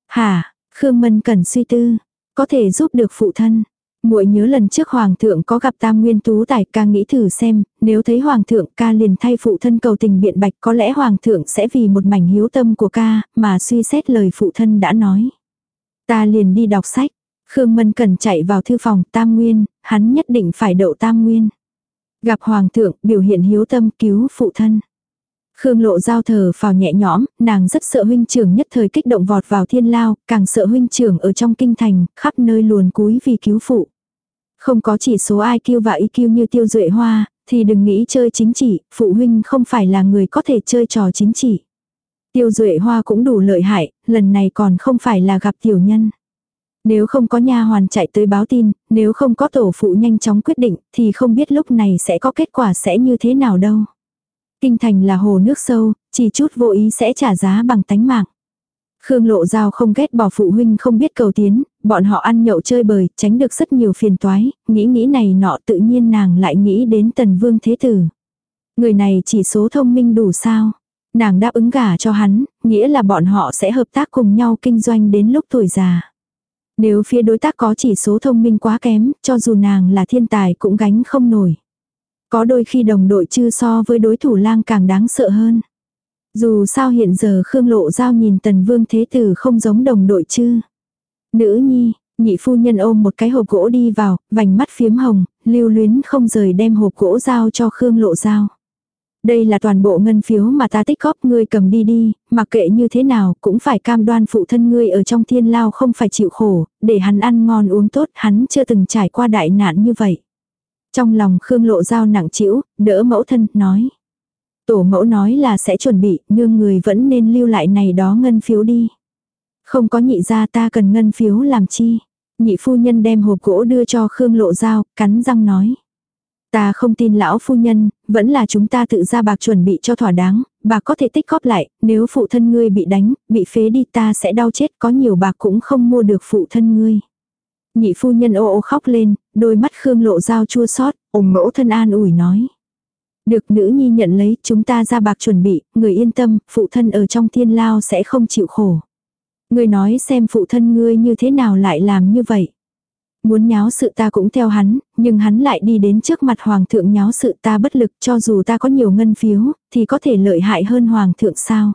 Hả, Khương Mân cần suy tư, có thể giúp được phụ thân. Muội nhớ lần trước hoàng thượng có gặp Tam Nguyên Tú Tài, ca nghĩ thử xem, nếu thấy hoàng thượng ca liền thay phụ thân cầu tình biện bạch, có lẽ hoàng thượng sẽ vì một mảnh hiếu tâm của ca mà suy xét lời phụ thân đã nói. Ta liền đi đọc sách. Khương Mân Cần chạy vào thư phòng Tam Nguyên, hắn nhất định phải đậu Tam Nguyên. Gặp Hoàng thượng, biểu hiện hiếu tâm cứu phụ thân. Khương lộ giao thờ vào nhẹ nhõm, nàng rất sợ huynh trưởng nhất thời kích động vọt vào thiên lao, càng sợ huynh trưởng ở trong kinh thành, khắp nơi luồn cúi vì cứu phụ. Không có chỉ số IQ và EQ như tiêu duệ hoa, thì đừng nghĩ chơi chính trị, phụ huynh không phải là người có thể chơi trò chính trị. Tiêu Duệ Hoa cũng đủ lợi hại, lần này còn không phải là gặp tiểu nhân. Nếu không có nha hoàn chạy tới báo tin, nếu không có tổ phụ nhanh chóng quyết định, thì không biết lúc này sẽ có kết quả sẽ như thế nào đâu. Kinh thành là hồ nước sâu, chỉ chút vô ý sẽ trả giá bằng tánh mạng. Khương Lộ Giao không ghét bỏ phụ huynh không biết cầu tiến, bọn họ ăn nhậu chơi bời, tránh được rất nhiều phiền toái, nghĩ nghĩ này nọ tự nhiên nàng lại nghĩ đến tần vương thế tử. Người này chỉ số thông minh đủ sao. Nàng đáp ứng gả cho hắn, nghĩa là bọn họ sẽ hợp tác cùng nhau kinh doanh đến lúc tuổi già. Nếu phía đối tác có chỉ số thông minh quá kém, cho dù nàng là thiên tài cũng gánh không nổi. Có đôi khi đồng đội chư so với đối thủ lang càng đáng sợ hơn. Dù sao hiện giờ Khương Lộ Giao nhìn tần vương thế tử không giống đồng đội chư. Nữ nhi, nhị phu nhân ôm một cái hộp gỗ đi vào, vành mắt phiếm hồng, lưu luyến không rời đem hộp gỗ giao cho Khương Lộ Giao. Đây là toàn bộ ngân phiếu mà ta tích góp ngươi cầm đi đi, mặc kệ như thế nào cũng phải cam đoan phụ thân ngươi ở trong thiên lao không phải chịu khổ, để hắn ăn ngon uống tốt, hắn chưa từng trải qua đại nạn như vậy. Trong lòng Khương Lộ Giao nặng chịu, đỡ mẫu thân, nói. Tổ mẫu nói là sẽ chuẩn bị, nương người vẫn nên lưu lại này đó ngân phiếu đi. Không có nhị ra ta cần ngân phiếu làm chi. Nhị phu nhân đem hộp gỗ đưa cho Khương Lộ Giao, cắn răng nói. Ta không tin lão phu nhân, vẫn là chúng ta tự ra bạc chuẩn bị cho thỏa đáng, bạc có thể tích góp lại, nếu phụ thân ngươi bị đánh, bị phế đi ta sẽ đau chết, có nhiều bạc cũng không mua được phụ thân ngươi. Nhị phu nhân ô ô khóc lên, đôi mắt Khương Lộ dao chua xót ủng mẫu thân an ủi nói. Được nữ nhi nhận lấy, chúng ta ra bạc chuẩn bị, người yên tâm, phụ thân ở trong thiên lao sẽ không chịu khổ. người nói xem phụ thân ngươi như thế nào lại làm như vậy. Muốn nháo sự ta cũng theo hắn, nhưng hắn lại đi đến trước mặt hoàng thượng nháo sự ta bất lực cho dù ta có nhiều ngân phiếu, thì có thể lợi hại hơn hoàng thượng sao.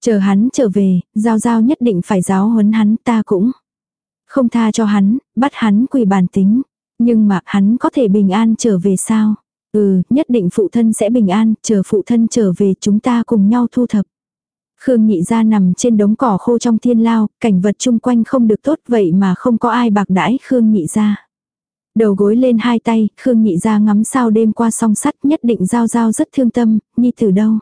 Chờ hắn trở về, giao giao nhất định phải giáo huấn hắn ta cũng. Không tha cho hắn, bắt hắn quỳ bàn tính. Nhưng mà hắn có thể bình an trở về sao? Ừ, nhất định phụ thân sẽ bình an, chờ phụ thân trở về chúng ta cùng nhau thu thập. Khương nhị ra nằm trên đống cỏ khô trong thiên lao, cảnh vật chung quanh không được tốt vậy mà không có ai bạc đãi Khương nhị ra. Đầu gối lên hai tay, Khương nhị ra ngắm sao đêm qua song sắt nhất định giao giao rất thương tâm, nhi từ đâu.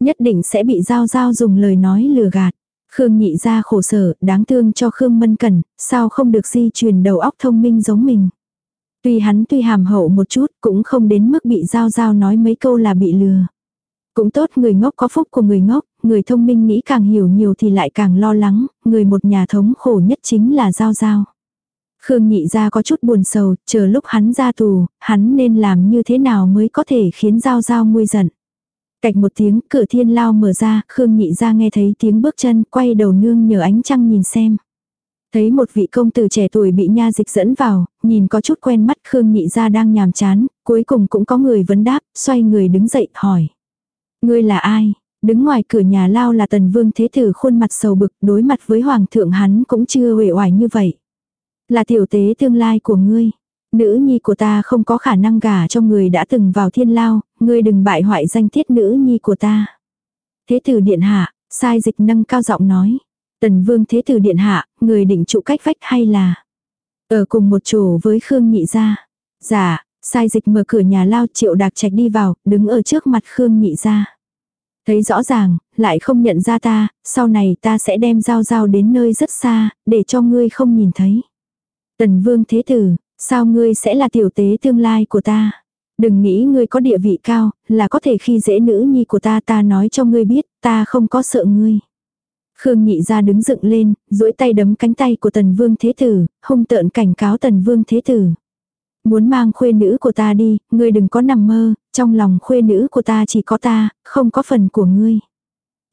Nhất định sẽ bị giao giao dùng lời nói lừa gạt. Khương nhị ra khổ sở, đáng thương cho Khương mân cẩn, sao không được di truyền đầu óc thông minh giống mình. Tuy hắn tuy hàm hậu một chút cũng không đến mức bị giao giao nói mấy câu là bị lừa. Cũng tốt người ngốc có phúc của người ngốc, người thông minh nghĩ càng hiểu nhiều thì lại càng lo lắng, người một nhà thống khổ nhất chính là giao giao. Khương nhị ra có chút buồn sầu, chờ lúc hắn ra tù, hắn nên làm như thế nào mới có thể khiến giao giao nguôi giận. Cạch một tiếng, cửa thiên lao mở ra, Khương nhị ra nghe thấy tiếng bước chân, quay đầu nương nhờ ánh trăng nhìn xem. Thấy một vị công tử trẻ tuổi bị nha dịch dẫn vào, nhìn có chút quen mắt Khương nhị ra đang nhàm chán, cuối cùng cũng có người vấn đáp, xoay người đứng dậy, hỏi. Ngươi là ai? Đứng ngoài cửa nhà lao là tần vương thế tử khuôn mặt sầu bực, đối mặt với hoàng thượng hắn cũng chưa uể oải như vậy. Là tiểu tế tương lai của ngươi. Nữ nhi của ta không có khả năng gả cho người đã từng vào thiên lao, ngươi đừng bại hoại danh tiết nữ nhi của ta. Thế tử điện hạ, sai dịch nâng cao giọng nói. Tần vương thế tử điện hạ, người định trụ cách vách hay là ở cùng một chỗ với Khương nhị gia. Dạ, sai dịch mở cửa nhà lao triệu đạc trạch đi vào, đứng ở trước mặt Khương nhị gia. Thấy rõ ràng, lại không nhận ra ta, sau này ta sẽ đem dao dao đến nơi rất xa, để cho ngươi không nhìn thấy. Tần vương thế tử, sao ngươi sẽ là tiểu tế tương lai của ta? Đừng nghĩ ngươi có địa vị cao, là có thể khi dễ nữ nhi của ta ta nói cho ngươi biết, ta không có sợ ngươi. Khương nhị ra đứng dựng lên, duỗi tay đấm cánh tay của tần vương thế tử, hung tợn cảnh cáo tần vương thế tử. Muốn mang khuê nữ của ta đi, ngươi đừng có nằm mơ, trong lòng khuê nữ của ta chỉ có ta, không có phần của ngươi.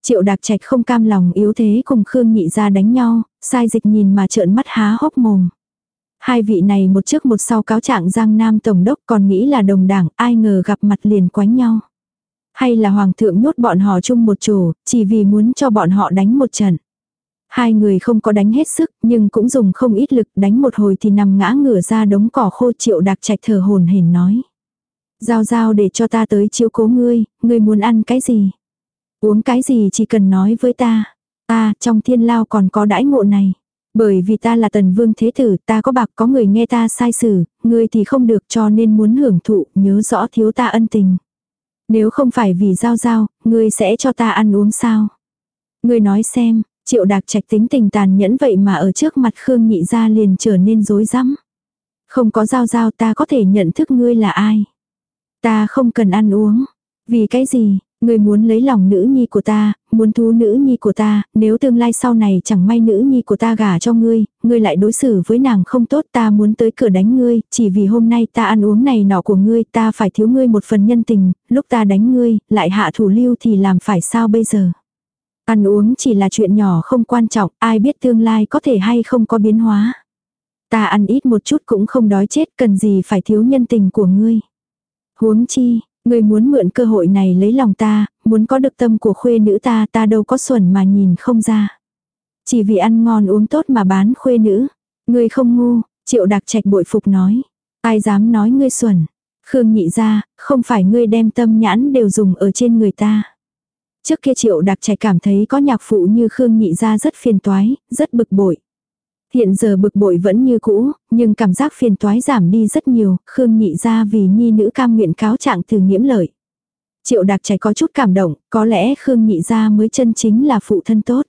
Triệu đạc trạch không cam lòng yếu thế cùng Khương nhị ra đánh nhau, sai dịch nhìn mà trợn mắt há hốc mồm. Hai vị này một trước một sau cáo trạng Giang Nam Tổng đốc còn nghĩ là đồng đảng, ai ngờ gặp mặt liền quánh nhau. Hay là Hoàng thượng nhốt bọn họ chung một chỗ, chỉ vì muốn cho bọn họ đánh một trận. Hai người không có đánh hết sức, nhưng cũng dùng không ít lực đánh một hồi thì nằm ngã ngửa ra đống cỏ khô triệu đặc trạch thở hồn hển nói. Giao giao để cho ta tới chiếu cố ngươi, ngươi muốn ăn cái gì? Uống cái gì chỉ cần nói với ta. Ta, trong thiên lao còn có đãi ngộ này. Bởi vì ta là tần vương thế tử, ta có bạc có người nghe ta sai xử, ngươi thì không được cho nên muốn hưởng thụ, nhớ rõ thiếu ta ân tình. Nếu không phải vì giao giao, ngươi sẽ cho ta ăn uống sao? Ngươi nói xem, triệu đạc trạch tính tình tàn nhẫn vậy mà ở trước mặt Khương nhị gia liền trở nên rối rắm. Không có giao giao ta có thể nhận thức ngươi là ai. Ta không cần ăn uống. Vì cái gì, người muốn lấy lòng nữ nhi của ta, muốn thú nữ nhi của ta, nếu tương lai sau này chẳng may nữ nhi của ta gả cho ngươi, ngươi lại đối xử với nàng không tốt ta muốn tới cửa đánh ngươi, chỉ vì hôm nay ta ăn uống này nọ của ngươi ta phải thiếu ngươi một phần nhân tình, lúc ta đánh ngươi, lại hạ thủ lưu thì làm phải sao bây giờ. Ăn uống chỉ là chuyện nhỏ không quan trọng, ai biết tương lai có thể hay không có biến hóa. Ta ăn ít một chút cũng không đói chết cần gì phải thiếu nhân tình của ngươi. Huống chi, người muốn mượn cơ hội này lấy lòng ta, muốn có được tâm của khuê nữ ta ta đâu có xuẩn mà nhìn không ra. Chỉ vì ăn ngon uống tốt mà bán khuê nữ. Ngươi không ngu, triệu đặc trạch bội phục nói. Ai dám nói ngươi xuẩn. Khương nhị ra, không phải ngươi đem tâm nhãn đều dùng ở trên người ta. Trước kia triệu đặc trạch cảm thấy có nhạc phụ như Khương nhị ra rất phiền toái, rất bực bội. Hiện giờ bực bội vẫn như cũ, nhưng cảm giác phiền toái giảm đi rất nhiều, Khương nhị ra vì nhi nữ cam nguyện cáo trạng từ nghiễm lợi. Triệu đặc trẻ có chút cảm động, có lẽ Khương nhị ra mới chân chính là phụ thân tốt.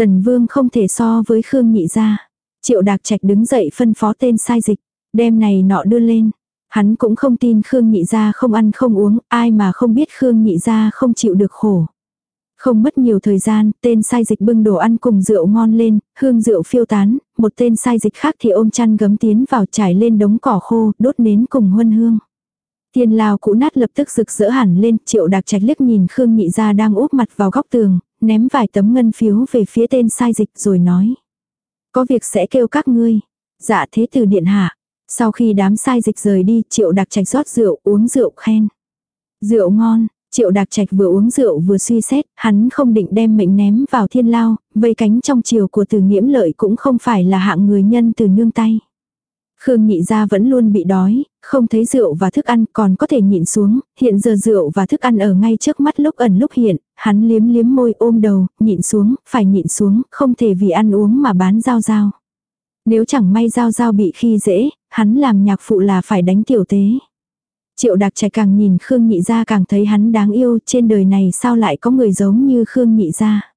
Tần Vương không thể so với Khương Nhị gia. Triệu đặc Trạch đứng dậy phân phó tên sai dịch, đem này nọ đưa lên. Hắn cũng không tin Khương Nhị gia không ăn không uống, ai mà không biết Khương Nhị gia không chịu được khổ. Không mất nhiều thời gian, tên sai dịch bưng đồ ăn cùng rượu ngon lên, hương rượu phiêu tán, một tên sai dịch khác thì ôm chăn gấm tiến vào trải lên đống cỏ khô, đốt nến cùng huân hương. Thiên lao cũ nát lập tức rực rỡ hẳn lên, triệu đặc trạch liếc nhìn Khương Nhị gia đang úp mặt vào góc tường, ném vài tấm ngân phiếu về phía tên sai dịch rồi nói. Có việc sẽ kêu các ngươi. Dạ thế từ điện hạ. Sau khi đám sai dịch rời đi, triệu đặc trạch rót rượu, uống rượu khen. Rượu ngon, Triệu Đạc Trạch vừa uống rượu vừa suy xét, hắn không định đem mệnh ném vào thiên lao, vây cánh trong chiều của từ nghiễm lợi cũng không phải là hạng người nhân từ nương tay. Khương nhị gia vẫn luôn bị đói, không thấy rượu và thức ăn còn có thể nhịn xuống, hiện giờ rượu và thức ăn ở ngay trước mắt lúc ẩn lúc hiện, hắn liếm liếm môi ôm đầu, nhịn xuống, phải nhịn xuống, không thể vì ăn uống mà bán dao dao. Nếu chẳng may dao dao bị khi dễ, hắn làm nhạc phụ là phải đánh tiểu tế. Triệu đặc trẻ càng nhìn Khương nhị gia càng thấy hắn đáng yêu trên đời này sao lại có người giống như Khương nhị gia.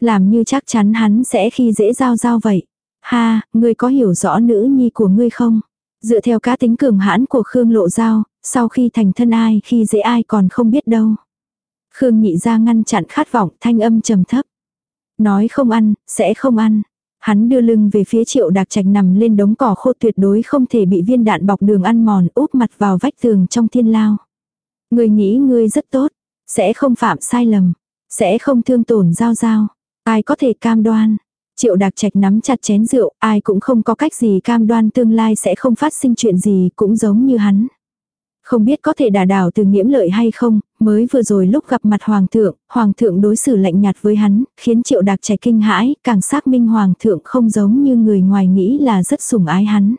Làm như chắc chắn hắn sẽ khi dễ giao giao vậy. Ha, ngươi có hiểu rõ nữ nhi của ngươi không? Dựa theo cá tính cường hãn của Khương lộ giao, sau khi thành thân ai khi dễ ai còn không biết đâu. Khương nhị ra ngăn chặn khát vọng thanh âm trầm thấp. Nói không ăn, sẽ không ăn. Hắn đưa lưng về phía triệu đạc trạch nằm lên đống cỏ khô tuyệt đối không thể bị viên đạn bọc đường ăn mòn úp mặt vào vách tường trong thiên lao. Người nghĩ ngươi rất tốt, sẽ không phạm sai lầm, sẽ không thương tổn giao giao. Ai có thể cam đoan. Triệu đạc trạch nắm chặt chén rượu, ai cũng không có cách gì cam đoan tương lai sẽ không phát sinh chuyện gì cũng giống như hắn. Không biết có thể đả đảo từ nghiễm lợi hay không, mới vừa rồi lúc gặp mặt hoàng thượng, hoàng thượng đối xử lạnh nhạt với hắn, khiến triệu đạc trẻ kinh hãi, càng xác minh hoàng thượng không giống như người ngoài nghĩ là rất sủng ái hắn.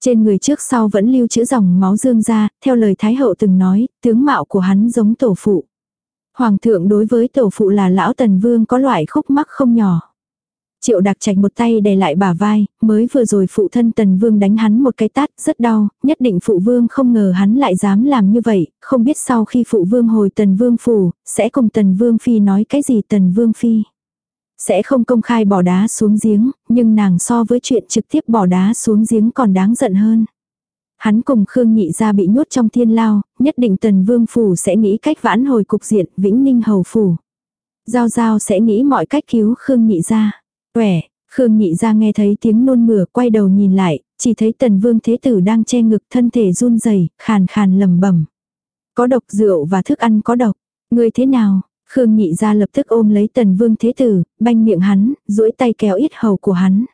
Trên người trước sau vẫn lưu chữ dòng máu dương ra, theo lời Thái hậu từng nói, tướng mạo của hắn giống tổ phụ. Hoàng thượng đối với tổ phụ là lão tần vương có loại khúc mắc không nhỏ. Triệu đặc trạch một tay đè lại bả vai, mới vừa rồi phụ thân tần vương đánh hắn một cái tát, rất đau, nhất định phụ vương không ngờ hắn lại dám làm như vậy, không biết sau khi phụ vương hồi tần vương phủ, sẽ cùng tần vương phi nói cái gì tần vương phi. Sẽ không công khai bỏ đá xuống giếng, nhưng nàng so với chuyện trực tiếp bỏ đá xuống giếng còn đáng giận hơn. Hắn cùng Khương Nhị ra bị nhốt trong thiên lao, nhất định tần vương phủ sẽ nghĩ cách vãn hồi cục diện vĩnh ninh hầu phủ. Giao giao sẽ nghĩ mọi cách cứu Khương Nhị ra. Quẻ, Khương nhị ra nghe thấy tiếng nôn mửa quay đầu nhìn lại, chỉ thấy tần vương thế tử đang che ngực thân thể run rẩy khàn khàn lầm bẩm Có độc rượu và thức ăn có độc. Người thế nào? Khương nhị ra lập tức ôm lấy tần vương thế tử, banh miệng hắn, duỗi tay kéo ít hầu của hắn.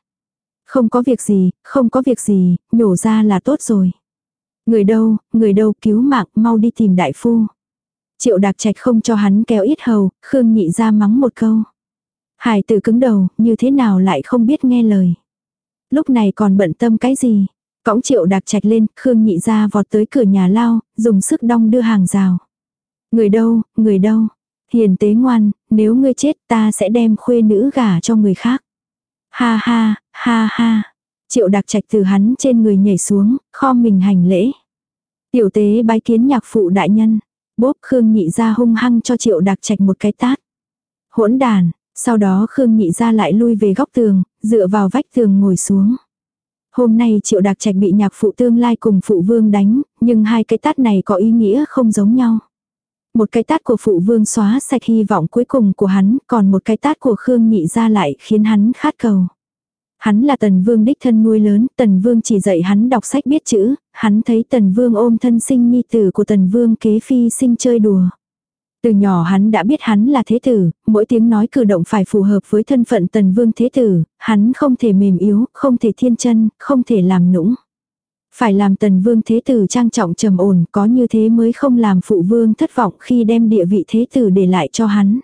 Không có việc gì, không có việc gì, nhổ ra là tốt rồi. Người đâu, người đâu cứu mạng, mau đi tìm đại phu. Triệu đạc trạch không cho hắn kéo ít hầu, Khương nhị ra mắng một câu. Hải tử cứng đầu, như thế nào lại không biết nghe lời. Lúc này còn bận tâm cái gì. Cõng triệu đạc trạch lên, Khương nhị ra vọt tới cửa nhà lao, dùng sức đong đưa hàng rào. Người đâu, người đâu. Hiền tế ngoan, nếu ngươi chết ta sẽ đem khuê nữ gả cho người khác. Ha ha, ha ha. Triệu đặc trạch từ hắn trên người nhảy xuống, kho mình hành lễ. Tiểu tế bái kiến nhạc phụ đại nhân. Bốp Khương nhị ra hung hăng cho triệu đặc trạch một cái tát. Hỗn đàn, sau đó Khương Nhị ra lại lui về góc tường, dựa vào vách tường ngồi xuống. Hôm nay Triệu Đạc Trạch bị nhạc phụ tương lai cùng phụ vương đánh, nhưng hai cái tát này có ý nghĩa không giống nhau. Một cái tát của phụ vương xóa sạch hy vọng cuối cùng của hắn, còn một cái tát của Khương Nhị ra lại khiến hắn khát cầu. Hắn là tần vương đích thân nuôi lớn, tần vương chỉ dạy hắn đọc sách biết chữ, hắn thấy tần vương ôm thân sinh nhi tử của tần vương kế phi sinh chơi đùa. Từ nhỏ hắn đã biết hắn là thế tử, mỗi tiếng nói cử động phải phù hợp với thân phận tần vương thế tử, hắn không thể mềm yếu, không thể thiên chân, không thể làm nũng. Phải làm tần vương thế tử trang trọng trầm ổn, có như thế mới không làm phụ vương thất vọng khi đem địa vị thế tử để lại cho hắn.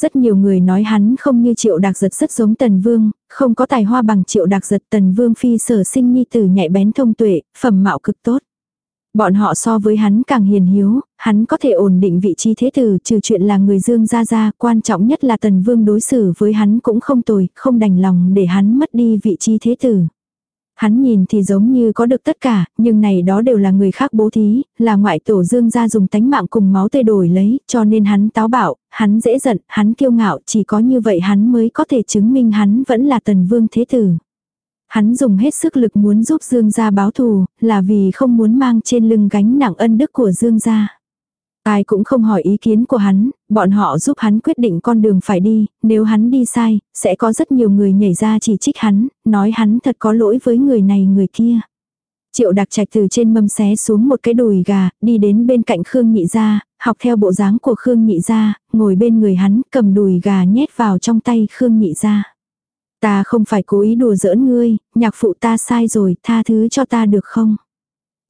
Rất nhiều người nói hắn không như triệu đặc giật rất giống tần vương, không có tài hoa bằng triệu đặc giật tần vương phi sở sinh nhi tử nhạy bén thông tuệ, phẩm mạo cực tốt. Bọn họ so với hắn càng hiền hiếu, hắn có thể ổn định vị trí thế tử trừ chuyện là người dương ra ra, quan trọng nhất là tần vương đối xử với hắn cũng không tồi, không đành lòng để hắn mất đi vị trí thế tử. Hắn nhìn thì giống như có được tất cả, nhưng này đó đều là người khác bố thí, là ngoại tổ dương gia dùng tánh mạng cùng máu tê đổi lấy, cho nên hắn táo bạo, hắn dễ giận, hắn kiêu ngạo, chỉ có như vậy hắn mới có thể chứng minh hắn vẫn là tần vương thế tử. Hắn dùng hết sức lực muốn giúp Dương gia báo thù, là vì không muốn mang trên lưng gánh nặng ân đức của Dương gia. Ai cũng không hỏi ý kiến của hắn, bọn họ giúp hắn quyết định con đường phải đi, nếu hắn đi sai, sẽ có rất nhiều người nhảy ra chỉ trích hắn, nói hắn thật có lỗi với người này người kia. Triệu đặc trạch từ trên mâm xé xuống một cái đùi gà, đi đến bên cạnh Khương Nhị Gia, học theo bộ dáng của Khương Nhị Gia, ngồi bên người hắn, cầm đùi gà nhét vào trong tay Khương Nhị Gia. Ta không phải cố ý đùa giỡn ngươi, nhạc phụ ta sai rồi, tha thứ cho ta được không?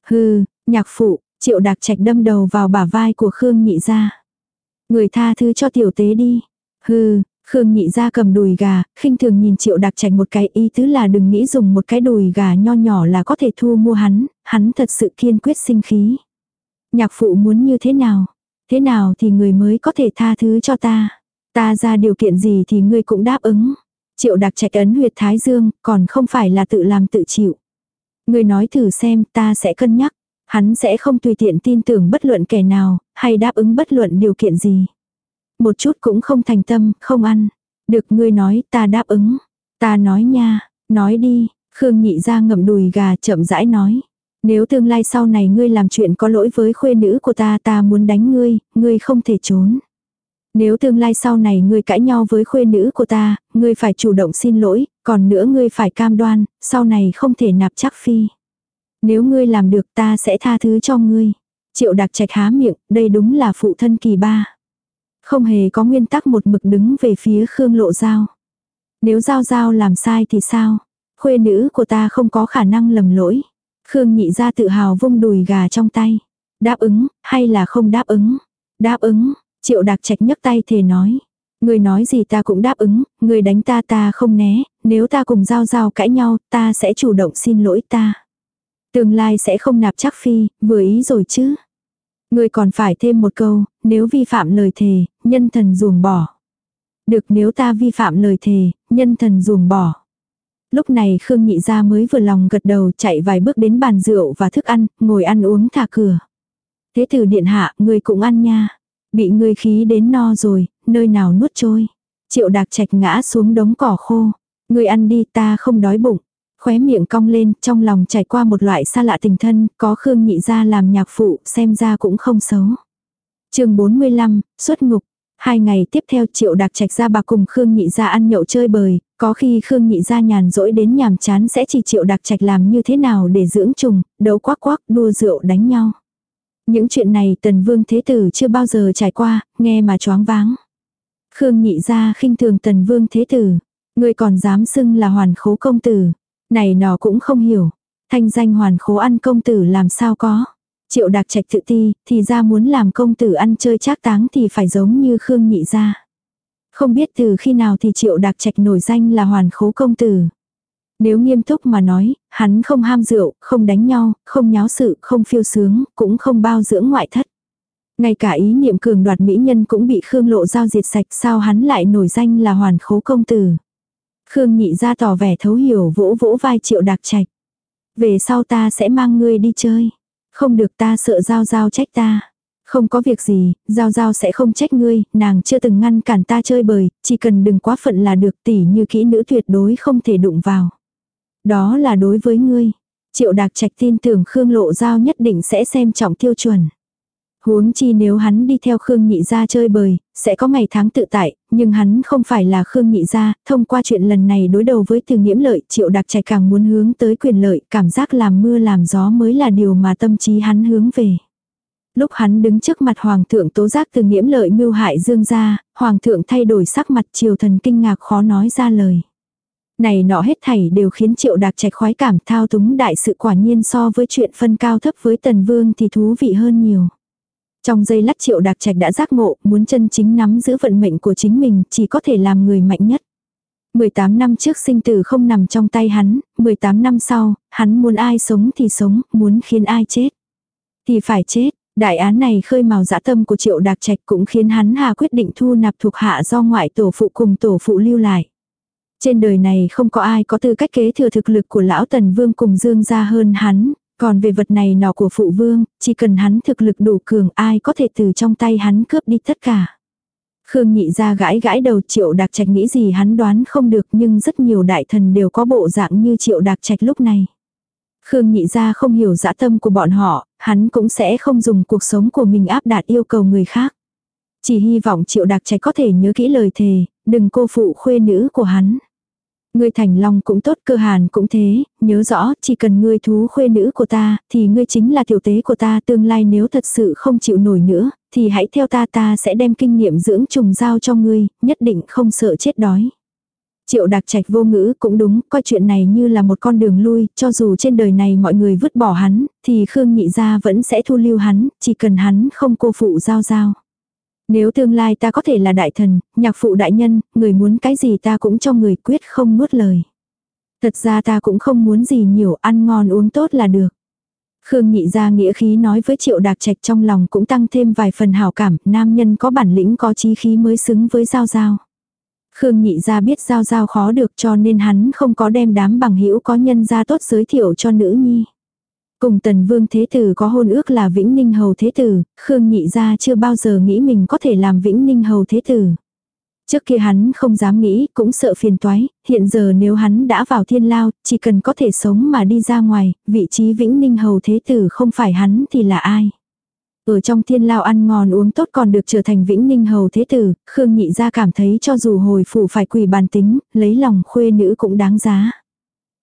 Hừ, nhạc phụ, triệu đặc trạch đâm đầu vào bả vai của Khương Nhị Gia. Người tha thứ cho tiểu tế đi. Hừ, Khương Nhị Gia cầm đùi gà, khinh thường nhìn triệu đặc trạch một cái ý tứ là đừng nghĩ dùng một cái đùi gà nho nhỏ là có thể thu mua hắn, hắn thật sự kiên quyết sinh khí. Nhạc phụ muốn như thế nào? Thế nào thì người mới có thể tha thứ cho ta? Ta ra điều kiện gì thì ngươi cũng đáp ứng. Triệu đặc trạch ấn huyệt thái dương, còn không phải là tự làm tự chịu. Người nói thử xem, ta sẽ cân nhắc. Hắn sẽ không tùy tiện tin tưởng bất luận kẻ nào, hay đáp ứng bất luận điều kiện gì. Một chút cũng không thành tâm, không ăn. Được ngươi nói, ta đáp ứng. Ta nói nha, nói đi, Khương nhị ra ngậm đùi gà chậm rãi nói. Nếu tương lai sau này ngươi làm chuyện có lỗi với khuê nữ của ta ta muốn đánh ngươi, ngươi không thể trốn. Nếu tương lai sau này ngươi cãi nhau với khuê nữ của ta, ngươi phải chủ động xin lỗi, còn nữa ngươi phải cam đoan, sau này không thể nạp chắc phi. Nếu ngươi làm được ta sẽ tha thứ cho ngươi. Triệu đặc trạch há miệng, đây đúng là phụ thân kỳ ba. Không hề có nguyên tắc một mực đứng về phía Khương Lộ Giao. Nếu Giao Giao làm sai thì sao? Khuê nữ của ta không có khả năng lầm lỗi. Khương nhị ra tự hào vung đùi gà trong tay. Đáp ứng, hay là không đáp ứng? Đáp ứng, Triệu Đạc Trạch nhấc tay thề nói. Người nói gì ta cũng đáp ứng, người đánh ta ta không né, nếu ta cùng giao giao cãi nhau, ta sẽ chủ động xin lỗi ta. Tương lai sẽ không nạp chắc phi, vừa ý rồi chứ. Người còn phải thêm một câu, nếu vi phạm lời thề, nhân thần ruồng bỏ. Được nếu ta vi phạm lời thề, nhân thần ruồng bỏ. Lúc này Khương Nhị Gia mới vừa lòng gật đầu chạy vài bước đến bàn rượu và thức ăn, ngồi ăn uống thả cửa. Thế tử điện hạ, người cũng ăn nha. Bị ngươi khí đến no rồi, nơi nào nuốt trôi. Triệu đạc trạch ngã xuống đống cỏ khô. Ngươi ăn đi ta không đói bụng. Khóe miệng cong lên, trong lòng trải qua một loại xa lạ tình thân, có Khương nhị ra làm nhạc phụ, xem ra cũng không xấu. chương 45, xuất ngục. Hai ngày tiếp theo triệu đạc trạch ra bà cùng Khương nhị ra ăn nhậu chơi bời, có khi Khương nhị ra nhàn rỗi đến nhàm chán sẽ chỉ triệu đạc trạch làm như thế nào để dưỡng trùng, đấu quắc quắc, đua rượu đánh nhau. Những chuyện này tần vương thế tử chưa bao giờ trải qua, nghe mà choáng váng. Khương nhị ra khinh thường tần vương thế tử. Người còn dám xưng là hoàn khố công tử. Này nó cũng không hiểu. Thanh danh hoàn khố ăn công tử làm sao có. Triệu đặc trạch tự ti, thì ra muốn làm công tử ăn chơi trác táng thì phải giống như Khương nhị ra. Không biết từ khi nào thì triệu đặc trạch nổi danh là hoàn khố công tử. Nếu nghiêm túc mà nói, hắn không ham rượu, không đánh nhau, không nháo sự, không phiêu sướng, cũng không bao dưỡng ngoại thất. Ngay cả ý niệm cường đoạt mỹ nhân cũng bị Khương Lộ Giao diệt sạch sao hắn lại nổi danh là hoàn khố công tử. Khương nhị ra tỏ vẻ thấu hiểu vỗ vỗ vai triệu đạc trạch. Về sau ta sẽ mang ngươi đi chơi. Không được ta sợ Giao Giao trách ta. Không có việc gì, Giao Giao sẽ không trách ngươi, nàng chưa từng ngăn cản ta chơi bời, chỉ cần đừng quá phận là được tỉ như kỹ nữ tuyệt đối không thể đụng vào. Đó là đối với ngươi. Triệu Đạc Trạch tin tưởng Khương Lộ Giao nhất định sẽ xem trọng tiêu chuẩn. Huống chi nếu hắn đi theo Khương Nhị Gia chơi bời, sẽ có ngày tháng tự tại, nhưng hắn không phải là Khương Nhị Gia, thông qua chuyện lần này đối đầu với từ nghiễm lợi, Triệu Đạc Trạch càng muốn hướng tới quyền lợi, cảm giác làm mưa làm gió mới là điều mà tâm trí hắn hướng về. Lúc hắn đứng trước mặt Hoàng thượng tố giác từ nghiễm lợi mưu hại dương gia, Hoàng thượng thay đổi sắc mặt triều thần kinh ngạc khó nói ra lời. Này nọ hết thảy đều khiến triệu đạc trạch khoái cảm thao túng đại sự quả nhiên so với chuyện phân cao thấp với tần vương thì thú vị hơn nhiều. Trong giây lát triệu đạc trạch đã giác ngộ, muốn chân chính nắm giữ vận mệnh của chính mình, chỉ có thể làm người mạnh nhất. 18 năm trước sinh tử không nằm trong tay hắn, 18 năm sau, hắn muốn ai sống thì sống, muốn khiến ai chết. Thì phải chết, đại án này khơi mào dã tâm của triệu đạc trạch cũng khiến hắn hà quyết định thu nạp thuộc hạ do ngoại tổ phụ cùng tổ phụ lưu lại. Trên đời này không có ai có tư cách kế thừa thực lực của lão tần vương cùng dương gia hơn hắn, còn về vật này nọ của phụ vương, chỉ cần hắn thực lực đủ cường ai có thể từ trong tay hắn cướp đi tất cả. Khương nhị ra gãi gãi đầu triệu đặc trạch nghĩ gì hắn đoán không được nhưng rất nhiều đại thần đều có bộ dạng như triệu đặc trạch lúc này. Khương nhị ra không hiểu dã tâm của bọn họ, hắn cũng sẽ không dùng cuộc sống của mình áp đạt yêu cầu người khác. Chỉ hy vọng triệu đặc trạch có thể nhớ kỹ lời thề, đừng cô phụ khuê nữ của hắn. Ngươi thành long cũng tốt cơ hàn cũng thế, nhớ rõ, chỉ cần ngươi thú khuê nữ của ta, thì ngươi chính là tiểu tế của ta tương lai nếu thật sự không chịu nổi nữa, thì hãy theo ta ta sẽ đem kinh nghiệm dưỡng trùng giao cho ngươi, nhất định không sợ chết đói. Triệu đặc trạch vô ngữ cũng đúng, coi chuyện này như là một con đường lui, cho dù trên đời này mọi người vứt bỏ hắn, thì Khương Nhị Gia vẫn sẽ thu lưu hắn, chỉ cần hắn không cô phụ giao giao. Nếu tương lai ta có thể là đại thần, nhạc phụ đại nhân, người muốn cái gì ta cũng cho người quyết không nuốt lời. Thật ra ta cũng không muốn gì nhiều, ăn ngon uống tốt là được. Khương nhị ra nghĩa khí nói với triệu đạc trạch trong lòng cũng tăng thêm vài phần hảo cảm, nam nhân có bản lĩnh có chí khí mới xứng với giao giao. Khương nhị ra biết giao giao khó được cho nên hắn không có đem đám bằng hữu có nhân gia tốt giới thiệu cho nữ nhi. Cùng tần vương thế tử có hôn ước là vĩnh ninh hầu thế tử, Khương nhị ra chưa bao giờ nghĩ mình có thể làm vĩnh ninh hầu thế tử. Trước kia hắn không dám nghĩ, cũng sợ phiền toái, hiện giờ nếu hắn đã vào thiên lao, chỉ cần có thể sống mà đi ra ngoài, vị trí vĩnh ninh hầu thế tử không phải hắn thì là ai. Ở trong thiên lao ăn ngon uống tốt còn được trở thành vĩnh ninh hầu thế tử, Khương nhị ra cảm thấy cho dù hồi phủ phải quỳ bàn tính, lấy lòng khuê nữ cũng đáng giá.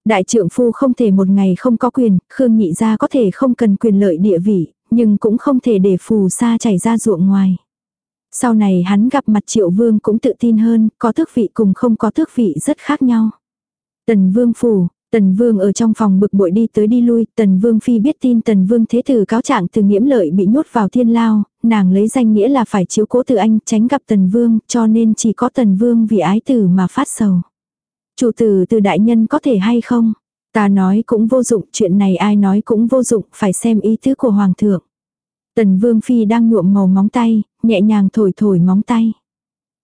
Đại trưởng phu không thể một ngày không có quyền, Khương nhị gia có thể không cần quyền lợi địa vị, nhưng cũng không thể để phù sa chảy ra ruộng ngoài. Sau này hắn gặp mặt triệu vương cũng tự tin hơn, có tước vị cùng không có tước vị rất khác nhau. Tần vương phủ, Tần Vương ở trong phòng bực bội đi tới đi lui, Tần Vương Phi biết tin Tần Vương Thế Tử cáo trạng từ nghiễm lợi bị nhốt vào thiên lao, nàng lấy danh nghĩa là phải chiếu cố từ anh tránh gặp Tần Vương, cho nên chỉ có Tần Vương vì ái tử mà phát sầu. Chủ tử từ đại nhân có thể hay không? Ta nói cũng vô dụng, chuyện này ai nói cũng vô dụng, phải xem ý tứ của Hoàng thượng. Tần Vương Phi đang nhuộm màu móng tay, nhẹ nhàng thổi thổi móng tay.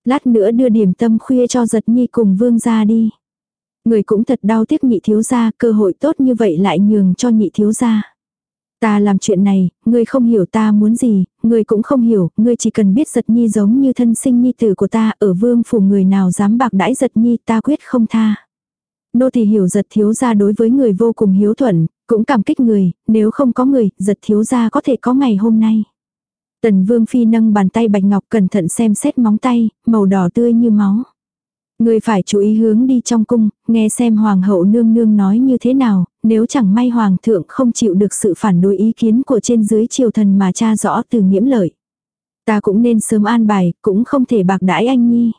Lát nữa đưa điểm tâm khuya cho giật nhi cùng Vương ra đi. Người cũng thật đau tiếc nhị thiếu gia, cơ hội tốt như vậy lại nhường cho nhị thiếu gia. Ta làm chuyện này, ngươi không hiểu ta muốn gì, ngươi cũng không hiểu, ngươi chỉ cần biết giật nhi giống như thân sinh nhi tử của ta, ở vương phủ người nào dám bạc đãi giật nhi ta quyết không tha. Nô thì hiểu giật thiếu gia đối với người vô cùng hiếu thuận, cũng cảm kích người, nếu không có người, giật thiếu gia có thể có ngày hôm nay. Tần vương phi nâng bàn tay bạch ngọc cẩn thận xem xét móng tay, màu đỏ tươi như máu. Người phải chú ý hướng đi trong cung, nghe xem hoàng hậu nương nương nói như thế nào, nếu chẳng may hoàng thượng không chịu được sự phản đối ý kiến của trên dưới triều thần mà tra rõ từ nhiễm lợi. Ta cũng nên sớm an bài, cũng không thể bạc đãi anh nhi.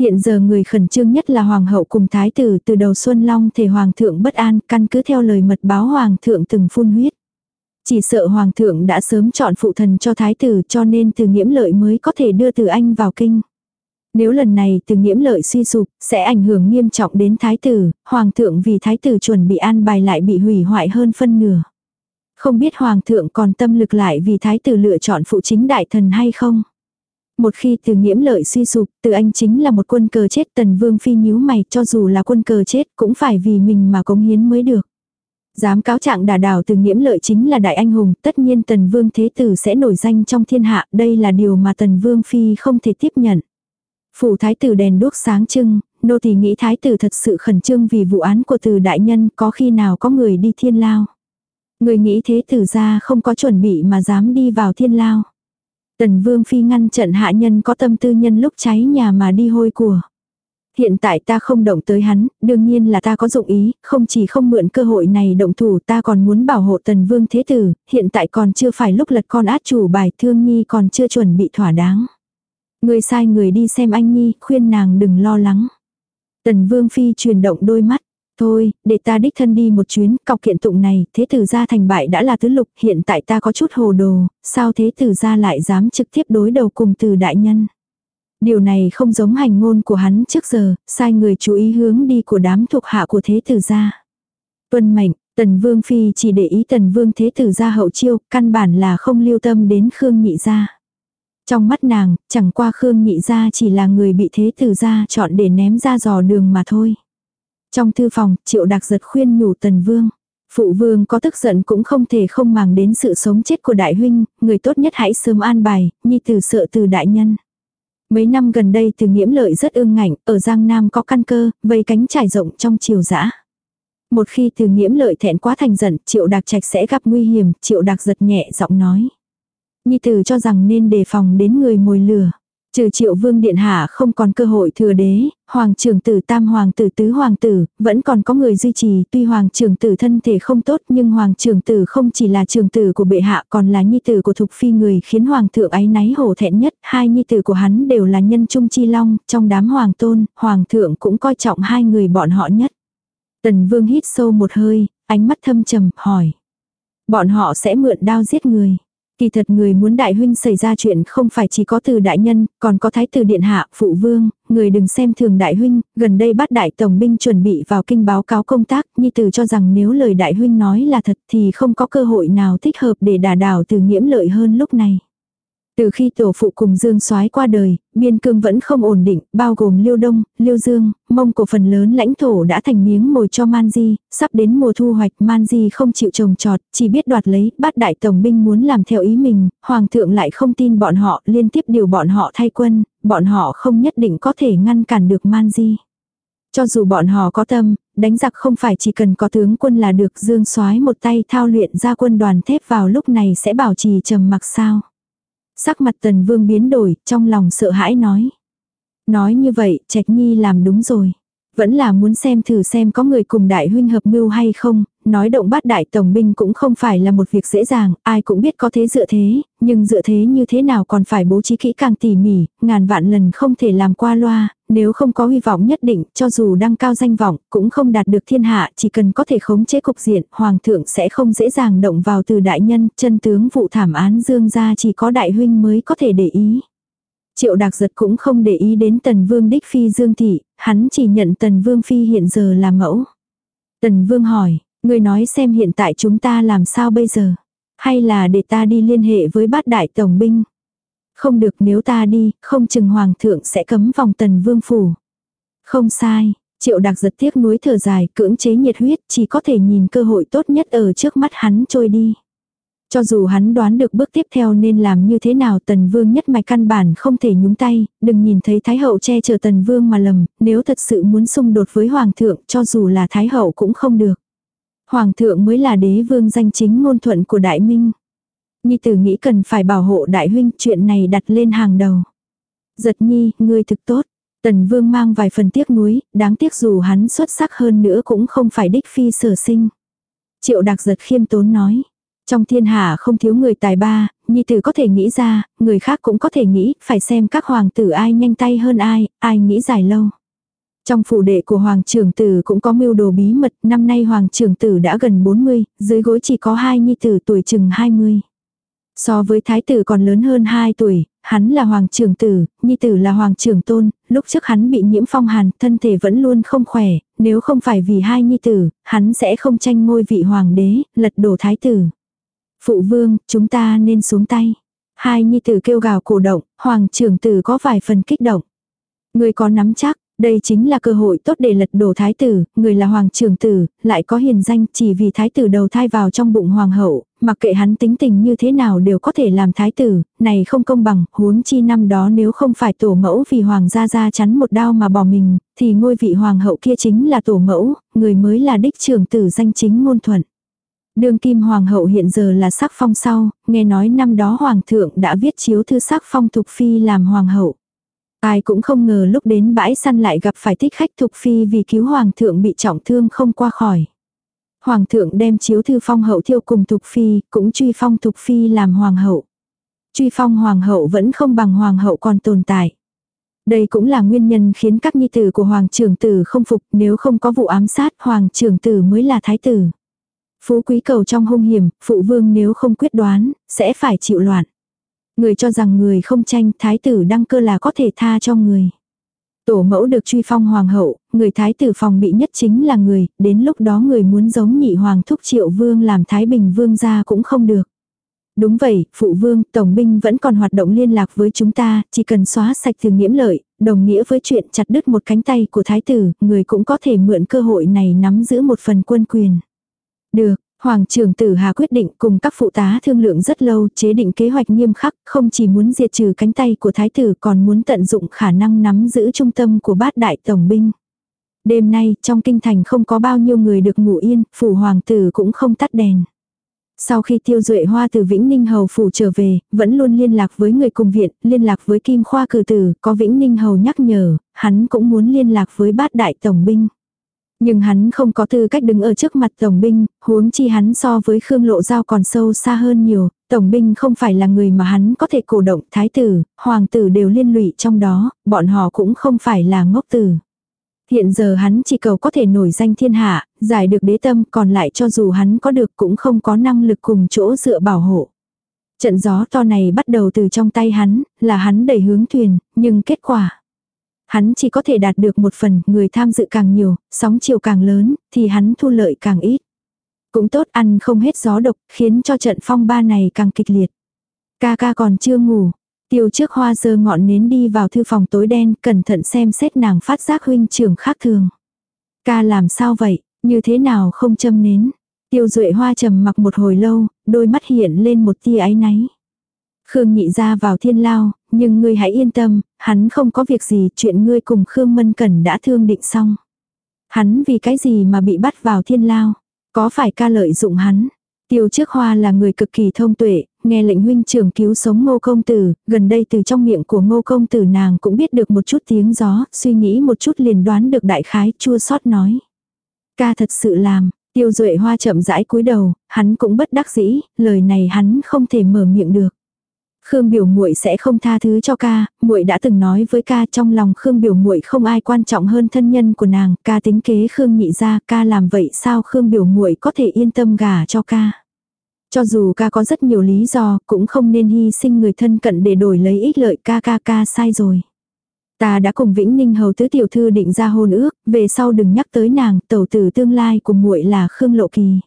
Hiện giờ người khẩn trương nhất là hoàng hậu cùng thái tử từ đầu xuân long thể hoàng thượng bất an căn cứ theo lời mật báo hoàng thượng từng phun huyết. Chỉ sợ hoàng thượng đã sớm chọn phụ thần cho thái tử cho nên từ nhiễm lợi mới có thể đưa từ anh vào kinh. Nếu lần này từ nghiễm lợi suy sụp, sẽ ảnh hưởng nghiêm trọng đến thái tử, hoàng thượng vì thái tử chuẩn bị an bài lại bị hủy hoại hơn phân nửa. Không biết hoàng thượng còn tâm lực lại vì thái tử lựa chọn phụ chính đại thần hay không? Một khi từ nghiễm lợi suy sụp, từ anh chính là một quân cờ chết tần vương phi nhíu mày cho dù là quân cờ chết cũng phải vì mình mà cống hiến mới được. Dám cáo trạng đà đảo từ nghiễm lợi chính là đại anh hùng, tất nhiên tần vương thế tử sẽ nổi danh trong thiên hạ, đây là điều mà tần vương phi không thể tiếp nhận. Phủ thái tử đèn đuốc sáng trưng, nô tỳ nghĩ thái tử thật sự khẩn trương vì vụ án của từ đại nhân có khi nào có người đi thiên lao. Người nghĩ thế tử ra không có chuẩn bị mà dám đi vào thiên lao. Tần vương phi ngăn trận hạ nhân có tâm tư nhân lúc cháy nhà mà đi hôi của. Hiện tại ta không động tới hắn, đương nhiên là ta có dụng ý, không chỉ không mượn cơ hội này động thủ ta còn muốn bảo hộ tần vương thế tử, hiện tại còn chưa phải lúc lật con át chủ bài thương nhi còn chưa chuẩn bị thỏa đáng. Người sai người đi xem anh Nhi, khuyên nàng đừng lo lắng. Tần Vương Phi truyền động đôi mắt. Thôi, để ta đích thân đi một chuyến, cọc kiện tụng này, thế tử gia thành bại đã là tứ lục, hiện tại ta có chút hồ đồ, sao thế tử gia lại dám trực tiếp đối đầu cùng từ đại nhân. Điều này không giống hành ngôn của hắn trước giờ, sai người chú ý hướng đi của đám thuộc hạ của thế tử gia. Tuân mệnh, tần vương phi chỉ để ý tần vương thế tử gia hậu chiêu, căn bản là không lưu tâm đến Khương nhị gia. Trong mắt nàng, chẳng qua Khương Nhị gia chỉ là người bị thế tử gia chọn để ném ra dò đường mà thôi. Trong thư phòng, Triệu Đạc giật khuyên nhủ Tần Vương. Phụ vương có tức giận cũng không thể không màng đến sự sống chết của đại huynh, người tốt nhất hãy sớm an bài, nhi tử sợ từ đại nhân. Mấy năm gần đây từ nghiễm lợi rất ương ngạnh, ở Giang Nam có căn cơ, vây cánh trải rộng trong chiều dã. Một khi từ nghiễm lợi thẹn quá thành giận, triệu đạc trạch sẽ gặp nguy hiểm, triệu đạc giật nhẹ giọng nói. Nhi tử cho rằng nên đề phòng đến người mồi lửa. Trừ triệu vương điện hạ không còn cơ hội thừa đế, hoàng trưởng tử tam hoàng tử tứ hoàng tử, vẫn còn có người duy trì, tuy hoàng trưởng tử thân thể không tốt nhưng hoàng trưởng tử không chỉ là trưởng tử của bệ hạ còn là nhi tử của thục phi người khiến hoàng thượng ái náy hổ thẹn nhất, hai nhi tử của hắn đều là nhân trung chi long, trong đám hoàng tôn, hoàng thượng cũng coi trọng hai người bọn họ nhất. Tần vương hít sâu một hơi, ánh mắt thâm trầm, hỏi. Bọn họ sẽ mượn đao giết người. Kỳ thật người muốn đại huynh xảy ra chuyện không phải chỉ có từ đại nhân, còn có thái tử điện hạ, phụ vương, người đừng xem thường đại huynh, gần đây bắt đại tổng binh chuẩn bị vào kinh báo cáo công tác, nhi tử cho rằng nếu lời đại huynh nói là thật thì không có cơ hội nào thích hợp để đả đảo từ nghiễm lợi hơn lúc này. Từ khi tổ phụ cùng Dương Soái qua đời, biên cương vẫn không ổn định, bao gồm Liêu Đông, Liêu Dương, mông cổ phần lớn lãnh thổ đã thành miếng mồi cho man di. sắp đến mùa thu hoạch man di không chịu trồng trọt, chỉ biết đoạt lấy, bát đại tổng binh muốn làm theo ý mình, hoàng thượng lại không tin bọn họ, liên tiếp điều bọn họ thay quân, bọn họ không nhất định có thể ngăn cản được man di. Cho dù bọn họ có tâm, đánh giặc không phải chỉ cần có tướng quân là được Dương Soái một tay thao luyện ra quân đoàn thép vào lúc này sẽ bảo trì trầm mặc sao. Sắc mặt tần vương biến đổi, trong lòng sợ hãi nói. Nói như vậy, Trạch Nhi làm đúng rồi. Vẫn là muốn xem thử xem có người cùng đại huynh hợp mưu hay không, nói động bát đại tổng binh cũng không phải là một việc dễ dàng, ai cũng biết có thế dựa thế, nhưng dựa thế như thế nào còn phải bố trí kỹ càng tỉ mỉ, ngàn vạn lần không thể làm qua loa, nếu không có hy vọng nhất định, cho dù đăng cao danh vọng, cũng không đạt được thiên hạ, chỉ cần có thể khống chế cục diện, hoàng thượng sẽ không dễ dàng động vào từ đại nhân, chân tướng vụ thảm án dương ra chỉ có đại huynh mới có thể để ý. Triệu Đạc Giật cũng không để ý đến Tần Vương Đích Phi Dương Thị, hắn chỉ nhận Tần Vương Phi hiện giờ là mẫu. Tần Vương hỏi, người nói xem hiện tại chúng ta làm sao bây giờ? Hay là để ta đi liên hệ với bát đại tổng binh? Không được nếu ta đi, không chừng hoàng thượng sẽ cấm vòng Tần Vương Phủ. Không sai, Triệu đặc Giật tiếc nuối thở dài, cưỡng chế nhiệt huyết, chỉ có thể nhìn cơ hội tốt nhất ở trước mắt hắn trôi đi. Cho dù hắn đoán được bước tiếp theo nên làm như thế nào tần vương nhất mạch căn bản không thể nhúng tay, đừng nhìn thấy thái hậu che chở tần vương mà lầm, nếu thật sự muốn xung đột với hoàng thượng cho dù là thái hậu cũng không được. Hoàng thượng mới là đế vương danh chính ngôn thuận của đại minh. Nhi tử nghĩ cần phải bảo hộ đại huynh chuyện này đặt lên hàng đầu. Giật nhi, ngươi thực tốt. Tần vương mang vài phần tiếc nuối, đáng tiếc dù hắn xuất sắc hơn nữa cũng không phải đích phi sở sinh. Triệu đặc giật khiêm tốn nói. Trong thiên hạ không thiếu người tài ba, nhi tử có thể nghĩ ra, người khác cũng có thể nghĩ, phải xem các hoàng tử ai nhanh tay hơn ai, ai nghĩ dài lâu. Trong phủ đệ của hoàng trưởng tử cũng có mưu đồ bí mật, năm nay hoàng trưởng tử đã gần 40, dưới gối chỉ có hai nhi tử tuổi chừng 20. So với thái tử còn lớn hơn 2 tuổi, hắn là hoàng trưởng tử, nhi tử là hoàng trưởng tôn, lúc trước hắn bị nhiễm phong hàn, thân thể vẫn luôn không khỏe, nếu không phải vì hai nhi tử, hắn sẽ không tranh ngôi vị hoàng đế, lật đổ thái tử. Phụ vương, chúng ta nên xuống tay. Hai nhi tử kêu gào cổ động, hoàng trưởng tử có vài phần kích động. Người có nắm chắc, đây chính là cơ hội tốt để lật đổ thái tử, người là hoàng trưởng tử, lại có hiền danh chỉ vì thái tử đầu thai vào trong bụng hoàng hậu, mặc kệ hắn tính tình như thế nào đều có thể làm thái tử, này không công bằng, huống chi năm đó nếu không phải tổ mẫu vì hoàng gia gia chắn một đao mà bỏ mình, thì ngôi vị hoàng hậu kia chính là tổ mẫu, người mới là đích trưởng tử danh chính ngôn thuận. đường kim hoàng hậu hiện giờ là sắc phong sau, nghe nói năm đó hoàng thượng đã viết chiếu thư sắc phong Thục Phi làm hoàng hậu. Ai cũng không ngờ lúc đến bãi săn lại gặp phải thích khách Thục Phi vì cứu hoàng thượng bị trọng thương không qua khỏi. Hoàng thượng đem chiếu thư phong hậu thiêu cùng Thục Phi, cũng truy phong Thục Phi làm hoàng hậu. Truy phong hoàng hậu vẫn không bằng hoàng hậu còn tồn tại. Đây cũng là nguyên nhân khiến các nhi tử của hoàng trưởng tử không phục nếu không có vụ ám sát hoàng trưởng tử mới là thái tử. Phú quý cầu trong hung hiểm, phụ vương nếu không quyết đoán, sẽ phải chịu loạn. Người cho rằng người không tranh, thái tử đăng cơ là có thể tha cho người. Tổ mẫu được truy phong hoàng hậu, người thái tử phòng bị nhất chính là người, đến lúc đó người muốn giống nhị hoàng thúc triệu vương làm thái bình vương ra cũng không được. Đúng vậy, phụ vương, tổng binh vẫn còn hoạt động liên lạc với chúng ta, chỉ cần xóa sạch từ nghiễm lợi, đồng nghĩa với chuyện chặt đứt một cánh tay của thái tử, người cũng có thể mượn cơ hội này nắm giữ một phần quân quyền. Được, Hoàng trưởng tử Hà quyết định cùng các phụ tá thương lượng rất lâu chế định kế hoạch nghiêm khắc, không chỉ muốn diệt trừ cánh tay của thái tử còn muốn tận dụng khả năng nắm giữ trung tâm của bát đại tổng binh. Đêm nay, trong kinh thành không có bao nhiêu người được ngủ yên, phủ hoàng tử cũng không tắt đèn. Sau khi tiêu duệ hoa từ Vĩnh Ninh Hầu phủ trở về, vẫn luôn liên lạc với người cùng viện, liên lạc với Kim Khoa cử tử, có Vĩnh Ninh Hầu nhắc nhở, hắn cũng muốn liên lạc với bát đại tổng binh. Nhưng hắn không có tư cách đứng ở trước mặt tổng binh, huống chi hắn so với Khương Lộ Giao còn sâu xa hơn nhiều, tổng binh không phải là người mà hắn có thể cổ động, thái tử, hoàng tử đều liên lụy trong đó, bọn họ cũng không phải là ngốc tử. Hiện giờ hắn chỉ cầu có thể nổi danh thiên hạ, giải được đế tâm còn lại cho dù hắn có được cũng không có năng lực cùng chỗ dựa bảo hộ. Trận gió to này bắt đầu từ trong tay hắn, là hắn đẩy hướng thuyền, nhưng kết quả. Hắn chỉ có thể đạt được một phần, người tham dự càng nhiều, sóng chiều càng lớn, thì hắn thu lợi càng ít. Cũng tốt ăn không hết gió độc, khiến cho trận phong ba này càng kịch liệt. Ca ca còn chưa ngủ, Tiêu trước hoa dơ ngọn nến đi vào thư phòng tối đen, cẩn thận xem xét nàng phát giác huynh trưởng khác thường. Ca làm sao vậy, như thế nào không châm nến. Tiêu duệ hoa trầm mặc một hồi lâu, đôi mắt hiện lên một tia áy náy. Khương nhị ra vào thiên lao, nhưng ngươi hãy yên tâm, hắn không có việc gì, chuyện ngươi cùng Khương Mân Cẩn đã thương định xong. Hắn vì cái gì mà bị bắt vào thiên lao, có phải ca lợi dụng hắn. Tiêu trước hoa là người cực kỳ thông tuệ, nghe lệnh huynh trưởng cứu sống ngô công tử, gần đây từ trong miệng của ngô công tử nàng cũng biết được một chút tiếng gió, suy nghĩ một chút liền đoán được đại khái, chua xót nói. Ca thật sự làm, tiêu duệ hoa chậm rãi cúi đầu, hắn cũng bất đắc dĩ, lời này hắn không thể mở miệng được. Khương biểu muội sẽ không tha thứ cho ca, muội đã từng nói với ca trong lòng Khương biểu muội không ai quan trọng hơn thân nhân của nàng, ca tính kế Khương nhị ra, ca làm vậy sao Khương biểu muội có thể yên tâm gả cho ca. Cho dù ca có rất nhiều lý do, cũng không nên hy sinh người thân cận để đổi lấy ích lợi ca ca ca sai rồi. Ta đã cùng Vĩnh Ninh hầu tứ tiểu thư định ra hôn ước, về sau đừng nhắc tới nàng, tẩu tử tương lai của muội là Khương Lộ Kỳ.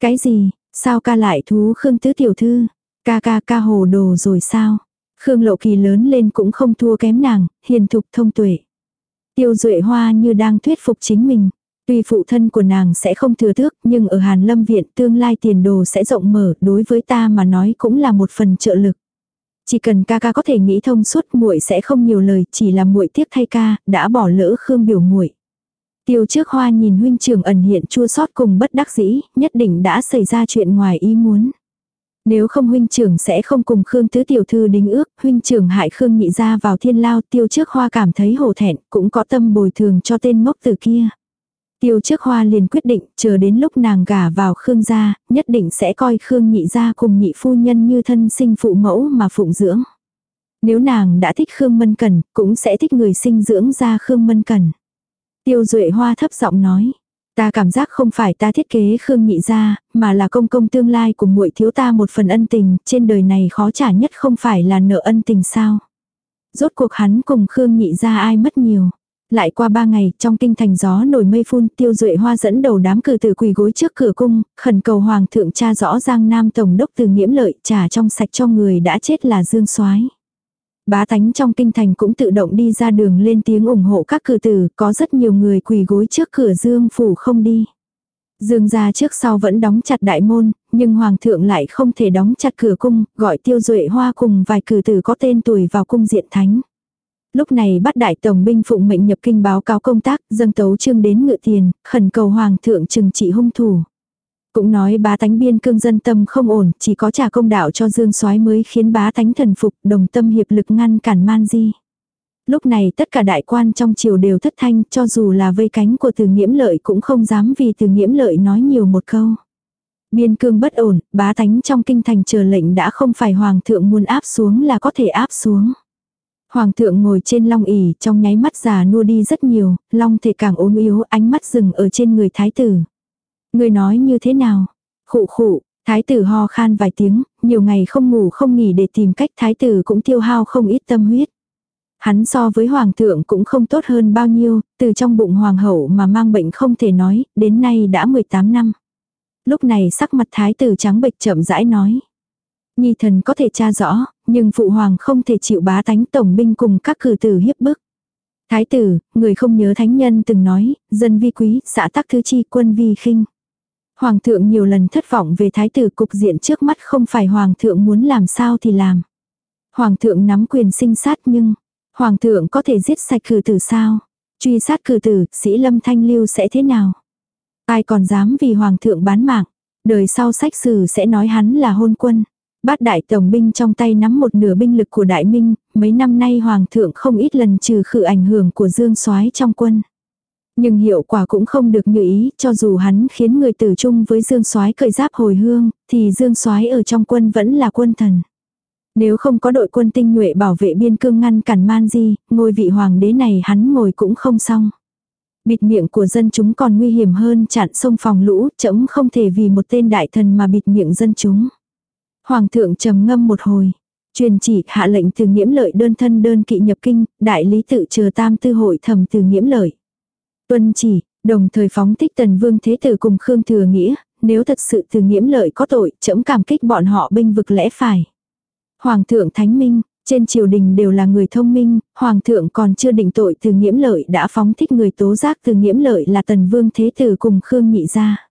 Cái gì, sao ca lại thú Khương tứ tiểu thư? Ca ca ca hồ đồ rồi sao? Khương Lộ Kỳ lớn lên cũng không thua kém nàng, hiền thục thông tuệ. Tiêu Duệ Hoa như đang thuyết phục chính mình. Tuy phụ thân của nàng sẽ không thừa thước, nhưng ở Hàn Lâm Viện tương lai tiền đồ sẽ rộng mở, đối với ta mà nói cũng là một phần trợ lực. Chỉ cần ca ca có thể nghĩ thông suốt muội sẽ không nhiều lời, chỉ là muội tiếc thay ca, đã bỏ lỡ Khương biểu muội. Tiêu trước hoa nhìn huynh trưởng ẩn hiện chua xót cùng bất đắc dĩ, nhất định đã xảy ra chuyện ngoài ý muốn. Nếu không huynh trưởng sẽ không cùng Khương tứ tiểu thư đính ước, huynh trưởng hại Khương nhị ra vào thiên lao tiêu trước hoa cảm thấy hổ thẹn, cũng có tâm bồi thường cho tên ngốc từ kia. Tiêu trước hoa liền quyết định, chờ đến lúc nàng gả vào Khương gia, nhất định sẽ coi Khương nhị gia cùng nhị phu nhân như thân sinh phụ mẫu mà phụng dưỡng. Nếu nàng đã thích Khương Mân cần cũng sẽ thích người sinh dưỡng ra Khương Mân cần Tiêu Duệ Hoa thấp giọng nói, ta cảm giác không phải ta thiết kế Khương nhị gia, mà là công công tương lai của muội thiếu ta một phần ân tình, trên đời này khó trả nhất không phải là nợ ân tình sao. Rốt cuộc hắn cùng Khương nhị gia ai mất nhiều. Lại qua ba ngày, trong kinh thành gió nổi mây phun, tiêu duệ hoa dẫn đầu đám cử tử quỳ gối trước cửa cung, khẩn cầu hoàng thượng cha rõ giang nam tổng đốc từ nghiễm lợi, trả trong sạch cho người đã chết là dương soái Bá tánh trong kinh thành cũng tự động đi ra đường lên tiếng ủng hộ các cử tử, có rất nhiều người quỳ gối trước cửa dương phủ không đi. Dương gia trước sau vẫn đóng chặt đại môn, nhưng hoàng thượng lại không thể đóng chặt cửa cung, gọi tiêu duệ hoa cùng vài cử tử có tên tuổi vào cung diện thánh. Lúc này bắt đại tổng binh phụng mệnh nhập kinh báo cáo công tác, dâng tấu trương đến ngựa tiền, khẩn cầu hoàng thượng trừng trị hung thủ. Cũng nói bá tánh biên cương dân tâm không ổn, chỉ có trả công đạo cho dương soái mới khiến bá tánh thần phục, đồng tâm hiệp lực ngăn cản man di. Lúc này tất cả đại quan trong triều đều thất thanh, cho dù là vây cánh của từ nghiễm lợi cũng không dám vì từ nghiễm lợi nói nhiều một câu. Biên cương bất ổn, bá tánh trong kinh thành chờ lệnh đã không phải hoàng thượng muốn áp xuống là có thể áp xuống. Hoàng thượng ngồi trên long ỉ trong nháy mắt già nua đi rất nhiều, long thể càng ốm yếu ánh mắt dừng ở trên người thái tử. Người nói như thế nào? Khụ khụ, thái tử ho khan vài tiếng, nhiều ngày không ngủ không nghỉ để tìm cách thái tử cũng tiêu hao không ít tâm huyết. Hắn so với hoàng thượng cũng không tốt hơn bao nhiêu, từ trong bụng hoàng hậu mà mang bệnh không thể nói, đến nay đã 18 năm. Lúc này sắc mặt thái tử trắng bệch chậm rãi nói. Nhi thần có thể tra rõ, nhưng phụ hoàng không thể chịu bá tánh tổng binh cùng các cử tử hiếp bức. Thái tử, người không nhớ thánh nhân từng nói, dân vi quý, xã tắc thứ chi quân vi khinh. Hoàng thượng nhiều lần thất vọng về thái tử cục diện trước mắt không phải hoàng thượng muốn làm sao thì làm. Hoàng thượng nắm quyền sinh sát nhưng, hoàng thượng có thể giết sạch cử tử sao? Truy sát cử tử, sĩ lâm thanh lưu sẽ thế nào? Ai còn dám vì hoàng thượng bán mạng? Đời sau sách sử sẽ nói hắn là hôn quân. Bát đại tổng binh trong tay nắm một nửa binh lực của đại minh, mấy năm nay hoàng thượng không ít lần trừ khử ảnh hưởng của dương soái trong quân. Nhưng hiệu quả cũng không được như ý, cho dù hắn khiến người tử chung với Dương Soái cởi giáp hồi hương, thì Dương Soái ở trong quân vẫn là quân thần. Nếu không có đội quân tinh nhuệ bảo vệ biên cương ngăn cản man di, ngôi vị hoàng đế này hắn ngồi cũng không xong. Bịt miệng của dân chúng còn nguy hiểm hơn chặn sông phòng lũ, chấm không thể vì một tên đại thần mà bịt miệng dân chúng. Hoàng thượng trầm ngâm một hồi, truyền chỉ hạ lệnh từ nghiễm lợi đơn thân đơn kỵ nhập kinh, đại lý tự chờ tam tư hội thẩm từ nghiễm lợi. Tuân chỉ, đồng thời phóng thích tần vương thế tử cùng Khương Thừa Nghĩa, nếu thật sự từ nghiễm lợi có tội, chấm cảm kích bọn họ bênh vực lẽ phải. Hoàng thượng Thánh Minh, trên triều đình đều là người thông minh, Hoàng thượng còn chưa định tội từ nghiễm lợi đã phóng thích người tố giác từ nghiễm lợi là tần vương thế tử cùng Khương Nhị ra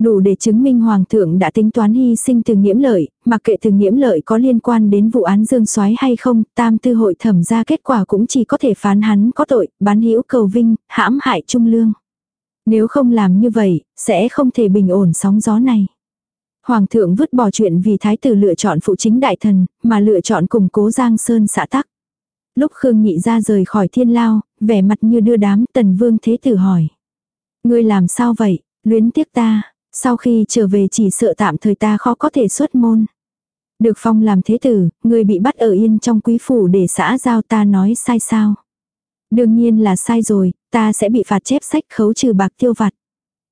Đủ để chứng minh Hoàng thượng đã tính toán hy sinh từ nghiễm lợi, mặc kệ từ nghiễm lợi có liên quan đến vụ án dương soái hay không, tam tư hội thẩm ra kết quả cũng chỉ có thể phán hắn có tội, bán hữu cầu vinh, hãm hại trung lương. Nếu không làm như vậy, sẽ không thể bình ổn sóng gió này. Hoàng thượng vứt bỏ chuyện vì thái tử lựa chọn phụ chính đại thần, mà lựa chọn củng cố Giang Sơn xã tắc. Lúc Khương Nhị ra rời khỏi thiên lao, vẻ mặt như đưa đám tần vương thế tử hỏi. Ngươi làm sao vậy, luyến tiếc ta, sau khi trở về chỉ sợ tạm thời ta khó có thể xuất môn. Được phong làm thế tử, người bị bắt ở yên trong quý phủ để xã giao ta nói sai sao. Đương nhiên là sai rồi, ta sẽ bị phạt chép sách khấu trừ bạc tiêu vặt.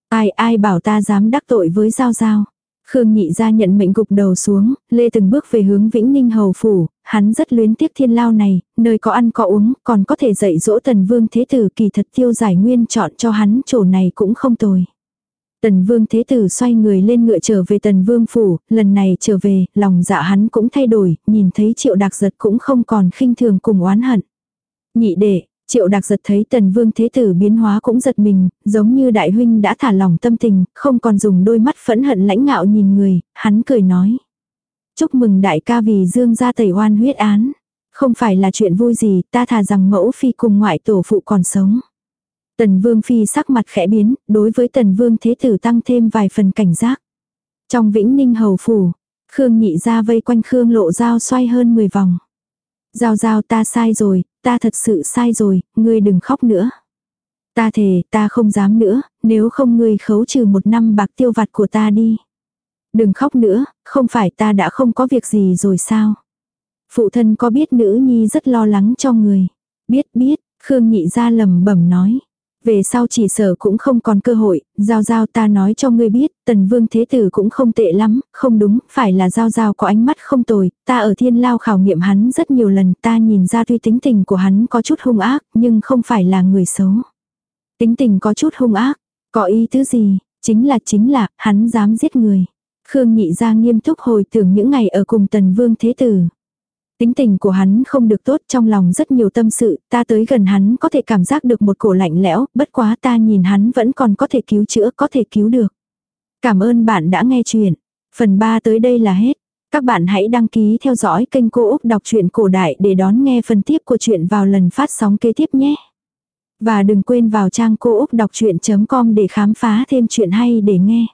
Ai ai bảo ta dám đắc tội với giao giao. Khương nhị ra nhận mệnh gục đầu xuống, lê từng bước về hướng Vĩnh Ninh Hầu Phủ, hắn rất luyến tiếc thiên lao này, nơi có ăn có uống, còn có thể dạy dỗ tần vương thế tử kỳ thật tiêu giải nguyên chọn cho hắn chỗ này cũng không tồi. Tần vương thế tử xoay người lên ngựa trở về tần vương phủ, lần này trở về, lòng dạ hắn cũng thay đổi, nhìn thấy triệu đặc giật cũng không còn khinh thường cùng oán hận. Nhị đệ, triệu đặc giật thấy tần vương thế tử biến hóa cũng giật mình, giống như đại huynh đã thả lỏng tâm tình, không còn dùng đôi mắt phẫn hận lãnh ngạo nhìn người, hắn cười nói. Chúc mừng đại ca vì dương gia tẩy oan huyết án. Không phải là chuyện vui gì, ta thà rằng mẫu phi cùng ngoại tổ phụ còn sống. Tần Vương Phi sắc mặt khẽ biến, đối với Tần Vương Thế Tử tăng thêm vài phần cảnh giác. Trong Vĩnh Ninh Hầu Phủ, Khương nhị ra vây quanh Khương lộ dao xoay hơn 10 vòng. Giao giao ta sai rồi, ta thật sự sai rồi, ngươi đừng khóc nữa. Ta thề, ta không dám nữa, nếu không ngươi khấu trừ một năm bạc tiêu vặt của ta đi. Đừng khóc nữa, không phải ta đã không có việc gì rồi sao? Phụ thân có biết nữ nhi rất lo lắng cho người. Biết biết, Khương nhị ra lầm bẩm nói. Về sau chỉ sở cũng không còn cơ hội, giao giao ta nói cho ngươi biết, tần vương thế tử cũng không tệ lắm, không đúng, phải là giao giao có ánh mắt không tồi, ta ở thiên lao khảo nghiệm hắn rất nhiều lần, ta nhìn ra tuy tính tình của hắn có chút hung ác, nhưng không phải là người xấu. Tính tình có chút hung ác, có ý thứ gì, chính là chính là, hắn dám giết người. Khương nhị ra nghiêm túc hồi tưởng những ngày ở cùng tần vương thế tử. Tính tình của hắn không được tốt trong lòng rất nhiều tâm sự, ta tới gần hắn có thể cảm giác được một cổ lạnh lẽo, bất quá ta nhìn hắn vẫn còn có thể cứu chữa, có thể cứu được. Cảm ơn bạn đã nghe chuyện. Phần 3 tới đây là hết. Các bạn hãy đăng ký theo dõi kênh Cô Úc Đọc truyện Cổ Đại để đón nghe phần tiếp của chuyện vào lần phát sóng kế tiếp nhé. Và đừng quên vào trang cô úc đọc chuyện.com để khám phá thêm chuyện hay để nghe.